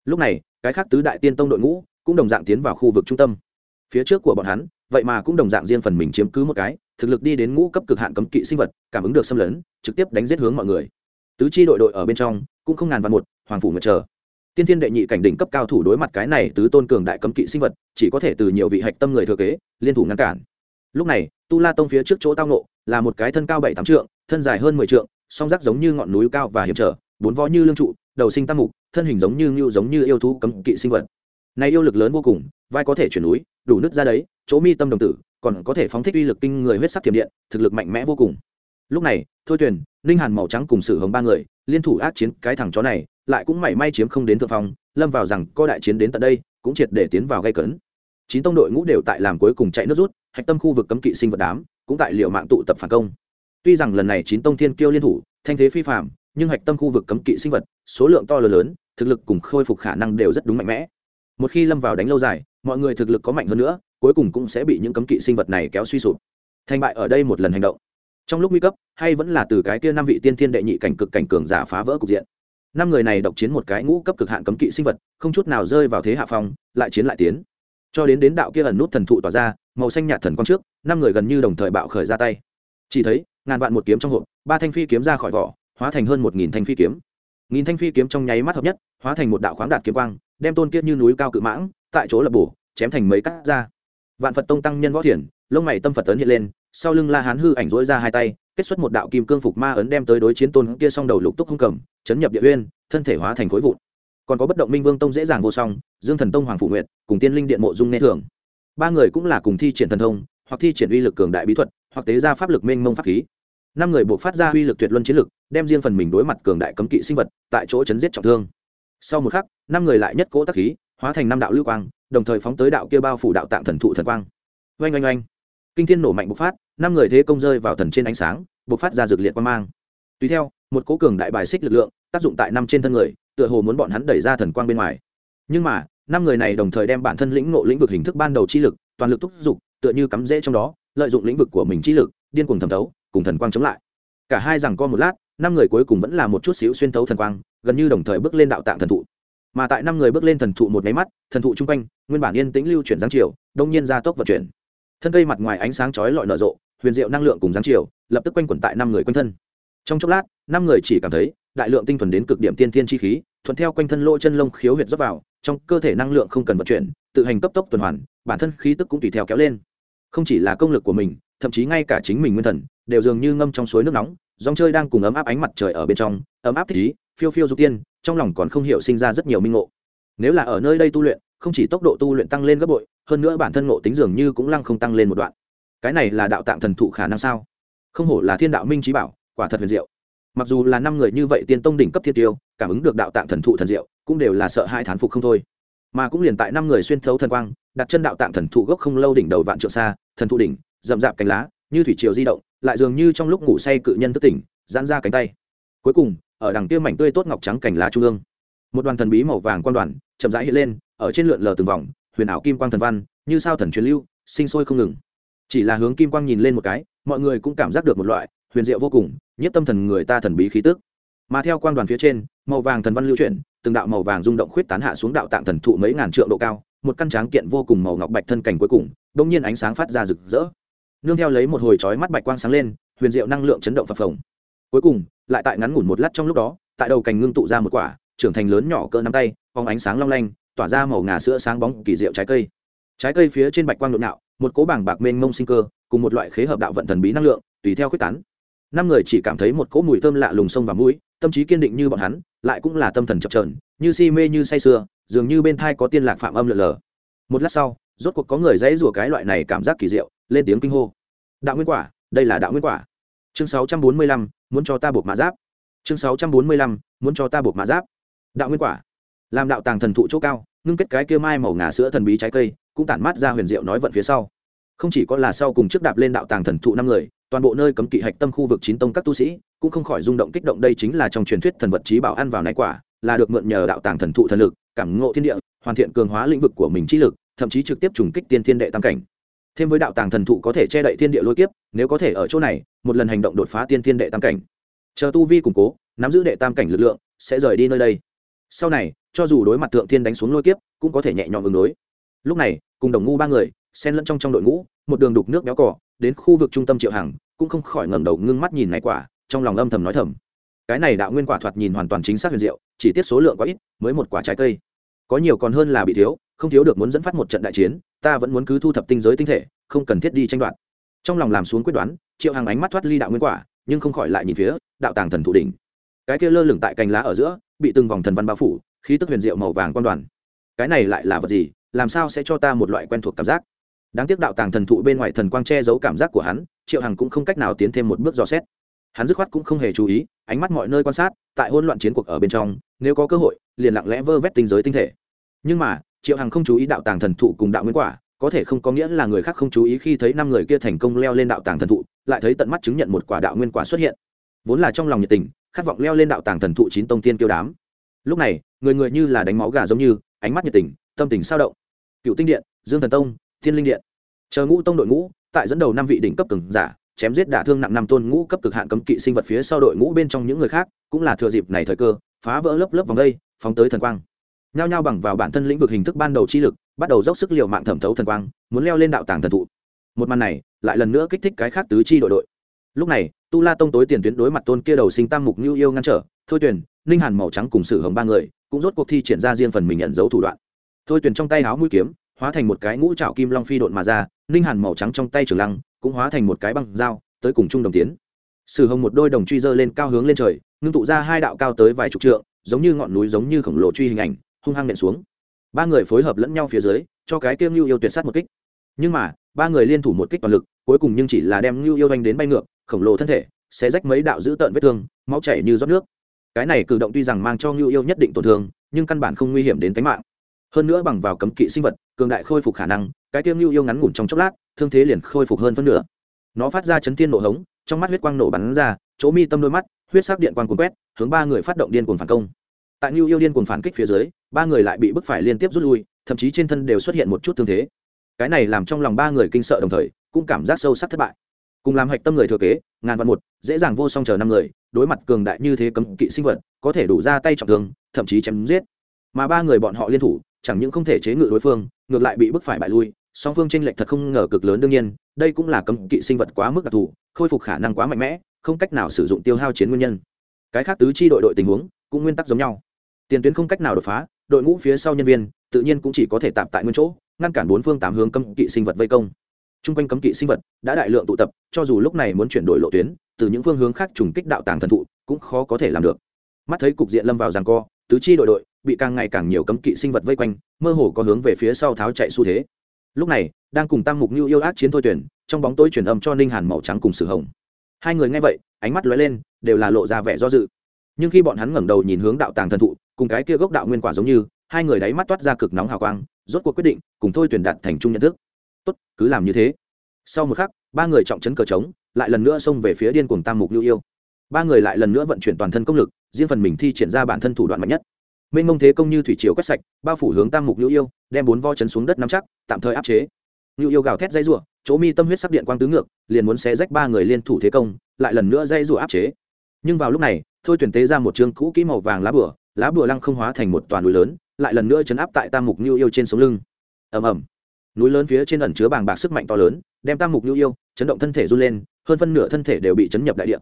lúc này, cái khác tứ đại tiên tông đội ngũ cũng đồng dạng tiến vào khu vực trung tâm. Phía trước của bọn hắn, vậy mà cũng đồng dạng riêng phần mình chiếm cứ một cái, thực lực đi đến ngũ cấp cực hạn cấm kỵ sinh vật, cảm ứng được xâm lấn, trực tiếp đánh giết hướng mọi người. Tứ chi đội đội ở bên trong, cũng không ngàn vạn một, hoàng phủ ngật chờ. Tiên thiên đệ nhị cảnh đỉnh cấp cao thủ đối mặt cái này tứ tôn cường đại cấm kỵ sinh vật, chỉ có thể từ nhiều vị hạch tâm người thừa kế, liên thủ ngăn cản. Lúc này, tu la tông phía trước chỗ tao nộ là một cái thân cao bảy tám trượng, thân dài hơn mười trượng, song rác giống như ngọn núi cao và hiểm trở, bốn vó như lương trụ, đầu sinh tam mục thân hình giống như ngưu giống như yêu thú cấm kỵ sinh vật. Này yêu lực lớn vô cùng, vai có thể chuyển núi, đủ nứt ra đấy, chỗ mi tâm đồng tử, còn có thể phóng thích uy lực kinh người huyết sắc thiểm điện, thực lực mạnh mẽ vô cùng. Lúc này, thôi tuyền, ninh hàn màu trắng cùng sử hồng ba người, liên thủ ác chiến cái thằng chó này, lại cũng mảy may chiếm không đến thượng phong, lâm vào rằng co đại chiến đến tận đây, cũng triệt để tiến vào gây cấn. Chín tông đội ngũ đều tại làm cuối cùng chạy nước rút, hạch tâm khu vực cấm kỵ sinh vật đám, cũng tại liệu mạng tụ tập phản công. Tuy rằng lần này chín tông thiên kiêu liên thủ, thanh thế phi phạm nhưng hạch tâm khu vực cấm kỵ sinh vật, số lượng to lớn lớn thực lực cùng khôi phục khả năng đều rất đúng mạnh mẽ. Một khi lâm vào đánh lâu dài, mọi người thực lực có mạnh hơn nữa, cuối cùng cũng sẽ bị những cấm kỵ sinh vật này kéo suy sụp. Thành bại ở đây một lần hành động. Trong lúc nguy cấp, hay vẫn là từ cái kia năm vị tiên thiên đệ nhị cảnh cực cảnh cường giả phá vỡ cục diện. Năm người này độc chiến một cái ngũ cấp cực hạn cấm kỵ sinh vật, không chút nào rơi vào thế hạ phong, lại chiến lại tiến. Cho đến đến đạo kia ẩn nút thần thụ tỏa ra, màu xanh nhạt thần quang trước, năm người gần như đồng thời bạo khởi ra tay. Chỉ thấy, ngàn vạn một kiếm trong hộp, ba thanh phi kiếm ra khỏi vỏ, hóa thành hơn một nghìn thanh phi kiếm nghìn thanh phi kiếm trong nháy mắt hợp nhất, hóa thành một đạo khoáng đạt kiếm quang, đem tôn kiết như núi cao cự mãng, tại chỗ lập bổ, chém thành mấy cắt ra. Vạn phật tông tăng nhân võ thiền, lông mày tâm phật tấn hiện lên, sau lưng la hán hư ảnh dỗi ra hai tay, kết xuất một đạo kim cương phục ma ấn đem tới đối chiến tôn kia song đầu lục túc hung cầm, chấn nhập địa uyên, thân thể hóa thành khối vụn. Còn có bất động minh vương tông dễ dàng vô song, dương thần tông hoàng phụ nguyện cùng tiên linh điện mộ dung nghe thường ba người cũng là cùng thi triển thần thông, hoặc thi triển uy lực cường đại bí thuật, hoặc tế ra pháp lực mênh mông pháp khí năm người buộc phát ra uy lực tuyệt luân chiến lực, đem riêng phần mình đối mặt cường đại cấm kỵ sinh vật tại chỗ chấn giết trọng thương. Sau một khắc, năm người lại nhất cỗ tác khí, hóa thành năm đạo lưu quang, đồng thời phóng tới đạo kia bao phủ đạo tạng thần thụ thần quang. Oanh oanh oanh. Kinh thiên nổ mạnh bộc phát, năm người thế công rơi vào thần trên ánh sáng, bộc phát ra dược liệt quang mang. Tùy theo, một cố cường đại bài xích lực lượng, tác dụng tại năm trên thân người, tựa hồ muốn bọn hắn đẩy ra thần quang bên ngoài. Nhưng mà, năm người này đồng thời đem bản thân lĩnh ngộ lĩnh vực hình thức ban đầu chi lực, toàn lực thúc giục, tựa như cắm rễ trong đó, lợi dụng lĩnh vực của mình chi lực, điên cuồng thẩm thấu cùng thần quang chống lại. Cả hai rằng co một lát, năm người cuối cùng vẫn là một chút xíu xuyên thấu thần quang, gần như đồng thời bước lên đạo tạng thần thụ. Mà tại năm người bước lên thần thụ một máy mắt, thần thụ chung quanh, nguyên bản yên tĩnh lưu chuyển giáng chiều, đông nhiên ra tốc vận chuyển. Thân cây mặt ngoài ánh sáng chói lọi nở rộ, huyền diệu năng lượng cùng giáng chiều, lập tức quanh quẩn tại năm người quanh thân. Trong chốc lát, năm người chỉ cảm thấy đại lượng tinh thuần đến cực điểm tiên thiên chi khí, thuận theo quanh thân lỗ chân lông khiếu huyệt dốc vào, trong cơ thể năng lượng không cần vận chuyển, tự hành cấp tốc tuần hoàn, bản thân khí tức cũng tùy theo kéo lên. Không chỉ là công lực của mình thậm chí ngay cả chính mình nguyên thần, đều dường như ngâm trong suối nước nóng, dòng chơi đang cùng ấm áp ánh mặt trời ở bên trong, ấm áp thích ý, phiêu phiêu dục tiên, trong lòng còn không hiểu sinh ra rất nhiều minh ngộ. Nếu là ở nơi đây tu luyện, không chỉ tốc độ tu luyện tăng lên gấp bội, hơn nữa bản thân ngộ tính dường như cũng lăng không tăng lên một đoạn. Cái này là đạo tạng thần thụ khả năng sao? Không hổ là thiên đạo minh trí bảo, quả thật huyền diệu. Mặc dù là năm người như vậy tiên tông đỉnh cấp thiên tiêu, cảm ứng được đạo tạng thần thụ thần diệu, cũng đều là sợ hai thán phục không thôi. Mà cũng liền tại năm người xuyên thấu thần quang, đặt chân đạo tạng thần thụ gốc không lâu đỉnh đầu vạn trượng xa, thần thụ đỉnh rậm rạp cánh lá, như thủy triều di động, lại dường như trong lúc ngủ say cự nhân thức tỉnh, giãn ra cánh tay. Cuối cùng, ở đằng kia mảnh tươi tốt ngọc trắng cành lá trung ương, một đoàn thần bí màu vàng quan đoàn chậm rãi hiện lên, ở trên lượn lờ từng vòng, huyền ảo kim quang thần văn, như sao thần truyền lưu, sinh sôi không ngừng. Chỉ là hướng kim quang nhìn lên một cái, mọi người cũng cảm giác được một loại huyền diệu vô cùng, nhất tâm thần người ta thần bí khí tức. Mà theo quang đoàn phía trên, màu vàng thần văn lưu chuyển, từng đạo màu vàng rung động khuyết tán hạ xuống đạo tạng thần thụ mấy ngàn trượng độ cao, một căn tráng kiện vô cùng màu ngọc bạch thân cảnh cuối cùng đông nhiên ánh sáng phát ra rực rỡ nương theo lấy một hồi chói mắt bạch quang sáng lên, huyền diệu năng lượng chấn động phập phồng. Cuối cùng, lại tại ngắn ngủn một lát trong lúc đó, tại đầu cành ngưng tụ ra một quả, trưởng thành lớn nhỏ cỡ nắm tay, phóng ánh sáng long lanh, tỏa ra màu ngà sữa sáng bóng kỳ diệu trái cây. Trái cây phía trên bạch quang nội nạo, một cỗ bảng bạc mênh mông sinh cơ, cùng một loại khế hợp đạo vận thần bí năng lượng, tùy theo quyết tán. Năm người chỉ cảm thấy một cỗ mùi thơm lạ lùng sông và mũi, tâm trí kiên định như bọn hắn, lại cũng là tâm thần chập trờn như si mê như say sưa, dường như bên thai có tiên lạc phạm âm lượn lờ. Một lát sau, rốt cuộc có người dãy rủa cái loại này cảm giác kỳ diệu lên tiếng kinh hô. Đạo nguyên quả, đây là đạo nguyên quả. Chương sáu trăm bốn mươi lăm, muốn cho ta buộc mã giáp. Chương sáu trăm bốn mươi lăm, muốn cho ta buộc mã giáp. Đạo nguyên quả. Làm đạo tàng thần thụ chỗ cao, ngưng kết cái kia mai màu ngà sữa thần bí trái cây, cũng tản mát ra huyền diệu nói vận phía sau. Không chỉ có là sau cùng trước đạp lên đạo tàng thần thụ năm người, toàn bộ nơi cấm kỵ hạch tâm khu vực chín tông các tu sĩ, cũng không khỏi rung động kích động đây chính là trong truyền thuyết thần vật trí bảo ăn vào này quả, là được mượn nhờ đạo tàng thần thụ thần lực, cảm ngộ thiên địa, hoàn thiện cường hóa lĩnh vực của mình trí lực, thậm chí trực tiếp trùng kích tiên thiên đệ tam cảnh thêm với đạo tàng thần thụ có thể che đậy thiên địa lôi kiếp, nếu có thể ở chỗ này, một lần hành động đột phá tiên thiên đệ tam cảnh. Chờ tu vi củng cố, nắm giữ đệ tam cảnh lực lượng, sẽ rời đi nơi đây. Sau này, cho dù đối mặt thượng thiên đánh xuống lôi kiếp, cũng có thể nhẹ nhõm ứng đối. Lúc này, cùng đồng ngu ba người, xen lẫn trong trong đội ngũ, một đường đục nước béo cỏ đến khu vực trung tâm triệu hằng, cũng không khỏi ngẩng đầu ngưng mắt nhìn này quả, trong lòng âm thầm nói thầm. Cái này đạo nguyên quả thoạt nhìn hoàn toàn chính xác huyền diệu, chỉ tiết số lượng quá ít, mới một quả trái cây. Có nhiều còn hơn là bị thiếu, không thiếu được muốn dẫn phát một trận đại chiến ta vẫn muốn cứ thu thập tinh giới tinh thể, không cần thiết đi tranh đoạt. Trong lòng làm xuống quyết đoán, triệu hàng ánh mắt thoát ly đạo nguyên quả, nhưng không khỏi lại nhìn phía đạo tàng thần thụ đỉnh. Cái kia lơ lửng tại cành lá ở giữa, bị từng vòng thần văn bao phủ, khí tức huyền diệu màu vàng quan đoàn. Cái này lại là vật gì, làm sao sẽ cho ta một loại quen thuộc cảm giác? Đáng tiếc đạo tàng thần thụ bên ngoài thần quang che giấu cảm giác của hắn, triệu hằng cũng không cách nào tiến thêm một bước dò xét. Hắn dứt khoát cũng không hề chú ý, ánh mắt mọi nơi quan sát, tại hỗn loạn chiến cuộc ở bên trong, nếu có cơ hội, liền lặng lẽ vơ vét tinh giới tinh thể nhưng mà, triệu hằng không chú ý đạo tàng thần thụ cùng đạo nguyên quả, có thể không có nghĩa là người khác không chú ý khi thấy năm người kia thành công leo lên đạo tàng thần thụ, lại thấy tận mắt chứng nhận một quả đạo nguyên quả xuất hiện. Vốn là trong lòng nhiệt tình, khát vọng leo lên đạo tàng thần thụ chín tông tiên kiêu đám. Lúc này, người người như là đánh máu gà giống như, ánh mắt nhiệt tình, tâm tình sao động. Cựu tinh điện, dương thần tông, thiên linh điện. Chờ ngũ tông đội ngũ, tại dẫn đầu năm vị đỉnh cấp cường giả, chém giết đả thương nặng năm tôn ngũ cấp cực hạn cấm kỵ sinh vật phía sau đội ngũ bên trong những người khác, cũng là thừa dịp này thời cơ, phá vỡ lớp lớp vòng đây phóng tới thần quang nhao nhao bằng vào bản thân lĩnh vực hình thức ban đầu chi lực, bắt đầu dốc sức l mạng thẩm thấu thần quang, muốn leo lên đạo tàng thần thụ. Một màn này, lại lần nữa kích thích cái khác tứ chi đội đội. Lúc này, tu la tông tối tiền tuyến đối mặt tôn kia đầu sinh tam mục như yêu ngăn trở, thôi tuyển ninh hàn màu trắng cùng sử hồng ba người, cũng rốt cuộc thi triển ra riêng phần mình nhận dấu thủ đoạn. Thôi tuyển trong tay áo mũi kiếm, hóa thành một cái ngũ trạo kim long phi độn mà ra, ninh hàn màu trắng trong tay trường lăng, cũng hóa thành một cái băng dao, tới cùng chung đồng tiến. Sử hồng một đôi đồng truy dơ lên cao hướng lên trời, ngưng tụ ra hai đạo cao tới vài chục trượng, giống như ngọn núi giống như khổng lồ truy hình ảnh hung hăng nện xuống. Ba người phối hợp lẫn nhau phía dưới, cho cái kia lưu yêu tuyệt sát một kích. Nhưng mà, ba người liên thủ một kích toàn lực, cuối cùng nhưng chỉ là đem lưu yêu đánh đến bay ngược, khổng lồ thân thể sẽ rách mấy đạo dữ tợn vết thương, máu chảy như rót nước. Cái này cử động tuy rằng mang cho lưu yêu nhất định tổn thương, nhưng căn bản không nguy hiểm đến tính mạng. Hơn nữa bằng vào cấm kỵ sinh vật, cường đại khôi phục khả năng, cái kiêng lưu yêu ngắn ngủn trong chốc lát, thương thế liền khôi phục hơn phân nửa. Nó phát ra chấn thiên nổ hống, trong mắt huyết quang nổ bắn ra, chỗ mi tâm đôi mắt, huyết sắc điện quang cuốn quét, hướng ba người phát động điên cuồng phản công tại Nưu Yêu điên cuồng phản kích phía dưới, ba người lại bị bức phải liên tiếp rút lui, thậm chí trên thân đều xuất hiện một chút thương thế. Cái này làm trong lòng ba người kinh sợ đồng thời, cũng cảm giác sâu sắc thất bại. Cùng làm hạch tâm người thừa kế, ngàn vạn một, dễ dàng vô song chờ năm người, đối mặt cường đại như thế cấm kỵ sinh vật, có thể đủ ra tay trọng thương, thậm chí chém giết. Mà ba người bọn họ liên thủ, chẳng những không thể chế ngự đối phương, ngược lại bị bức phải bại lui, song phương tranh lệch thật không ngờ cực lớn đương nhiên, đây cũng là cấm kỵ sinh vật quá mức đặc thù, khôi phục khả năng quá mạnh mẽ, không cách nào sử dụng tiêu hao chiến nguyên nhân. Cái khác tứ chi đội đội tình huống, cũng nguyên tắc giống nhau tiền tuyến không cách nào đột phá, đội ngũ phía sau nhân viên tự nhiên cũng chỉ có thể tạm tại nguyên chỗ, ngăn cản bốn phương tám hướng cấm kỵ sinh vật vây công. T r u n g quanh cấm kỵ sinh vật đã đại lượng tụ tập, cho dù lúc này muốn chuyển đổi lộ tuyến, từ những phương hướng khác trùng kích đạo tàng thần thụ, cũng khó có thể làm được. Mắt thấy cục diện lâm vào ràng co, tứ chi đội đội bị càng ngày càng nhiều cấm kỵ sinh vật vây quanh, mơ hồ có hướng về phía sau tháo chạy xu thế. Lúc này, đang cùng tăng mục như yêu ác chiến thôi tuyển, trong bóng tối truyền âm cho ninh hàn màu trắng cùng sử hồng. Hai người nghe vậy, ánh mắt lóe lên, đều là lộ ra vẻ do dự. Nhưng khi bọn hắn ngẩng đầu nhìn hướng đạo tàng thần thụ cùng cái kia gốc đạo nguyên quả giống như, hai người đáy mắt toát ra cực nóng hào quang, rốt cuộc quyết định cùng thôi tuyển đạt thành chung nhận thức. Tốt, cứ làm như thế. Sau một khắc, ba người trọng chấn cờ trống, lại lần nữa xông về phía điên cuồng tam mục lưu yêu. Ba người lại lần nữa vận chuyển toàn thân công lực, riêng phần mình thi triển ra bản thân thủ đoạn mạnh nhất. Mênh mông thế công như thủy triều quét sạch, bao phủ hướng tam mục lưu yêu, đem bốn vo chấn xuống đất nắm chắc, tạm thời áp chế. Lưu yêu gào thét dây rủa, chỗ mi tâm huyết sắc điện quang tứ ngược, liền muốn xé rách ba người liên thủ thế công, lại lần nữa dây rủa áp chế. Nhưng vào lúc này, thôi tuyển tế ra một chương cũ kỹ màu vàng lá bửa lá bùa lăng không hóa thành một toàn núi lớn, lại lần nữa chấn áp tại tam mục nhu yêu trên sống lưng. Ầm ầm. Núi lớn phía trên ẩn chứa bàng bạc sức mạnh to lớn, đem tam mục nhu yêu chấn động thân thể run lên, hơn phân nửa thân thể đều bị chấn nhập đại điện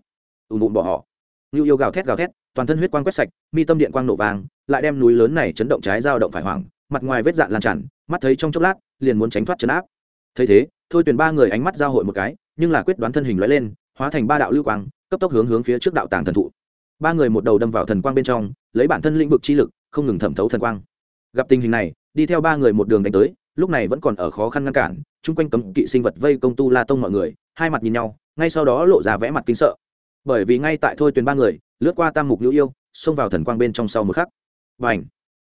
ùm ùm bỏ họ. Nhu yêu gào thét gào thét, toàn thân huyết quang quét sạch, mi tâm điện quang nổ vàng lại đem núi lớn này chấn động trái dao động phải hoảng, mặt ngoài vết dạn lan tràn, mắt thấy trong chốc lát, liền muốn tránh thoát chấn áp. Thấy thế, thôi tuyển ba người ánh mắt giao hội một cái, nhưng là quyết đoán thân hình lóe lên, hóa thành ba đạo lưu quang, cấp tốc hướng hướng phía trước đạo tàng thần thụ ba người một đầu đâm vào thần quang bên trong, lấy bản thân lĩnh vực chi lực, không ngừng thẩm thấu thần quang. Gặp tình hình này, đi theo ba người một đường đánh tới, lúc này vẫn còn ở khó khăn ngăn cản, chung quanh cấm kỵ sinh vật vây công tu la tông mọi người, hai mặt nhìn nhau, ngay sau đó lộ ra vẽ mặt kinh sợ. Bởi vì ngay tại thôi tuyền ba người, lướt qua tam mục nhu yêu, xông vào thần quang bên trong sau một khắc. Và ảnh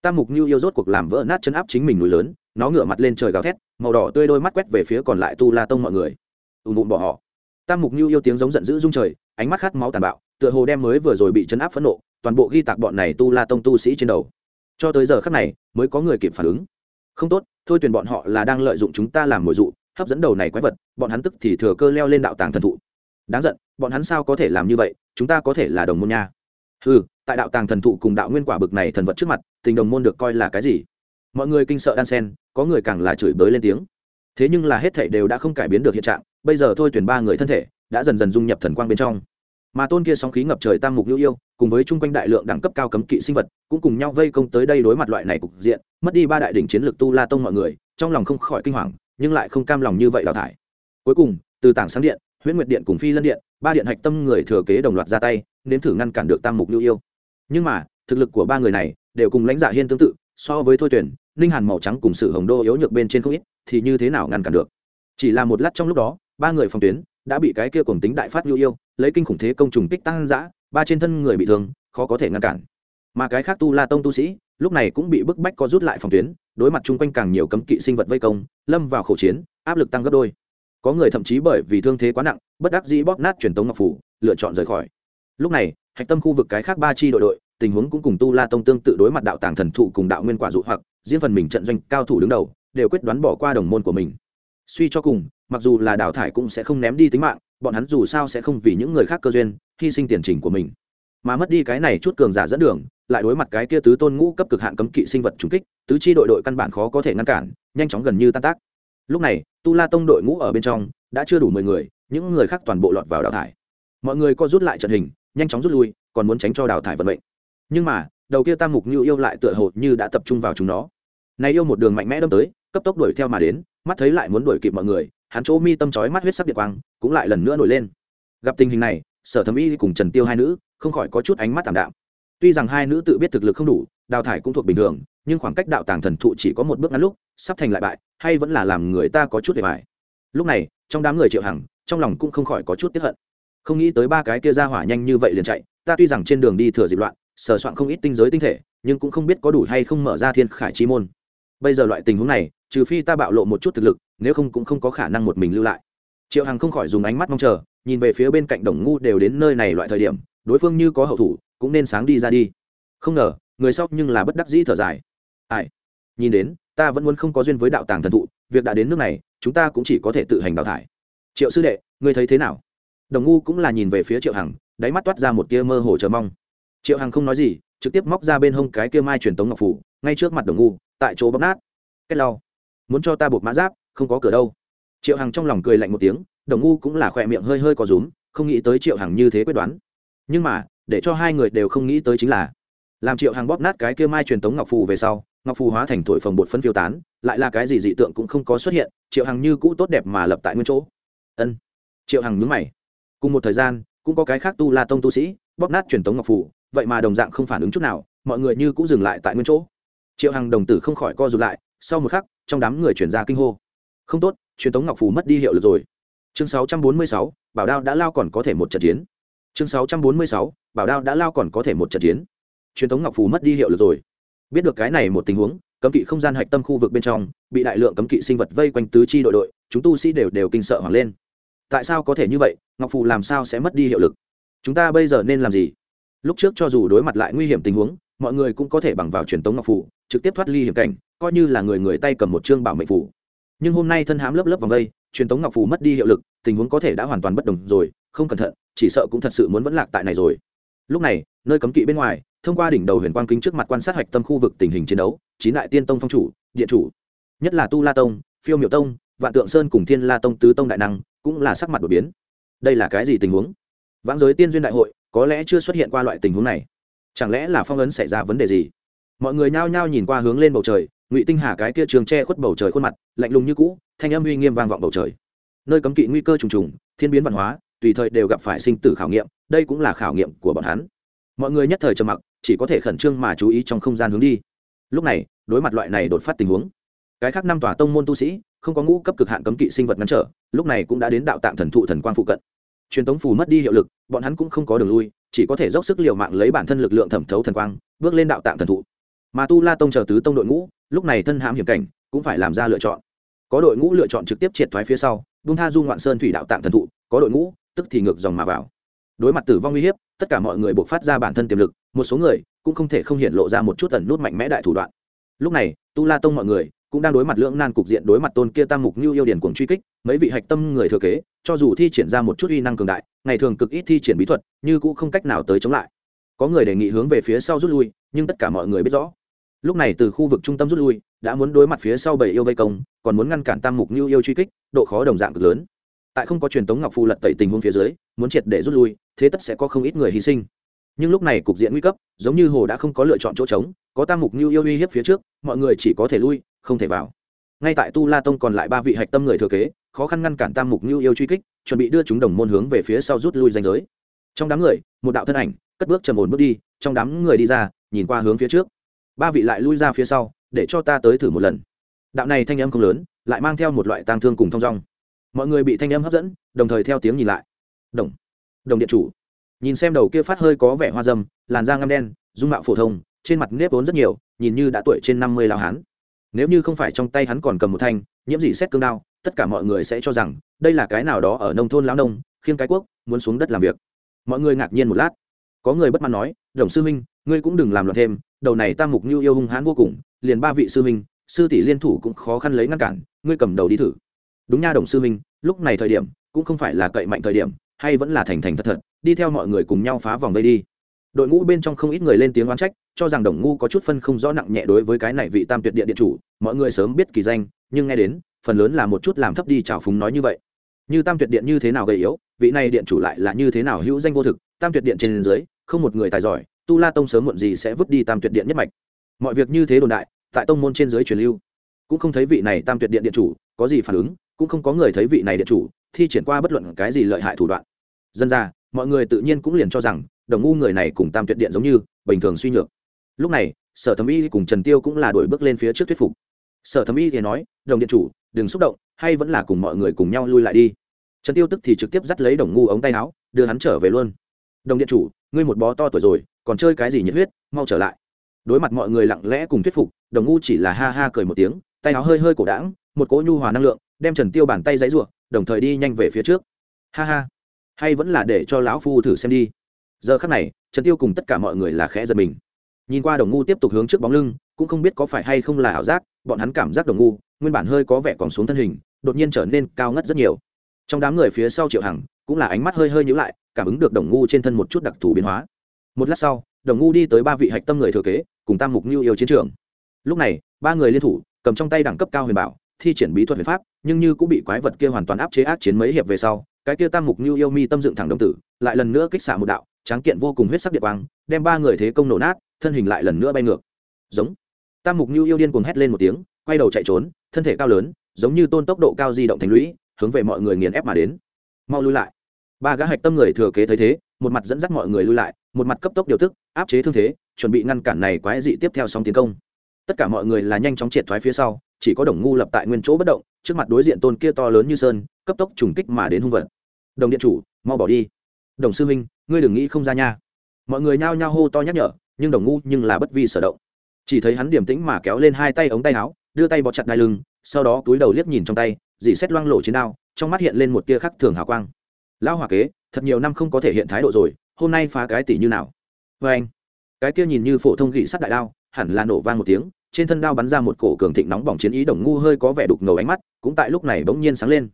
tam mục nhu yêu rốt cuộc làm vỡ nát chân áp chính mình núi lớn, nó ngửa mặt lên trời gào thét, màu đỏ tươi đôi mắt quét về phía còn lại tu la tông mọi người. Ùm ùm bỏ họ. Tam mục nhu yêu tiếng giống giận dữ rung trời, ánh mắt khát máu tàn bạo tựa hồ đem mới vừa rồi bị chấn áp phẫn nộ, toàn bộ ghi tạc bọn này tu la tông tu sĩ trên đầu. Cho tới giờ khắc này, mới có người kịp phản ứng. Không tốt, thôi tuyển bọn họ là đang lợi dụng chúng ta làm mồi dụ, hấp dẫn đầu này quái vật, bọn hắn tức thì thừa cơ leo lên đạo tàng thần thụ. Đáng giận, bọn hắn sao có thể làm như vậy, chúng ta có thể là đồng môn nha. Ừ tại đạo tàng thần thụ cùng đạo nguyên quả bực này thần vật trước mặt, tình đồng môn được coi là cái gì? Mọi người kinh sợ đan sen, có người càng là chửi bới lên tiếng. Thế nhưng là hết thảy đều đã không cải biến được hiện trạng, bây giờ thôi tuyển ba người thân thể, đã dần dần dung nhập thần quang bên trong mà tôn kia sóng khí ngập trời tam mục lưu yêu, cùng với chung quanh đại lượng đẳng cấp cao cấm kỵ sinh vật, cũng cùng nhau vây công tới đây đối mặt loại này cục diện, mất đi ba đại đỉnh chiến lược tu la tông mọi người, trong lòng không khỏi kinh hoàng, nhưng lại không cam lòng như vậy đào thải. Cuối cùng, từ tảng sáng điện, huyễn nguyệt điện cùng phi lân điện, ba điện hạch tâm người thừa kế đồng loạt ra tay, nếm thử ngăn cản được tam mục lưu yêu. Nhưng mà, thực lực của ba người này đều cùng lãnh dạ hiên tương tự, so với thôi tuyển ninh hàn màu trắng cùng sự hồng đô yếu nhược bên trên không ít, thì như thế nào ngăn cản được? Chỉ là một lát trong lúc đó, ba người phòng tuyến đã bị cái kia cùng tính đại phát nhu yêu lấy kinh khủng thế công trùng kích tăng dã ba trên thân người bị thương, khó có thể ngăn cản. Mà cái khác tu la tông tu sĩ, lúc này cũng bị bức bách có rút lại phòng tuyến, đối mặt chung quanh càng nhiều cấm kỵ sinh vật vây công, lâm vào khẩu chiến, áp lực tăng gấp đôi. Có người thậm chí bởi vì thương thế quá nặng, bất đắc dĩ bóp nát truyền tống ngọc phủ, lựa chọn rời khỏi. Lúc này, hạch tâm khu vực cái khác ba chi đội đội, tình huống cũng cùng tu la tông tương tự đối mặt đạo tàng thần thụ cùng đạo nguyên quả dụ hoặc diễn phần mình trận doanh cao thủ đứng đầu, đều quyết đoán bỏ qua đồng môn của mình. Suy cho cùng mặc dù là đào thải cũng sẽ không ném đi tính mạng, bọn hắn dù sao sẽ không vì những người khác cơ duyên, hy sinh tiền trình của mình. Mà mất đi cái này chút cường giả dẫn đường, lại đối mặt cái kia tứ tôn ngũ cấp cực hạn cấm kỵ sinh vật trùng kích, tứ chi đội đội căn bản khó có thể ngăn cản, nhanh chóng gần như tan tác. Lúc này, tu la tông đội ngũ ở bên trong, đã chưa đủ mười người, những người khác toàn bộ lọt vào đào thải. Mọi người co rút lại trận hình, nhanh chóng rút lui, còn muốn tránh cho đào thải vận mệnh. Nhưng mà, đầu kia tam mục như yêu lại tựa hồ như đã tập trung vào chúng nó. Này yêu một đường mạnh mẽ đâm tới, cấp tốc đuổi theo mà đến, mắt thấy lại muốn đuổi kịp mọi người hắn chỗ mi tâm chói mắt huyết sắc điện quang cũng lại lần nữa nổi lên. Gặp tình hình này, sở thẩm y cùng trần tiêu hai nữ không khỏi có chút ánh mắt tạm đạm. Tuy rằng hai nữ tự biết thực lực không đủ, đào thải cũng thuộc bình thường, nhưng khoảng cách đạo tàng thần thụ chỉ có một bước ngắn lúc, sắp thành lại bại, hay vẫn là làm người ta có chút để bài. Lúc này, trong đám người triệu hằng, trong lòng cũng không khỏi có chút tiếp hận. Không nghĩ tới ba cái kia ra hỏa nhanh như vậy liền chạy, ta tuy rằng trên đường đi thừa dịp loạn, sờ soạn không ít tinh giới tinh thể, nhưng cũng không biết có đủ hay không mở ra thiên khải chi môn. Bây giờ loại tình huống này, trừ phi ta bạo lộ một chút thực lực nếu không cũng không có khả năng một mình lưu lại. Triệu hằng không khỏi dùng ánh mắt mong chờ, nhìn về phía bên cạnh đồng ngu đều đến nơi này loại thời điểm, đối phương như có hậu thủ, cũng nên sáng đi ra đi. Không ngờ, người sau nhưng là bất đắc dĩ thở dài. Ai? Nhìn đến, ta vẫn muốn không có duyên với đạo tàng thần thụ, việc đã đến nước này, chúng ta cũng chỉ có thể tự hành đào thải. Triệu sư đệ, ngươi thấy thế nào? Đồng ngu cũng là nhìn về phía triệu hằng, đáy mắt toát ra một tia mơ hồ chờ mong. Triệu hằng không nói gì, trực tiếp móc ra bên hông cái kia mai truyền tống ngọc phủ, ngay trước mặt đồng ngu, tại chỗ bóp nát. Cách lau. Muốn cho ta buộc mã giáp không có cửa đâu. Triệu hằng trong lòng cười lạnh một tiếng, đồng ngu cũng là khỏe miệng hơi hơi có rúm, không nghĩ tới triệu hằng như thế quyết đoán. Nhưng mà, để cho hai người đều không nghĩ tới chính là, làm triệu hằng bóp nát cái kia mai truyền tống ngọc phù về sau, ngọc phù hóa thành thổi phồng bột phân phiêu tán, lại là cái gì dị tượng cũng không có xuất hiện, triệu hằng như cũ tốt đẹp mà lập tại nguyên chỗ. Ân. Triệu hằng nhúng mày. Cùng một thời gian, cũng có cái khác tu la tông tu sĩ, bóp nát truyền tống ngọc phù, vậy mà đồng dạng không phản ứng chút nào, mọi người như cũng dừng lại tại nguyên chỗ. Triệu hằng đồng tử không khỏi co rụt lại, sau một khắc, trong đám người chuyển ra kinh hô không tốt truyền thống ngọc phù mất đi hiệu lực rồi. Chương 646, bảo đao đã lao còn có thể một trận chiến. Chương 646, bảo đao đã lao còn có thể một trận chiến. Truyền thống ngọc phù mất đi hiệu lực rồi. Biết được cái này một tình huống cấm kỵ không gian hạch tâm khu vực bên trong bị đại lượng cấm kỵ sinh vật vây quanh tứ chi đội đội chúng tu sĩ đều đều kinh sợ hoảng lên. Tại sao có thể như vậy ngọc phù làm sao sẽ mất đi hiệu lực? Chúng ta bây giờ nên làm gì? Lúc trước cho dù đối mặt lại nguy hiểm tình huống mọi người cũng có thể bằng vào truyền tống ngọc phù trực tiếp thoát ly hiểm cảnh coi như là người người tay cầm một chương bảo mệnh phù nhưng hôm nay thân hãm lớp lớp vòng vây truyền tống ngọc phù mất đi hiệu lực, tình huống có thể đã hoàn toàn bất đồng rồi, không cẩn thận, chỉ sợ cũng thật sự muốn vẫn lạc tại này rồi. Lúc này, nơi cấm kỵ bên ngoài, thông qua đỉnh đầu huyền quang kính trước mặt quan sát hạch tâm khu vực tình hình chiến đấu, chín đại tiên tông phong chủ điện chủ, nhất là tu la tông, phiêu miệu tông, vạn tượng sơn cùng thiên la tông tứ tông đại năng, cũng là sắc mặt đột biến. Đây là cái gì tình huống? Vãng giới tiên duyên đại hội, có lẽ chưa xuất hiện qua loại tình huống này. Chẳng lẽ là phong ấn xảy ra vấn đề gì? Mọi người nhao nhao nhìn qua hướng lên bầu trời, ngụy tinh hà cái kia trường che khuất bầu trời khuôn mặt, lạnh lùng như cũ, thanh âm uy nghiêm vang vọng bầu trời. Nơi cấm kỵ nguy cơ trùng trùng, thiên biến văn hóa, tùy thời đều gặp phải sinh tử khảo nghiệm, đây cũng là khảo nghiệm của bọn hắn. Mọi người nhất thời trầm mặc, chỉ có thể khẩn trương mà chú ý trong không gian hướng đi. Lúc này, đối mặt loại này đột phát tình huống, cái khác năm tòa tông môn tu sĩ, không có ngũ cấp cực hạn cấm kỵ sinh vật ngăn trở, lúc này cũng đã đến đạo tạng thần thụ thần quang phụ cận. Truyền tống phù mất đi hiệu lực, bọn hắn cũng không có đường lui, chỉ có thể dốc sức l i ề u mạng lấy bản thân lực lượng thẩm thấu thần quang, bước lên đạo tạng thần thụ mà tu la tông chờ tứ tông đội ngũ, lúc này thân hãm hiểm cảnh, cũng phải làm ra lựa chọn. Có đội ngũ lựa chọn trực tiếp triệt thoái phía sau bung tha du ngoạn sơn thủy đạo tạng thần thụ, có đội ngũ, tức thì ngược dòng mà vào. Đối mặt tử vong uy hiếp, tất cả mọi người buộc phát ra bản thân tiềm lực, một số người cũng không thể không hiện lộ ra một chút tần nút mạnh mẽ đại thủ đoạn. Lúc này, tu la tông mọi người cũng đang đối mặt lưỡng nan cục diện đối mặt tôn kia tam mục như yêu điển cuồng truy kích, mấy vị hạch tâm người thừa kế, cho dù thi triển ra một chút uy năng cường đại, ngày thường cực ít thi triển bí thuật, như cũng không cách nào tới chống lại. Có người đề nghị hướng về phía sau rút lui, nhưng tất cả mọi người biết rõ lúc này từ khu vực trung tâm rút lui, đã muốn đối mặt phía sau bảy yêu vây công, còn muốn ngăn cản tam mục như yêu truy kích, độ khó đồng dạng cực lớn. Tại không có truyền tống ngọc phù lật tẩy tình huống phía dưới, muốn triệt để rút lui, thế tất sẽ có không ít người hy sinh. Nhưng lúc này cục diện nguy cấp, giống như hồ đã không có lựa chọn chỗ trống, có tam mục như yêu uy hiếp phía trước, mọi người chỉ có thể lui, không thể vào. Ngay tại tu la tông còn lại ba vị hạch tâm người thừa kế, khó khăn ngăn cản tam mục như yêu truy kích, chuẩn bị đưa chúng đồng môn hướng về phía sau rút lui danh giới. Trong đám người, một đạo thân ảnh, cất bước trầm ổn bước đi, trong đám người đi ra, nhìn qua hướng phía trước ba vị lại lui ra phía sau, để cho ta tới thử một lần. Đạo này thanh âm không lớn, lại mang theo một loại tang thương cùng thong dong. Mọi người bị thanh âm hấp dẫn, đồng thời theo tiếng nhìn lại. Đồng đồng điện chủ. Nhìn xem đầu kia phát hơi có vẻ hoa dâm, làn da ngăm đen, dung mạo phổ thông, trên mặt nếp vốn rất nhiều, nhìn như đã tuổi trên năm mươi lao hán. Nếu như không phải trong tay hắn còn cầm một thanh, nhiễm dị xét cương đao, tất cả mọi người sẽ cho rằng, đây là cái nào đó ở nông thôn lao nông, khiêng cái quốc, muốn xuống đất làm việc. Mọi người ngạc nhiên một lát có người bất mãn nói đồng sư minh ngươi cũng đừng làm loạn thêm, đầu này tam mục như yêu hung hãn vô cùng, liền ba vị sư minh sư tỷ liên thủ cũng khó khăn lấy ngăn cản, ngươi cầm đầu đi thử. Đúng nha đồng sư minh lúc này thời điểm, cũng không phải là cậy mạnh thời điểm, hay vẫn là thành thành thật thật, đi theo mọi người cùng nhau phá vòng vây đi. Đội ngũ bên trong không ít người lên tiếng oán trách, cho rằng đồng ngu có chút phân không rõ nặng nhẹ đối với cái này vị tam tuyệt địa điện chủ, mọi người sớm biết kỳ danh, nhưng nghe đến, phần lớn là một chút làm thấp đi trào phúng nói như vậy. Như tam tuyệt điện như thế nào gầy yếu, vị này điện chủ lại là như thế nào hữu danh vô thực, tam tuyệt điện trên dưới không một người tài giỏi, tu la tông sớm muộn gì sẽ vứt đi tam tuyệt điện nhất mạch. Mọi việc như thế đồn đại, tại tông môn trên dưới truyền lưu, cũng không thấy vị này tam tuyệt điện điện chủ có gì phản ứng, cũng không có người thấy vị này điện chủ thi triển qua bất luận cái gì lợi hại thủ đoạn. Dân ra mọi người tự nhiên cũng liền cho rằng, đồng ngu người này cùng tam tuyệt điện giống như, bình thường suy nhược. Lúc này, sở thẩm y cùng trần tiêu cũng là đổi bước lên phía trước thuyết phục. Sở thẩm y thì nói, đồng điện chủ, đừng xúc động, hay vẫn là cùng mọi người cùng nhau lui lại đi. Trần tiêu tức thì trực tiếp dắt lấy đồng ngu ống tay áo, đưa hắn trở về luôn. Đồng điện chủ ngươi một bó to tuổi rồi, còn chơi cái gì nhiệt huyết, mau trở lại. Đối mặt mọi người lặng lẽ cùng thuyết phục, đồng ngu chỉ là ha ha cười một tiếng, tay áo hơi hơi cổ đãng, một cỗ nhu hòa năng lượng, đem trần tiêu bàn tay giãy ruộng đồng thời đi nhanh về phía trước. Ha ha. Hay vẫn là để cho lão phu thử xem đi. Giờ khắc này, trần tiêu cùng tất cả mọi người là khẽ giật mình. Nhìn qua đồng ngu tiếp tục hướng trước bóng lưng, cũng không biết có phải hay không là ảo giác, bọn hắn cảm giác đồng ngu, nguyên bản hơi có vẻ còn xuống thân hình, đột nhiên trở nên cao ngất rất nhiều. Trong đám người phía sau triệu hằng, cũng là ánh mắt hơi hơi nhíu lại cảm ứng được đồng ngu trên thân một chút đặc thù biến hóa. Một lát sau, đồng ngu đi tới ba vị hạch tâm người thừa kế, cùng tam mục như yêu chiến trường. Lúc này, ba người liên thủ, cầm trong tay đẳng cấp cao huyền bảo, thi triển bí thuật huyền pháp, nhưng như cũng bị quái vật kia hoàn toàn áp chế ác chiến mấy hiệp về sau, cái kia tam mục như yêu mi tâm dựng thẳng đồng tử, lại lần nữa kích xả một đạo, tráng kiện vô cùng huyết sắc địa quang, đem ba người thế công nổ nát, thân hình lại lần nữa bay ngược. Giống. Tam mục như yêu điên cuồng hét lên một tiếng, quay đầu chạy trốn, thân thể cao lớn, giống như tôn tốc độ cao di động thành lũy, hướng về mọi người nghiền ép mà đến. Mau lui lại ba gã hạch tâm người thừa kế thấy thế, một mặt dẫn dắt mọi người lui lại, một mặt cấp tốc điều tức, áp chế thương thế, chuẩn bị ngăn cản này quái dị tiếp theo sóng tiến công. Tất cả mọi người là nhanh chóng triệt thoái phía sau, chỉ có đồng ngu lập tại nguyên chỗ bất động, trước mặt đối diện tôn kia to lớn như sơn, cấp tốc trùng kích mà đến hung vật. Đồng điện chủ, mau bỏ đi. Đồng sư minh, ngươi đừng nghĩ không ra nha. Mọi người nhao nhao hô to nhắc nhở, nhưng đồng ngu nhưng là bất vi sở động. Chỉ thấy hắn điềm tĩnh mà kéo lên hai tay ống tay áo, đưa tay bọt chặt đai lưng, sau đó túi đầu liếc nhìn trong tay, dì xét loang lộ chiến đao, trong mắt hiện lên một tia khắc thường hào quang lão hòa kế, thật nhiều năm không có thể hiện thái độ rồi, hôm nay phá cái tỷ như nào? Vê anh, cái kia nhìn như phổ thông gỉ sắt đại đao, hẳn là nổ vang một tiếng, trên thân đao bắn ra một cổ cường thịnh nóng bỏng chiến ý đồng ngu hơi có vẻ đục ngầu ánh mắt, cũng tại lúc này bỗng nhiên sáng lên.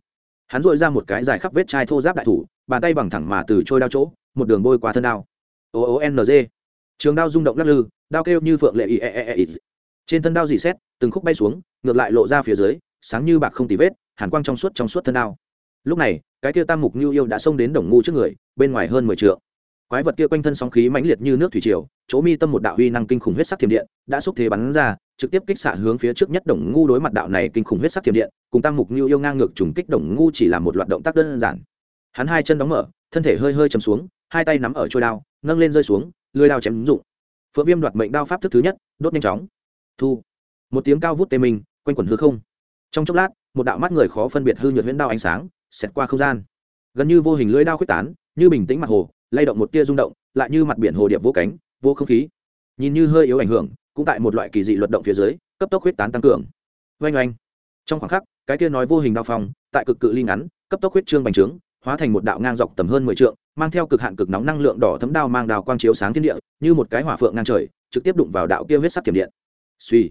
Hắn dội ra một cái dài khắp vết chai thô giáp đại thủ, bàn tay bằng thẳng mà từ trôi đao chỗ, một đường bôi qua thân đao. O o n g. Trường đao rung động lắc lư, đao kêu như phượng lệ e, e e e trên thân đao dì xét từng khúc bay xuống, ngược lại lộ ra phía dưới, sáng như bạc không tì vết, hàn quang trong suốt trong suốt thân đao lúc này, cái kia tam mục nhu yêu đã xông đến đồng ngu trước người, bên ngoài hơn mười t quái vật kia quanh thân sóng khí mãnh liệt như nước thủy triều, chỗ mi tâm một đạo huy năng kinh khủng huyết sắc thiểm điện đã xúc thế bắn ra, trực tiếp kích xạ hướng phía trước nhất đồng ngu đối mặt đạo này kinh khủng huyết sắc thiểm điện, cùng tam mục nhu yêu ngang ngược trùng kích đồng ngu chỉ là một loạt động tác đơn giản. Hắn hai chân đóng mở, thân thể hơi hơi chầm xuống, hai tay nắm ở trôi đao, nâng lên rơi xuống lưới đao chém ứng dụng. Phượng viêm đoạt mệnh đao pháp thức thứ nhất, đốt nhanh chóng. Thu. Một tiếng cao vút tê minh, quanh quẩn hư không. Trong chốc lát, một đạo mắt người khó phân biệt hư nhuận huyễn đao ánh sáng xẹt qua không gian. Gần như vô hình lưới đao quyết tán, như bình tĩnh mặt hồ, lay động một tia rung động, lại như mặt biển hồ điệp vô cánh, vô không khí. Nhìn như hơi yếu ảnh hưởng, cũng tại một loại kỳ dị luật động phía dưới, cấp tốc huyết tán tăng cường. Oanh oanh. Trong khoảng khắc, cái tia nói vô hình đao phong, tại cực cự ly ngắn, cấp tốc huyết trương bành trướng, hóa thành một đạo ngang dọc tầm hơn mười trượng, mang theo cực hạn cực nóng năng lượng đỏ thấm đao mang đào quang chiếu sáng thiên địa, như một cái hỏa phượng ngang trời, trực tiếp đụng vào đạo kia huyết sắc tiềm điện. Suy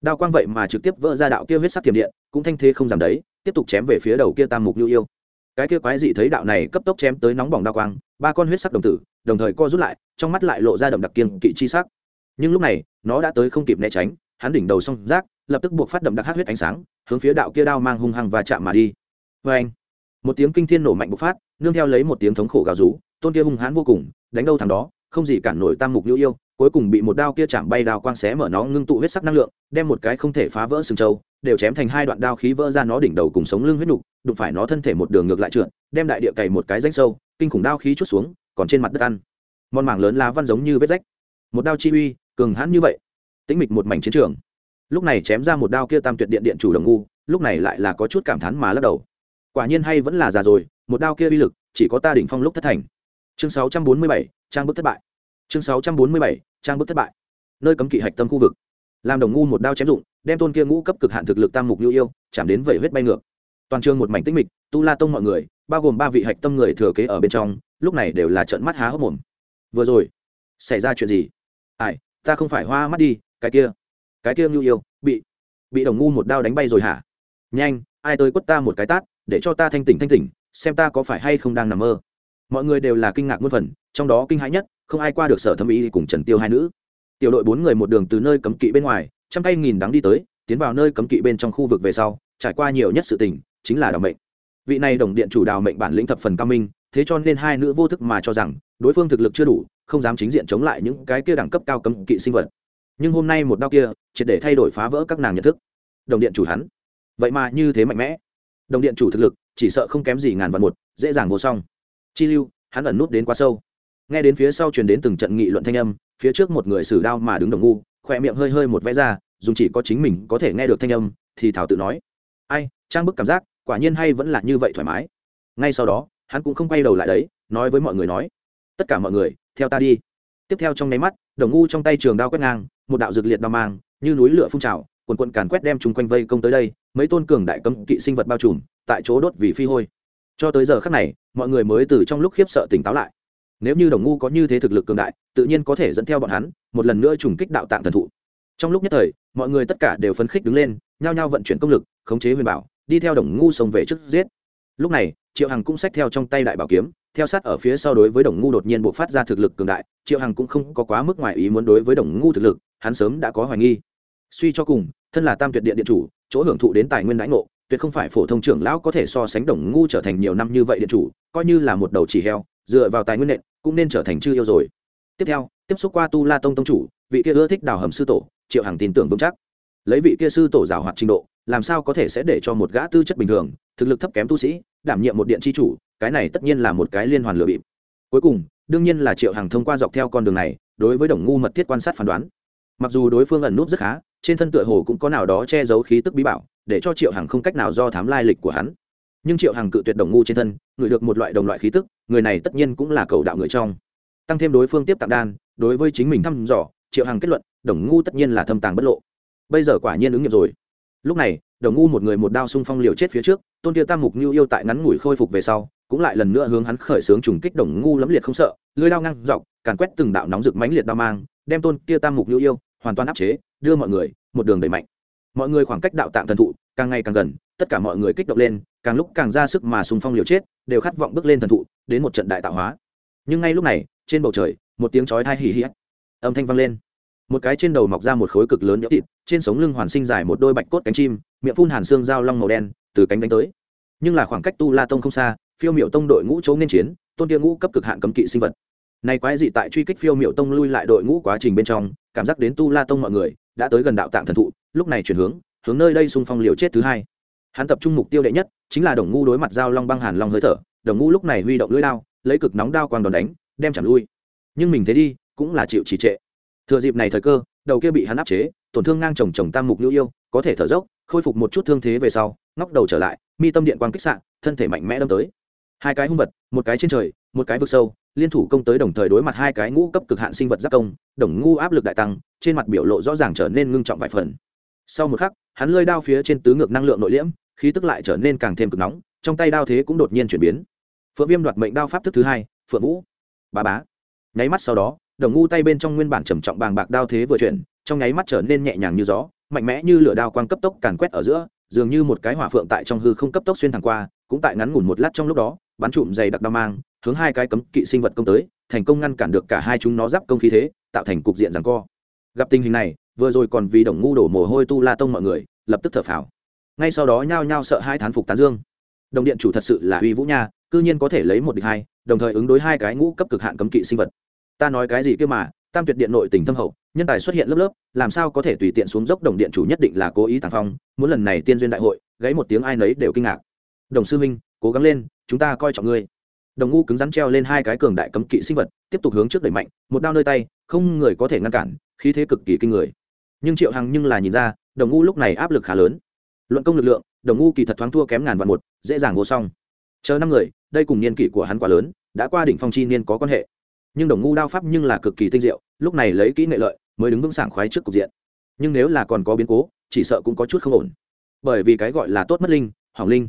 đao quang vậy mà trực tiếp vỡ ra đạo kia huyết sắc tiềm điện, cũng thanh thế không giảm đấy tiếp tục chém về phía đầu kia tam mục lưu yêu. Cái kia quái dị thấy đạo này cấp tốc chém tới nóng bỏng đa quang, ba con huyết sắc đồng tử, đồng thời co rút lại, trong mắt lại lộ ra đậm đặc kiên kỵ chi sắc. Nhưng lúc này, nó đã tới không kịp né tránh, hắn đỉnh đầu xong rác lập tức buộc phát đậm đặc hát huyết ánh sáng, hướng phía đạo kia đao mang hung hăng và chạm mà đi. Vê anh một tiếng kinh thiên nổ mạnh bộc phát, nương theo lấy một tiếng thống khổ gào rú, tôn kia hung hãn vô cùng, đánh đâu thằng đó, không gì cản nổi tam mục lưu yêu cuối cùng bị một đao kia chạm bay đao quang xé mở nó ngưng tụ huyết sắc năng lượng đem một cái không thể phá vỡ sừng trâu đều chém thành hai đoạn đao khí vỡ ra nó đỉnh đầu cùng sống lưng huyết nục đụng phải nó thân thể một đường ngược lại trượt đem đại địa cày một cái rãnh sâu kinh khủng đao khí chút xuống còn trên mặt đất ăn. Mòn mảng lớn lá văn giống như vết rách. Một đao chi uy cường hãn như vậy. Tĩnh mịch một mảnh chiến trường. Lúc này chém ra một đao kia tam tuyệt điện điện chủ đồng ngu lúc này lại là có chút cảm thán mà lắc đầu. Quả nhiên hay vẫn là già rồi một đao kia uy lực chỉ có ta đỉnh phong lúc thất thành. Chương 647, trang bức thất bại chương 647, trang bức thất bại. Nơi cấm kỵ hạch tâm khu vực. Làm đồng ngu một đao chém dụng đem tôn kia ngũ cấp cực hạn thực lực tam mục lưu yêu chạm đến vẩy huyết bay ngược. Toàn trường một mảnh tích mịch tu la tông mọi người bao gồm ba vị hạch tâm người thừa kế ở bên trong lúc này đều là trận mắt há hốc mồm. Vừa rồi xảy ra chuyện gì? Ai ta không phải hoa mắt đi cái kia cái kia lưu yêu bị bị đồng ngu một đao đánh bay rồi hả? Nhanh ai tới quất ta một cái tát để cho ta thanh tỉnh thanh tỉnh xem ta có phải hay không đang nằm mơ. Mọi người đều là kinh ngạc muôn phần trong đó kinh hãi nhất không ai qua được sở thẩm ý cùng trần tiêu hai nữ. Tiểu đội bốn người một đường từ nơi cấm kỵ bên ngoài, trăm tay nghìn đắng đi tới, tiến vào nơi cấm kỵ bên trong khu vực về sau, trải qua nhiều nhất sự tình, chính là đào mệnh. Vị này đồng điện chủ đào mệnh bản lĩnh thập phần cao minh, thế cho nên hai nữ vô thức mà cho rằng, đối phương thực lực chưa đủ, không dám chính diện chống lại những cái kia đẳng cấp cao cấm kỵ sinh vật. Nhưng hôm nay một đao kia, triệt để thay đổi phá vỡ các nàng nhận thức. Đồng điện chủ hắn. Vậy mà như thế mạnh mẽ. Đồng điện chủ thực lực, chỉ sợ không kém gì ngàn vạn một, dễ dàng vô song. Chi lưu, hắn ẩn nút đến quá sâu nghe đến phía sau truyền đến từng trận nghị luận thanh âm, phía trước một người sử đao mà đứng đồng ngu, khỏe miệng hơi hơi một vẽ ra, dùng chỉ có chính mình có thể nghe được thanh âm, thì thảo tự nói, ai, trang bức cảm giác, quả nhiên hay vẫn là như vậy thoải mái. Ngay sau đó, hắn cũng không quay đầu lại đấy, nói với mọi người nói, tất cả mọi người, theo ta đi. Tiếp theo trong nháy mắt, đồng ngu trong tay trường đao quét ngang, một đạo dược liệt đao mang, như núi lửa phun trào quần quận càn quét đem chúng quanh vây công tới đây, mấy tôn cường đại cấm kỵ sinh vật bao trùm, tại chỗ đốt vì phi hôi. Cho tới giờ khắc này, mọi người mới từ trong lúc khiếp sợ tỉnh táo lại nếu như đồng ngu có như thế thực lực cường đại, tự nhiên có thể dẫn theo bọn hắn, một lần nữa trùng kích đạo tạng thần thụ. Trong lúc nhất thời, mọi người tất cả đều phấn khích đứng lên, nhao nhao vận chuyển công lực, khống chế huyền bảo, đi theo đồng ngu sông về trước giết. Lúc này, triệu hằng cũng xách theo trong tay đại bảo kiếm, theo sát ở phía sau đối với đồng ngu đột nhiên buộc phát ra thực lực cường đại, triệu hằng cũng không có quá mức ngoài ý muốn đối với đồng ngu thực lực, hắn sớm đã có hoài nghi. Suy cho cùng, thân là tam tuyệt điện điện chủ, chỗ hưởng thụ đến tài nguyên đãi ngộ, tuyệt không phải phổ thông trưởng lão có thể so sánh đồng ngu trở thành nhiều năm như vậy điện chủ, coi như là một đầu chỉ heo, dựa vào tài nguyên nện cũng nên trở thành chư yêu rồi. Tiếp theo, tiếp xúc qua tu la tông tông chủ, vị kia ưa thích đào hầm sư tổ, triệu hằng tin tưởng vững chắc. Lấy vị kia sư tổ giảo hoạt trình độ, làm sao có thể sẽ để cho một gã tư chất bình thường, thực lực thấp kém tu sĩ, đảm nhiệm một điện tri chủ, cái này tất nhiên là một cái liên hoàn lừa bịp. Cuối cùng, đương nhiên là triệu hằng thông qua dọc theo con đường này, đối với đồng ngu mật thiết quan sát phán đoán. Mặc dù đối phương ẩn núp rất khá, trên thân tựa hồ cũng có nào đó che giấu khí tức bí bảo, để cho triệu hằng không cách nào do thám lai lịch của hắn nhưng triệu hằng cự tuyệt đồng ngu trên thân, ngửi được một loại đồng loại khí tức, người này tất nhiên cũng là cầu đạo người trong. Tăng thêm đối phương tiếp tạng đan, đối với chính mình thăm dò, triệu hằng kết luận, đồng ngu tất nhiên là thâm tàng bất lộ. Bây giờ quả nhiên ứng nghiệm rồi. Lúc này, đồng ngu một người một đao xung phong liều chết phía trước, tôn tiêu tam mục như yêu tại ngắn ngủi khôi phục về sau, cũng lại lần nữa hướng hắn khởi xướng trùng kích đồng ngu lấm liệt không sợ lưới đao ngang dọc, càn quét từng đạo nóng rực mãnh liệt đao mang, đem tôn kia tam mục như yêu hoàn toàn áp chế, đưa mọi người một đường đẩy mạnh. Mọi người khoảng cách đạo tạng thần thụ càng ngày càng gần, tất cả mọi người kích động lên, càng lúc càng ra sức mà xung phong liều chết, đều khát vọng bước lên thần thụ, đến một trận đại tạo hóa. Nhưng ngay lúc này, trên bầu trời, một tiếng chói thai hì hì âm thanh vang lên. Một cái trên đầu mọc ra một khối cực lớn nhỡ thịt, trên sống lưng hoàn sinh dài một đôi bạch cốt cánh chim, miệng phun hàn xương dao long màu đen, từ cánh đánh tới. Nhưng là khoảng cách tu la tông không xa, phiêu miệu tông đội ngũ chấu nên chiến, tôn kia ngũ cấp cực hạn cấm kỵ sinh vật. Này quái dị tại truy kích phiêu miệu tông lui lại đội ngũ quá trình bên trong, cảm giác đến tu la tông mọi người, đã tới gần đạo tạng thần thụ, lúc này chuyển hướng hướng nơi đây xung phong liều chết thứ hai. Hắn tập trung mục tiêu đệ nhất chính là đồng ngu đối mặt giao long băng hàn long hơi thở. Đồng ngu lúc này huy động lưỡi đao, lấy cực nóng đao quang đòn đánh, đem chạm lui. Nhưng mình thế đi, cũng là chịu trì trệ. Thừa dịp này thời cơ, đầu kia bị hắn áp chế, tổn thương ngang chồng chồng tam mục lưu yêu, có thể thở dốc, khôi phục một chút thương thế về sau, ngóc đầu trở lại, mi tâm điện quang kích sạn thân thể mạnh mẽ đâm tới. Hai cái hung vật, một cái trên trời, một cái vực sâu, liên thủ công tới đồng thời đối mặt hai cái ngũ cấp cực hạn sinh vật giáp công, đồng ngu áp lực đại tăng, trên mặt biểu lộ rõ ràng trở nên ngưng trọng vài phần sau một khắc, hắn lơi đao phía trên tứ ngược năng lượng nội liễm, khí tức lại trở nên càng thêm cực nóng, trong tay đao thế cũng đột nhiên chuyển biến. Phượng viêm đoạt mệnh đao pháp thức thứ hai, phượng vũ. Bà bá. Nháy mắt sau đó, đồng ngu tay bên trong nguyên bản trầm trọng bàng bạc đao thế vừa chuyển, trong nháy mắt trở nên nhẹ nhàng như gió, mạnh mẽ như lửa đao quang cấp tốc càn quét ở giữa, dường như một cái hỏa phượng tại trong hư không cấp tốc xuyên thẳng qua, cũng tại ngắn ngủn một lát trong lúc đó, bắn trụm dày đặc đao mang, hướng hai cái cấm kỵ sinh vật công tới, thành công ngăn cản được cả hai chúng nó giáp công khí thế, tạo thành cục diện rằng co. Gặp tình hình này vừa rồi còn vì đồng ngu đổ mồ hôi tu la tông mọi người, lập tức thở phào. Ngay sau đó nhao nhao sợ hai thán phục tán dương. Đồng điện chủ thật sự là uy vũ nha, cư nhiên có thể lấy một địch hai, đồng thời ứng đối hai cái ngũ cấp cực hạn cấm kỵ sinh vật. Ta nói cái gì kia mà, tam tuyệt điện nội tình thâm hậu, nhân tài xuất hiện lớp lớp, làm sao có thể tùy tiện xuống dốc đồng điện chủ nhất định là cố ý tàng phong, muốn lần này tiên duyên đại hội gáy một tiếng ai nấy đều kinh ngạc. Đồng sư minh cố gắng lên, chúng ta coi trọng ngươi. Đồng ngu cứng rắn treo lên hai cái cường đại cấm kỵ sinh vật, tiếp tục hướng trước đẩy mạnh, một đao nơi tay, không người có thể ngăn cản, khí thế cực kỳ kinh người nhưng triệu hằng nhưng là nhìn ra, đồng ngu lúc này áp lực khá lớn. Luận công lực lượng, đồng ngu kỳ thật thoáng thua kém ngàn vạn một, dễ dàng vô song. Chờ năm người, đây cùng niên kỷ của hắn quá lớn, đã qua đỉnh phong chi niên có quan hệ. Nhưng đồng ngu đao pháp nhưng là cực kỳ tinh diệu, lúc này lấy kỹ nghệ lợi, mới đứng vững sảng khoái trước cục diện. Nhưng nếu là còn có biến cố, chỉ sợ cũng có chút không ổn. Bởi vì cái gọi là tốt mất linh, hỏng linh.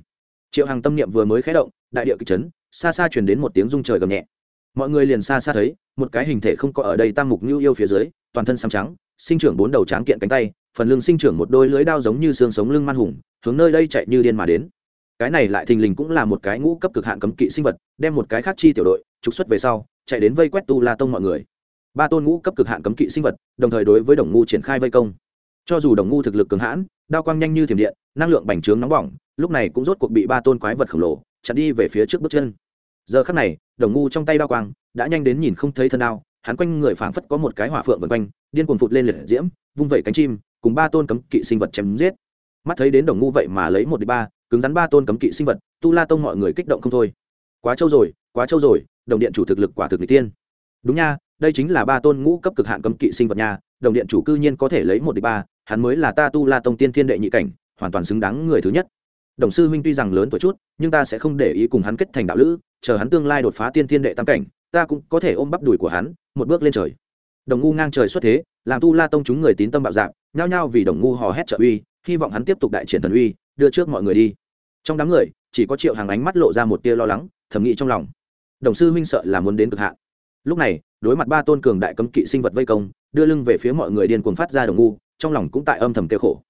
Triệu hằng tâm niệm vừa mới khé động, đại địa kịch chấn, xa xa chuyển đến một tiếng rung trời gầm nhẹ. Mọi người liền xa xa thấy, một cái hình thể không có ở đây tam mục như yêu phía dưới, toàn thân xăm trắng sinh trưởng bốn đầu tráng kiện cánh tay, phần lưng sinh trưởng một đôi lưới đao giống như xương sống lưng man hùng, hướng nơi đây chạy như điên mà đến. Cái này lại thình lình cũng là một cái ngũ cấp cực hạn cấm kỵ sinh vật, đem một cái khác chi tiểu đội, trục xuất về sau, chạy đến vây quét tu la tông mọi người. Ba tôn ngũ cấp cực hạn cấm kỵ sinh vật, đồng thời đối với đồng ngu triển khai vây công. Cho dù đồng ngu thực lực cường hãn, đao quang nhanh như thiểm điện, năng lượng bành trướng nóng bỏng, lúc này cũng rốt cuộc bị ba tôn quái vật khổng lồ chặn đi về phía trước bước chân. Giờ khắc này, đồng ngu trong tay đao quang đã nhanh đến nhìn không thấy thân đao hắn quanh người phảng phất có một cái hỏa phượng vần quanh, điên cuồng phụt lên liệt diễm, vung vẩy cánh chim, cùng ba tôn cấm kỵ sinh vật chém giết. Mắt thấy đến đồng ngu vậy mà lấy một đi ba, cứng rắn ba tôn cấm kỵ sinh vật, tu la tông mọi người kích động không thôi. Quá trâu rồi, quá trâu rồi, đồng điện chủ thực lực quả thực n tiên. Đúng nha, đây chính là ba tôn ngũ cấp cực hạn cấm kỵ sinh vật nha, đồng điện chủ cư nhiên có thể lấy một đi ba, hắn mới là ta tu la tông tiên thiên đệ nhị cảnh, hoàn toàn xứng đáng người thứ nhất. Đồng sư huynh tuy rằng lớn tuổi chút, nhưng ta sẽ không để ý cùng hắn kết thành đạo lữ, chờ hắn tương lai đột phá tiên thiên đệ tam cảnh, ta cũng có thể ôm bắp đùi của hắn một bước lên trời. Đồng ngu ngang trời xuất thế, làm tu la tông chúng người tín tâm bạo dạng nhao nhao vì đồng ngu hò hét trợ uy, hy vọng hắn tiếp tục đại triển thần uy, đưa trước mọi người đi. Trong đám người, chỉ có triệu hàng ánh mắt lộ ra một tia lo lắng, thầm nghĩ trong lòng. Đồng sư huynh sợ là muốn đến cực hạn. Lúc này, đối mặt ba tôn cường đại cấm kỵ sinh vật vây công, đưa lưng về phía mọi người điên cuồng phát ra đồng ngu, trong lòng cũng tại âm thầm kêu khổ.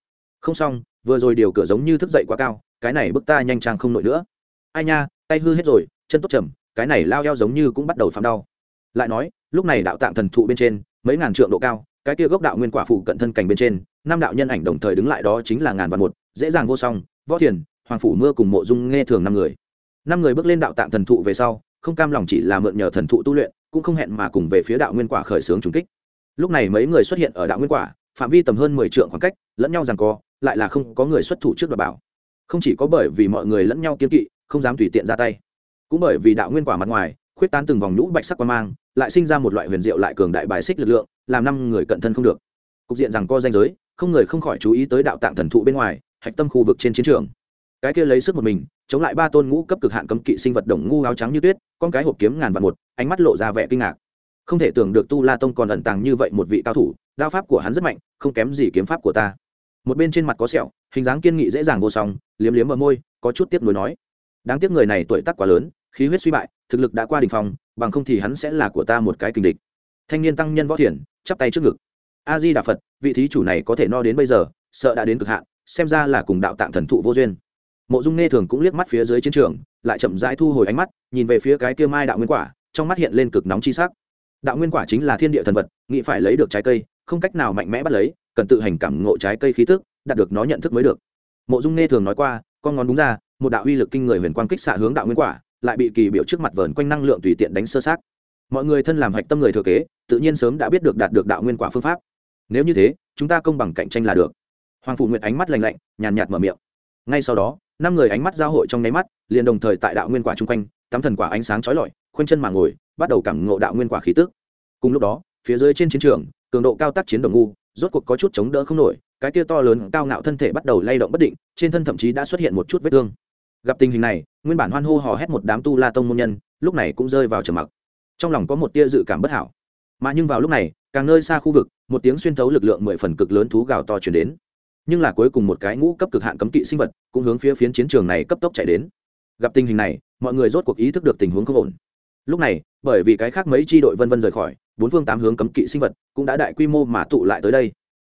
Không xong, vừa rồi điều cửa giống như thức dậy quá cao, cái này bức ta nhanh trang không nổi nữa. Ai nha, tay hư hết rồi, chân tốt trầm cái này lao eo giống như cũng bắt đầu phạm đau. Lại nói lúc này đạo tạng thần thụ bên trên, mấy ngàn trượng độ cao, cái kia gốc đạo nguyên quả phụ cận thân cảnh bên trên, năm đạo nhân ảnh đồng thời đứng lại đó chính là ngàn vạn một, dễ dàng vô song, võ thiền, hoàng phủ mưa cùng mộ dung nghe thường năm người. Năm người bước lên đạo tạng thần thụ về sau, không cam lòng chỉ là mượn nhờ thần thụ tu luyện, cũng không hẹn mà cùng về phía đạo nguyên quả khởi xướng trùng kích. Lúc này mấy người xuất hiện ở đạo nguyên quả, phạm vi tầm hơn mười trượng khoảng cách, lẫn nhau rằng co, lại là không có người xuất thủ trước đ bảo. Không chỉ có bởi vì mọi người lẫn nhau kiên kỵ, không dám tùy tiện ra tay. Cũng bởi vì đạo nguyên quả mặt ngoài, khuyết tán từng vòng nhũ bạch sắc quan mang lại sinh ra một loại huyền diệu lại cường đại bài xích lực lượng, làm năm người cận thân không được. Cục diện rằng co danh giới, không người không khỏi chú ý tới đạo tạng thần thụ bên ngoài, hạch tâm khu vực trên chiến trường. Cái kia lấy sức một mình, chống lại ba tôn ngũ cấp cực hạn cấm kỵ sinh vật đồng ngu áo trắng như tuyết, con cái hộp kiếm ngàn vạn một, ánh mắt lộ ra vẻ kinh ngạc. Không thể tưởng được tu la tông còn ẩn tàng như vậy một vị cao thủ, đao pháp của hắn rất mạnh, không kém gì kiếm pháp của ta. Một bên trên mặt có sẹo, hình dáng kiên nghị dễ dàng vô song, liếm liếm ở môi, có chút tiếc nuối nói. Đáng tiếc người này tuổi tác quá lớn khí huyết suy bại, thực lực đã qua đ ỉ n h phòng bằng không thì hắn sẽ là của ta một cái kình địch. Thanh niên tăng nhân võ thiền, chắp tay trước ngực. A di đà phật vị thí chủ này có thể no đến bây giờ, sợ đã đến cực hạn, xem ra là cùng đạo tạng thần thụ vô duyên. Mộ dung nghe thường cũng liếc mắt phía dưới chiến trường, lại chậm rãi thu hồi ánh mắt, nhìn về phía cái kia mai đạo nguyên quả, trong mắt hiện lên cực nóng chi sắc. Đạo nguyên quả chính là thiên địa thần vật, nghĩ phải lấy được trái cây, không cách nào mạnh mẽ bắt lấy, cần tự hành cảm ngộ trái cây khí tức, đạt được nó nhận thức mới được. Mộ dung nghe thường nói qua, con ngón đúng ra, một đạo uy lực kinh người huyền quang kích xạ hướng đạo nguyên quả lại bị kỳ biểu trước mặt vờn quanh năng lượng tùy tiện đánh sơ sát mọi người thân làm hạch tâm người thừa kế, tự nhiên sớm đã biết được đạt được đạo nguyên quả phương pháp. Nếu như thế, chúng ta công bằng cạnh tranh là được. Hoàng phụ nguyệt ánh mắt lành lạnh, nhàn nhạt mở miệng. Ngay sau đó, năm người ánh mắt giao hội trong nháy mắt, liền đồng thời tại đạo nguyên quả chung quanh, tắm thần quả ánh sáng chói lọi, khoanh chân mà ngồi, bắt đầu cảm ngộ đạo nguyên quả khí tức. Cùng lúc đó, phía dưới trên chiến trường, cường độ cao tác chiến đồng ngu, rốt cuộc có chút chống đỡ không nổi, cái kia to lớn cao ngạo thân thể bắt đầu lay động bất định, trên thân thậm chí đã xuất hiện một chút vết thương gặp tình hình này, nguyên bản hoan hô hò hét một đám tu la tông môn nhân, lúc này cũng rơi vào trầm mặc. Trong lòng có một tia dự cảm bất hảo. Mà nhưng vào lúc này, càng nơi xa khu vực, một tiếng xuyên thấu lực lượng mười phần cực lớn thú gào to chuyển đến. Nhưng là cuối cùng một cái ngũ cấp cực hạn cấm kỵ sinh vật, cũng hướng phía phiến chiến trường này cấp tốc chạy đến. Gặp tình hình này, mọi người rốt cuộc ý thức được tình huống không ổn. Lúc này, bởi vì cái khác mấy tri đội vân vân rời khỏi, bốn phương tám hướng cấm kỵ sinh vật cũng đã đại quy mô mà tụ lại tới đây.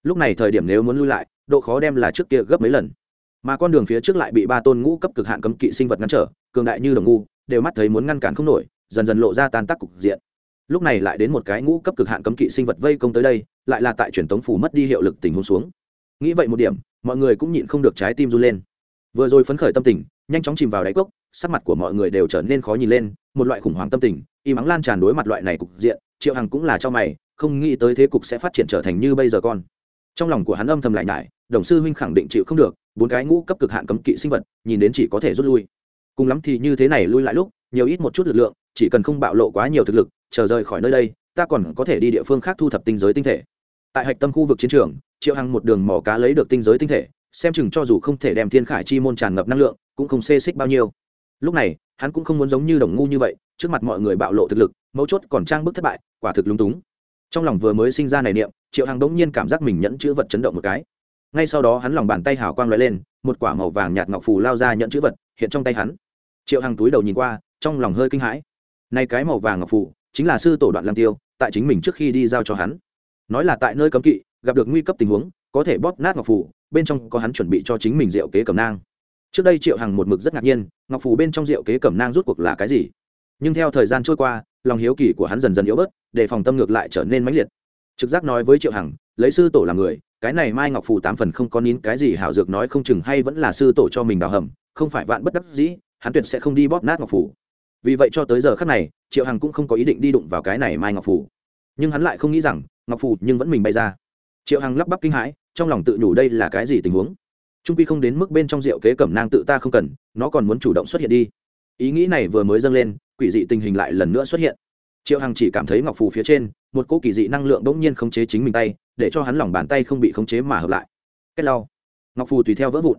Lúc này thời điểm nếu muốn lui lại, độ khó đem là trước kia gấp mấy lần mà con đường phía trước lại bị ba tôn ngũ cấp cực hạn cấm kỵ sinh vật ngăn trở, cường đại như đồng ngu, đều mắt thấy muốn ngăn cản không nổi, dần dần lộ ra tan tác cục diện. Lúc này lại đến một cái ngũ cấp cực hạn cấm kỵ sinh vật vây công tới đây, lại là tại truyền tống phủ mất đi hiệu lực tình huống xuống. Nghĩ vậy một điểm, mọi người cũng nhịn không được trái tim run lên. Vừa rồi phấn khởi tâm tình, nhanh chóng chìm vào đáy cốc, sắc mặt của mọi người đều trở nên khó nhìn lên, một loại khủng hoảng tâm tình y mắng lan tràn đối mặt loại này cục diện, triệu hằng cũng là cho mày, không nghĩ tới thế cục sẽ phát triển trở thành như bây giờ con trong lòng của hắn âm thầm lại nhải, đồng sư huynh khẳng định chịu không được, bốn cái ngũ cấp cực hạn cấm kỵ sinh vật, nhìn đến chỉ có thể rút lui. Cùng lắm thì như thế này lui lại lúc, nhiều ít một chút lực lượng, chỉ cần không bạo lộ quá nhiều thực lực, chờ rời khỏi nơi đây, ta còn có thể đi địa phương khác thu thập tinh giới tinh thể. Tại hạch tâm khu vực chiến trường, triệu hằng một đường mỏ cá lấy được tinh giới tinh thể, xem chừng cho dù không thể đem thiên khải chi môn tràn ngập năng lượng, cũng không xê xích bao nhiêu. Lúc này, hắn cũng không muốn giống như đồng ngu như vậy, trước mặt mọi người bạo lộ thực lực, mấu chốt còn trang bức thất bại, quả thực lúng túng trong lòng vừa mới sinh ra này niệm, triệu hằng đống nhiên cảm giác mình nhẫn chữ vật chấn động một cái. Ngay sau đó hắn lòng bàn tay hào quang lóe lên, một quả màu vàng nhạt ngọc phù lao ra nhẫn chữ vật, hiện trong tay hắn. Triệu hằng túi đầu nhìn qua, trong lòng hơi kinh hãi. Nay cái màu vàng ngọc phù, chính là sư tổ đoạn lam tiêu, tại chính mình trước khi đi giao cho hắn. Nói là tại nơi cấm kỵ, gặp được nguy cấp tình huống, có thể bóp nát ngọc phù, bên trong có hắn chuẩn bị cho chính mình rượu kế cầm nang. Trước đây triệu hằng một mực rất ngạc nhiên, ngọc phù bên trong rượu kế cẩm nang rút cuộc là cái gì? Nhưng theo thời gian trôi qua lòng hiếu kỳ của hắn dần dần yếu bớt, để phòng tâm ngược lại trở nên mãnh liệt. Trực giác nói với triệu hằng, lấy sư tổ làm người, cái này mai ngọc phù tám phần không có nín cái gì hảo dược nói không chừng hay vẫn là sư tổ cho mình đào hầm, không phải vạn bất đắc dĩ, hắn tuyệt sẽ không đi bóp nát ngọc phù. Vì vậy cho tới giờ khắc này, triệu hằng cũng không có ý định đi đụng vào cái này mai ngọc phù. Nhưng hắn lại không nghĩ rằng, ngọc phù nhưng vẫn mình bay ra. Triệu hằng lắp bắp kinh hãi, trong lòng tự nhủ đây là cái gì tình huống? Trung quy không đến mức bên trong rượu kế cẩm nang tự ta không cần, nó còn muốn chủ động xuất hiện đi ý nghĩ này vừa mới dâng lên, quỷ dị tình hình lại lần nữa xuất hiện. Triệu hằng chỉ cảm thấy ngọc phù phía trên, một cỗ kỳ dị năng lượng bỗng nhiên khống chế chính mình tay, để cho hắn lòng bàn tay không bị khống chế mà hợp lại. Cách lau. Ngọc phù tùy theo vỡ vụn.